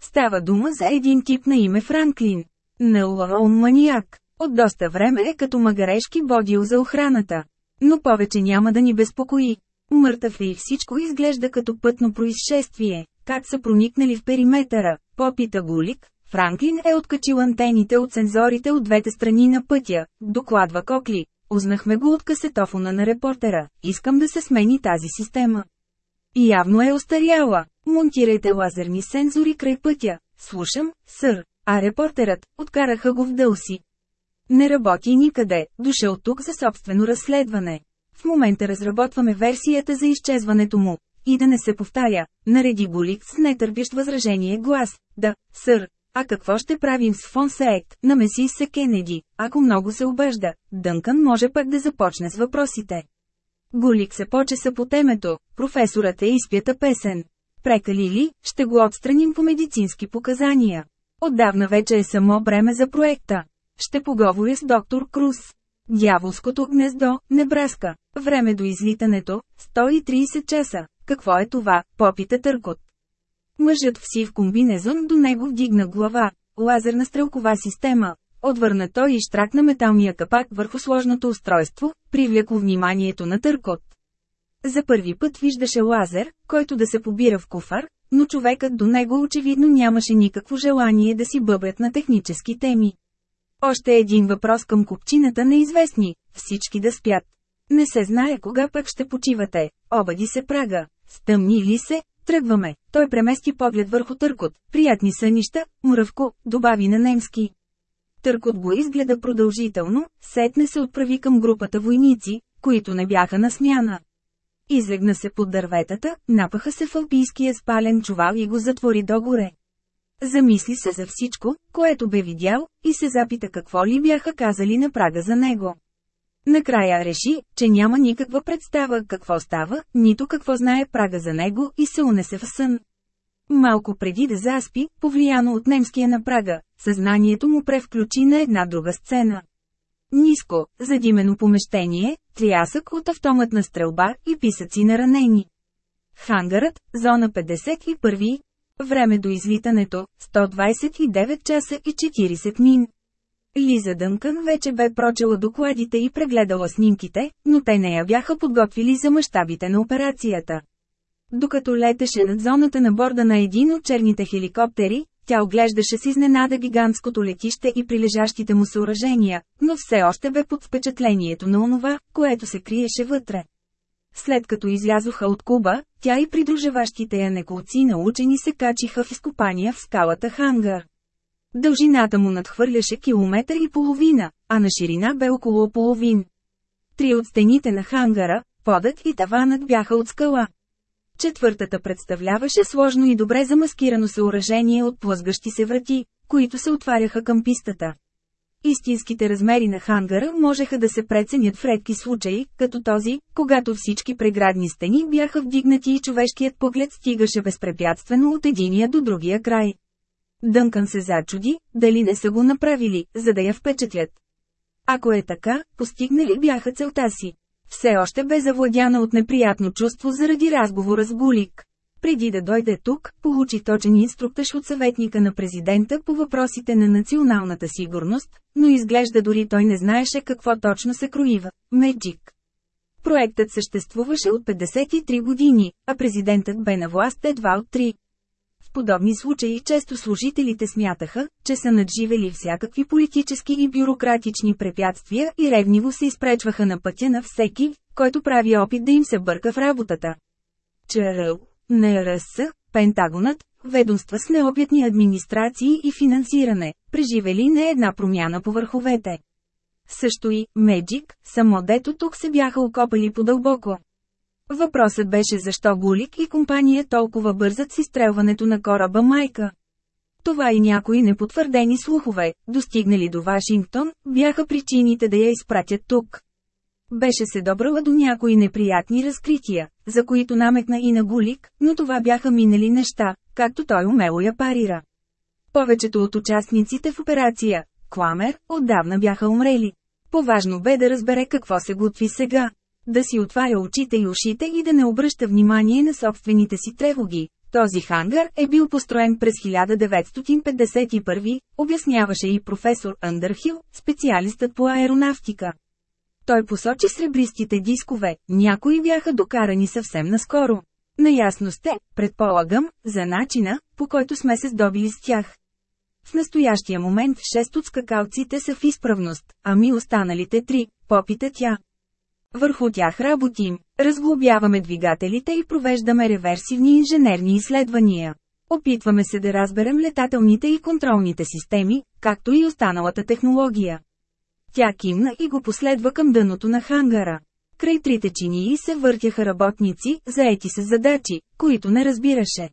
Става дума за един тип на име Франклин. Неллоун маниак. От доста време е като магарешки бодил за охраната. Но повече няма да ни безпокои. Мъртъв е и всичко изглежда като пътно происшествие. Как са проникнали в периметъра, попита Гулик, Франклин е откачил антените от сензорите от двете страни на пътя, докладва Кокли. Узнахме го от касетофона на репортера. Искам да се смени тази система. Явно е остаряла. Монтирайте лазерни сензори край пътя. Слушам, сър. А репортерът, откараха го в дълси. Не работи никъде, дошъл тук за собствено разследване. В момента разработваме версията за изчезването му. И да не се повтаря, нареди Голик с нетърпящ възражение глас. Да, сър. А какво ще правим с Фонсеет, намеси се Кенеди, ако много се обежда, Дънкън може пък да започне с въпросите. Голик се почеса по темето, професорът е изпята песен. Прекали ли, ще го отстраним по медицински показания. Отдавна вече е само бреме за проекта. Ще поговоря с доктор Круз. Дяволското гнездо, Небраска. Време до излитането – 130 часа. Какво е това? Попита Търкот. Мъжът в сив комбинезон до него вдигна глава. Лазерна стрелкова система. Отвърна той и штракна металния капак върху сложното устройство, привляко вниманието на Търкот. За първи път виждаше лазер, който да се побира в куфар, но човекът до него очевидно нямаше никакво желание да си бъбят на технически теми. Още един въпрос към купчината неизвестни – всички да спят. Не се знае кога пък ще почивате, обади се прага. Стъмни ли се, тръгваме. Той премести поглед върху Търкот. Приятни сънища, мръвко, добави на немски. Търкот го изгледа продължително, сетне се отправи към групата войници, които не бяха на смяна. Излегна се под дърветата, напаха се в алпийския спален чувал и го затвори догоре. Замисли се за всичко, което бе видял, и се запита какво ли бяха казали на прага за него. Накрая реши, че няма никаква представа какво става, нито какво знае прага за него и се унесе в сън. Малко преди да заспи, повлияно от немския на прага, съзнанието му превключи на една друга сцена. Ниско, задимено помещение, трясък от автоматна стрелба и писъци на ранени. Хангарът, зона 51, време до излитането, 129 часа и 40 мин. Лиза Дънкън вече бе прочела докладите и прегледала снимките, но те не я бяха подготвили за мащабите на операцията. Докато летеше над зоната на борда на един от черните хеликоптери, тя оглеждаше с изненада гигантското летище и прилежащите му съоръжения, но все още бе под впечатлението на онова, което се криеше вътре. След като излязоха от Куба, тя и придружаващите я неколци на учени се качиха в изкопания в скалата Хангар. Дължината му надхвърляше километър и половина, а на ширина бе около половин. Три от стените на хангара, подът и таванът бяха от скала. Четвъртата представляваше сложно и добре замаскирано съоръжение от плъзгащи се врати, които се отваряха към пистата. Истинските размери на хангара можеха да се преценят в редки случаи, като този, когато всички преградни стени бяха вдигнати и човешкият поглед стигаше безпрепятствено от единия до другия край. Дънкан се зачуди, дали не са го направили, за да я впечатлят. Ако е така, постигнали бяха целта си. Все още бе завладяна от неприятно чувство заради разговора с Гулик. Преди да дойде тук, получи точен инструктаж от съветника на президента по въпросите на националната сигурност, но изглежда дори той не знаеше какво точно се кроива – Меджик. Проектът съществуваше от 53 години, а президентът бе на власт едва от 3. В подобни случаи често служителите смятаха, че са надживели всякакви политически и бюрократични препятствия и ревниво се изпречваха на пътя на всеки, който прави опит да им се бърка в работата. ЧРЛ, НРС, Пентагонът, ведомства с необятни администрации и финансиране, преживели не една промяна по върховете. Също и, Меджик, само дето тук се бяха окопали по-дълбоко. Въпросът беше защо Гулик и компания толкова бързат с изстрелването на кораба Майка. Това и някои непотвърдени слухове, достигнали до Вашингтон, бяха причините да я изпратят тук. Беше се добрала до някои неприятни разкрития, за които намекна и на Гулик, но това бяха минали неща, както той умело я парира. Повечето от участниците в операция, Кламер, отдавна бяха умрели. Поважно бе да разбере какво се готви сега да си отваря очите и ушите и да не обръща внимание на собствените си тревоги. Този хангар е бил построен през 1951, обясняваше и професор Андърхил, специалистът по аеронавтика. Той посочи сребристите дискове, някои бяха докарани съвсем наскоро. Наясно сте, предполагам, за начина, по който сме се здобили с тях. В настоящия момент 6 от скакалците са в изправност, а ми останалите 3, попита тя. Върху тях работим, разглобяваме двигателите и провеждаме реверсивни инженерни изследвания. Опитваме се да разберем летателните и контролните системи, както и останалата технология. Тя кимна и го последва към дъното на хангара. Край трите чинии се въртяха работници, заети с задачи, които не разбираше.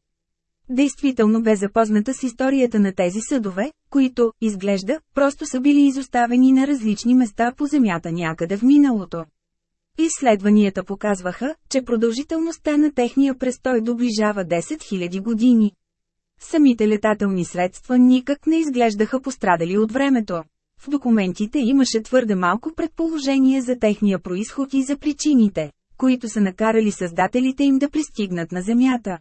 Действително бе запозната с историята на тези съдове, които, изглежда, просто са били изоставени на различни места по земята някъде в миналото. Изследванията показваха, че продължителността на техния престой доближава 10 000 години. Самите летателни средства никак не изглеждаха пострадали от времето. В документите имаше твърде малко предположение за техния происход и за причините, които са накарали създателите им да пристигнат на Земята.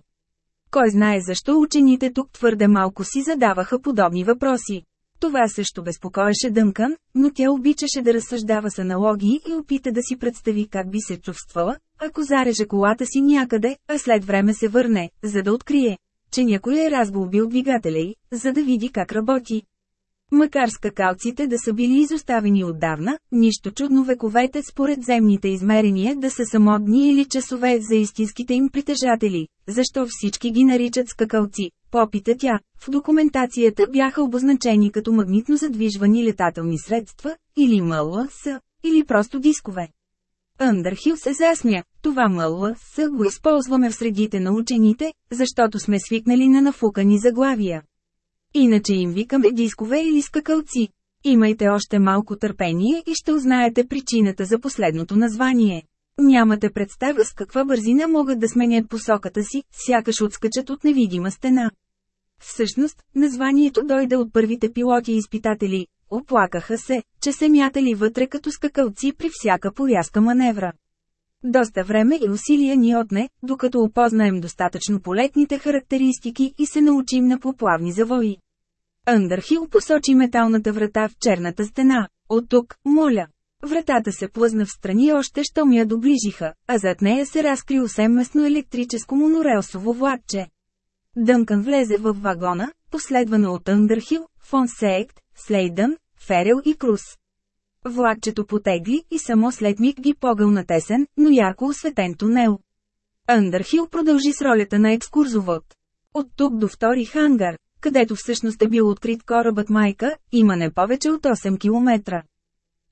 Кой знае защо учените тук твърде малко си задаваха подобни въпроси. Това също безпокоеше Дънкан, но тя обичаше да разсъждава с аналогии и опита да си представи как би се чувствала, ако зареже колата си някъде, а след време се върне, за да открие, че някой е разглобил двигателя й, за да види как работи. Макар скакалците да са били изоставени отдавна, нищо чудно вековете според земните измерения да са само дни или часове за истинските им притежатели. Защо всички ги наричат скакалци? Попита тя. В документацията бяха обозначени като магнитно задвижвани летателни средства, или МЛС, или просто дискове. Андърхил се засмя. Това МЛС го използваме в средите на учените, защото сме свикнали на нафукани заглавия. Иначе им викаме дискове или скакалци. Имайте още малко търпение и ще узнаете причината за последното название. Нямате представа с каква бързина могат да сменят посоката си, сякаш отскачат от невидима стена. Всъщност, названието дойде от първите пилоти и изпитатели. Оплакаха се, че се мятали вътре като скакалци при всяка порязка маневра. Доста време и усилия ни отне, докато опознаем достатъчно полетните характеристики и се научим на поплавни завои. Андърхил посочи металната врата в черната стена. От тук, моля. Вратата се плъзна в страни още щом я доближиха, а зад нея се разкри усеместно електрическо монорелсово влакче. Дънкан влезе в вагона, последвано от Андърхил, Фон Сейкт, Слейдън, Ферел и Крус. Влакчето потегли и само след миг ги погъл на тесен, но ярко осветен тунел. Андърхил продължи с ролята на екскурзовод. От тук до втори хангар, където всъщност е бил открит корабът Майка, има не повече от 8 км.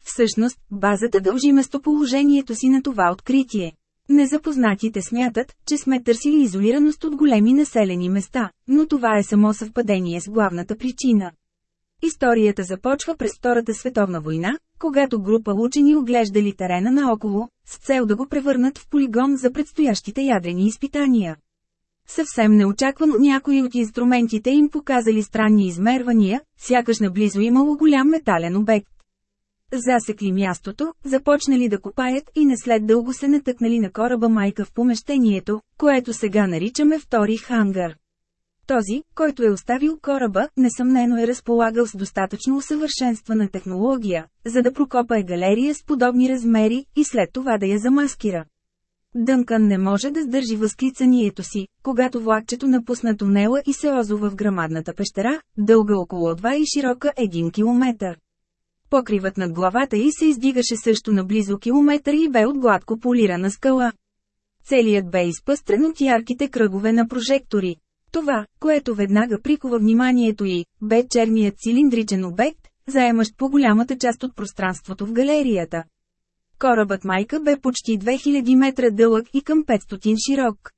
Всъщност, базата дължи местоположението си на това откритие. Незапознатите смятат, че сме търсили изолираност от големи населени места, но това е само съвпадение с главната причина. Историята започва през Втората световна война, когато група учени оглеждали терена наоколо, с цел да го превърнат в полигон за предстоящите ядрени изпитания. Съвсем неочаквано някои от инструментите им показали странни измервания, сякаш наблизо имало голям метален обект. Засекли мястото, започнали да копаят и не след дълго се натъкнали на кораба майка в помещението, което сега наричаме втори хангар. Този, който е оставил кораба, несъмнено е разполагал с достатъчно усъвършенствана технология, за да прокопае галерия с подобни размери и след това да я замаскира. Дънкан не може да сдържи възклицанието си, когато влакчето напусна тунела и се озова в грамадната пещера, дълга около 2 и широка 1 км. Покривът над главата й се издигаше също на близо километър и бе от гладко полирана скала. Целият бе изпъстрен от ярките кръгове на прожектори. Това, което веднага прикова вниманието й, бе черният цилиндричен обект, заемащ по голямата част от пространството в галерията. Корабът Майка бе почти 2000 метра дълъг и към 500 широк.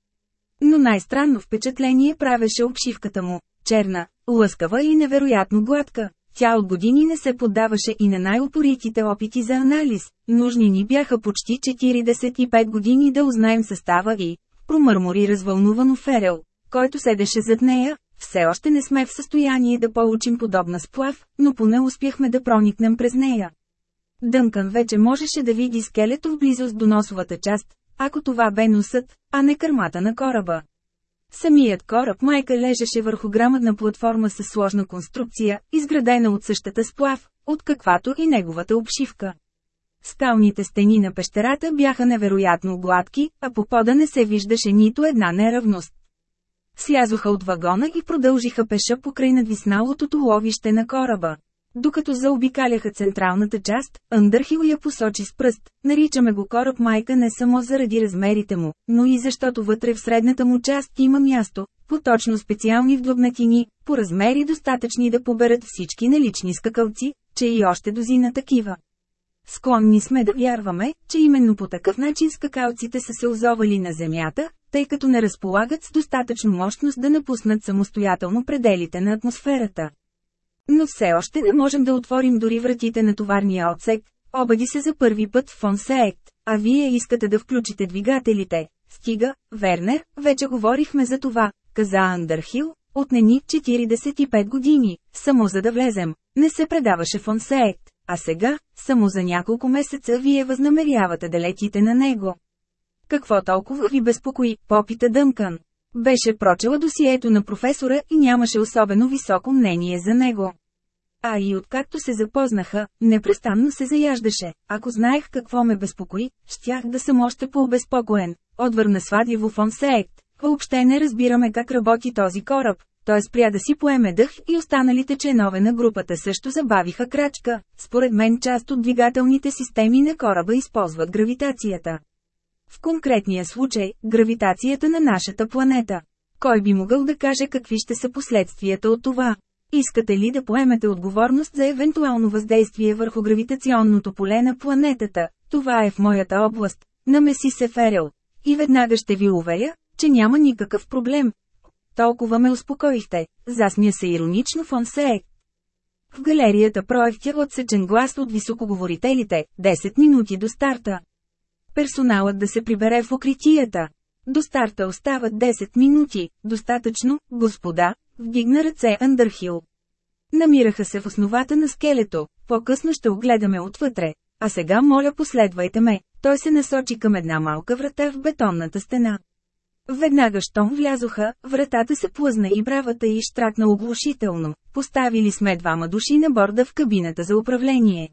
Но най-странно впечатление правеше обшивката му – черна, лъскава и невероятно гладка. Тя от години не се поддаваше и на най-упоритите опити за анализ. Нужни ни бяха почти 45 години да узнаем състава и, промърмори развълнувано Ферел, който седеше зад нея, все още не сме в състояние да получим подобна сплав, но поне успяхме да проникнем през нея. Дънкан вече можеше да види скелето в близост до носовата част, ако това бе носът, а не кърмата на кораба. Самият кораб майка лежеше върху грамадна платформа с сложна конструкция, изградена от същата сплав, от каквато и неговата обшивка. Скалните стени на пещерата бяха невероятно гладки, а по пода не се виждаше нито една неравност. Слязоха от вагона и продължиха пеша покрай надвисналото ловище на кораба. Докато заобикаляха централната част, Андърхил я посочи с пръст. Наричаме го кораб майка не само заради размерите му, но и защото вътре в средната му част има място, поточно специални вдлъбнатини, по размери достатъчни да поберат всички налични скакалци, че и още дозина такива. Склонни сме да вярваме, че именно по такъв начин скакалците са се озовали на земята, тъй като не разполагат с достатъчно мощност да напуснат самостоятелно пределите на атмосферата. Но все още не можем да отворим дори вратите на товарния отсек, обади се за първи път в Фонсеект, а вие искате да включите двигателите. Стига, Вернер, вече говорихме за това, каза Андърхил, отне ни 45 години, само за да влезем. Не се предаваше Фонсеект, а сега, само за няколко месеца вие възнамерявате да летите на него. Какво толкова ви безпокои, попита Дъмкан. Беше прочела досието на професора и нямаше особено високо мнение за него. А и откакто се запознаха, непрестанно се заяждаше. Ако знаех какво ме безпокои, щях да съм още по-обезпокоен. Отвърна свадиво фон Сеект. Въобще не разбираме как работи този кораб. Той спря да си поеме дъх и останалите членове на групата също забавиха крачка. Според мен част от двигателните системи на кораба използват гравитацията. В конкретния случай, гравитацията на нашата планета. Кой би могъл да каже какви ще са последствията от това? Искате ли да поемете отговорност за евентуално въздействие върху гравитационното поле на планетата? Това е в моята област, намеси се Ферел. И веднага ще ви уверя, че няма никакъв проблем. Толкова ме успокоихте, засмя се иронично фон Сеек. В галерията проектя отсечен глас от високоговорителите, 10 минути до старта. Персоналът да се прибере в укритията. До старта остават 10 минути, достатъчно, господа, вдигна ръце Андърхил. Намираха се в основата на скелето, по-късно ще огледаме отвътре. А сега моля последвайте ме, той се насочи към една малка врата в бетонната стена. Веднага щом влязоха, вратата се плъзна и бравата й штракна оглушително. Поставили сме двама души на борда в кабината за управление.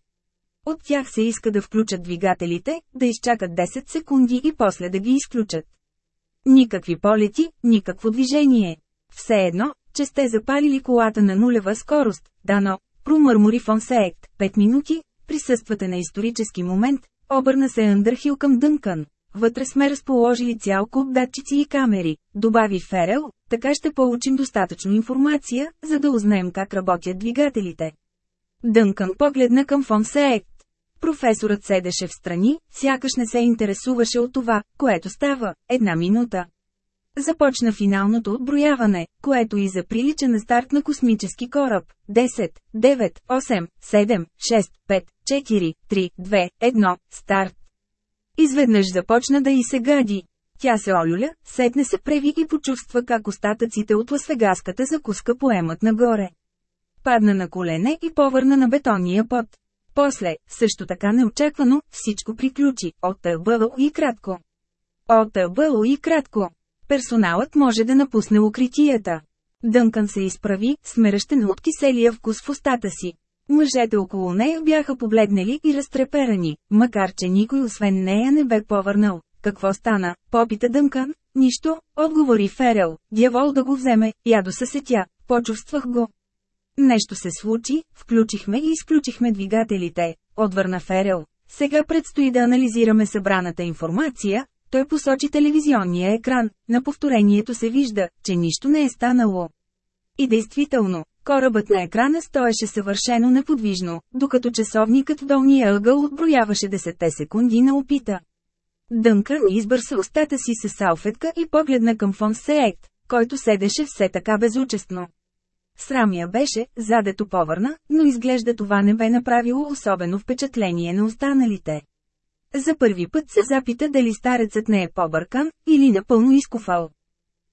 От тях се иска да включат двигателите, да изчакат 10 секунди и после да ги изключат. Никакви полети, никакво движение. Все едно, че сте запалили колата на нулева скорост, дано, промърмори Фонсеект, 5 минути, присъствате на исторически момент, обърна се Андърхил към Дънкан. Вътре сме разположили цял куп датчици и камери, добави Ферел, така ще получим достатъчно информация, за да узнаем как работят двигателите. Дънкан погледна към Фонсеект. Професорът седеше в страни, сякаш не се интересуваше от това, което става. Една минута. Започна финалното отброяване, което и заприлича на старт на космически кораб. 10, 9, 8, 7, 6, 5, 4, 3, 2, 1, старт. Изведнъж започна да и се гади. Тя се олюля, сетне се преви и почувства как остатъците от ласвегаската закуска поемат нагоре. Падна на колене и повърна на бетонния пот. После, също така неочаквано, всичко приключи, оттълбало и кратко. Оттълбало и кратко. Персоналът може да напусне укритията. Дънкан се изправи, смеръщен от киселия вкус в устата си. Мъжете около нея бяха побледнели и разтреперани, макар че никой освен нея не бе повърнал. Какво стана? Попита Дънкан. Нищо, отговори Ферел. Дявол да го вземе, ядоса се тя. Почувствах го. Нещо се случи, включихме и изключихме двигателите, отвърна Ферел. Сега предстои да анализираме събраната информация, той посочи телевизионния екран, на повторението се вижда, че нищо не е станало. И действително, корабът на екрана стоеше съвършено неподвижно, докато часовникът в долния ъгъл отброяваше 10 секунди на опита. Дънкън избърса устата си с салфетка и погледна към фон Сеект, който седеше все така безучестно. Срам я беше, задето повърна, но изглежда това не бе направило особено впечатление на останалите. За първи път се запита дали старецът не е побъркан, или напълно изкуфал.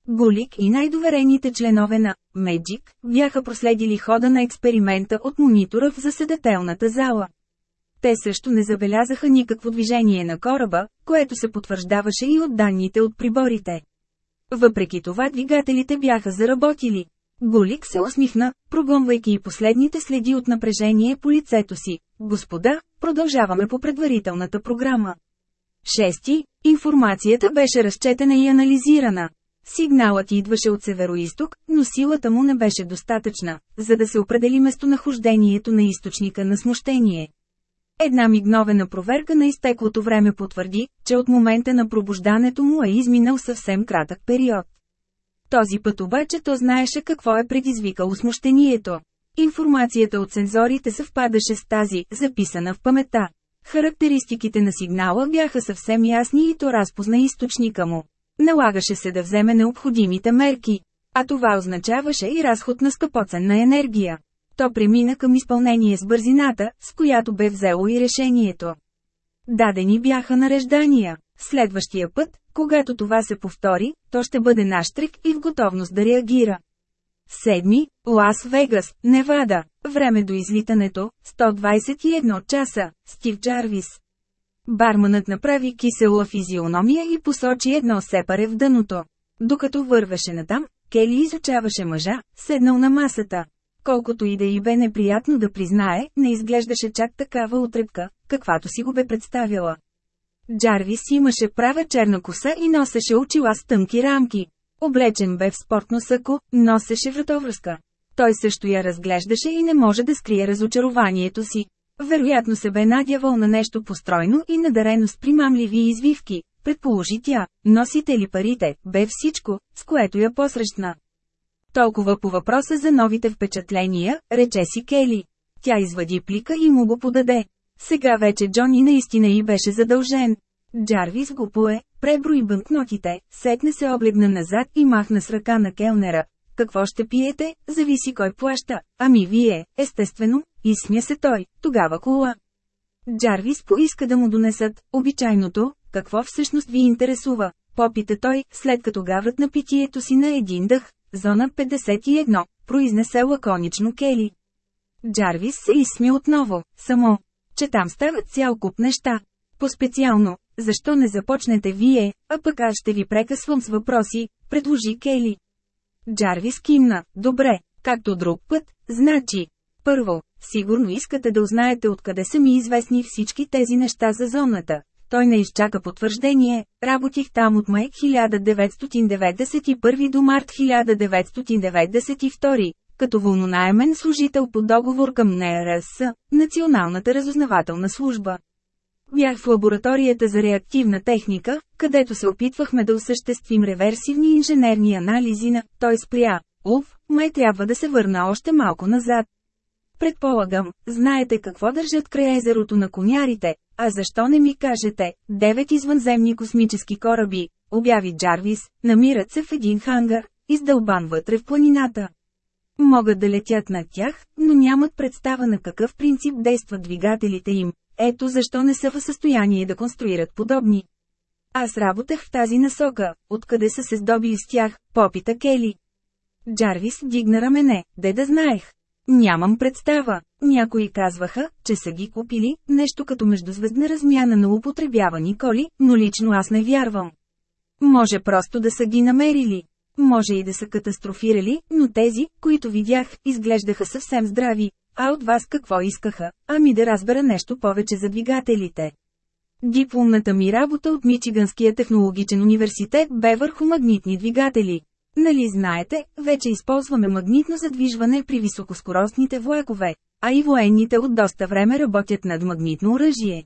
Голик и най-доверените членове на «Меджик» бяха проследили хода на експеримента от монитора в заседателната зала. Те също не забелязаха никакво движение на кораба, което се потвърждаваше и от данните от приборите. Въпреки това двигателите бяха заработили. Голик се усмихна, прогонвайки и последните следи от напрежение по лицето си. Господа, продължаваме по предварителната програма. Шести, информацията беше разчетена и анализирана. Сигналът идваше от североисток, но силата му не беше достатъчна, за да се определи местонахождението на източника на смущение. Една мигновена проверка на изтеклото време потвърди, че от момента на пробуждането му е изминал съвсем кратък период. Този път обаче то знаеше какво е предизвикало смущението. Информацията от сензорите съвпадаше с тази, записана в памета. Характеристиките на сигнала бяха съвсем ясни и то разпозна източника му. Налагаше се да вземе необходимите мерки. А това означаваше и разход на скъпоценна енергия. То премина към изпълнение с бързината, с която бе взело и решението. Дадени бяха нареждания. Следващия път, когато това се повтори, то ще бъде наштрик и в готовност да реагира. Седми, Лас Вегас, Невада. Време до излитането – 121 часа. Стив Джарвис. Барманът направи кисела физиономия и посочи едно сепаре в дъното. Докато вървеше натам, Кели изучаваше мъжа, седнал на масата. Колкото и да й бе неприятно да признае, не изглеждаше чак такава отрепка, каквато си го бе представила. Джарвис имаше права черна коса и носеше очила с тънки рамки. Облечен бе в спортно сако, носеше вратовръзка. Той също я разглеждаше и не може да скрие разочарованието си. Вероятно се бе надявал на нещо постройно и надарено с примамливи извивки, предположи тя, носите ли парите, бе всичко, с което я посрещна. Толкова по въпроса за новите впечатления, рече си Кели. Тя извади плика и му го подаде. Сега вече Джони наистина и беше задължен. Джарвис го пое, преброи банкнотите, сетне се облегна назад и махна с ръка на келнера. Какво ще пиете, зависи кой плаща. Ами вие, естествено, изсмя се той, тогава кола. Джарвис поиска да му донесат обичайното, какво всъщност ви интересува, попита той, след като гаврат на питието си на един дъх. Зона 51, произнесе лаконично Кели. Джарвис се изсмя отново, само, че там стават цял куп неща. По-специално, защо не започнете вие, а пък аз ще ви прекъсвам с въпроси, предложи Кели. Джарвис кимна, добре, както друг път, значи. Първо, сигурно искате да узнаете откъде са ми известни всички тези неща за зоната. Той не изчака потвърждение, работих там от май 1991 до март 1992, като волнонаемен служител по договор към НРС, Националната разузнавателна служба. Бях в лабораторията за реактивна техника, където се опитвахме да осъществим реверсивни инженерни анализи на «Той спря». Уф, май трябва да се върна още малко назад. Предполагам, знаете какво държат край езерото на конярите, а защо не ми кажете, девет извънземни космически кораби, обяви Джарвис, намират се в един хангар, издълбан вътре в планината. Могат да летят над тях, но нямат представа на какъв принцип действат двигателите им. Ето защо не са в състояние да конструират подобни. Аз работех в тази насока, откъде са се здобили с тях, попита Кели. Джарвис дигна рамене, де да знаех. Нямам представа. Някои казваха, че са ги купили, нещо като междузвездна размяна на употребявани коли, но лично аз не вярвам. Може просто да са ги намерили. Може и да са катастрофирали, но тези, които видях, изглеждаха съвсем здрави. А от вас какво искаха? Ами да разбера нещо повече за двигателите. Дипломната ми работа от Мичиганския технологичен университет бе върху магнитни двигатели. Нали знаете, вече използваме магнитно задвижване при високоскоростните влакове, а и военните от доста време работят над магнитно оръжие.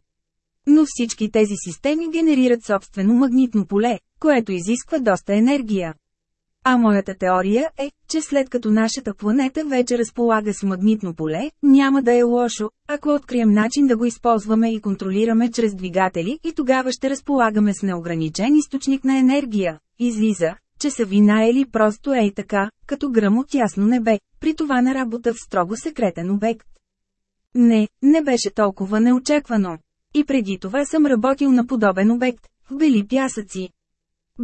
Но всички тези системи генерират собствено магнитно поле, което изисква доста енергия. А моята теория е, че след като нашата планета вече разполага с магнитно поле, няма да е лошо, ако открием начин да го използваме и контролираме чрез двигатели и тогава ще разполагаме с неограничен източник на енергия. Излиза, че са ви наели просто ей така, като гръм от ясно небе, при това на работа в строго секретен обект. Не, не беше толкова неочаквано. И преди това съм работил на подобен обект, в бели пясъци.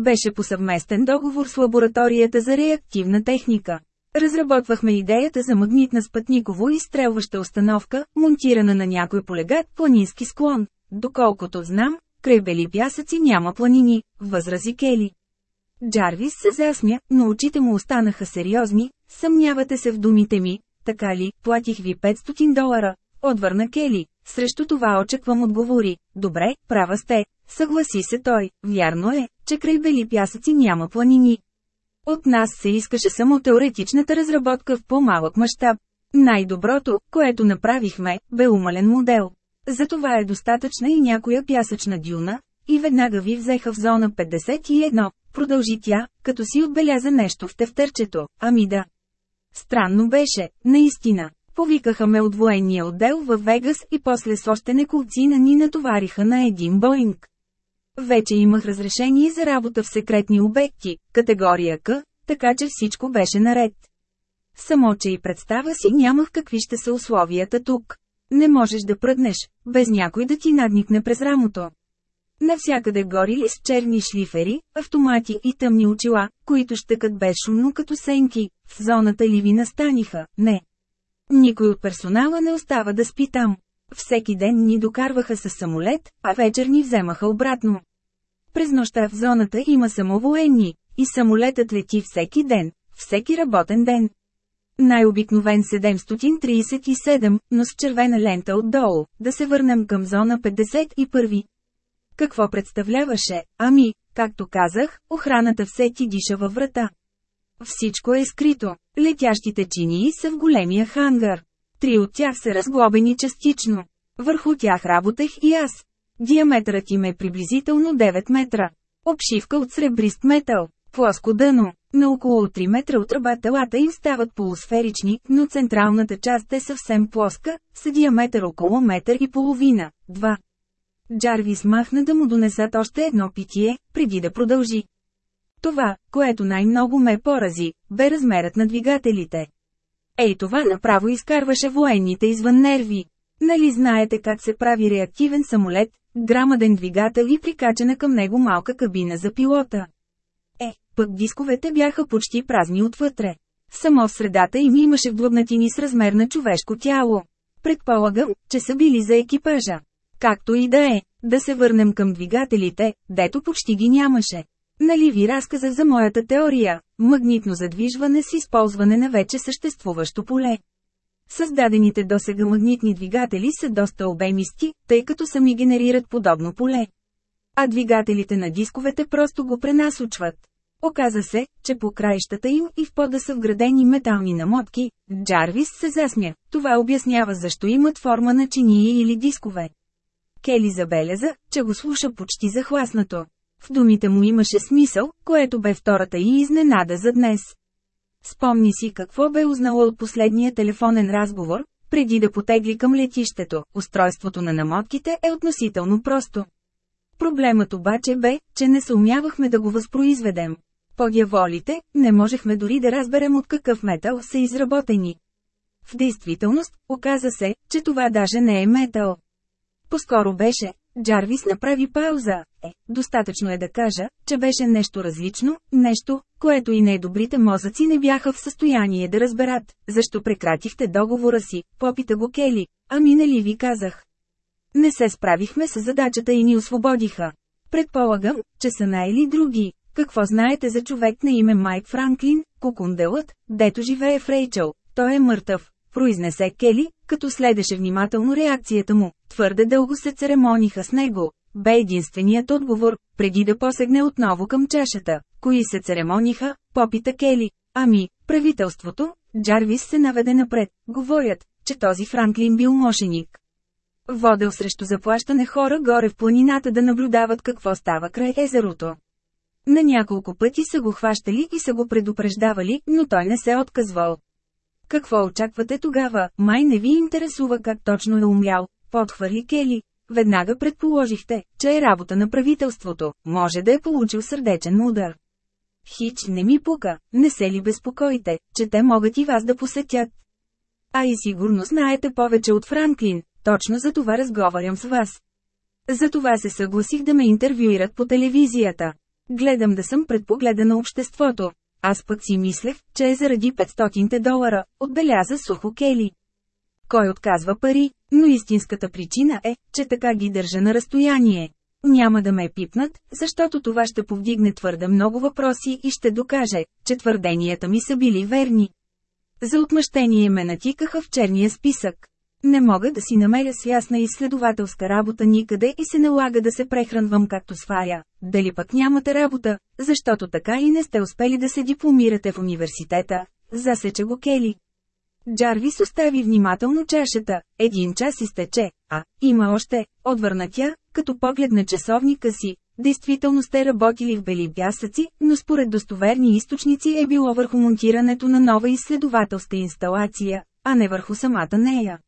Беше по съвместен договор с лабораторията за реактивна техника. Разработвахме идеята за магнитна спътниково изстрелваща установка, монтирана на някой полегат планински склон. Доколкото знам, край бели пясъци няма планини, възрази Кели. Джарвис се засмя, но очите му останаха сериозни, съмнявате се в думите ми, така ли, платих ви 500 долара, отвърна Кели, срещу това очаквам отговори, добре, права сте, съгласи се той, вярно е, че край бели пясъци няма планини. От нас се искаше само теоретичната разработка в по-малък мащаб. Най-доброто, което направихме, бе умален модел. Затова е достатъчна и някоя пясъчна дюна, и веднага ви взеха в зона 51, продължи тя, като си отбеляза нещо в тефтерчето, ами да. Странно беше, наистина. Повикаха ме от военния отдел в Вегас и после с още неколцина ни натовариха на един Боинг. Вече имах разрешение за работа в секретни обекти, категория К, така че всичко беше наред. Само, че и представа си нямах какви ще са условията тук. Не можеш да пръднеш, без някой да ти надникне през рамото. Навсякъде горили с черни шлифери, автомати и тъмни очила, които щъкат безшумно като сенки, в зоната ли ви настаниха, не. Никой от персонала не остава да спи там. Всеки ден ни докарваха с самолет, а вечер ни вземаха обратно. През нощта в зоната има само военни, и самолетът лети всеки ден, всеки работен ден. Най-обикновен 737, но с червена лента отдолу, да се върнем към зона 51. Какво представляваше? Ами, както казах, охраната все ти диша във врата. Всичко е скрито. Летящите чинии са в големия хангар. Три от тях са разглобени частично. Върху тях работех и аз. Диаметърът им е приблизително 9 метра. Обшивка от сребрист метал. Плоско дъно. На около 3 метра от ръбателата им стават полусферични, но централната част е съвсем плоска, с диаметър около метър и половина. 2. Джарвис махна да му донесат още едно питие, преди да продължи. Това, което най-много ме порази, бе размерът на двигателите. Ей това направо изкарваше военните извън нерви. Нали знаете как се прави реактивен самолет, грамаден двигател и прикачена към него малка кабина за пилота. Е, пък дисковете бяха почти празни отвътре. Само в средата им имаше вдлъбнатини с размер на човешко тяло. Предполагам, че са били за екипажа. Както и да е, да се върнем към двигателите, дето почти ги нямаше. Нали ви разказах за моята теория – магнитно задвижване с използване на вече съществуващо поле. Създадените досега магнитни двигатели са доста обемисти, тъй като сами генерират подобно поле. А двигателите на дисковете просто го пренасочват. Оказа се, че по краищата им и в пода са вградени метални намотки. Джарвис се засмя. Това обяснява защо имат форма на чинии или дискове. Кели забеляза, че го слуша почти захласнато. В думите му имаше смисъл, което бе втората и изненада за днес. Спомни си какво бе узнала от последния телефонен разговор, преди да потегли към летището, устройството на намотките е относително просто. Проблемът обаче бе, че не съумявахме да го възпроизведем. По дяволите, не можехме дори да разберем от какъв метал са изработени. В действителност, оказа се, че това даже не е метал. Поскоро беше, Джарвис направи пауза. Е, достатъчно е да кажа, че беше нещо различно, нещо, което и недобрите мозъци не бяха в състояние да разберат. Защо прекратихте договора си, попита го Кели, ами нали ви казах. Не се справихме с задачата и ни освободиха. Предполагам, че са най-или други. Какво знаете за човек на име Майк Франклин, кукунделът, дето живее в Рейчел? Той е мъртъв, произнесе Кели, като следеше внимателно реакцията му. Твърде дълго се церемониха с него. Бе единственият отговор, преди да посегне отново към чашата. Кои се церемониха, попита Кели. Ами, правителството, Джарвис се наведе напред. Говорят, че този Франклин бил мошеник. Водел срещу заплащане хора горе в планината да наблюдават какво става край езерото. На няколко пъти са го хващали и са го предупреждавали, но той не се отказвал. Какво очаквате тогава, май не ви интересува как точно е умрял, подхвърли Кели. Веднага предположихте, че е работа на правителството, може да е получил сърдечен удар. Хич не ми пука, не се ли безпокоите, че те могат и вас да посетят. А и сигурно знаете повече от Франклин, точно за това разговарям с вас. За това се съгласих да ме интервюират по телевизията. Гледам да съм предпогледа на обществото. Аз пък си мислех, че е заради 500 долара, отбеляза сухо Кели. Кой отказва пари, но истинската причина е, че така ги държа на разстояние. Няма да ме пипнат, защото това ще повдигне твърде много въпроси и ще докаже, че твърденията ми са били верни. За отмъщение ме натикаха в черния списък. Не мога да си намеря с ясна изследователска работа никъде и се налага да се прехранвам както сваря. Дали пък нямате работа, защото така и не сте успели да се дипломирате в университета, засече го Кели. Джарвис остави внимателно чашата, един час изтече, а, има още, отвърна тя, като погледна часовника си. Действително сте работили в бели бясъци, но според достоверни източници е било върху монтирането на нова изследователска инсталация, а не върху самата нея.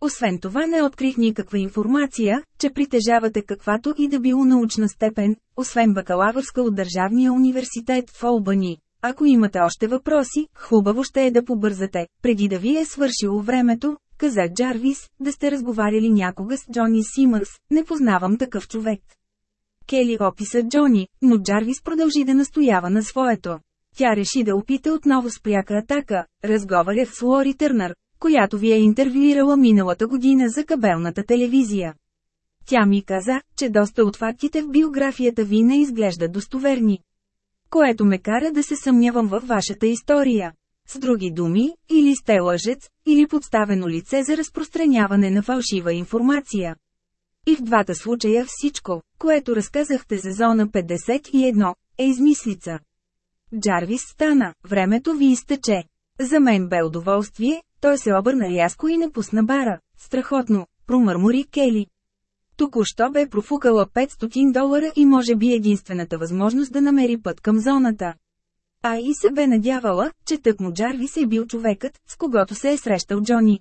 Освен това не открих никаква информация, че притежавате каквато и да било научна степен, освен бакалавърска от Държавния университет в Олбани. Ако имате още въпроси, хубаво ще е да побързате, преди да ви е свършило времето, каза Джарвис, да сте разговаряли някога с Джони Симънс, не познавам такъв човек. Кели описа Джони, но Джарвис продължи да настоява на своето. Тя реши да опита отново с пряка атака, разговарях с Лори Търнър, която ви е интервюирала миналата година за кабелната телевизия. Тя ми каза, че доста от фактите в биографията ви не изглеждат достоверни. Което ме кара да се съмнявам във вашата история. С други думи, или сте лъжец, или подставено лице за разпространяване на фалшива информация. И в двата случая всичко, което разказахте за зона 51, е измислица. Джарвис стана, времето ви изтече. За мен бе удоволствие, той се обърна рязко и не пусна бара. Страхотно, промърмори Кели. Току-що бе профукала 500 долара и може би единствената възможност да намери път към зоната. А и се бе надявала, че тъкмо Джарвис е бил човекът, с когото се е срещал Джони.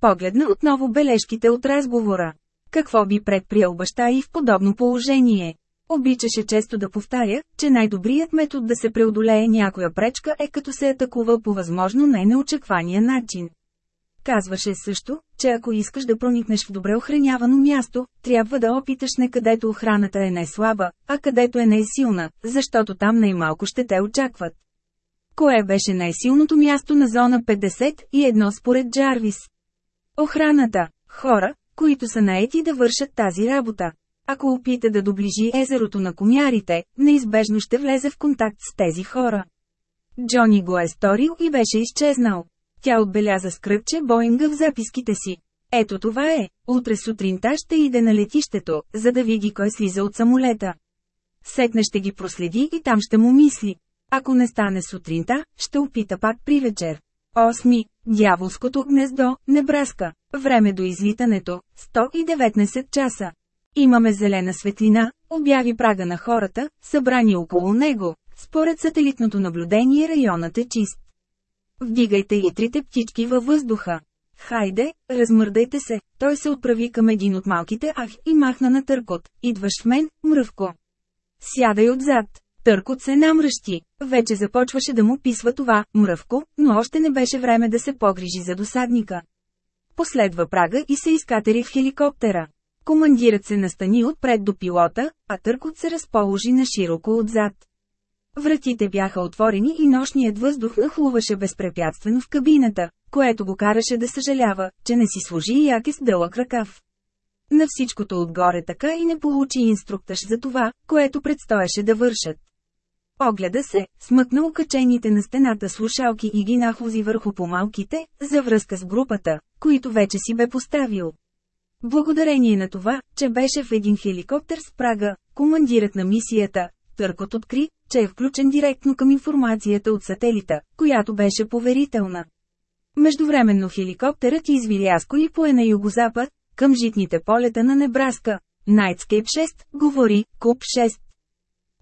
Погледна отново бележките от разговора. Какво би предприел баща и в подобно положение? Обичаше често да повтаря, че най-добрият метод да се преодолее някоя пречка е като се атакува по възможно най-неочаквания начин. Казваше също, че ако искаш да проникнеш в добре охранявано място, трябва да опиташ не където охраната е най-слаба, а където е най-силна, защото там най-малко ще те очакват. Кое беше най-силното място на зона 51 според Джарвис? Охраната. Хора, които са наети да вършат тази работа. Ако опита да доближи езерото на комярите, неизбежно ще влезе в контакт с тези хора. Джони го е сторил и беше изчезнал. Тя отбеляза с кръгче Боинга в записките си. Ето това е, утре сутринта ще иде на летището, за да види кой слиза от самолета. Сетне ще ги проследи и там ще му мисли. Ако не стане сутринта, ще опита пак при вечер. Осми. Дяволското гнездо, Небраска. Време до излитането – 119 часа. Имаме зелена светлина, обяви прага на хората, събрани около него. Според сателитното наблюдение районът е чист. Вдигайте и трите птички във въздуха. Хайде, размърдайте се, той се отправи към един от малките ах и махна на търкот. Идваш в мен, мръвко. Сядай отзад. Търкот се намръщи. Вече започваше да му писва това, мръвко, но още не беше време да се погрижи за досадника. Последва прага и се изкатери в хеликоптера. Командирът се настани отпред до пилота, а търкот се разположи на широко отзад. Вратите бяха отворени и нощният въздух нахлуваше безпрепятствено в кабината, което го караше да съжалява, че не си служи яки с дълъг ръкав. На всичкото отгоре така и не получи инструктаж за това, което предстоеше да вършат. Огледа се, смъкна окачените на стената слушалки и ги нахлузи върху помалките, за връзка с групата, които вече си бе поставил. Благодарение на това, че беше в един хеликоптер с прага, командирът на мисията, Търкот откри, че е включен директно към информацията от сателита, която беше поверителна. Междувременно хеликоптерът изви рязко и пое на югозапад, към житните полета на Небраска. Nightscape 6, говори, Куп 6.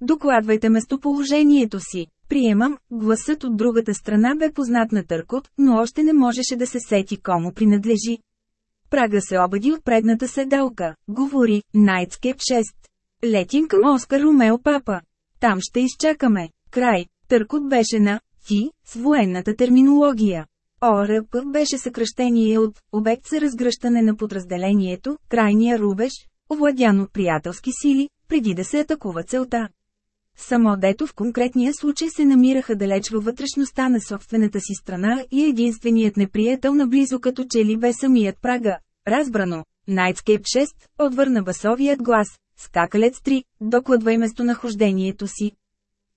Докладвайте местоположението си. Приемам, гласът от другата страна бе познат на Търкот, но още не можеше да се сети кому принадлежи. Прага се обади от предната седалка, говори, Nightscape 6. Летим към Оскар Ромео Папа. Там ще изчакаме. Край. Търкот беше на «ти» с военната терминология. ОРП беше съкръщение от «обект за разгръщане на подразделението», крайния рубеж, овладян от приятелски сили, преди да се атакува целта. Само дето в конкретния случай се намираха далеч във вътрешността на собствената си страна и единственият неприятел наблизо като че ли бе самият прага. Разбрано. Nightscape 6, отвърна басовият глас. Скакалец 3, докладвай местонахождението си.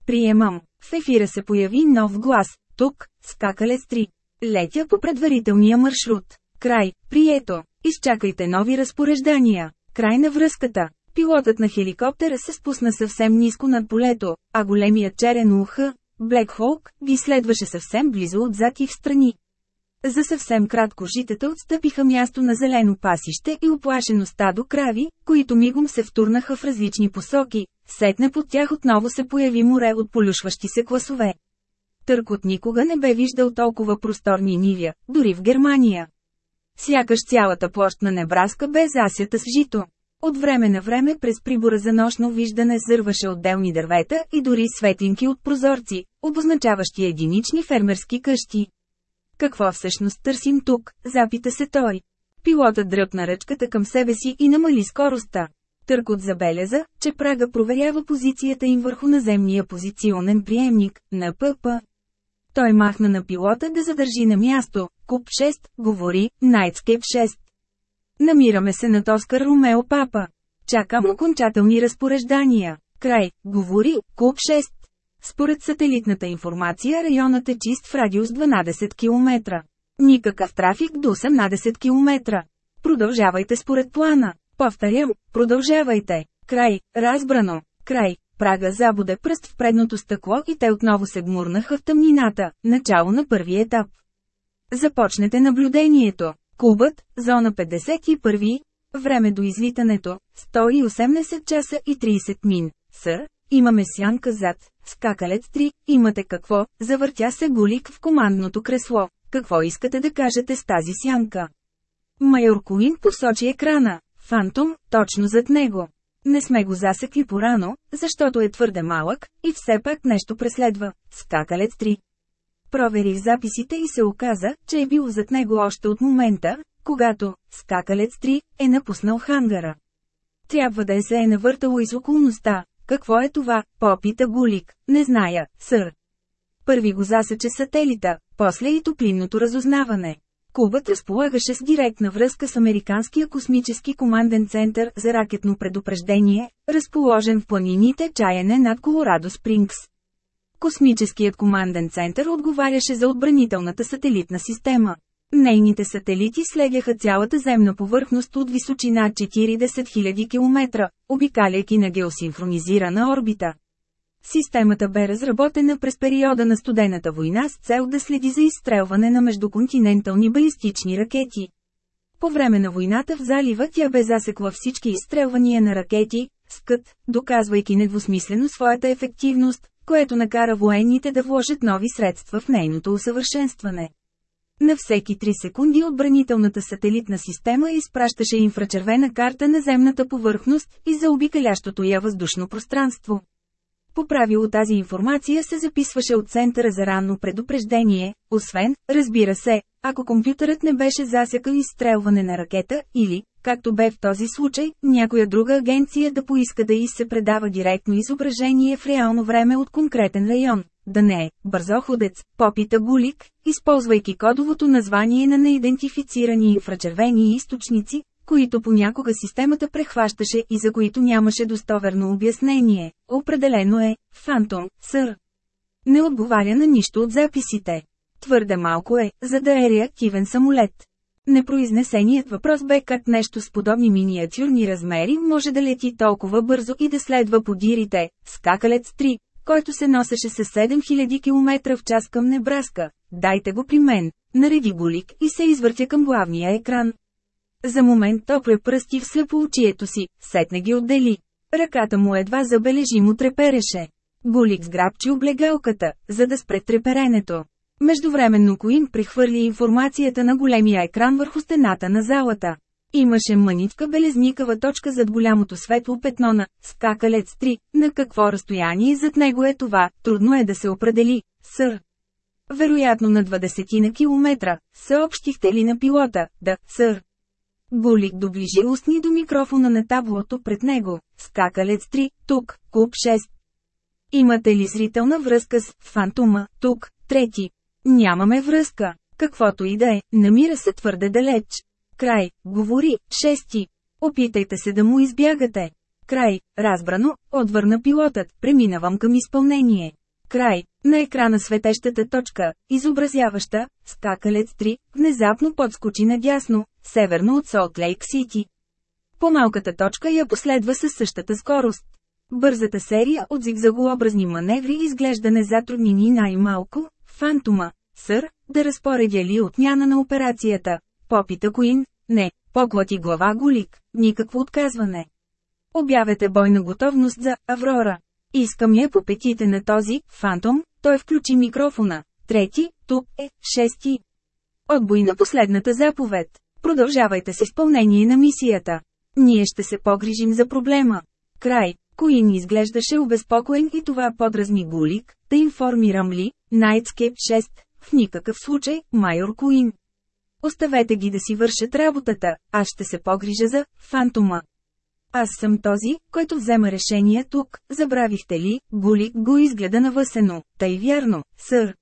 Приемам. В ефира се появи нов глас. Тук, скакалец 3. Летя по предварителния маршрут. Край, прието. Изчакайте нови разпореждания. Край на връзката. Пилотът на хеликоптера се спусна съвсем ниско над полето, а големият черен уха, Блек Холк, ги следваше съвсем близо отзад и в страни. За съвсем кратко житата отстъпиха място на зелено пасище и оплашено стадо крави, които мигом се втурнаха в различни посоки, сетне под тях отново се появи море от полюшващи се класове. Търкот никога не бе виждал толкова просторни нивя, дори в Германия. Сякаш цялата площ на Небраска бе засята с жито. От време на време през прибора за нощно виждане зърваше отделни дървета и дори светлинки от прозорци, обозначаващи единични фермерски къщи. Какво всъщност търсим тук, запита се той. Пилотът дръпна ръчката към себе си и намали скоростта. Търкот забеляза, че Прага проверява позицията им върху наземния позиционен приемник, на ПП. Той махна на пилота да задържи на място, Куп 6, говори, Найтскейп 6. Намираме се на Тоскар Ромео Папа. Чакам окончателни разпореждания. Край, говори, Куп 6. Според сателитната информация районът е чист в радиус 12 км. Никакъв трафик до 18 км. Продължавайте според плана. Повторям, продължавайте. Край, разбрано. Край. Прага забуде пръст в предното стъкло и те отново се гмурнаха в тъмнината. Начало на първи етап. Започнете наблюдението. Кубът, зона 51, време до излитането, 180 часа и 30 мин. Сър, имаме сянка зад, скакалец 3, имате какво, завъртя се голик в командното кресло. Какво искате да кажете с тази сянка? Майор Куин посочи екрана. Фантом, точно зад него. Не сме го засекли порано, защото е твърде малък, и все пак нещо преследва. Скакалец 3. Проверих записите и се оказа, че е бил зад него още от момента, когато Скакалец 3 е напуснал хангара. Трябва да е се е навъртало из околността. Какво е това? Попита Гулик. Не зная, сър. Първи го засече сателита, после и топлинното разузнаване. Кубът разполагаше с директна връзка с Американския космически команден център за ракетно предупреждение, разположен в планините Чаяне над Колорадо Спрингс. Космическият команден център отговаряше за отбранителната сателитна система. Нейните сателити следяха цялата земна повърхност от височина 40 000 км, обикаляйки на геосинхронизирана орбита. Системата бе разработена през периода на студената война с цел да следи за изстрелване на междуконтинентални балистични ракети. По време на войната в залива тя бе засекла всички изстрелвания на ракети, скът, доказвайки недвусмислено своята ефективност, което накара военните да вложат нови средства в нейното усъвършенстване. На всеки 3 секунди отбранителната сателитна система изпращаше инфрачервена карта на земната повърхност и за обикалящото я въздушно пространство. По правило тази информация се записваше от Центъра за ранно предупреждение, освен, разбира се, ако компютърът не беше засекал изстрелване на ракета, или, както бе в този случай, някоя друга агенция да поиска да се предава директно изображение в реално време от конкретен район. Да не е, бързоходец, попита Гулик, използвайки кодовото название на неидентифицирани инфрачервени източници, които понякога системата прехващаше и за които нямаше достоверно обяснение. Определено е, Фантом, сър. Не отговаря на нищо от записите. Твърде малко е, за да е реактивен самолет. Непроизнесеният въпрос бе как нещо с подобни миниатюрни размери може да лети толкова бързо и да следва подирите. Скакалец 3, който се носеше с 7000 км в час към Небраска. Дайте го при мен, нареди Голик и се извъртя към главния екран. За момент топля пръсти в слепоочието си, сетне ги отдели. Ръката му едва забележимо трепереше. Голик сграбчи облегалката, за да спре треперенето. Междувременно Коин прехвърли информацията на големия екран върху стената на залата. Имаше мъничка белезникава точка зад голямото светло петно на «Скакалец 3», на какво разстояние зад него е това, трудно е да се определи, сър. Вероятно на 20 на километра, съобщихте ли на пилота, да, сър. Булик доближи устни до микрофона на таблото пред него. Скакалец 3, тук, куп 6. Имате ли зрителна връзка с фантома, тук, трети? Нямаме връзка. Каквото и да е, намира се твърде далеч. Край, говори, шести. Опитайте се да му избягате. Край, разбрано, отвърна пилотът, преминавам към изпълнение. Край. На екрана светещата точка, изобразяваща Скакалец 3, внезапно подскочи надясно, северно от Солт Лейк Сити. По-малката точка я последва със същата скорост. Бързата серия от зигзагообразни маневри изглежда не затрудни ни най-малко, фантома, сър, да разпоредя ли отмяна на операцията. Попита Куин, не, поклати глава Голик, никакво отказване. Обявете бойна готовност за Аврора. Искам я по петите на този, фантом, той включи микрофона. Трети, тук е, шести. Отбой на последната заповед. Продължавайте с изпълнение на мисията. Ние ще се погрижим за проблема. Край. Коин изглеждаше обезпокоен и това подразни Гулик, да информирам ли, Найтскеп 6, в никакъв случай, майор Куин. Оставете ги да си вършат работата, аз ще се погрижа за фантома. Аз съм този, който взема решение тук, забравихте ли, Гулик го изгледа навъсено, тъй вярно, сър.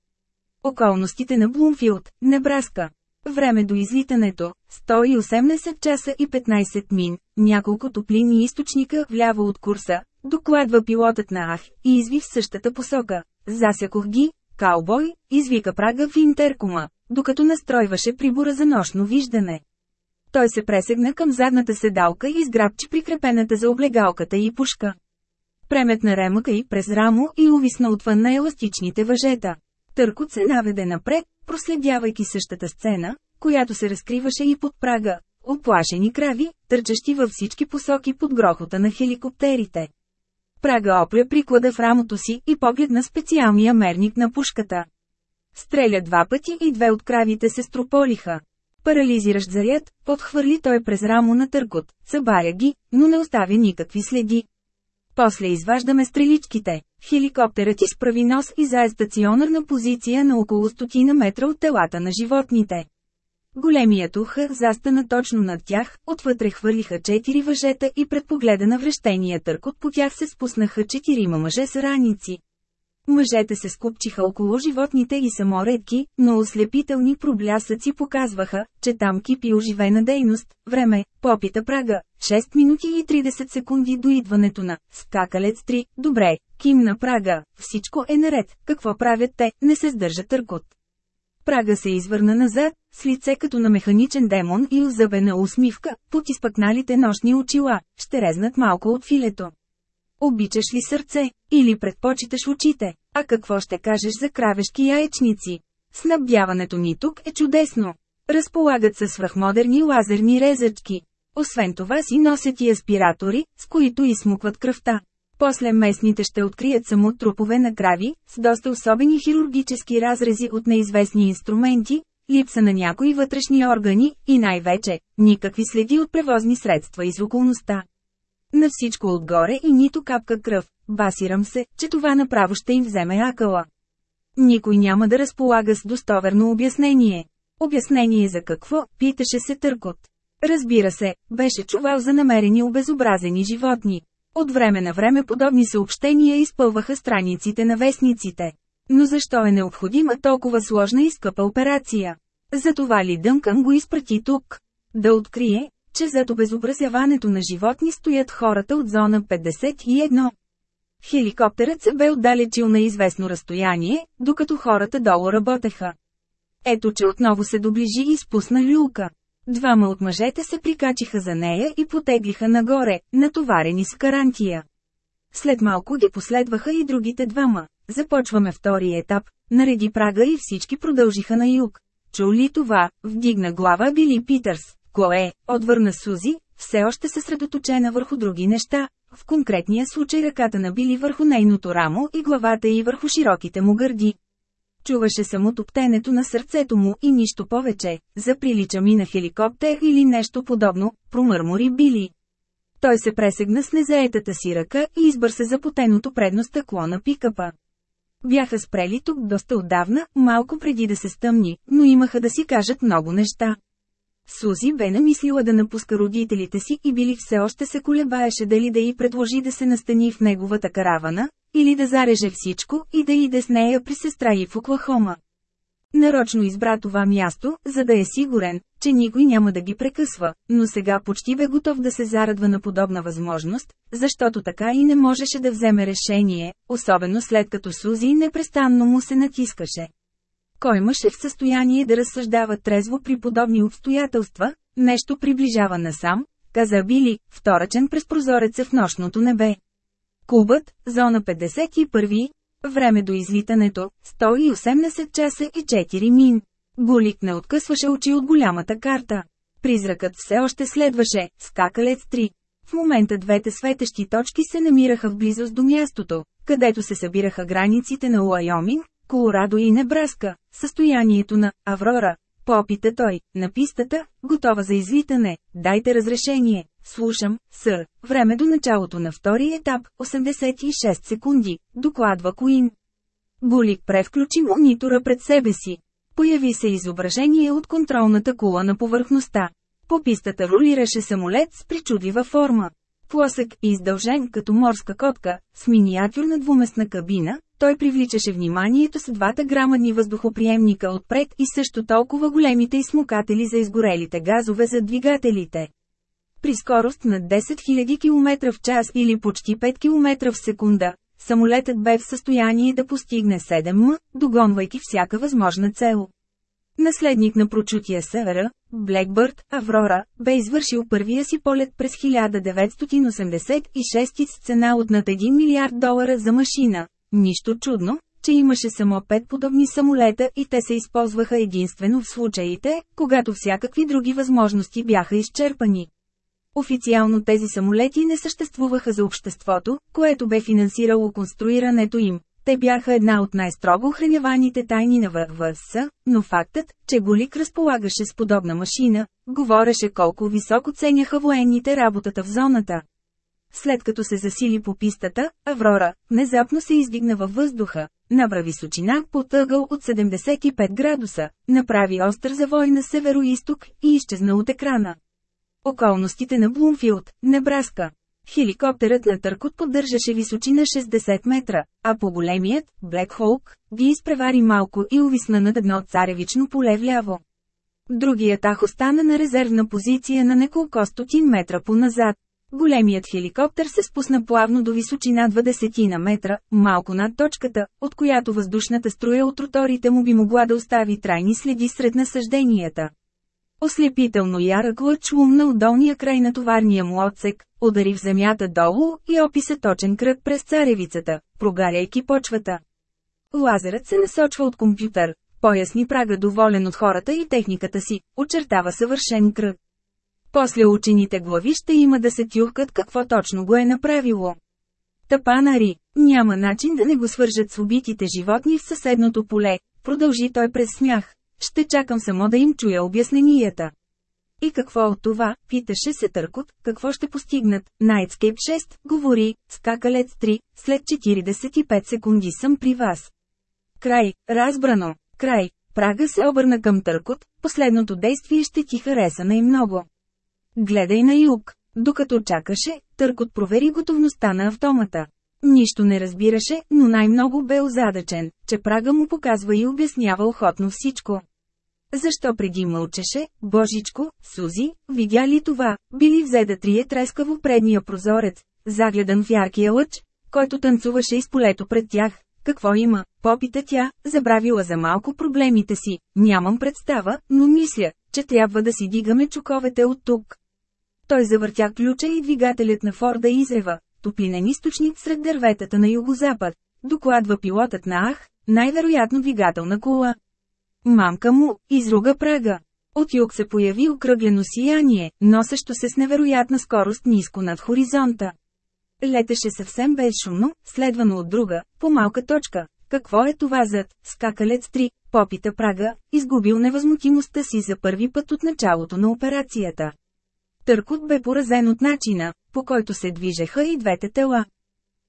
Околностите на Блумфилд, Небраска. Време до излитането – 180 часа и 15 мин, няколко топлини източника вляво от курса, докладва пилотът на Ах и изви в същата посока. Засякох ги, каубой, извика прага в интеркома, докато настройваше прибора за нощно виждане. Той се пресегна към задната седалка и изграбчи прикрепената за облегалката и пушка. Преметна ремъка и през рамо и увисна отвън на еластичните въжета. Търкот се наведе напред, проследявайки същата сцена, която се разкриваше и под прага. Оплашени крави, търчащи във всички посоки под грохота на хеликоптерите. Прага опля приклада в рамото си и погледна специалния мерник на пушката. Стреля два пъти и две от кравите се строполиха. Парализиращ заряд, подхвърли той през рамо на търкот, събаря ги, но не оставя никакви следи. После изваждаме стреличките. Хеликоптерът изправи нос и зае стационарна позиция на около стотина метра от телата на животните. Големият уха застана точно над тях, отвътре хвърлиха четири въжета и пред погледа на врещения търкот по тях се спуснаха четирима мъже с раници. Мъжете се скупчиха около животните и само редки, но ослепителни проблясъци показваха, че там кипи оживена дейност. Време, попита прага, 6 минути и 30 секунди до идването на «Скакалец 3», добре, кимна прага, всичко е наред, какво правят те, не се сдържа търкот. Прага се извърна назад, с лице като на механичен демон и озъбена усмивка, под изпъкналите нощни очила, ще резнат малко от филето. Обичаш ли сърце, или предпочиташ очите, а какво ще кажеш за кравешки яечници? Снабдяването ни тук е чудесно. Разполагат се свръхмодерни лазерни резачки. Освен това си носят и аспиратори, с които изсмукват кръвта. После местните ще открият само трупове на крави, с доста особени хирургически разрези от неизвестни инструменти, липса на някои вътрешни органи и най-вече, никакви следи от превозни средства из околността. На всичко отгоре и нито капка кръв, басирам се, че това направо ще им вземе акъла. Никой няма да разполага с достоверно обяснение. Обяснение за какво, питаше се Търкот. Разбира се, беше чувал за намерени обезобразени животни. От време на време подобни съобщения изпълваха страниците на вестниците. Но защо е необходима толкова сложна и скъпа операция? Затова ли Дънкън го изпрати тук? Да открие, че зад обезобразяването на животни стоят хората от зона 51. Хеликоптерът се бе отдалечил на известно разстояние, докато хората долу работеха. Ето че отново се доближи и спусна люлка. Двама от мъжете се прикачиха за нея и потеглиха нагоре, натоварени с карантия. След малко ги последваха и другите двама. Започваме втори етап, нареди прага и всички продължиха на юг. Чу това, вдигна глава Били Питърс. Кое, отвърна Сузи, все още съсредоточена върху други неща, в конкретния случай ръката на Били върху нейното рамо и главата й върху широките му гърди. Чуваше само топтенето на сърцето му и нищо повече, заприлича ми на хеликоптер или нещо подобно, промърмори Били. Той се пресегна с незаетата си ръка и избърса за потеното предно стъкло на пикапа. Бяха спрели тук доста отдавна, малко преди да се стъмни, но имаха да си кажат много неща. Сузи бе намислила да напуска родителите си и били все още се колебаеше дали да й предложи да се настани в неговата каравана, или да зареже всичко и да иде с нея при сестра и в Оклахома. Нарочно избра това място, за да е сигурен, че никой няма да ги прекъсва, но сега почти бе готов да се зарадва на подобна възможност, защото така и не можеше да вземе решение, особено след като Сузи непрестанно му се натискаше. Кой мъж е в състояние да разсъждава трезво при подобни обстоятелства, нещо приближава насам, каза Били, вторачен през прозореца в нощното небе. Кубът, зона 51, време до излитането, 118 часа и 4 мин. Булик не откъсваше очи от голямата карта. Призракът все още следваше, скакалец 3. В момента двете светещи точки се намираха в близост до мястото, където се събираха границите на Уайоминг, Колорадо и Небраска. Състоянието на «Аврора», попита той, на пистата, готова за излитане, дайте разрешение. Слушам, сър, време до началото на втори етап, 86 секунди, докладва Куин. Булик превключи монитора пред себе си. Появи се изображение от контролната кула на повърхността. По пистата рулираше самолет с причудлива форма. Плосък и издължен като морска котка, с миниатюрна двуместна кабина, той привличаше вниманието с двата грамадни въздухоприемника отпред и също толкова големите изсмукатели за изгорелите газове за двигателите. При скорост на 10 000 км в час или почти 5 км в секунда, самолетът бе в състояние да постигне 7 м, догонвайки всяка възможна цел. Наследник на прочутия севера, Блекбърд, Аврора, бе извършил първия си полет през 1986 с цена от над 1 милиард долара за машина. Нищо чудно, че имаше само пет подобни самолета и те се използваха единствено в случаите, когато всякакви други възможности бяха изчерпани. Официално тези самолети не съществуваха за обществото, което бе финансирало конструирането им. Те бяха една от най-строго охраняваните тайни на ВВС, но фактът, че Голик разполагаше с подобна машина, говореше колко високо ценяха военните работата в зоната. След като се засили по пистата, Аврора, внезапно се издигна във въздуха, набра височина под ъгъл от 75 градуса, направи остър завой на северо-исток и изчезна от екрана. Околностите на Блумфилд, Небраска. Хеликоптерът на Търкот поддържаше височина 60 метра, а по-големият, Блек Холк, ги изпревари малко и увисна над едно царевично поле вляво. Другият ах остана на резервна позиция на неколко стотин метра по-назад. Големият хеликоптер се спусна плавно до височина 20 на метра, малко над точката, от която въздушната струя от роторите му би могла да остави трайни следи сред насъжденията. Ослепително ярък лъч лумна от долния край на товарния му отсек, удари в земята долу и описа точен кръг през царевицата, прогаряйки почвата. Лазерът се насочва от компютър, поясни прага доволен от хората и техниката си, очертава съвършен кръг. После учените глави ще има да се тюхкат какво точно го е направило. Тапанари, няма начин да не го свържат с убитите животни в съседното поле, продължи той през смях. Ще чакам само да им чуя обясненията. И какво от това, питаше се Търкот, какво ще постигнат, Nightscape 6, говори, скакалец 3, след 45 секунди съм при вас. Край, разбрано, край, Прага се обърна към Търкот, последното действие ще ти хареса най-много. Гледай на юг. Докато чакаше, Търкот провери готовността на автомата. Нищо не разбираше, но най-много бе озадачен, че прага му показва и обяснява охотно всичко. Защо преди мълчеше, божичко, Сузи, видя ли това, били взе да трие трескаво предния прозорец, загледан в яркия лъч, който танцуваше из полето пред тях. Какво има, попита тя, забравила за малко проблемите си, нямам представа, но мисля, че трябва да си дигаме чуковете от тук. Той завъртя ключа и двигателят на Форда изрева, топлинен източник сред дърветата на югозапад. Докладва пилотът на Ах, най-вероятно двигател на кола. Мамка му, изруга прага. От юг се появи окръглено сияние, носещо се с невероятна скорост ниско над хоризонта. Летеше съвсем безшумно, следвано от друга, по-малка точка. Какво е това зад скакалец 3, попита прага, изгубил невъзмутимостта си за първи път от началото на операцията. Търкот бе поразен от начина, по който се движеха и двете тела.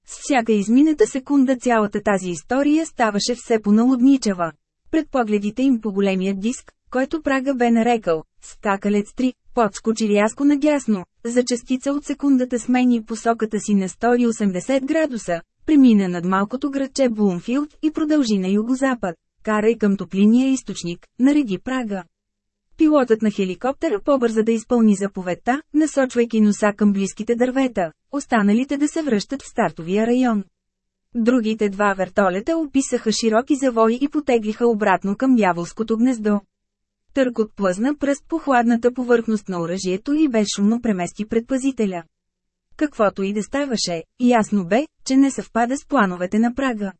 С всяка измината секунда цялата тази история ставаше все по-налудничава. Пред погледите им по големия диск, който Прага бе нарекал «Скакалец 3», подскочи рязко надясно, за частица от секундата смени посоката си на 180 градуса, премина над малкото градче Блумфилд и продължи на югозапад. карай към топлиния източник, нареди прага. Пилотът на хеликоптера побърза да изпълни заповедта, насочвайки носа към близките дървета, останалите да се връщат в стартовия район. Другите два вертолета описаха широки завои и потеглиха обратно към дяволското гнездо. Търкот плъзна пръст по хладната повърхност на оръжието и безшумно премести предпазителя. Каквото и да ставаше, ясно бе, че не съвпада с плановете на Прага.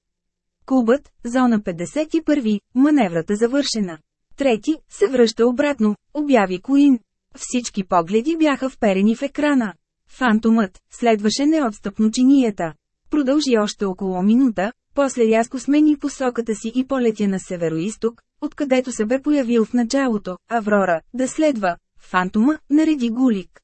Кубът, зона 51, маневрата завършена. Трети, се връща обратно, обяви Куин. Всички погледи бяха вперени в екрана. Фантомът, следваше неотстъпно чинията. Продължи още около минута, после рязко смени посоката си и полетя на североисток, откъдето се бе появил в началото, Аврора, да следва. Фантома, нареди Гулик.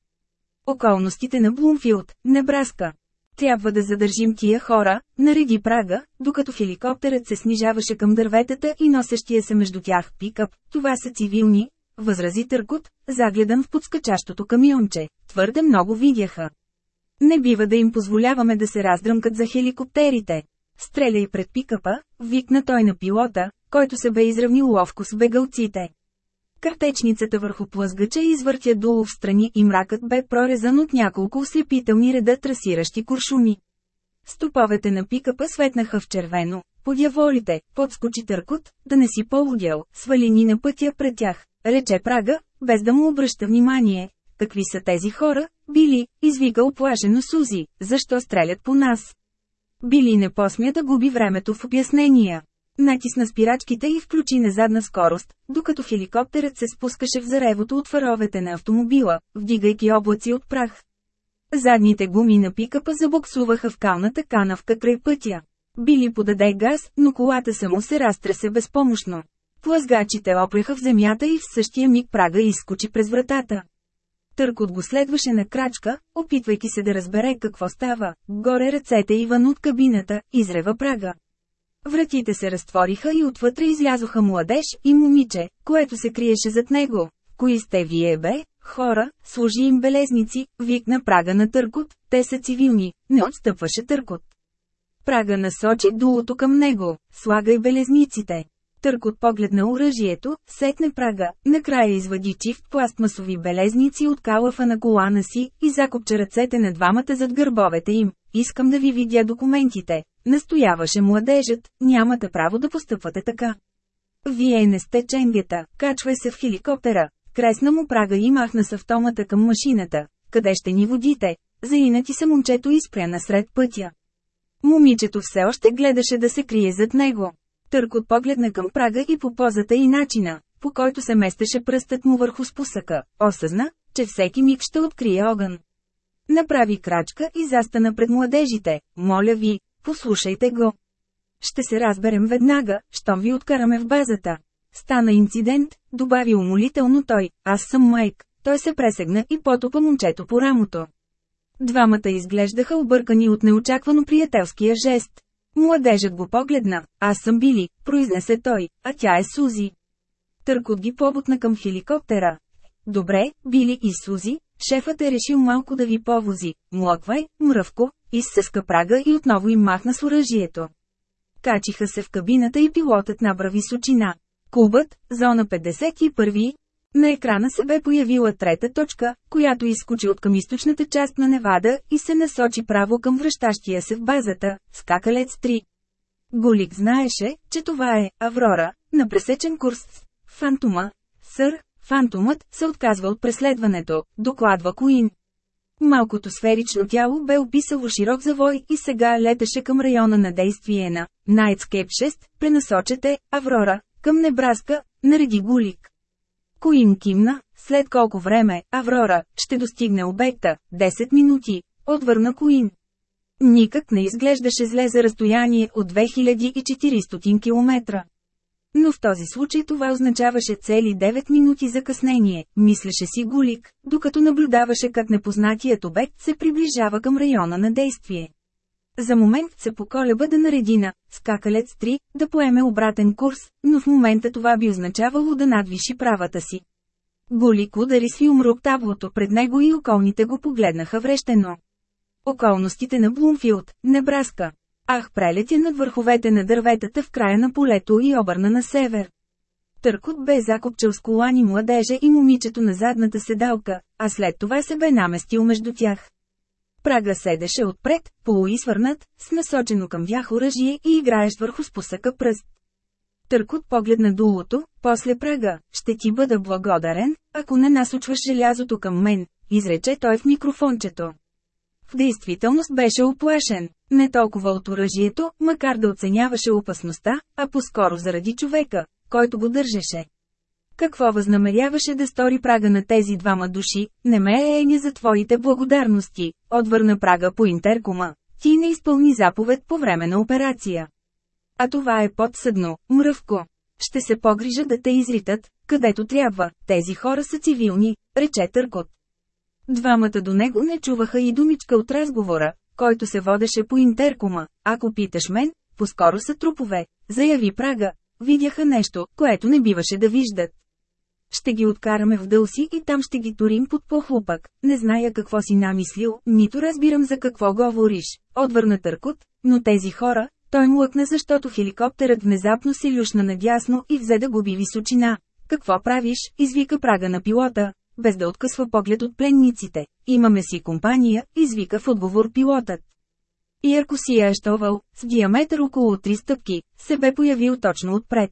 Околностите на Блумфилд, Небраска. Трябва да задържим тия хора, нареди прага, докато хеликоптерът се снижаваше към дърветата и носещия се между тях пикъп. Това са цивилни, възрази Търкот, загледан в подскачащото камионче. Твърде много видяха. Не бива да им позволяваме да се раздръмкат за хеликоптерите. Стреляй пред пикъпа, викна той на пилота, който се бе изравнил ловко с бегалците. Картечницата върху плъзгача извъртя долу в страни и мракът бе прорезан от няколко ослепителни реда трасиращи куршуми. Стоповете на пикапа светнаха в червено. Подяволите, подскочи търкот, да не си полудял, свали ни на пътя пред тях, рече Прага, без да му обръща внимание. Какви са тези хора, били, извика оплашено Сузи, защо стрелят по нас? Били не посмя да губи времето в обяснения. Натисна спирачките и включи на задна скорост, докато хеликоптерът се спускаше в заревото от фаровете на автомобила, вдигайки облаци от прах. Задните гуми на пикапа забоксуваха в калната канавка край пътя. Били подаде газ, но колата само се разтресе безпомощно. Плъзгачите опряха в земята и в същия миг прага изскочи през вратата. Търкот го следваше на крачка, опитвайки се да разбере какво става. Горе ръцете Иван от кабината, изрева прага. Вратите се разтвориха и отвътре излязоха младеж и момиче, което се криеше зад него. Кои сте вие бе, хора, служи им белезници, викна прага на Търкот, те са цивилни, не отстъпваше Търкот. Прага насочи дулото към него, слагай белезниците. Търкот поглед на оръжието, сетне прага, накрая извади чифт пластмасови белезници от калафа на колана си и закопча ръцете на двамата зад гърбовете им. Искам да ви видя документите. Настояваше младежът, нямате право да постъпвате така. Вие не сте ченгета, качвай се в хеликоптера. Кресна му прага и махна с автомата към машината. Къде ще ни водите? Заинати се момчето изпря насред пътя. Момичето все още гледаше да се крие зад него. Търкот погледна към прага и по позата и начина, по който се местеше пръстът му върху спусъка, осъзна, че всеки миг ще открие огън. Направи крачка и застана пред младежите, моля ви, послушайте го. Ще се разберем веднага, щом ви откараме в базата. Стана инцидент, добави умолително той, аз съм Майк. Той се пресегна и потопа момчето по рамото. Двамата изглеждаха объркани от неочаквано приятелския жест. Младежът го погледна, аз съм Били, произнесе той, а тя е Сузи. Търкот ги побутна към хеликоптера. Добре, Били и Сузи, шефът е решил малко да ви повози. Млъквай, мръвко, изсъска прага и отново им махна с оръжието. Качиха се в кабината и пилотът набра височина. Кубът, зона 51, на екрана се бе появила трета точка, която изскочи от към източната част на Невада и се насочи право към връщащия се в базата, скакалец 3. Голик знаеше, че това е Аврора, на пресечен курс с Фантома. Сър, Фантомът се отказва от преследването, докладва Куин. Малкото сферично тяло бе описало широк завой и сега летеше към района на действие на Nightscape 6, пренасочете, Аврора, към Небраска, нареди Гулик. Коин кимна, след колко време, Аврора, ще достигне обекта, 10 минути, отвърна Коин. Никак не изглеждаше зле за разстояние от 2400 км. Но в този случай това означаваше цели 9 минути закъснение, мислеше си Гулик, докато наблюдаваше как непознатият обект се приближава към района на действие. За момент се поколеба да нареди на «Скакалец 3» да поеме обратен курс, но в момента това би означавало да надвиши правата си. Голик удари с юмрук таблото пред него и околните го погледнаха врещено. Околностите на Блумфилд, Небраска. Ах прелетя над върховете на дърветата в края на полето и обърна на север. Търкот бе закопчал с колани младежа и момичето на задната седалка, а след това се бе наместил между тях. Прага седеше отпред, полуисвърнат, с насочено към вях оръжие и играещ върху спусъка пръст. Търкот погледна дулото, после прага, ще ти бъда благодарен, ако не насочваш желязото към мен, изрече той в микрофончето. В действителност беше оплашен, не толкова от оръжието, макар да оценяваше опасността, а по-скоро заради човека, който го държеше. Какво възнамеряваше да стори прага на тези двама души, не ме е еня за твоите благодарности, отвърна прага по интеркома. Ти не изпълни заповед по време на операция. А това е подсъдно, мръвко. Ще се погрижа да те изритат, където трябва, тези хора са цивилни, рече Търкот. Двамата до него не чуваха и думичка от разговора, който се водеше по интеркома. Ако питаш мен, по-скоро са трупове, заяви Прага. Видяха нещо, което не биваше да виждат. Ще ги откараме в дълси и там ще ги турим под похлупък. Не зная какво си намислил, нито разбирам за какво говориш. Отвърна Търкот, но тези хора, той млъкна защото хеликоптерът внезапно се люшна надясно и взе да губи височина. Какво правиш, извика прага на пилота, без да откъсва поглед от пленниците. Имаме си компания, извика в отговор пилотът. И ако си е щовал, с диаметър около 3 стъпки, се бе появил точно отпред.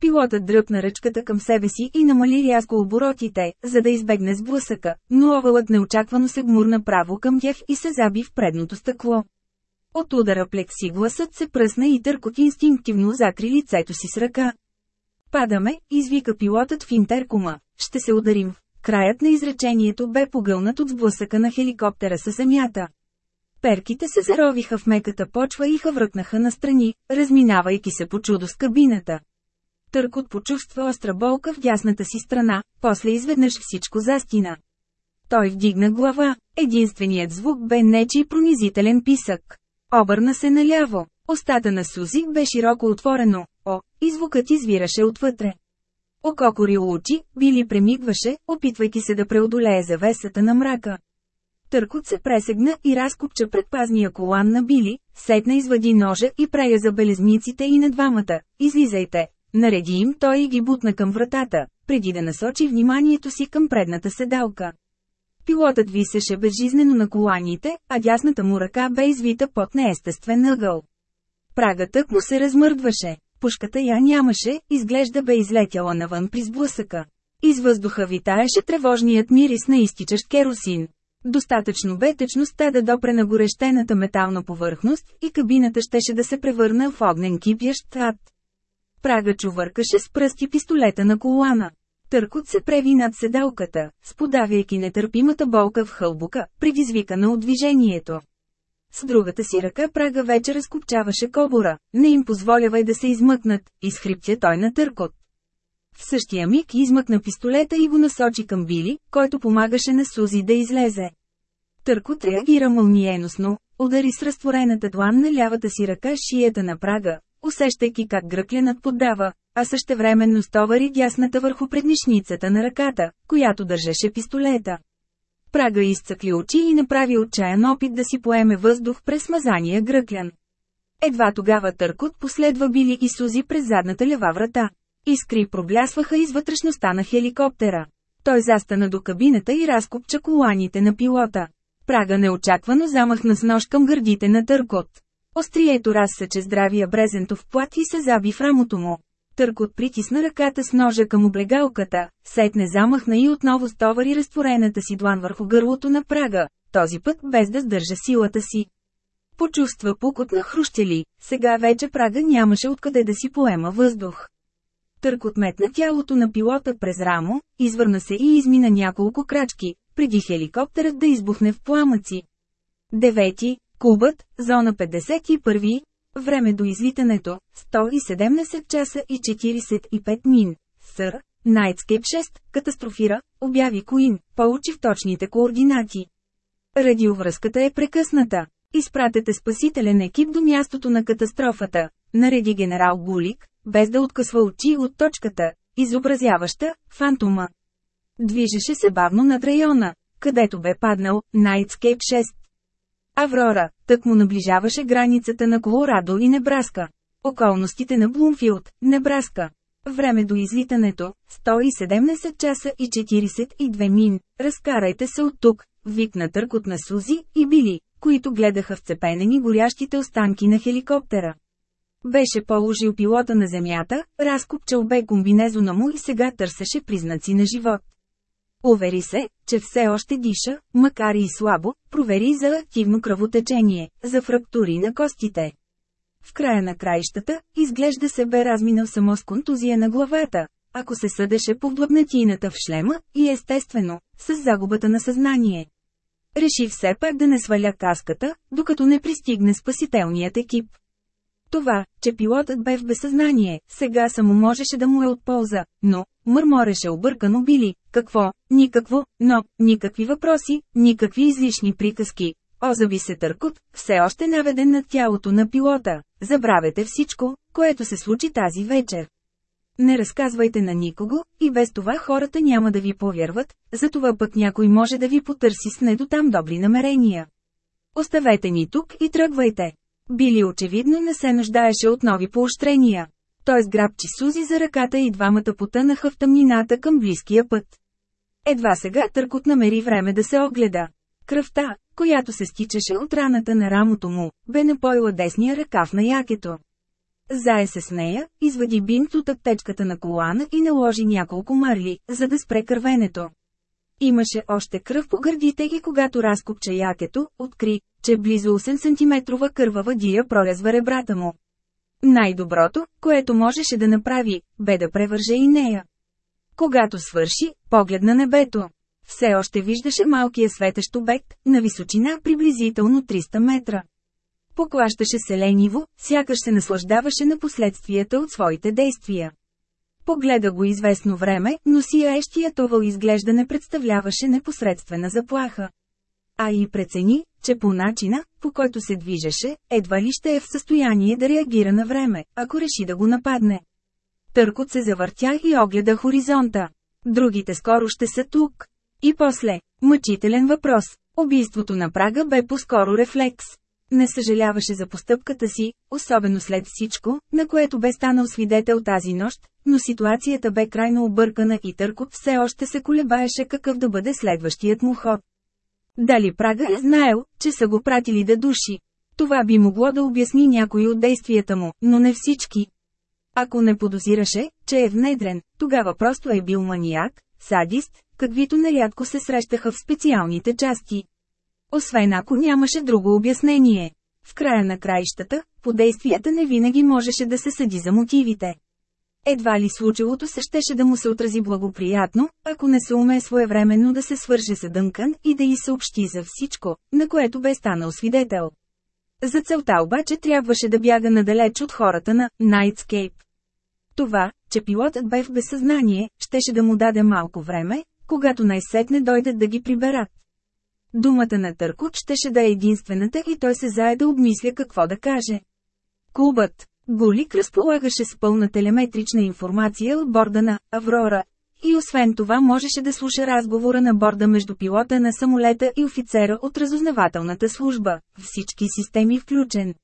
Пилотът дръпна ръчката към себе си и намали рязко оборотите, за да избегне сблъсъка, но овалът неочаквано се гмурна право към тях и се заби в предното стъкло. От удара плексигласът се пръсна и търкот инстинктивно закри лицето си с ръка. Падаме, извика пилотът в интеркома, ще се ударим. Краят на изречението бе погълнат от сблъсъка на хеликоптера със земята. Перките се заровиха в меката почва и хавръкнаха настрани, разминавайки се по чудо с кабината. Търкот почувства остра болка в дясната си страна, после изведнъж всичко застина. Той вдигна глава, единственият звук бе нечи пронизителен писък. Обърна се наляво. Остата на Сузи бе широко отворено, о, и звукът извираше отвътре. Ококорил очи, Били премигваше, опитвайки се да преодолее завесата на мрака. Търкот се пресегна и разкопча предпазния колан на Били, сетна извади ножа и прея за белезниците и на двамата. Излизайте! Нареди им той и ги бутна към вратата, преди да насочи вниманието си към предната седалка. Пилотът висеше безжизнено на коланите, а дясната му ръка бе извита под неестествен ъгъл. Прагът му се размърдваше. Пушката я нямаше, изглежда бе излетяла навън при сблъсъка. Из въздуха витаеше тревожният мирис на изтичащ керосин. Достатъчно бе течността да допре на горещената метална повърхност и кабината щеше да се превърна в огнен кипящ ад. Прага чувъркаше с пръсти пистолета на колана. Търкот се преви над седалката, сподавяйки нетърпимата болка в хълбука, предизвикана от движението. С другата си ръка прага вече разкопчаваше кобора, не им позволявай да се измъкнат, изхриптя той на търкот. В същия миг измъкна пистолета и го насочи към Били, който помагаше на Сузи да излезе. Търкот реагира мълниеносно, удари с разтворената длан на лявата си ръка шията на прага, усещайки как гръкленът поддава, а същевременно стовари дясната върху преднишницата на ръката, която държеше пистолета. Прага изцъкли очи и направи отчаян опит да си поеме въздух през смазания гръклян. Едва тогава търкот последва Били и Сузи през задната лева врата. Искри проблясваха из вътрешността на хеликоптера. Той застана до кабината и разкопча коланите на пилота. Прага неочаквано замахна с нож към гърдите на търкот. Острието разсъче здравия брезентов плат и се заби в рамото му. Търкот притисна ръката с ножа към облегалката, сетне замахна и отново стовари разтворената си длан върху гърлото на прага, този път без да сдържа силата си. Почувства пукот на хрущели, сега вече прага нямаше откъде да си поема въздух. Търкот метна тялото на пилота през рамо, извърна се и измина няколко крачки, преди хеликоптерът да избухне в пламъци. Девети, Кубът, зона 51, Време до излитането – 117 часа и 45 мин. Сър, Nightscape 6, катастрофира, обяви Куин, получи в точните координати. Радиовръзката е прекъсната. Изпратете спасителен екип до мястото на катастрофата, нареди генерал Гулик, без да откъсва очи от точката, изобразяваща фантома. Движеше се бавно над района, където бе паднал Nightscape 6. Аврора, тък му наближаваше границата на Колорадо и Небраска. Околностите на Блумфилд, Небраска. Време до излитането – 117 часа и 42 мин. Разкарайте се от тук, викна търкот на Сузи и Били, които гледаха вцепенени горящите останки на хеликоптера. Беше положил пилота на земята, разкопчал бе комбинезона му и сега търсеше признаци на живот. Увери се, че все още диша, макар и слабо, провери за активно кръвотечение, за фрактури на костите. В края на краищата, изглежда се бе разминал само с контузия на главата, ако се съдеше по вдлъбнатината в шлема, и естествено, с загубата на съзнание. Реши все пак да не сваля каската, докато не пристигне спасителният екип. Това, че пилотът бе в безсъзнание, сега само можеше да му е от полза, но, мърмореше объркано били, какво, никакво, но, никакви въпроси, никакви излишни приказки. Озаби се търкот, все още наведен над тялото на пилота. Забравете всичко, което се случи тази вечер. Не разказвайте на никого, и без това хората няма да ви повярват, затова пък някой може да ви потърси с недотам добри намерения. Оставете ни тук и тръгвайте. Били очевидно не се нуждаеше от нови поощрения. Той сграбчи Сузи за ръката и двамата потънаха в тъмнината към близкия път. Едва сега търкот намери време да се огледа. Кръвта, която се стичаше от раната на рамото му, бе напоила десния ръкав на якето. Зае се с нея, извади бинт от аптечката на колана и наложи няколко марли, за да спре кървенето. Имаше още кръв по гърдите и когато разкопча якето, откри, че близо 8 см кървава дия прорезва ребрата му. Най-доброто, което можеше да направи, бе да превърже и нея. Когато свърши, поглед на небето. Все още виждаше малкия светещ обект, на височина приблизително 300 метра. Поклащаше се лениво, сякаш се наслаждаваше на последствията от своите действия. Погледа го известно време, но сияещият овал изглежда не представляваше непосредствена заплаха. А и прецени, че по начина, по който се движеше, едва ли ще е в състояние да реагира на време, ако реши да го нападне. Търкот се завъртя и огледа хоризонта. Другите скоро ще са тук. И после, мъчителен въпрос. Убийството на Прага бе по-скоро рефлекс. Не съжаляваше за постъпката си, особено след всичко, на което бе станал свидетел тази нощ, но ситуацията бе крайно объркана и Търкот все още се колебаеше какъв да бъде следващият му ход. Дали Прага е знаел, че са го пратили да души? Това би могло да обясни някои от действията му, но не всички. Ако не подозираше, че е внедрен, тогава просто е бил маниак, садист, каквито нарядко се срещаха в специалните части. Освен ако нямаше друго обяснение. В края на краищата, по действията не винаги можеше да се съди за мотивите. Едва ли случилото се щеше да му се отрази благоприятно, ако не се уме своевременно да се свърже с Дънкан и да й съобщи за всичко, на което бе станал свидетел. За целта обаче трябваше да бяга надалеч от хората на Nightscape. Това, че пилотът бе в безсъзнание, щеше да му даде малко време, когато най-сетне дойдат да ги приберат. Думата на Търкот щеше да е единствената и той се зае да обмисля какво да каже. Клубът Голик разполагаше с пълна телеметрична информация от борда на Аврора. И освен това можеше да слуша разговора на борда между пилота на самолета и офицера от разузнавателната служба, всички системи включен.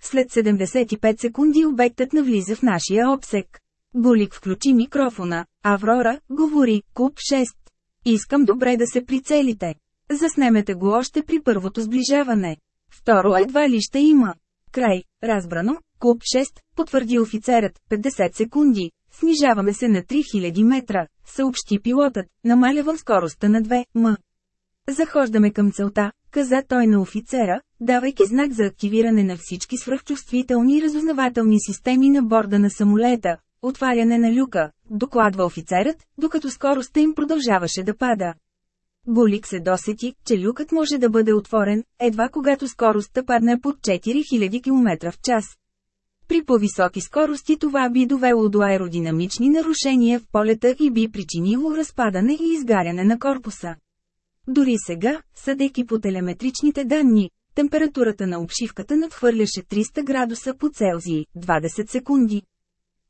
След 75 секунди обектът навлиза в нашия обсек. Голик включи микрофона. Аврора, говори, куп 6. Искам добре да се прицелите. Заснемете го още при първото сближаване. Второ едва ли ще има. Край, разбрано, Куп 6, потвърди офицерът, 50 секунди. Снижаваме се на 3000 метра, съобщи пилотът, намалявам скоростта на 2 м. Захождаме към целта, каза той на офицера, давайки знак за активиране на всички свръхчувствителни разузнавателни системи на борда на самолета. Отваряне на люка, докладва офицерът, докато скоростта им продължаваше да пада. Булик се досети, че люкът може да бъде отворен, едва когато скоростта падне под 4000 км в час. При по-високи скорости това би довело до аеродинамични нарушения в полета и би причинило разпадане и изгаряне на корпуса. Дори сега, съдейки по телеметричните данни, температурата на обшивката надхвърляше 300 градуса по Целзий, 20 секунди.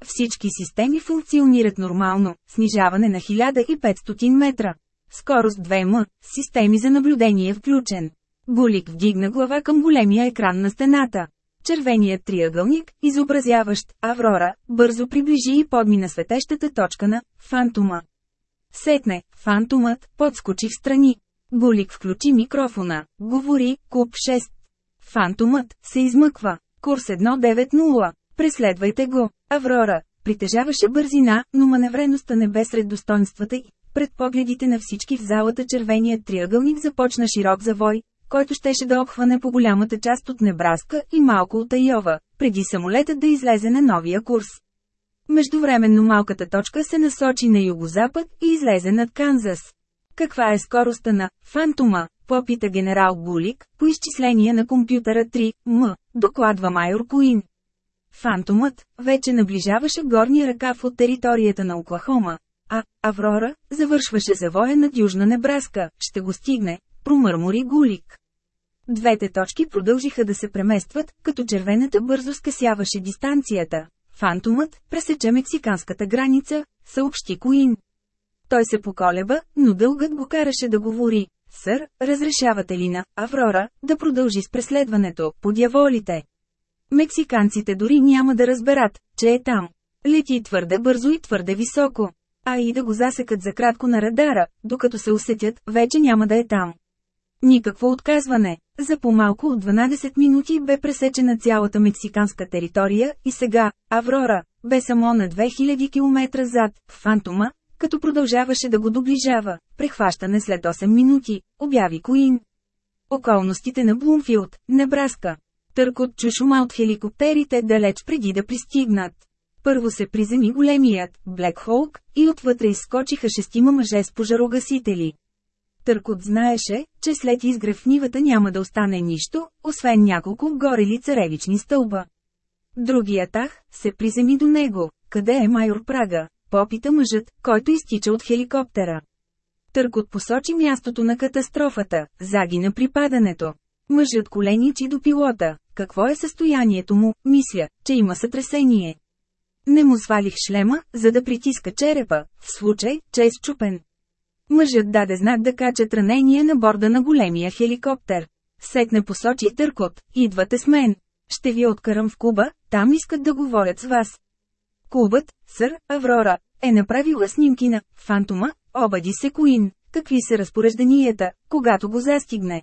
Всички системи функционират нормално, снижаване на 1500 метра. Скорост 2 м, системи за наблюдение включен. Голик вдигна глава към големия екран на стената. Червеният триъгълник, изобразяващ Аврора, бързо приближи и подмина светещата точка на Фантома. Сетне, Фантомът подскочи в страни. Голик включи микрофона. Говори, куп 6. Фантомът се измъква. Курс 190. Преследвайте го. Аврора. Притежаваше бързина, но маневреността не бе сред достоинствата й. Пред погледите на всички в залата червеният триъгълник започна широк завой, който щеше да обхване по голямата част от Небраска и малко от Айова, преди самолетът да излезе на новия курс. Междувременно малката точка се насочи на югозапад и излезе над Канзас. Каква е скоростта на «Фантома»? попита генерал Булик, по изчисление на компютъра 3, М, докладва майор Куин. Фантомът вече наближаваше горния ръкав от територията на Оклахома, а Аврора завършваше завоя над Южна Небраска, ще го стигне, промърмори Гулик. Двете точки продължиха да се преместват, като червената бързо скъсяваше дистанцията. Фантомът пресече мексиканската граница, съобщи Куин. Той се поколеба, но дългът го караше да говори. Сър, разрешавате ли на Аврора да продължи с преследването, подяволите? Мексиканците дори няма да разберат, че е там. Лети твърде бързо и твърде високо. А и да го засекат за кратко на радара, докато се усетят, вече няма да е там. Никакво отказване. За по-малко от 12 минути бе пресечена цялата мексиканска територия и сега, Аврора, бе само на 2000 км зад, Фантома, като продължаваше да го доближава, прехващане след 8 минути, обяви Куин. Околностите на Блумфилд, Небраска. Търкот чу шума от хеликоптерите далеч преди да пристигнат. Първо се приземи големият, Блек Холк, и отвътре изскочиха шестима мъже с пожарогасители. Търкот знаеше, че след изгрев нивата няма да остане нищо, освен няколко горели царевични стълба. Другият тах се приземи до него. Къде е майор Прага? Попита мъжът, който изтича от хеликоптера. Търкот посочи мястото на катастрофата, загина при падането. Мъжът коленичи до пилота. Какво е състоянието му? Мисля, че има сътресение. Не му свалих шлема, за да притиска черепа, в случай, че е счупен. Мъжът даде знак да качат ранение на борда на големия хеликоптер. Сетне посочи търкот, идвате с мен. Ще ви откарам в Куба, там искат да говорят с вас. Кубът, сър, Аврора, е направила снимки на «Фантома», обади се Куин. Какви са разпорежданията, когато го застигне?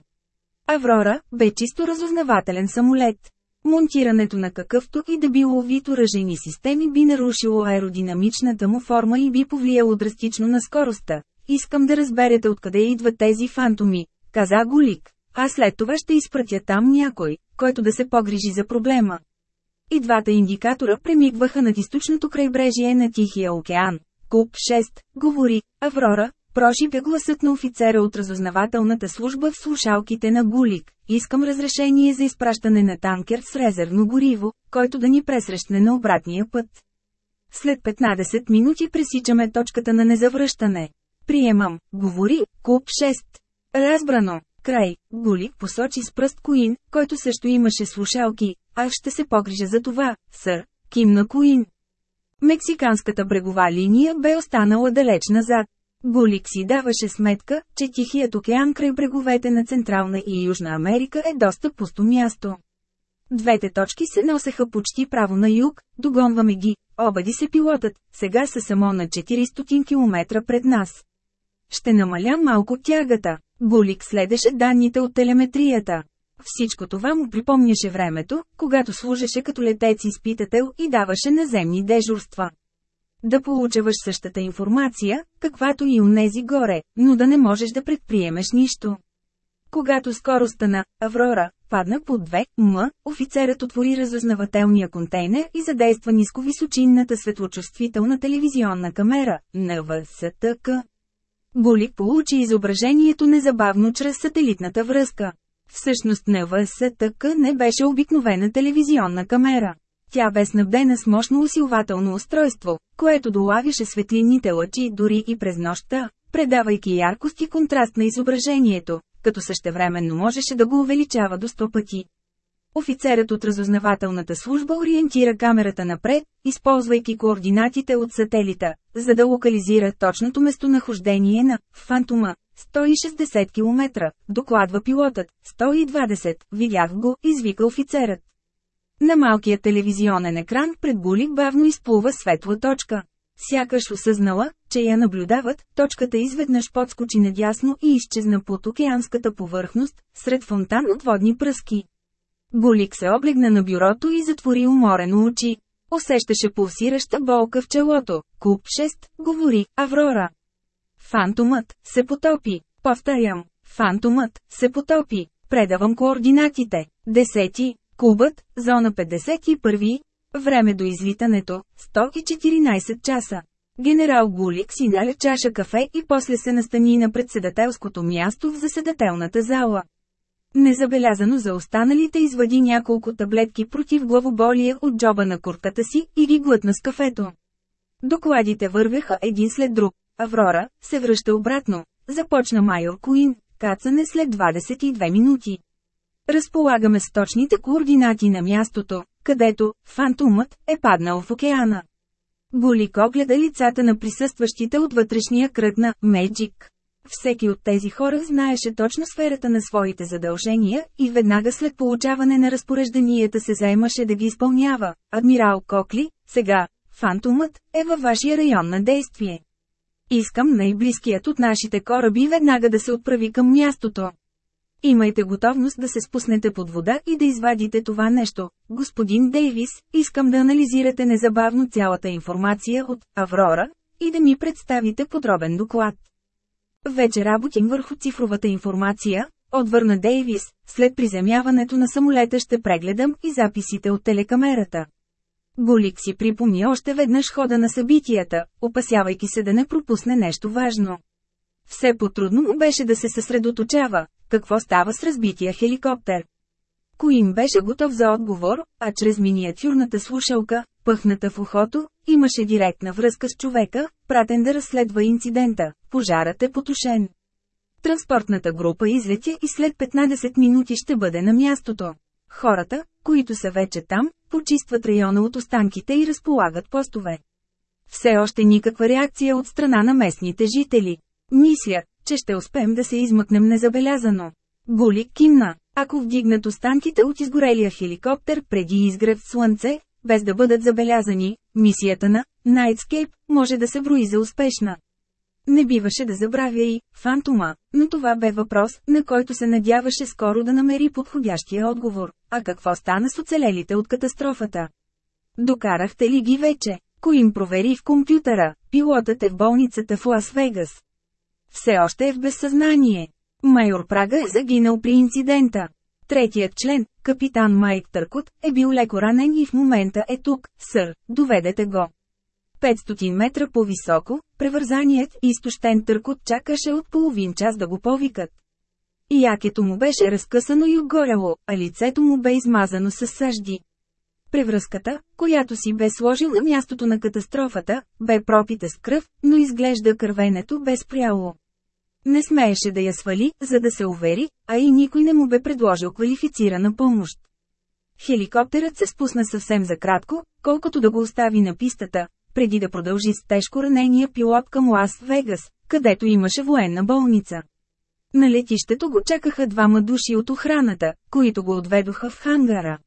Аврора бе чисто разузнавателен самолет. Монтирането на какъвто и да било вид уражени системи би нарушило аеродинамичната му форма и би повлияло драстично на скоростта. Искам да разберете откъде идват тези фантоми, каза Голик. А след това ще изпратя там някой, който да се погрижи за проблема. И двата индикатора премигваха над източното крайбрежие на Тихия океан. Куп 6, говори, Аврора, прошипя гласът на офицера от разузнавателната служба в слушалките на Гулик. Искам разрешение за изпращане на танкер с резервно гориво, който да ни пресрещне на обратния път. След 15 минути пресичаме точката на незавръщане. Приемам, говори, Куп 6. Разбрано. Край, Гулик посочи с пръст Куин, който също имаше слушалки. Аз ще се погрижа за това, сър, кимна Куин. Мексиканската брегова линия бе останала далеч назад. Гулик си даваше сметка, че Тихият океан край бреговете на Централна и Южна Америка е доста пусто място. Двете точки се носеха почти право на юг, догонваме ги, обади се пилотът, сега са само на 400 км пред нас. Ще намаля малко тягата. Булик следеше данните от телеметрията. Всичко това му припомняше времето, когато служеше като летец-изпитател и даваше наземни дежурства. Да получаваш същата информация, каквато и унези горе, но да не можеш да предприемеш нищо. Когато скоростта на «Аврора» падна под 2 м, офицерът отвори разузнавателния контейнер и задейства нисковисочинната светлочувствителна телевизионна камера, НВСТК. Булик получи изображението незабавно чрез сателитната връзка. Всъщност НВСТК не беше обикновена телевизионна камера. Тя бе снабдена с мощно усилвателно устройство, което долавяше светлинните лъчи дори и през нощта, предавайки яркост и контраст на изображението, като същевременно можеше да го увеличава до 100 пъти. Офицерът от разузнавателната служба ориентира камерата напред, използвайки координатите от сателита, за да локализира точното местонахождение на «Фантома», 160 км, докладва пилотът. 120, видях го, извика офицерът. На малкия телевизионен екран пред Гули бавно изплува светла точка. Сякаш осъзнала, че я наблюдават, точката изведнъж подскочи надясно и изчезна под океанската повърхност, сред фонтан от водни пръски. Голик се облегна на бюрото и затвори уморено очи. Усещаше пулсираща болка в челото. Куп 6, говори, Аврора. Фантомът се потопи. Повтарям. Фантомът се потопи. Предавам координатите. Десети. Кубът, зона 51. Време до излитането – 114 часа. Генерал Гулик си наля чаша кафе и после се настани на председателското място в заседателната зала. Незабелязано за останалите извади няколко таблетки против главоболие от джоба на куртата си и ги глътна с кафето. Докладите вървяха един след друг. Аврора се връща обратно. Започна майор Куин, кацане след 22 минути. Разполагаме с точните координати на мястото, където фантомът е паднал в океана. Голик огледа лицата на присъстващите от вътрешния кръг на Меджик. Всеки от тези хора знаеше точно сферата на своите задължения и веднага след получаване на разпорежданията се заемаше да ги изпълнява. Адмирал Кокли, сега, фантомът, е във вашия район на действие. Искам най-близкият от нашите кораби веднага да се отправи към мястото. Имайте готовност да се спуснете под вода и да извадите това нещо. Господин Дейвис, искам да анализирате незабавно цялата информация от Аврора и да ми представите подробен доклад. Вече работим върху цифровата информация, отвърна Дейвис, след приземяването на самолета ще прегледам и записите от телекамерата. Голик си припомни още веднъж хода на събитията, опасявайки се да не пропусне нещо важно. Все по-трудно му беше да се съсредоточава, какво става с разбития хеликоптер. Коим беше готов за отговор, а чрез миниатюрната слушалка, пъхната в ухото, имаше директна връзка с човека, пратен да разследва инцидента. Пожарът е потушен. Транспортната група излетя и след 15 минути ще бъде на мястото. Хората, които са вече там, почистват района от останките и разполагат постове. Все още никаква реакция от страна на местните жители. Мисля, че ще успеем да се измъкнем незабелязано. Гули кимна. Ако вдигнат останките от изгорелия хеликоптер преди изгрев слънце, без да бъдат забелязани, мисията на Nightscape може да се брои за успешна. Не биваше да забравя и фантома, но това бе въпрос, на който се надяваше скоро да намери подходящия отговор. А какво стана с оцелелите от катастрофата? Докарахте ли ги вече? Коим провери в компютъра, пилотът е в болницата в Лас-Вегас. Все още е в безсъзнание. Майор Прага е загинал при инцидента. Третият член, капитан Майк Търкот, е бил леко ранен и в момента е тук, сър, доведете го. 500 метра по-високо, превързаният изтощен Търкот чакаше от половин час да го повикат. Якето му беше разкъсано и огоряло, а лицето му бе измазано с съжди. Превръзката, която си бе сложил на мястото на катастрофата, бе пропита с кръв, но изглежда кървенето бе спряло. Не смееше да я свали, за да се увери, а и никой не му бе предложил квалифицирана помощ. Хеликоптерът се спусна съвсем за кратко, колкото да го остави на пистата, преди да продължи с тежко ранения пилот към Лас Вегас, където имаше военна болница. На летището го чакаха двама души от охраната, които го отведоха в хангара.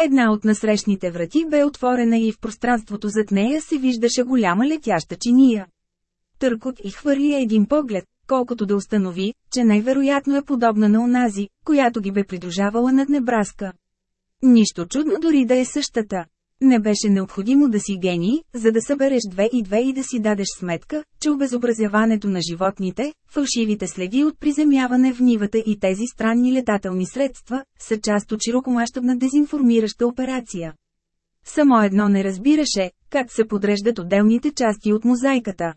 Една от насрещните врати бе отворена и в пространството зад нея се виждаше голяма летяща чиния. Търкот и хвърли един поглед, колкото да установи, че най-вероятно е подобна на онази, която ги бе придружавала над Небраска. Нищо чудно дори да е същата. Не беше необходимо да си гений, за да събереш две и две и да си дадеш сметка, че обезобразяването на животните, фалшивите следи от приземяване в нивата и тези странни летателни средства, са част от широкомащабна дезинформираща операция. Само едно не разбираше, как се подреждат отделните части от мозайката.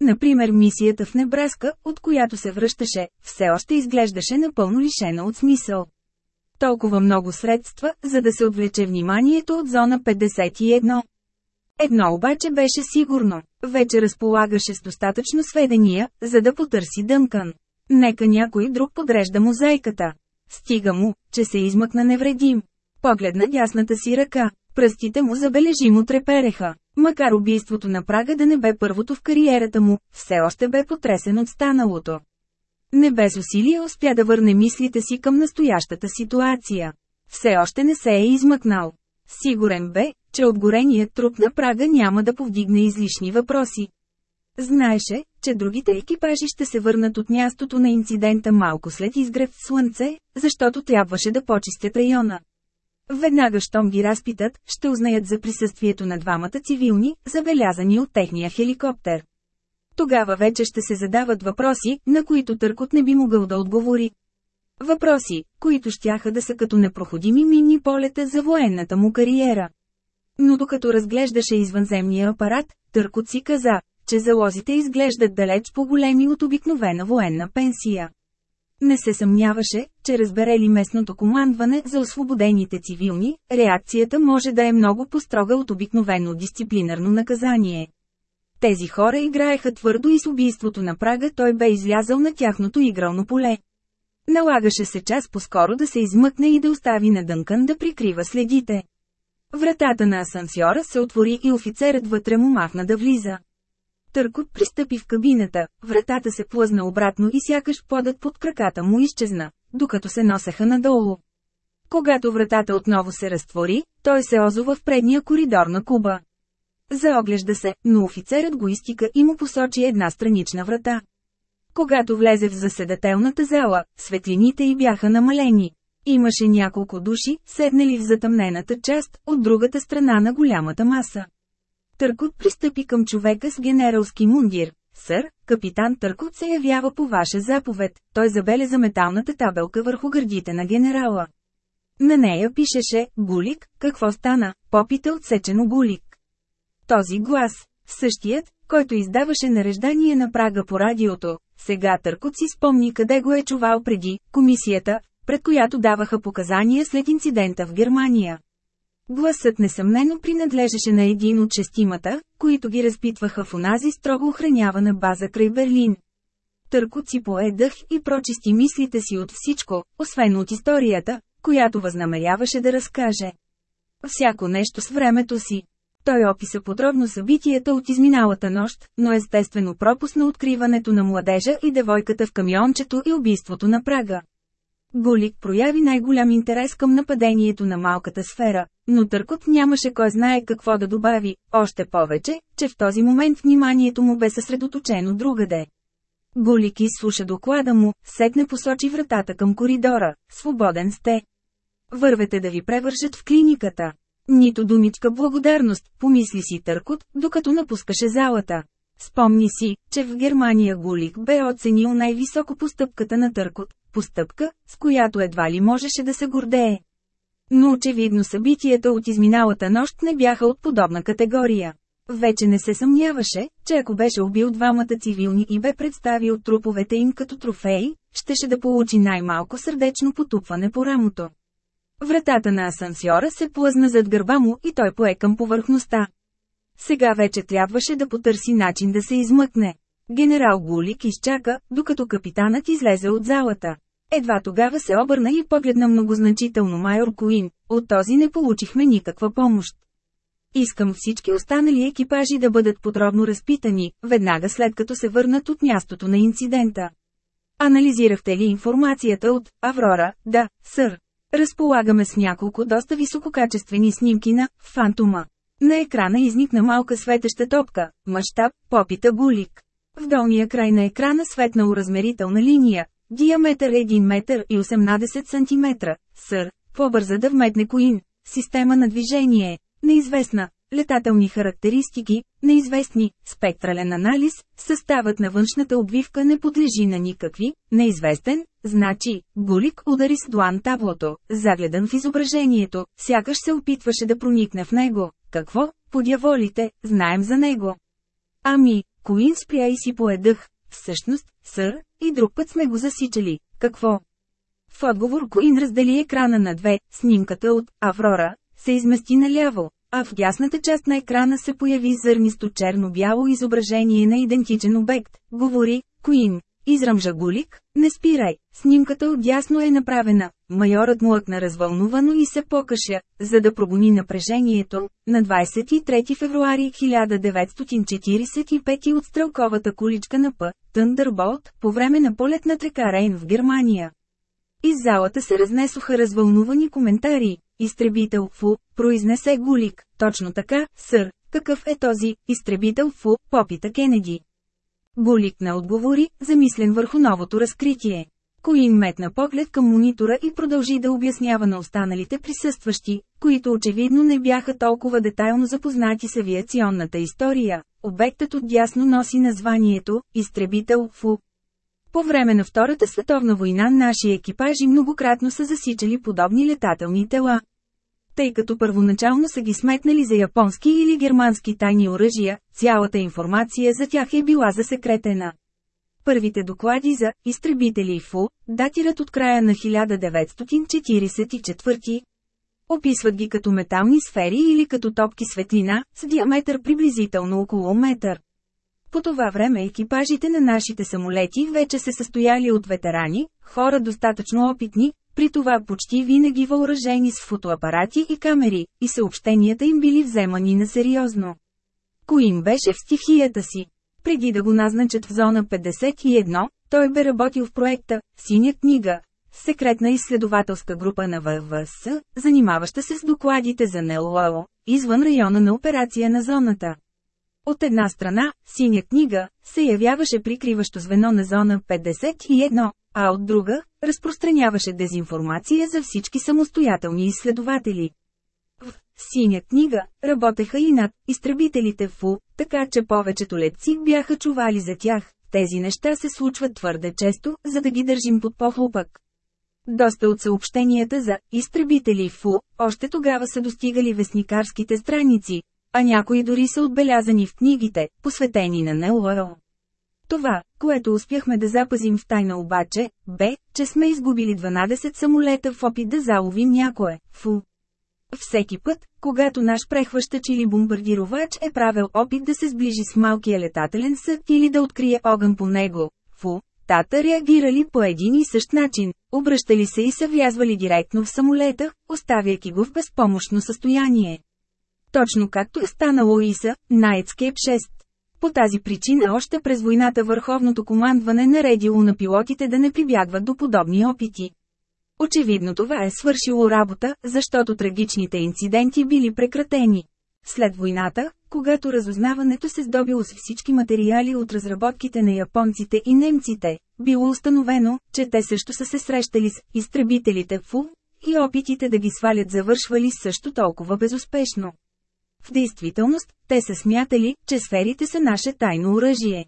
Например мисията в Небраска, от която се връщаше, все още изглеждаше напълно лишена от смисъл. Толкова много средства, за да се отвлече вниманието от зона 51. Едно обаче беше сигурно. Вече разполагаше с достатъчно сведения, за да потърси Дънкан. Нека някой друг подрежда мозайката. Стига му, че се измъкна невредим. Погледна дясната си ръка. Пръстите му забележимо трепереха. Макар убийството на Прага да не бе първото в кариерата му, все още бе потресен от станалото. Не без усилие успя да върне мислите си към настоящата ситуация. Все още не се е измъкнал. Сигурен бе, че отгореният труп на прага няма да повдигне излишни въпроси. Знаеше, че другите екипажи ще се върнат от мястото на инцидента малко след изгрев слънце, защото трябваше да почистят района. Веднага щом ги разпитат, ще узнаят за присъствието на двамата цивилни, забелязани от техния хеликоптер. Тогава вече ще се задават въпроси, на които Търкот не би могъл да отговори. Въпроси, които щяха да са като непроходими минни полета за военната му кариера. Но докато разглеждаше извънземния апарат, Търкот си каза, че залозите изглеждат далеч по-големи от обикновена военна пенсия. Не се съмняваше, че разберели местното командване за освободените цивилни, реакцията може да е много по-строга от обикновено дисциплинарно наказание. Тези хора играеха твърдо и с убийството на Прага той бе излязъл на тяхното игрално поле. Налагаше се час по-скоро да се измъкне и да остави на Дънкан да прикрива следите. Вратата на асансьора се отвори и офицерът вътре му махна да влиза. Търкот пристъпи в кабината, вратата се плъзна обратно и сякаш подът под краката му изчезна, докато се носеха надолу. Когато вратата отново се разтвори, той се озова в предния коридор на Куба. Заоглежда се, но офицерът го изтика и му посочи една странична врата. Когато влезе в заседателната зала, светлините й бяха намалени. Имаше няколко души, седнали в затъмнената част, от другата страна на голямата маса. Търкот пристъпи към човека с генералски мундир. Сър, капитан Търкот се явява по ваша заповед. Той забеляза металната табелка върху гърдите на генерала. На нея пишеше «Гулик, какво стана?» Попита отсечено Гулик. Този глас, същият, който издаваше нареждание на прага по радиото, сега Търкот си спомни къде го е чувал преди, комисията, пред която даваха показания след инцидента в Германия. Гласът несъмнено принадлежеше на един от шестимата, които ги разпитваха в онази строго охранявана база край Берлин. Търкот си поедах и прочисти мислите си от всичко, освен от историята, която възнамеряваше да разкаже. Всяко нещо с времето си. Той описа подробно събитията от изминалата нощ, но естествено пропусна откриването на младежа и девойката в камиончето и убийството на Прага. Голик прояви най-голям интерес към нападението на малката сфера, но Търкот нямаше кой знае какво да добави, още повече, че в този момент вниманието му бе съсредоточено другаде. Голик изслуша доклада му, сетне посочи вратата към коридора, свободен сте. Вървете да ви превършат в клиниката. Нито думичка благодарност, помисли си Търкот, докато напускаше залата. Спомни си, че в Германия Гулик бе оценил най-високо постъпката на Търкот, постъпка, с която едва ли можеше да се гордее. Но очевидно събитията от изминалата нощ не бяха от подобна категория. Вече не се съмняваше, че ако беше убил двамата цивилни и бе представил труповете им като трофеи, щеше да получи най-малко сърдечно потупване по рамото. Вратата на асансьора се плъзна зад гърба му и той пое към повърхността. Сега вече трябваше да потърси начин да се измъкне. Генерал Гулик изчака, докато капитанът излезе от залата. Едва тогава се обърна и погледна многозначително майор Куин, от този не получихме никаква помощ. Искам всички останали екипажи да бъдат подробно разпитани, веднага след като се върнат от мястото на инцидента. Анализирахте ли информацията от Аврора? Да, сър. Разполагаме с няколко доста висококачествени снимки на Фантома. На екрана изникна малка светеща топка, мащаб, попита Гулик. В долния край на екрана светна уразмерителна линия, диаметър 1 метър и 18 см, сър, по-бърза да вметне коин, система на движение, неизвестна, летателни характеристики, неизвестни, спектрален анализ, съставът на външната обвивка не подлежи на никакви, неизвестен, значи, Гулик удари с длан таблото, загледан в изображението, сякаш се опитваше да проникне в него. Какво, подяволите, знаем за него? Ами, Коин спря и си поедъх. Всъщност, сър, и друг път сме го засичали. Какво? В отговор Коин раздели екрана на две, снимката от «Аврора» се измести наляво, а в дясната част на екрана се появи зърнисто черно-бяло изображение на идентичен обект, говори Коин. Изръмжа Голик, не спирай, снимката отдясно е направена. Майорът млъкна развълнувано и се покаша, за да прогони напрежението. На 23 февруари 1945 от стрелковата количка на П. Тъндърболт, по време на полет на трека Рейн в Германия. Из залата се разнесоха развълнувани коментари. Изтребител Фу, произнесе Гулик, точно така, сър, какъв е този изтребител Фу, попита Кенеди. Гулик не отговори, замислен върху новото разкритие. Коин метна поглед към монитора и продължи да обяснява на останалите присъстващи, които очевидно не бяха толкова детайлно запознати с авиационната история. Обектът отдясно носи названието «Изтребител ФУ». По време на Втората световна война наши екипажи многократно са засичали подобни летателни тела. Тъй като първоначално са ги сметнали за японски или германски тайни оръжия, цялата информация за тях е била засекретена. Първите доклади за «изтребители ФУ» датират от края на 1944. Описват ги като метални сфери или като топки светлина, с диаметър приблизително около метър. По това време екипажите на нашите самолети вече се състояли от ветерани, хора достатъчно опитни, при това почти винаги въоръжени с фотоапарати и камери, и съобщенията им били вземани на сериозно. Коим беше в стихията си. Преди да го назначат в зона 51, той бе работил в проекта «Синя книга», секретна изследователска група на ВВС, занимаваща се с докладите за НЛО, извън района на операция на зоната. От една страна, синя книга, се явяваше прикриващо звено на зона 51, а от друга, разпространяваше дезинформация за всички самостоятелни изследователи. В «Синя книга» работеха и над изтребителите ФУ, така че повечето летци бяха чували за тях. Тези неща се случват твърде често, за да ги държим под похлупък. Доста от съобщенията за изтребители ФУ още тогава са достигали вестникарските страници, а някои дори са отбелязани в книгите, посветени на НЛО. Това, което успяхме да запазим в тайна обаче, бе, че сме изгубили 12 самолета в опит да заловим някое, фу. Всеки път, когато наш прехващач или бомбардировач е правил опит да се сближи с малкия летателен съд или да открие огън по него, фу, тата реагирали по един и същ начин, обръщали се и се вязвали директно в самолета, оставяйки го в безпомощно състояние. Точно както е станало ИСА, на Escape 6. По тази причина още през войната върховното командване наредило на пилотите да не прибягват до подобни опити. Очевидно това е свършило работа, защото трагичните инциденти били прекратени. След войната, когато разузнаването се здобило с всички материали от разработките на японците и немците, било установено, че те също са се срещали с изтребителите ФУ, и опитите да ги свалят завършвали също толкова безуспешно. В действителност, те са смятали, че сферите са наше тайно оръжие.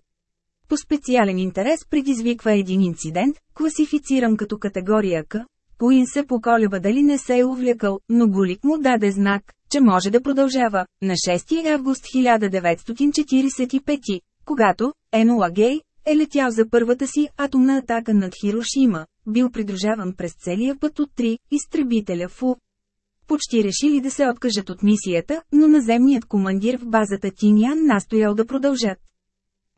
По специален интерес предизвиква един инцидент, класифициран като категория К. Куин се поколеба дали не се е увлекал, но Голик му даде знак, че може да продължава. На 6 август 1945, когато Енола Гей е летял за първата си атомна атака над Хирошима, бил придружаван през целия път от три изтребителя ФУ почти решили да се откажат от мисията, но наземният командир в базата Тинян настоял да продължат.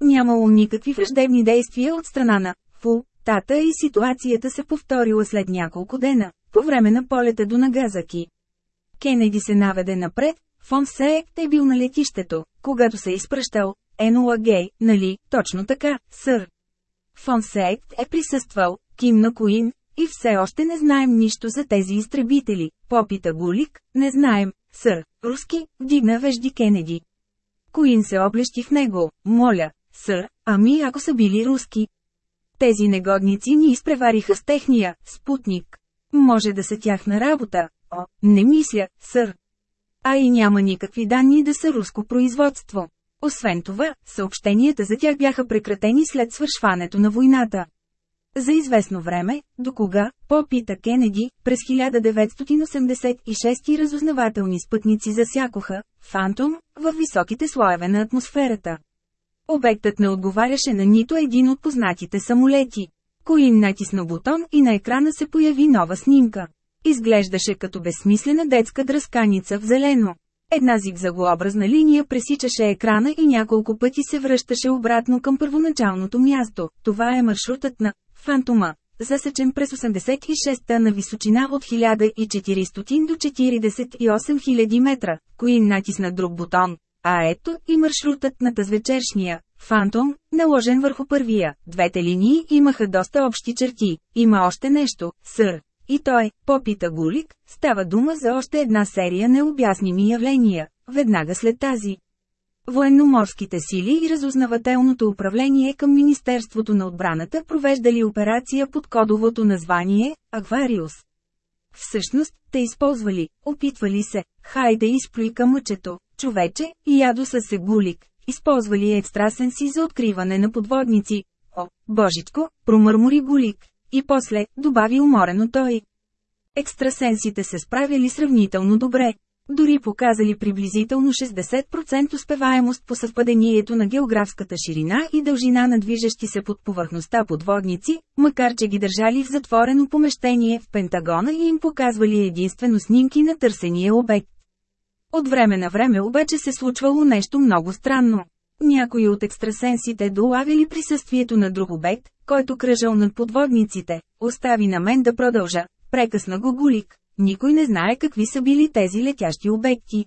Нямало никакви враждебни действия от страна на Фу, Тата и ситуацията се повторила след няколко дена, по време на полета до Нагазаки. Кенеди се наведе напред, Фон Сеект е бил на летището, когато се изпращал, Енола Гей, нали, точно така, сър. Фон Сеект е присъствал, кимна Куин, и все още не знаем нищо за тези изтребители, попита Гулик, не знаем, сър, руски, вдигна вежди Кенеди. Коин се облещи в него, моля, сър, ами ако са били руски. Тези негодници ни изпревариха с техния спутник. Може да са тяхна работа, о, не мисля, сър. А и няма никакви данни да са руско производство. Освен това, съобщенията за тях бяха прекратени след свършването на войната. За известно време, до кога, попита Кенеди, през 1986 разузнавателни спътници засякоха «Фантом» в високите слоеве на атмосферата. Обектът не отговаряше на нито един от познатите самолети. Коин натисна бутон и на екрана се появи нова снимка. Изглеждаше като безсмислена детска дръсканица в зелено. Една зигзагообразна линия пресичаше екрана и няколко пъти се връщаше обратно към първоначалното място. Това е маршрутът на Фантома, засечен през 86-та на височина от 1400 до 48 000 метра. Коин натисна друг бутон. А ето и маршрутът на тазвечершния, Фантом, наложен върху първия. Двете линии имаха доста общи черти. Има още нещо, сър. И той, попита Гулик, става дума за още една серия необясними явления, веднага след тази. Военноморските сили и разузнавателното управление към Министерството на отбраната провеждали операция под кодовото название «Аквариус». Всъщност, те използвали, опитвали се, хайде изплюйка мъчето, човече, и ядоса се гулик, използвали екстрасенси за откриване на подводници. О, божичко, промърмори гулик. И после, добави уморено той. Екстрасенсите се справили сравнително добре. Дори показали приблизително 60% успеваемост по съвпадението на географската ширина и дължина на движещи се под повърхността подводници, макар че ги държали в затворено помещение в Пентагона и им показвали единствено снимки на търсения обект. От време на време обаче се случвало нещо много странно. Някои от екстрасенсите долавили присъствието на друг обект, който кръжал над подводниците. Остави на мен да продължа. Прекъсна го Гулик. Никой не знае какви са били тези летящи обекти.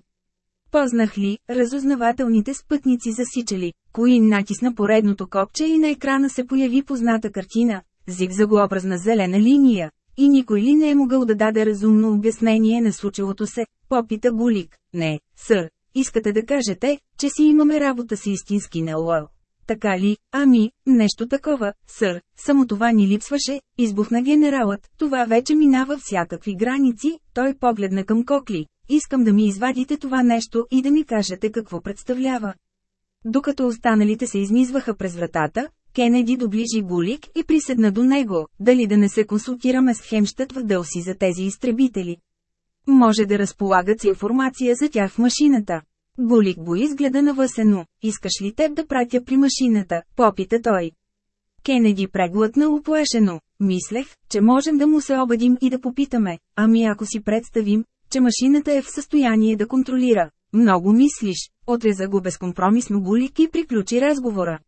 Познах ли, разузнавателните спътници засичали, Коин натисна поредното копче и на екрана се появи позната картина, зигзагообразна зелена линия. И никой ли не е могъл да даде разумно обяснение на случилото се, попита Гулик. Не, сър, искате да кажете, че си имаме работа с истински НЛО. Така ли? Ами, нещо такова, сър, само това ни липсваше, избухна генералът, това вече минава всякакви граници, той погледна към Кокли. Искам да ми извадите това нещо и да ми кажете какво представлява. Докато останалите се изнизваха през вратата, Кенеди доближи Гулик и приседна до него, дали да не се консултираме с Хемщът в Дълси за тези изтребители. Може да разполагат с информация за тях в машината. Гулик го изгледа навъсено. Искаш ли теб да пратя при машината? Попита той. Кенеди преглътна уплашено. Мислех, че можем да му се обадим и да попитаме. Ами ако си представим, че машината е в състояние да контролира. Много мислиш. Отреза го безкомпромисно Гулик и приключи разговора.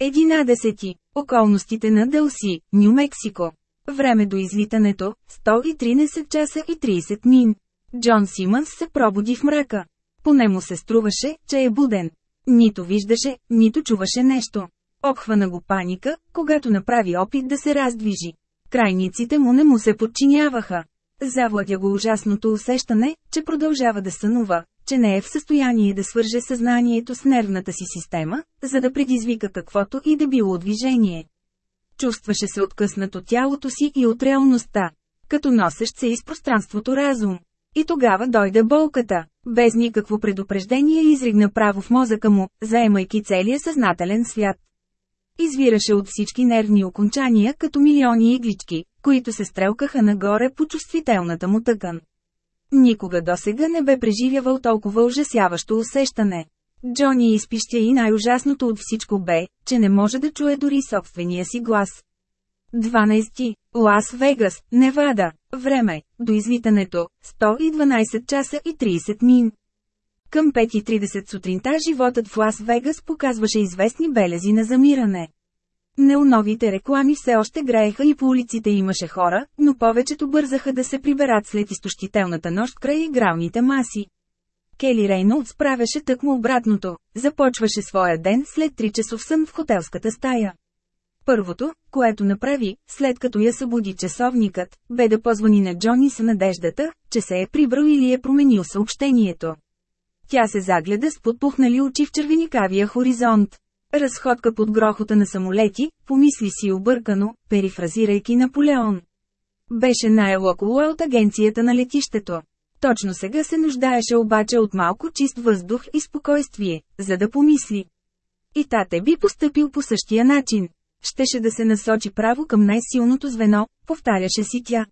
Единадесети. Околностите на Дълси, Нью Мексико. Време до излитането – 113 часа и 30 мин. Джон Симънс се пробуди в мрака. Поне му се струваше, че е буден. Нито виждаше, нито чуваше нещо. Обхвана го паника, когато направи опит да се раздвижи. Крайниците му не му се подчиняваха. Завладя го ужасното усещане, че продължава да сънува, че не е в състояние да свърже съзнанието с нервната си система, за да предизвика каквото и да било движение. Чувстваше се откъснат от тялото си и от реалността, като носещ се из пространството разум. И тогава дойде болката, без никакво предупреждение изригна право в мозъка му, заемайки целия съзнателен свят. Извираше от всички нервни окончания като милиони иглички, които се стрелкаха нагоре по чувствителната му тъкан. Никога досега не бе преживявал толкова ужасяващо усещане. Джони изпищя и най-ужасното от всичко бе, че не може да чуе дори собствения си глас. 12. Лас Вегас, Невада. Време. До излитането. 112 часа и 30 мин. Към 5.30 сутринта животът в Лас Вегас показваше известни белези на замиране. Неоновите реклами все още грееха и по улиците имаше хора, но повечето бързаха да се приберат след изтощителната нощ край игралните маси. Кели Рейнолдс правеше тъкмо обратното, започваше своя ден след 3 часов сън в хотелската стая. Първото, което направи, след като я събуди часовникът, бе да позвани на Джони с надеждата, че се е прибрал или е променил съобщението. Тя се загледа с подпухнали очи в червеникавия хоризонт. Разходка под грохота на самолети, помисли си объркано, перифразирайки Наполеон. Беше най-локола от агенцията на летището. Точно сега се нуждаеше обаче от малко чист въздух и спокойствие, за да помисли. И тате би поступил по същия начин. Щеше да се насочи право към най-силното звено, повтаряше си тя.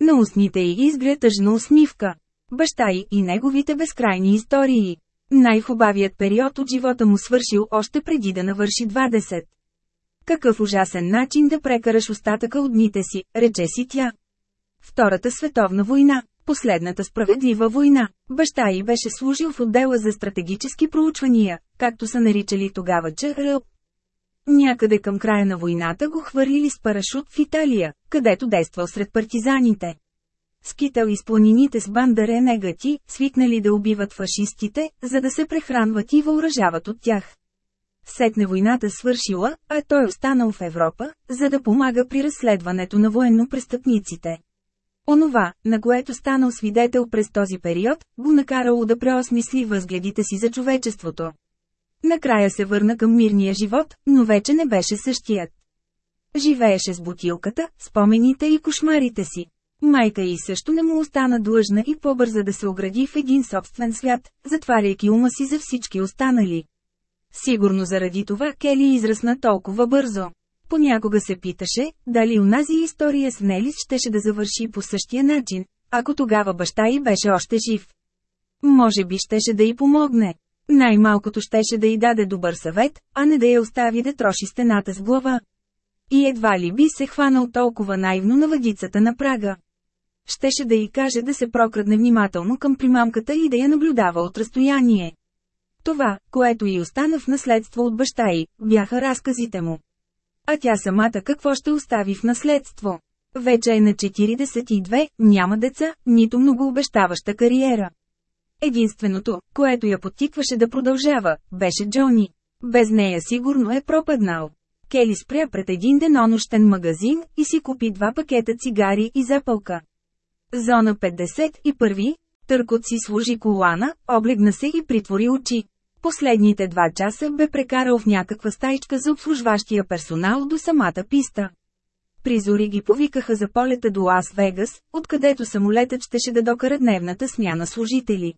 На устните й изгря тъжна усмивка. Баща й и неговите безкрайни истории. Най-хубавият период от живота му свършил още преди да навърши 20. Какъв ужасен начин да прекараш остатъка от дните си, рече си тя. Втората световна война. Последната справедлива война. Баща й беше служил в отдела за стратегически проучвания, както са наричали тогава ЧР. Някъде към края на войната го хвърлили с парашут в Италия, където действал сред партизаните. Скитал из планините с банда ренегати, свикнали да убиват фашистите, за да се прехранват и въоръжават от тях. Сетне войната свършила, а той останал в Европа, за да помага при разследването на военно-престъпниците. Онова, на което станал свидетел през този период, го накарало да преосмисли възгледите си за човечеството. Накрая се върна към мирния живот, но вече не беше същият. Живееше с бутилката, спомените и кошмарите си. Майка й също не му остана длъжна и по-бърза да се огради в един собствен свят, затваряйки ума си за всички останали. Сигурно заради това Кели израсна толкова бързо. Понякога се питаше, дали унази история с Нелис щеше да завърши по същия начин, ако тогава баща й беше още жив. Може би щеше да й помогне. Най-малкото щеше да й даде добър съвет, а не да я остави да троши стената с глава. И едва ли би се хванал толкова наивно на въдицата на прага. Щеше да й каже да се прокрадне внимателно към примамката и да я наблюдава от разстояние. Това, което й остана в наследство от баща й, бяха разказите му. А тя самата какво ще остави в наследство? Вече е на 42, няма деца, нито много обещаваща кариера. Единственото, което я подтикваше да продължава, беше Джони. Без нея сигурно е пропаднал. Кели спря пред един денонощен магазин и си купи два пакета цигари и запълка. Зона 51, търкот си служи колана, облегна се и притвори очи. Последните два часа бе прекарал в някаква стайчка за обслужващия персонал до самата писта. Призори ги повикаха за полета до Лас-Вегас, откъдето самолетът щеше да докара дневната смяна служители.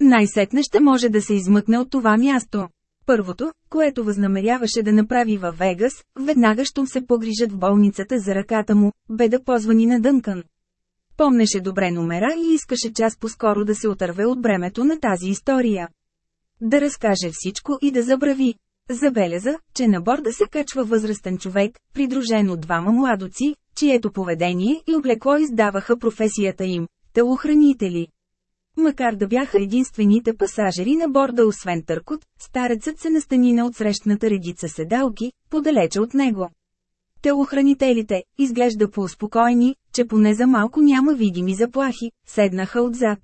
Най-сетне ще може да се измъкне от това място. Първото, което възнамеряваше да направи във Вегас, веднага щом се погрижат в болницата за ръката му, бе да позвани на Дънкан. Помнеше добре номера и искаше час по-скоро да се отърве от бремето на тази история. Да разкаже всичко и да забрави. Забеляза, че на борда се качва възрастен човек, придружен от двама младоци, чието поведение и облекло издаваха професията им – телохранители. Макар да бяха единствените пасажери на борда освен Търкот, старецът се настани на отсрещната редица седалки, подалече от него. Телохранителите, изглежда по-успокойни, че поне за малко няма видими заплахи, седнаха отзад.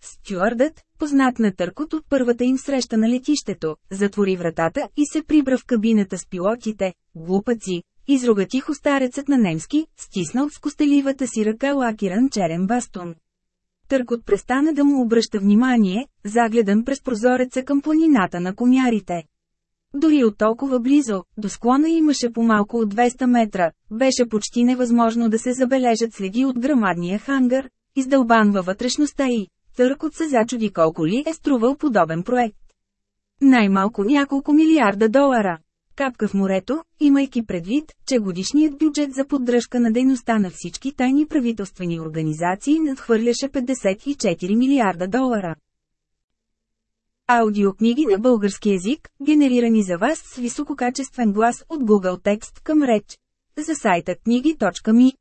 Стюардът, познат на Търкот от първата им среща на летището, затвори вратата и се прибра в кабината с пилотите, глупаци, изруга тихо старецът на немски, стиснал с костеливата си ръка лакиран черен бастун. Търкот престана да му обръща внимание, загледан през прозореца към планината на комярите. Дори от толкова близо, до склона имаше по-малко от 200 метра, беше почти невъзможно да се забележат следи от грамадния хангар, издълбан във вътрешността и, Търкот се зачуди колко ли е струвал подобен проект. Най-малко няколко милиарда долара. Капка в морето, имайки предвид, че годишният бюджет за поддръжка на дейността на всички тайни правителствени организации надхвърляше 54 милиарда долара. Аудиокниги на български язик, генерирани за вас с висококачествен глас от Google Текст към реч. За сайта книги.ми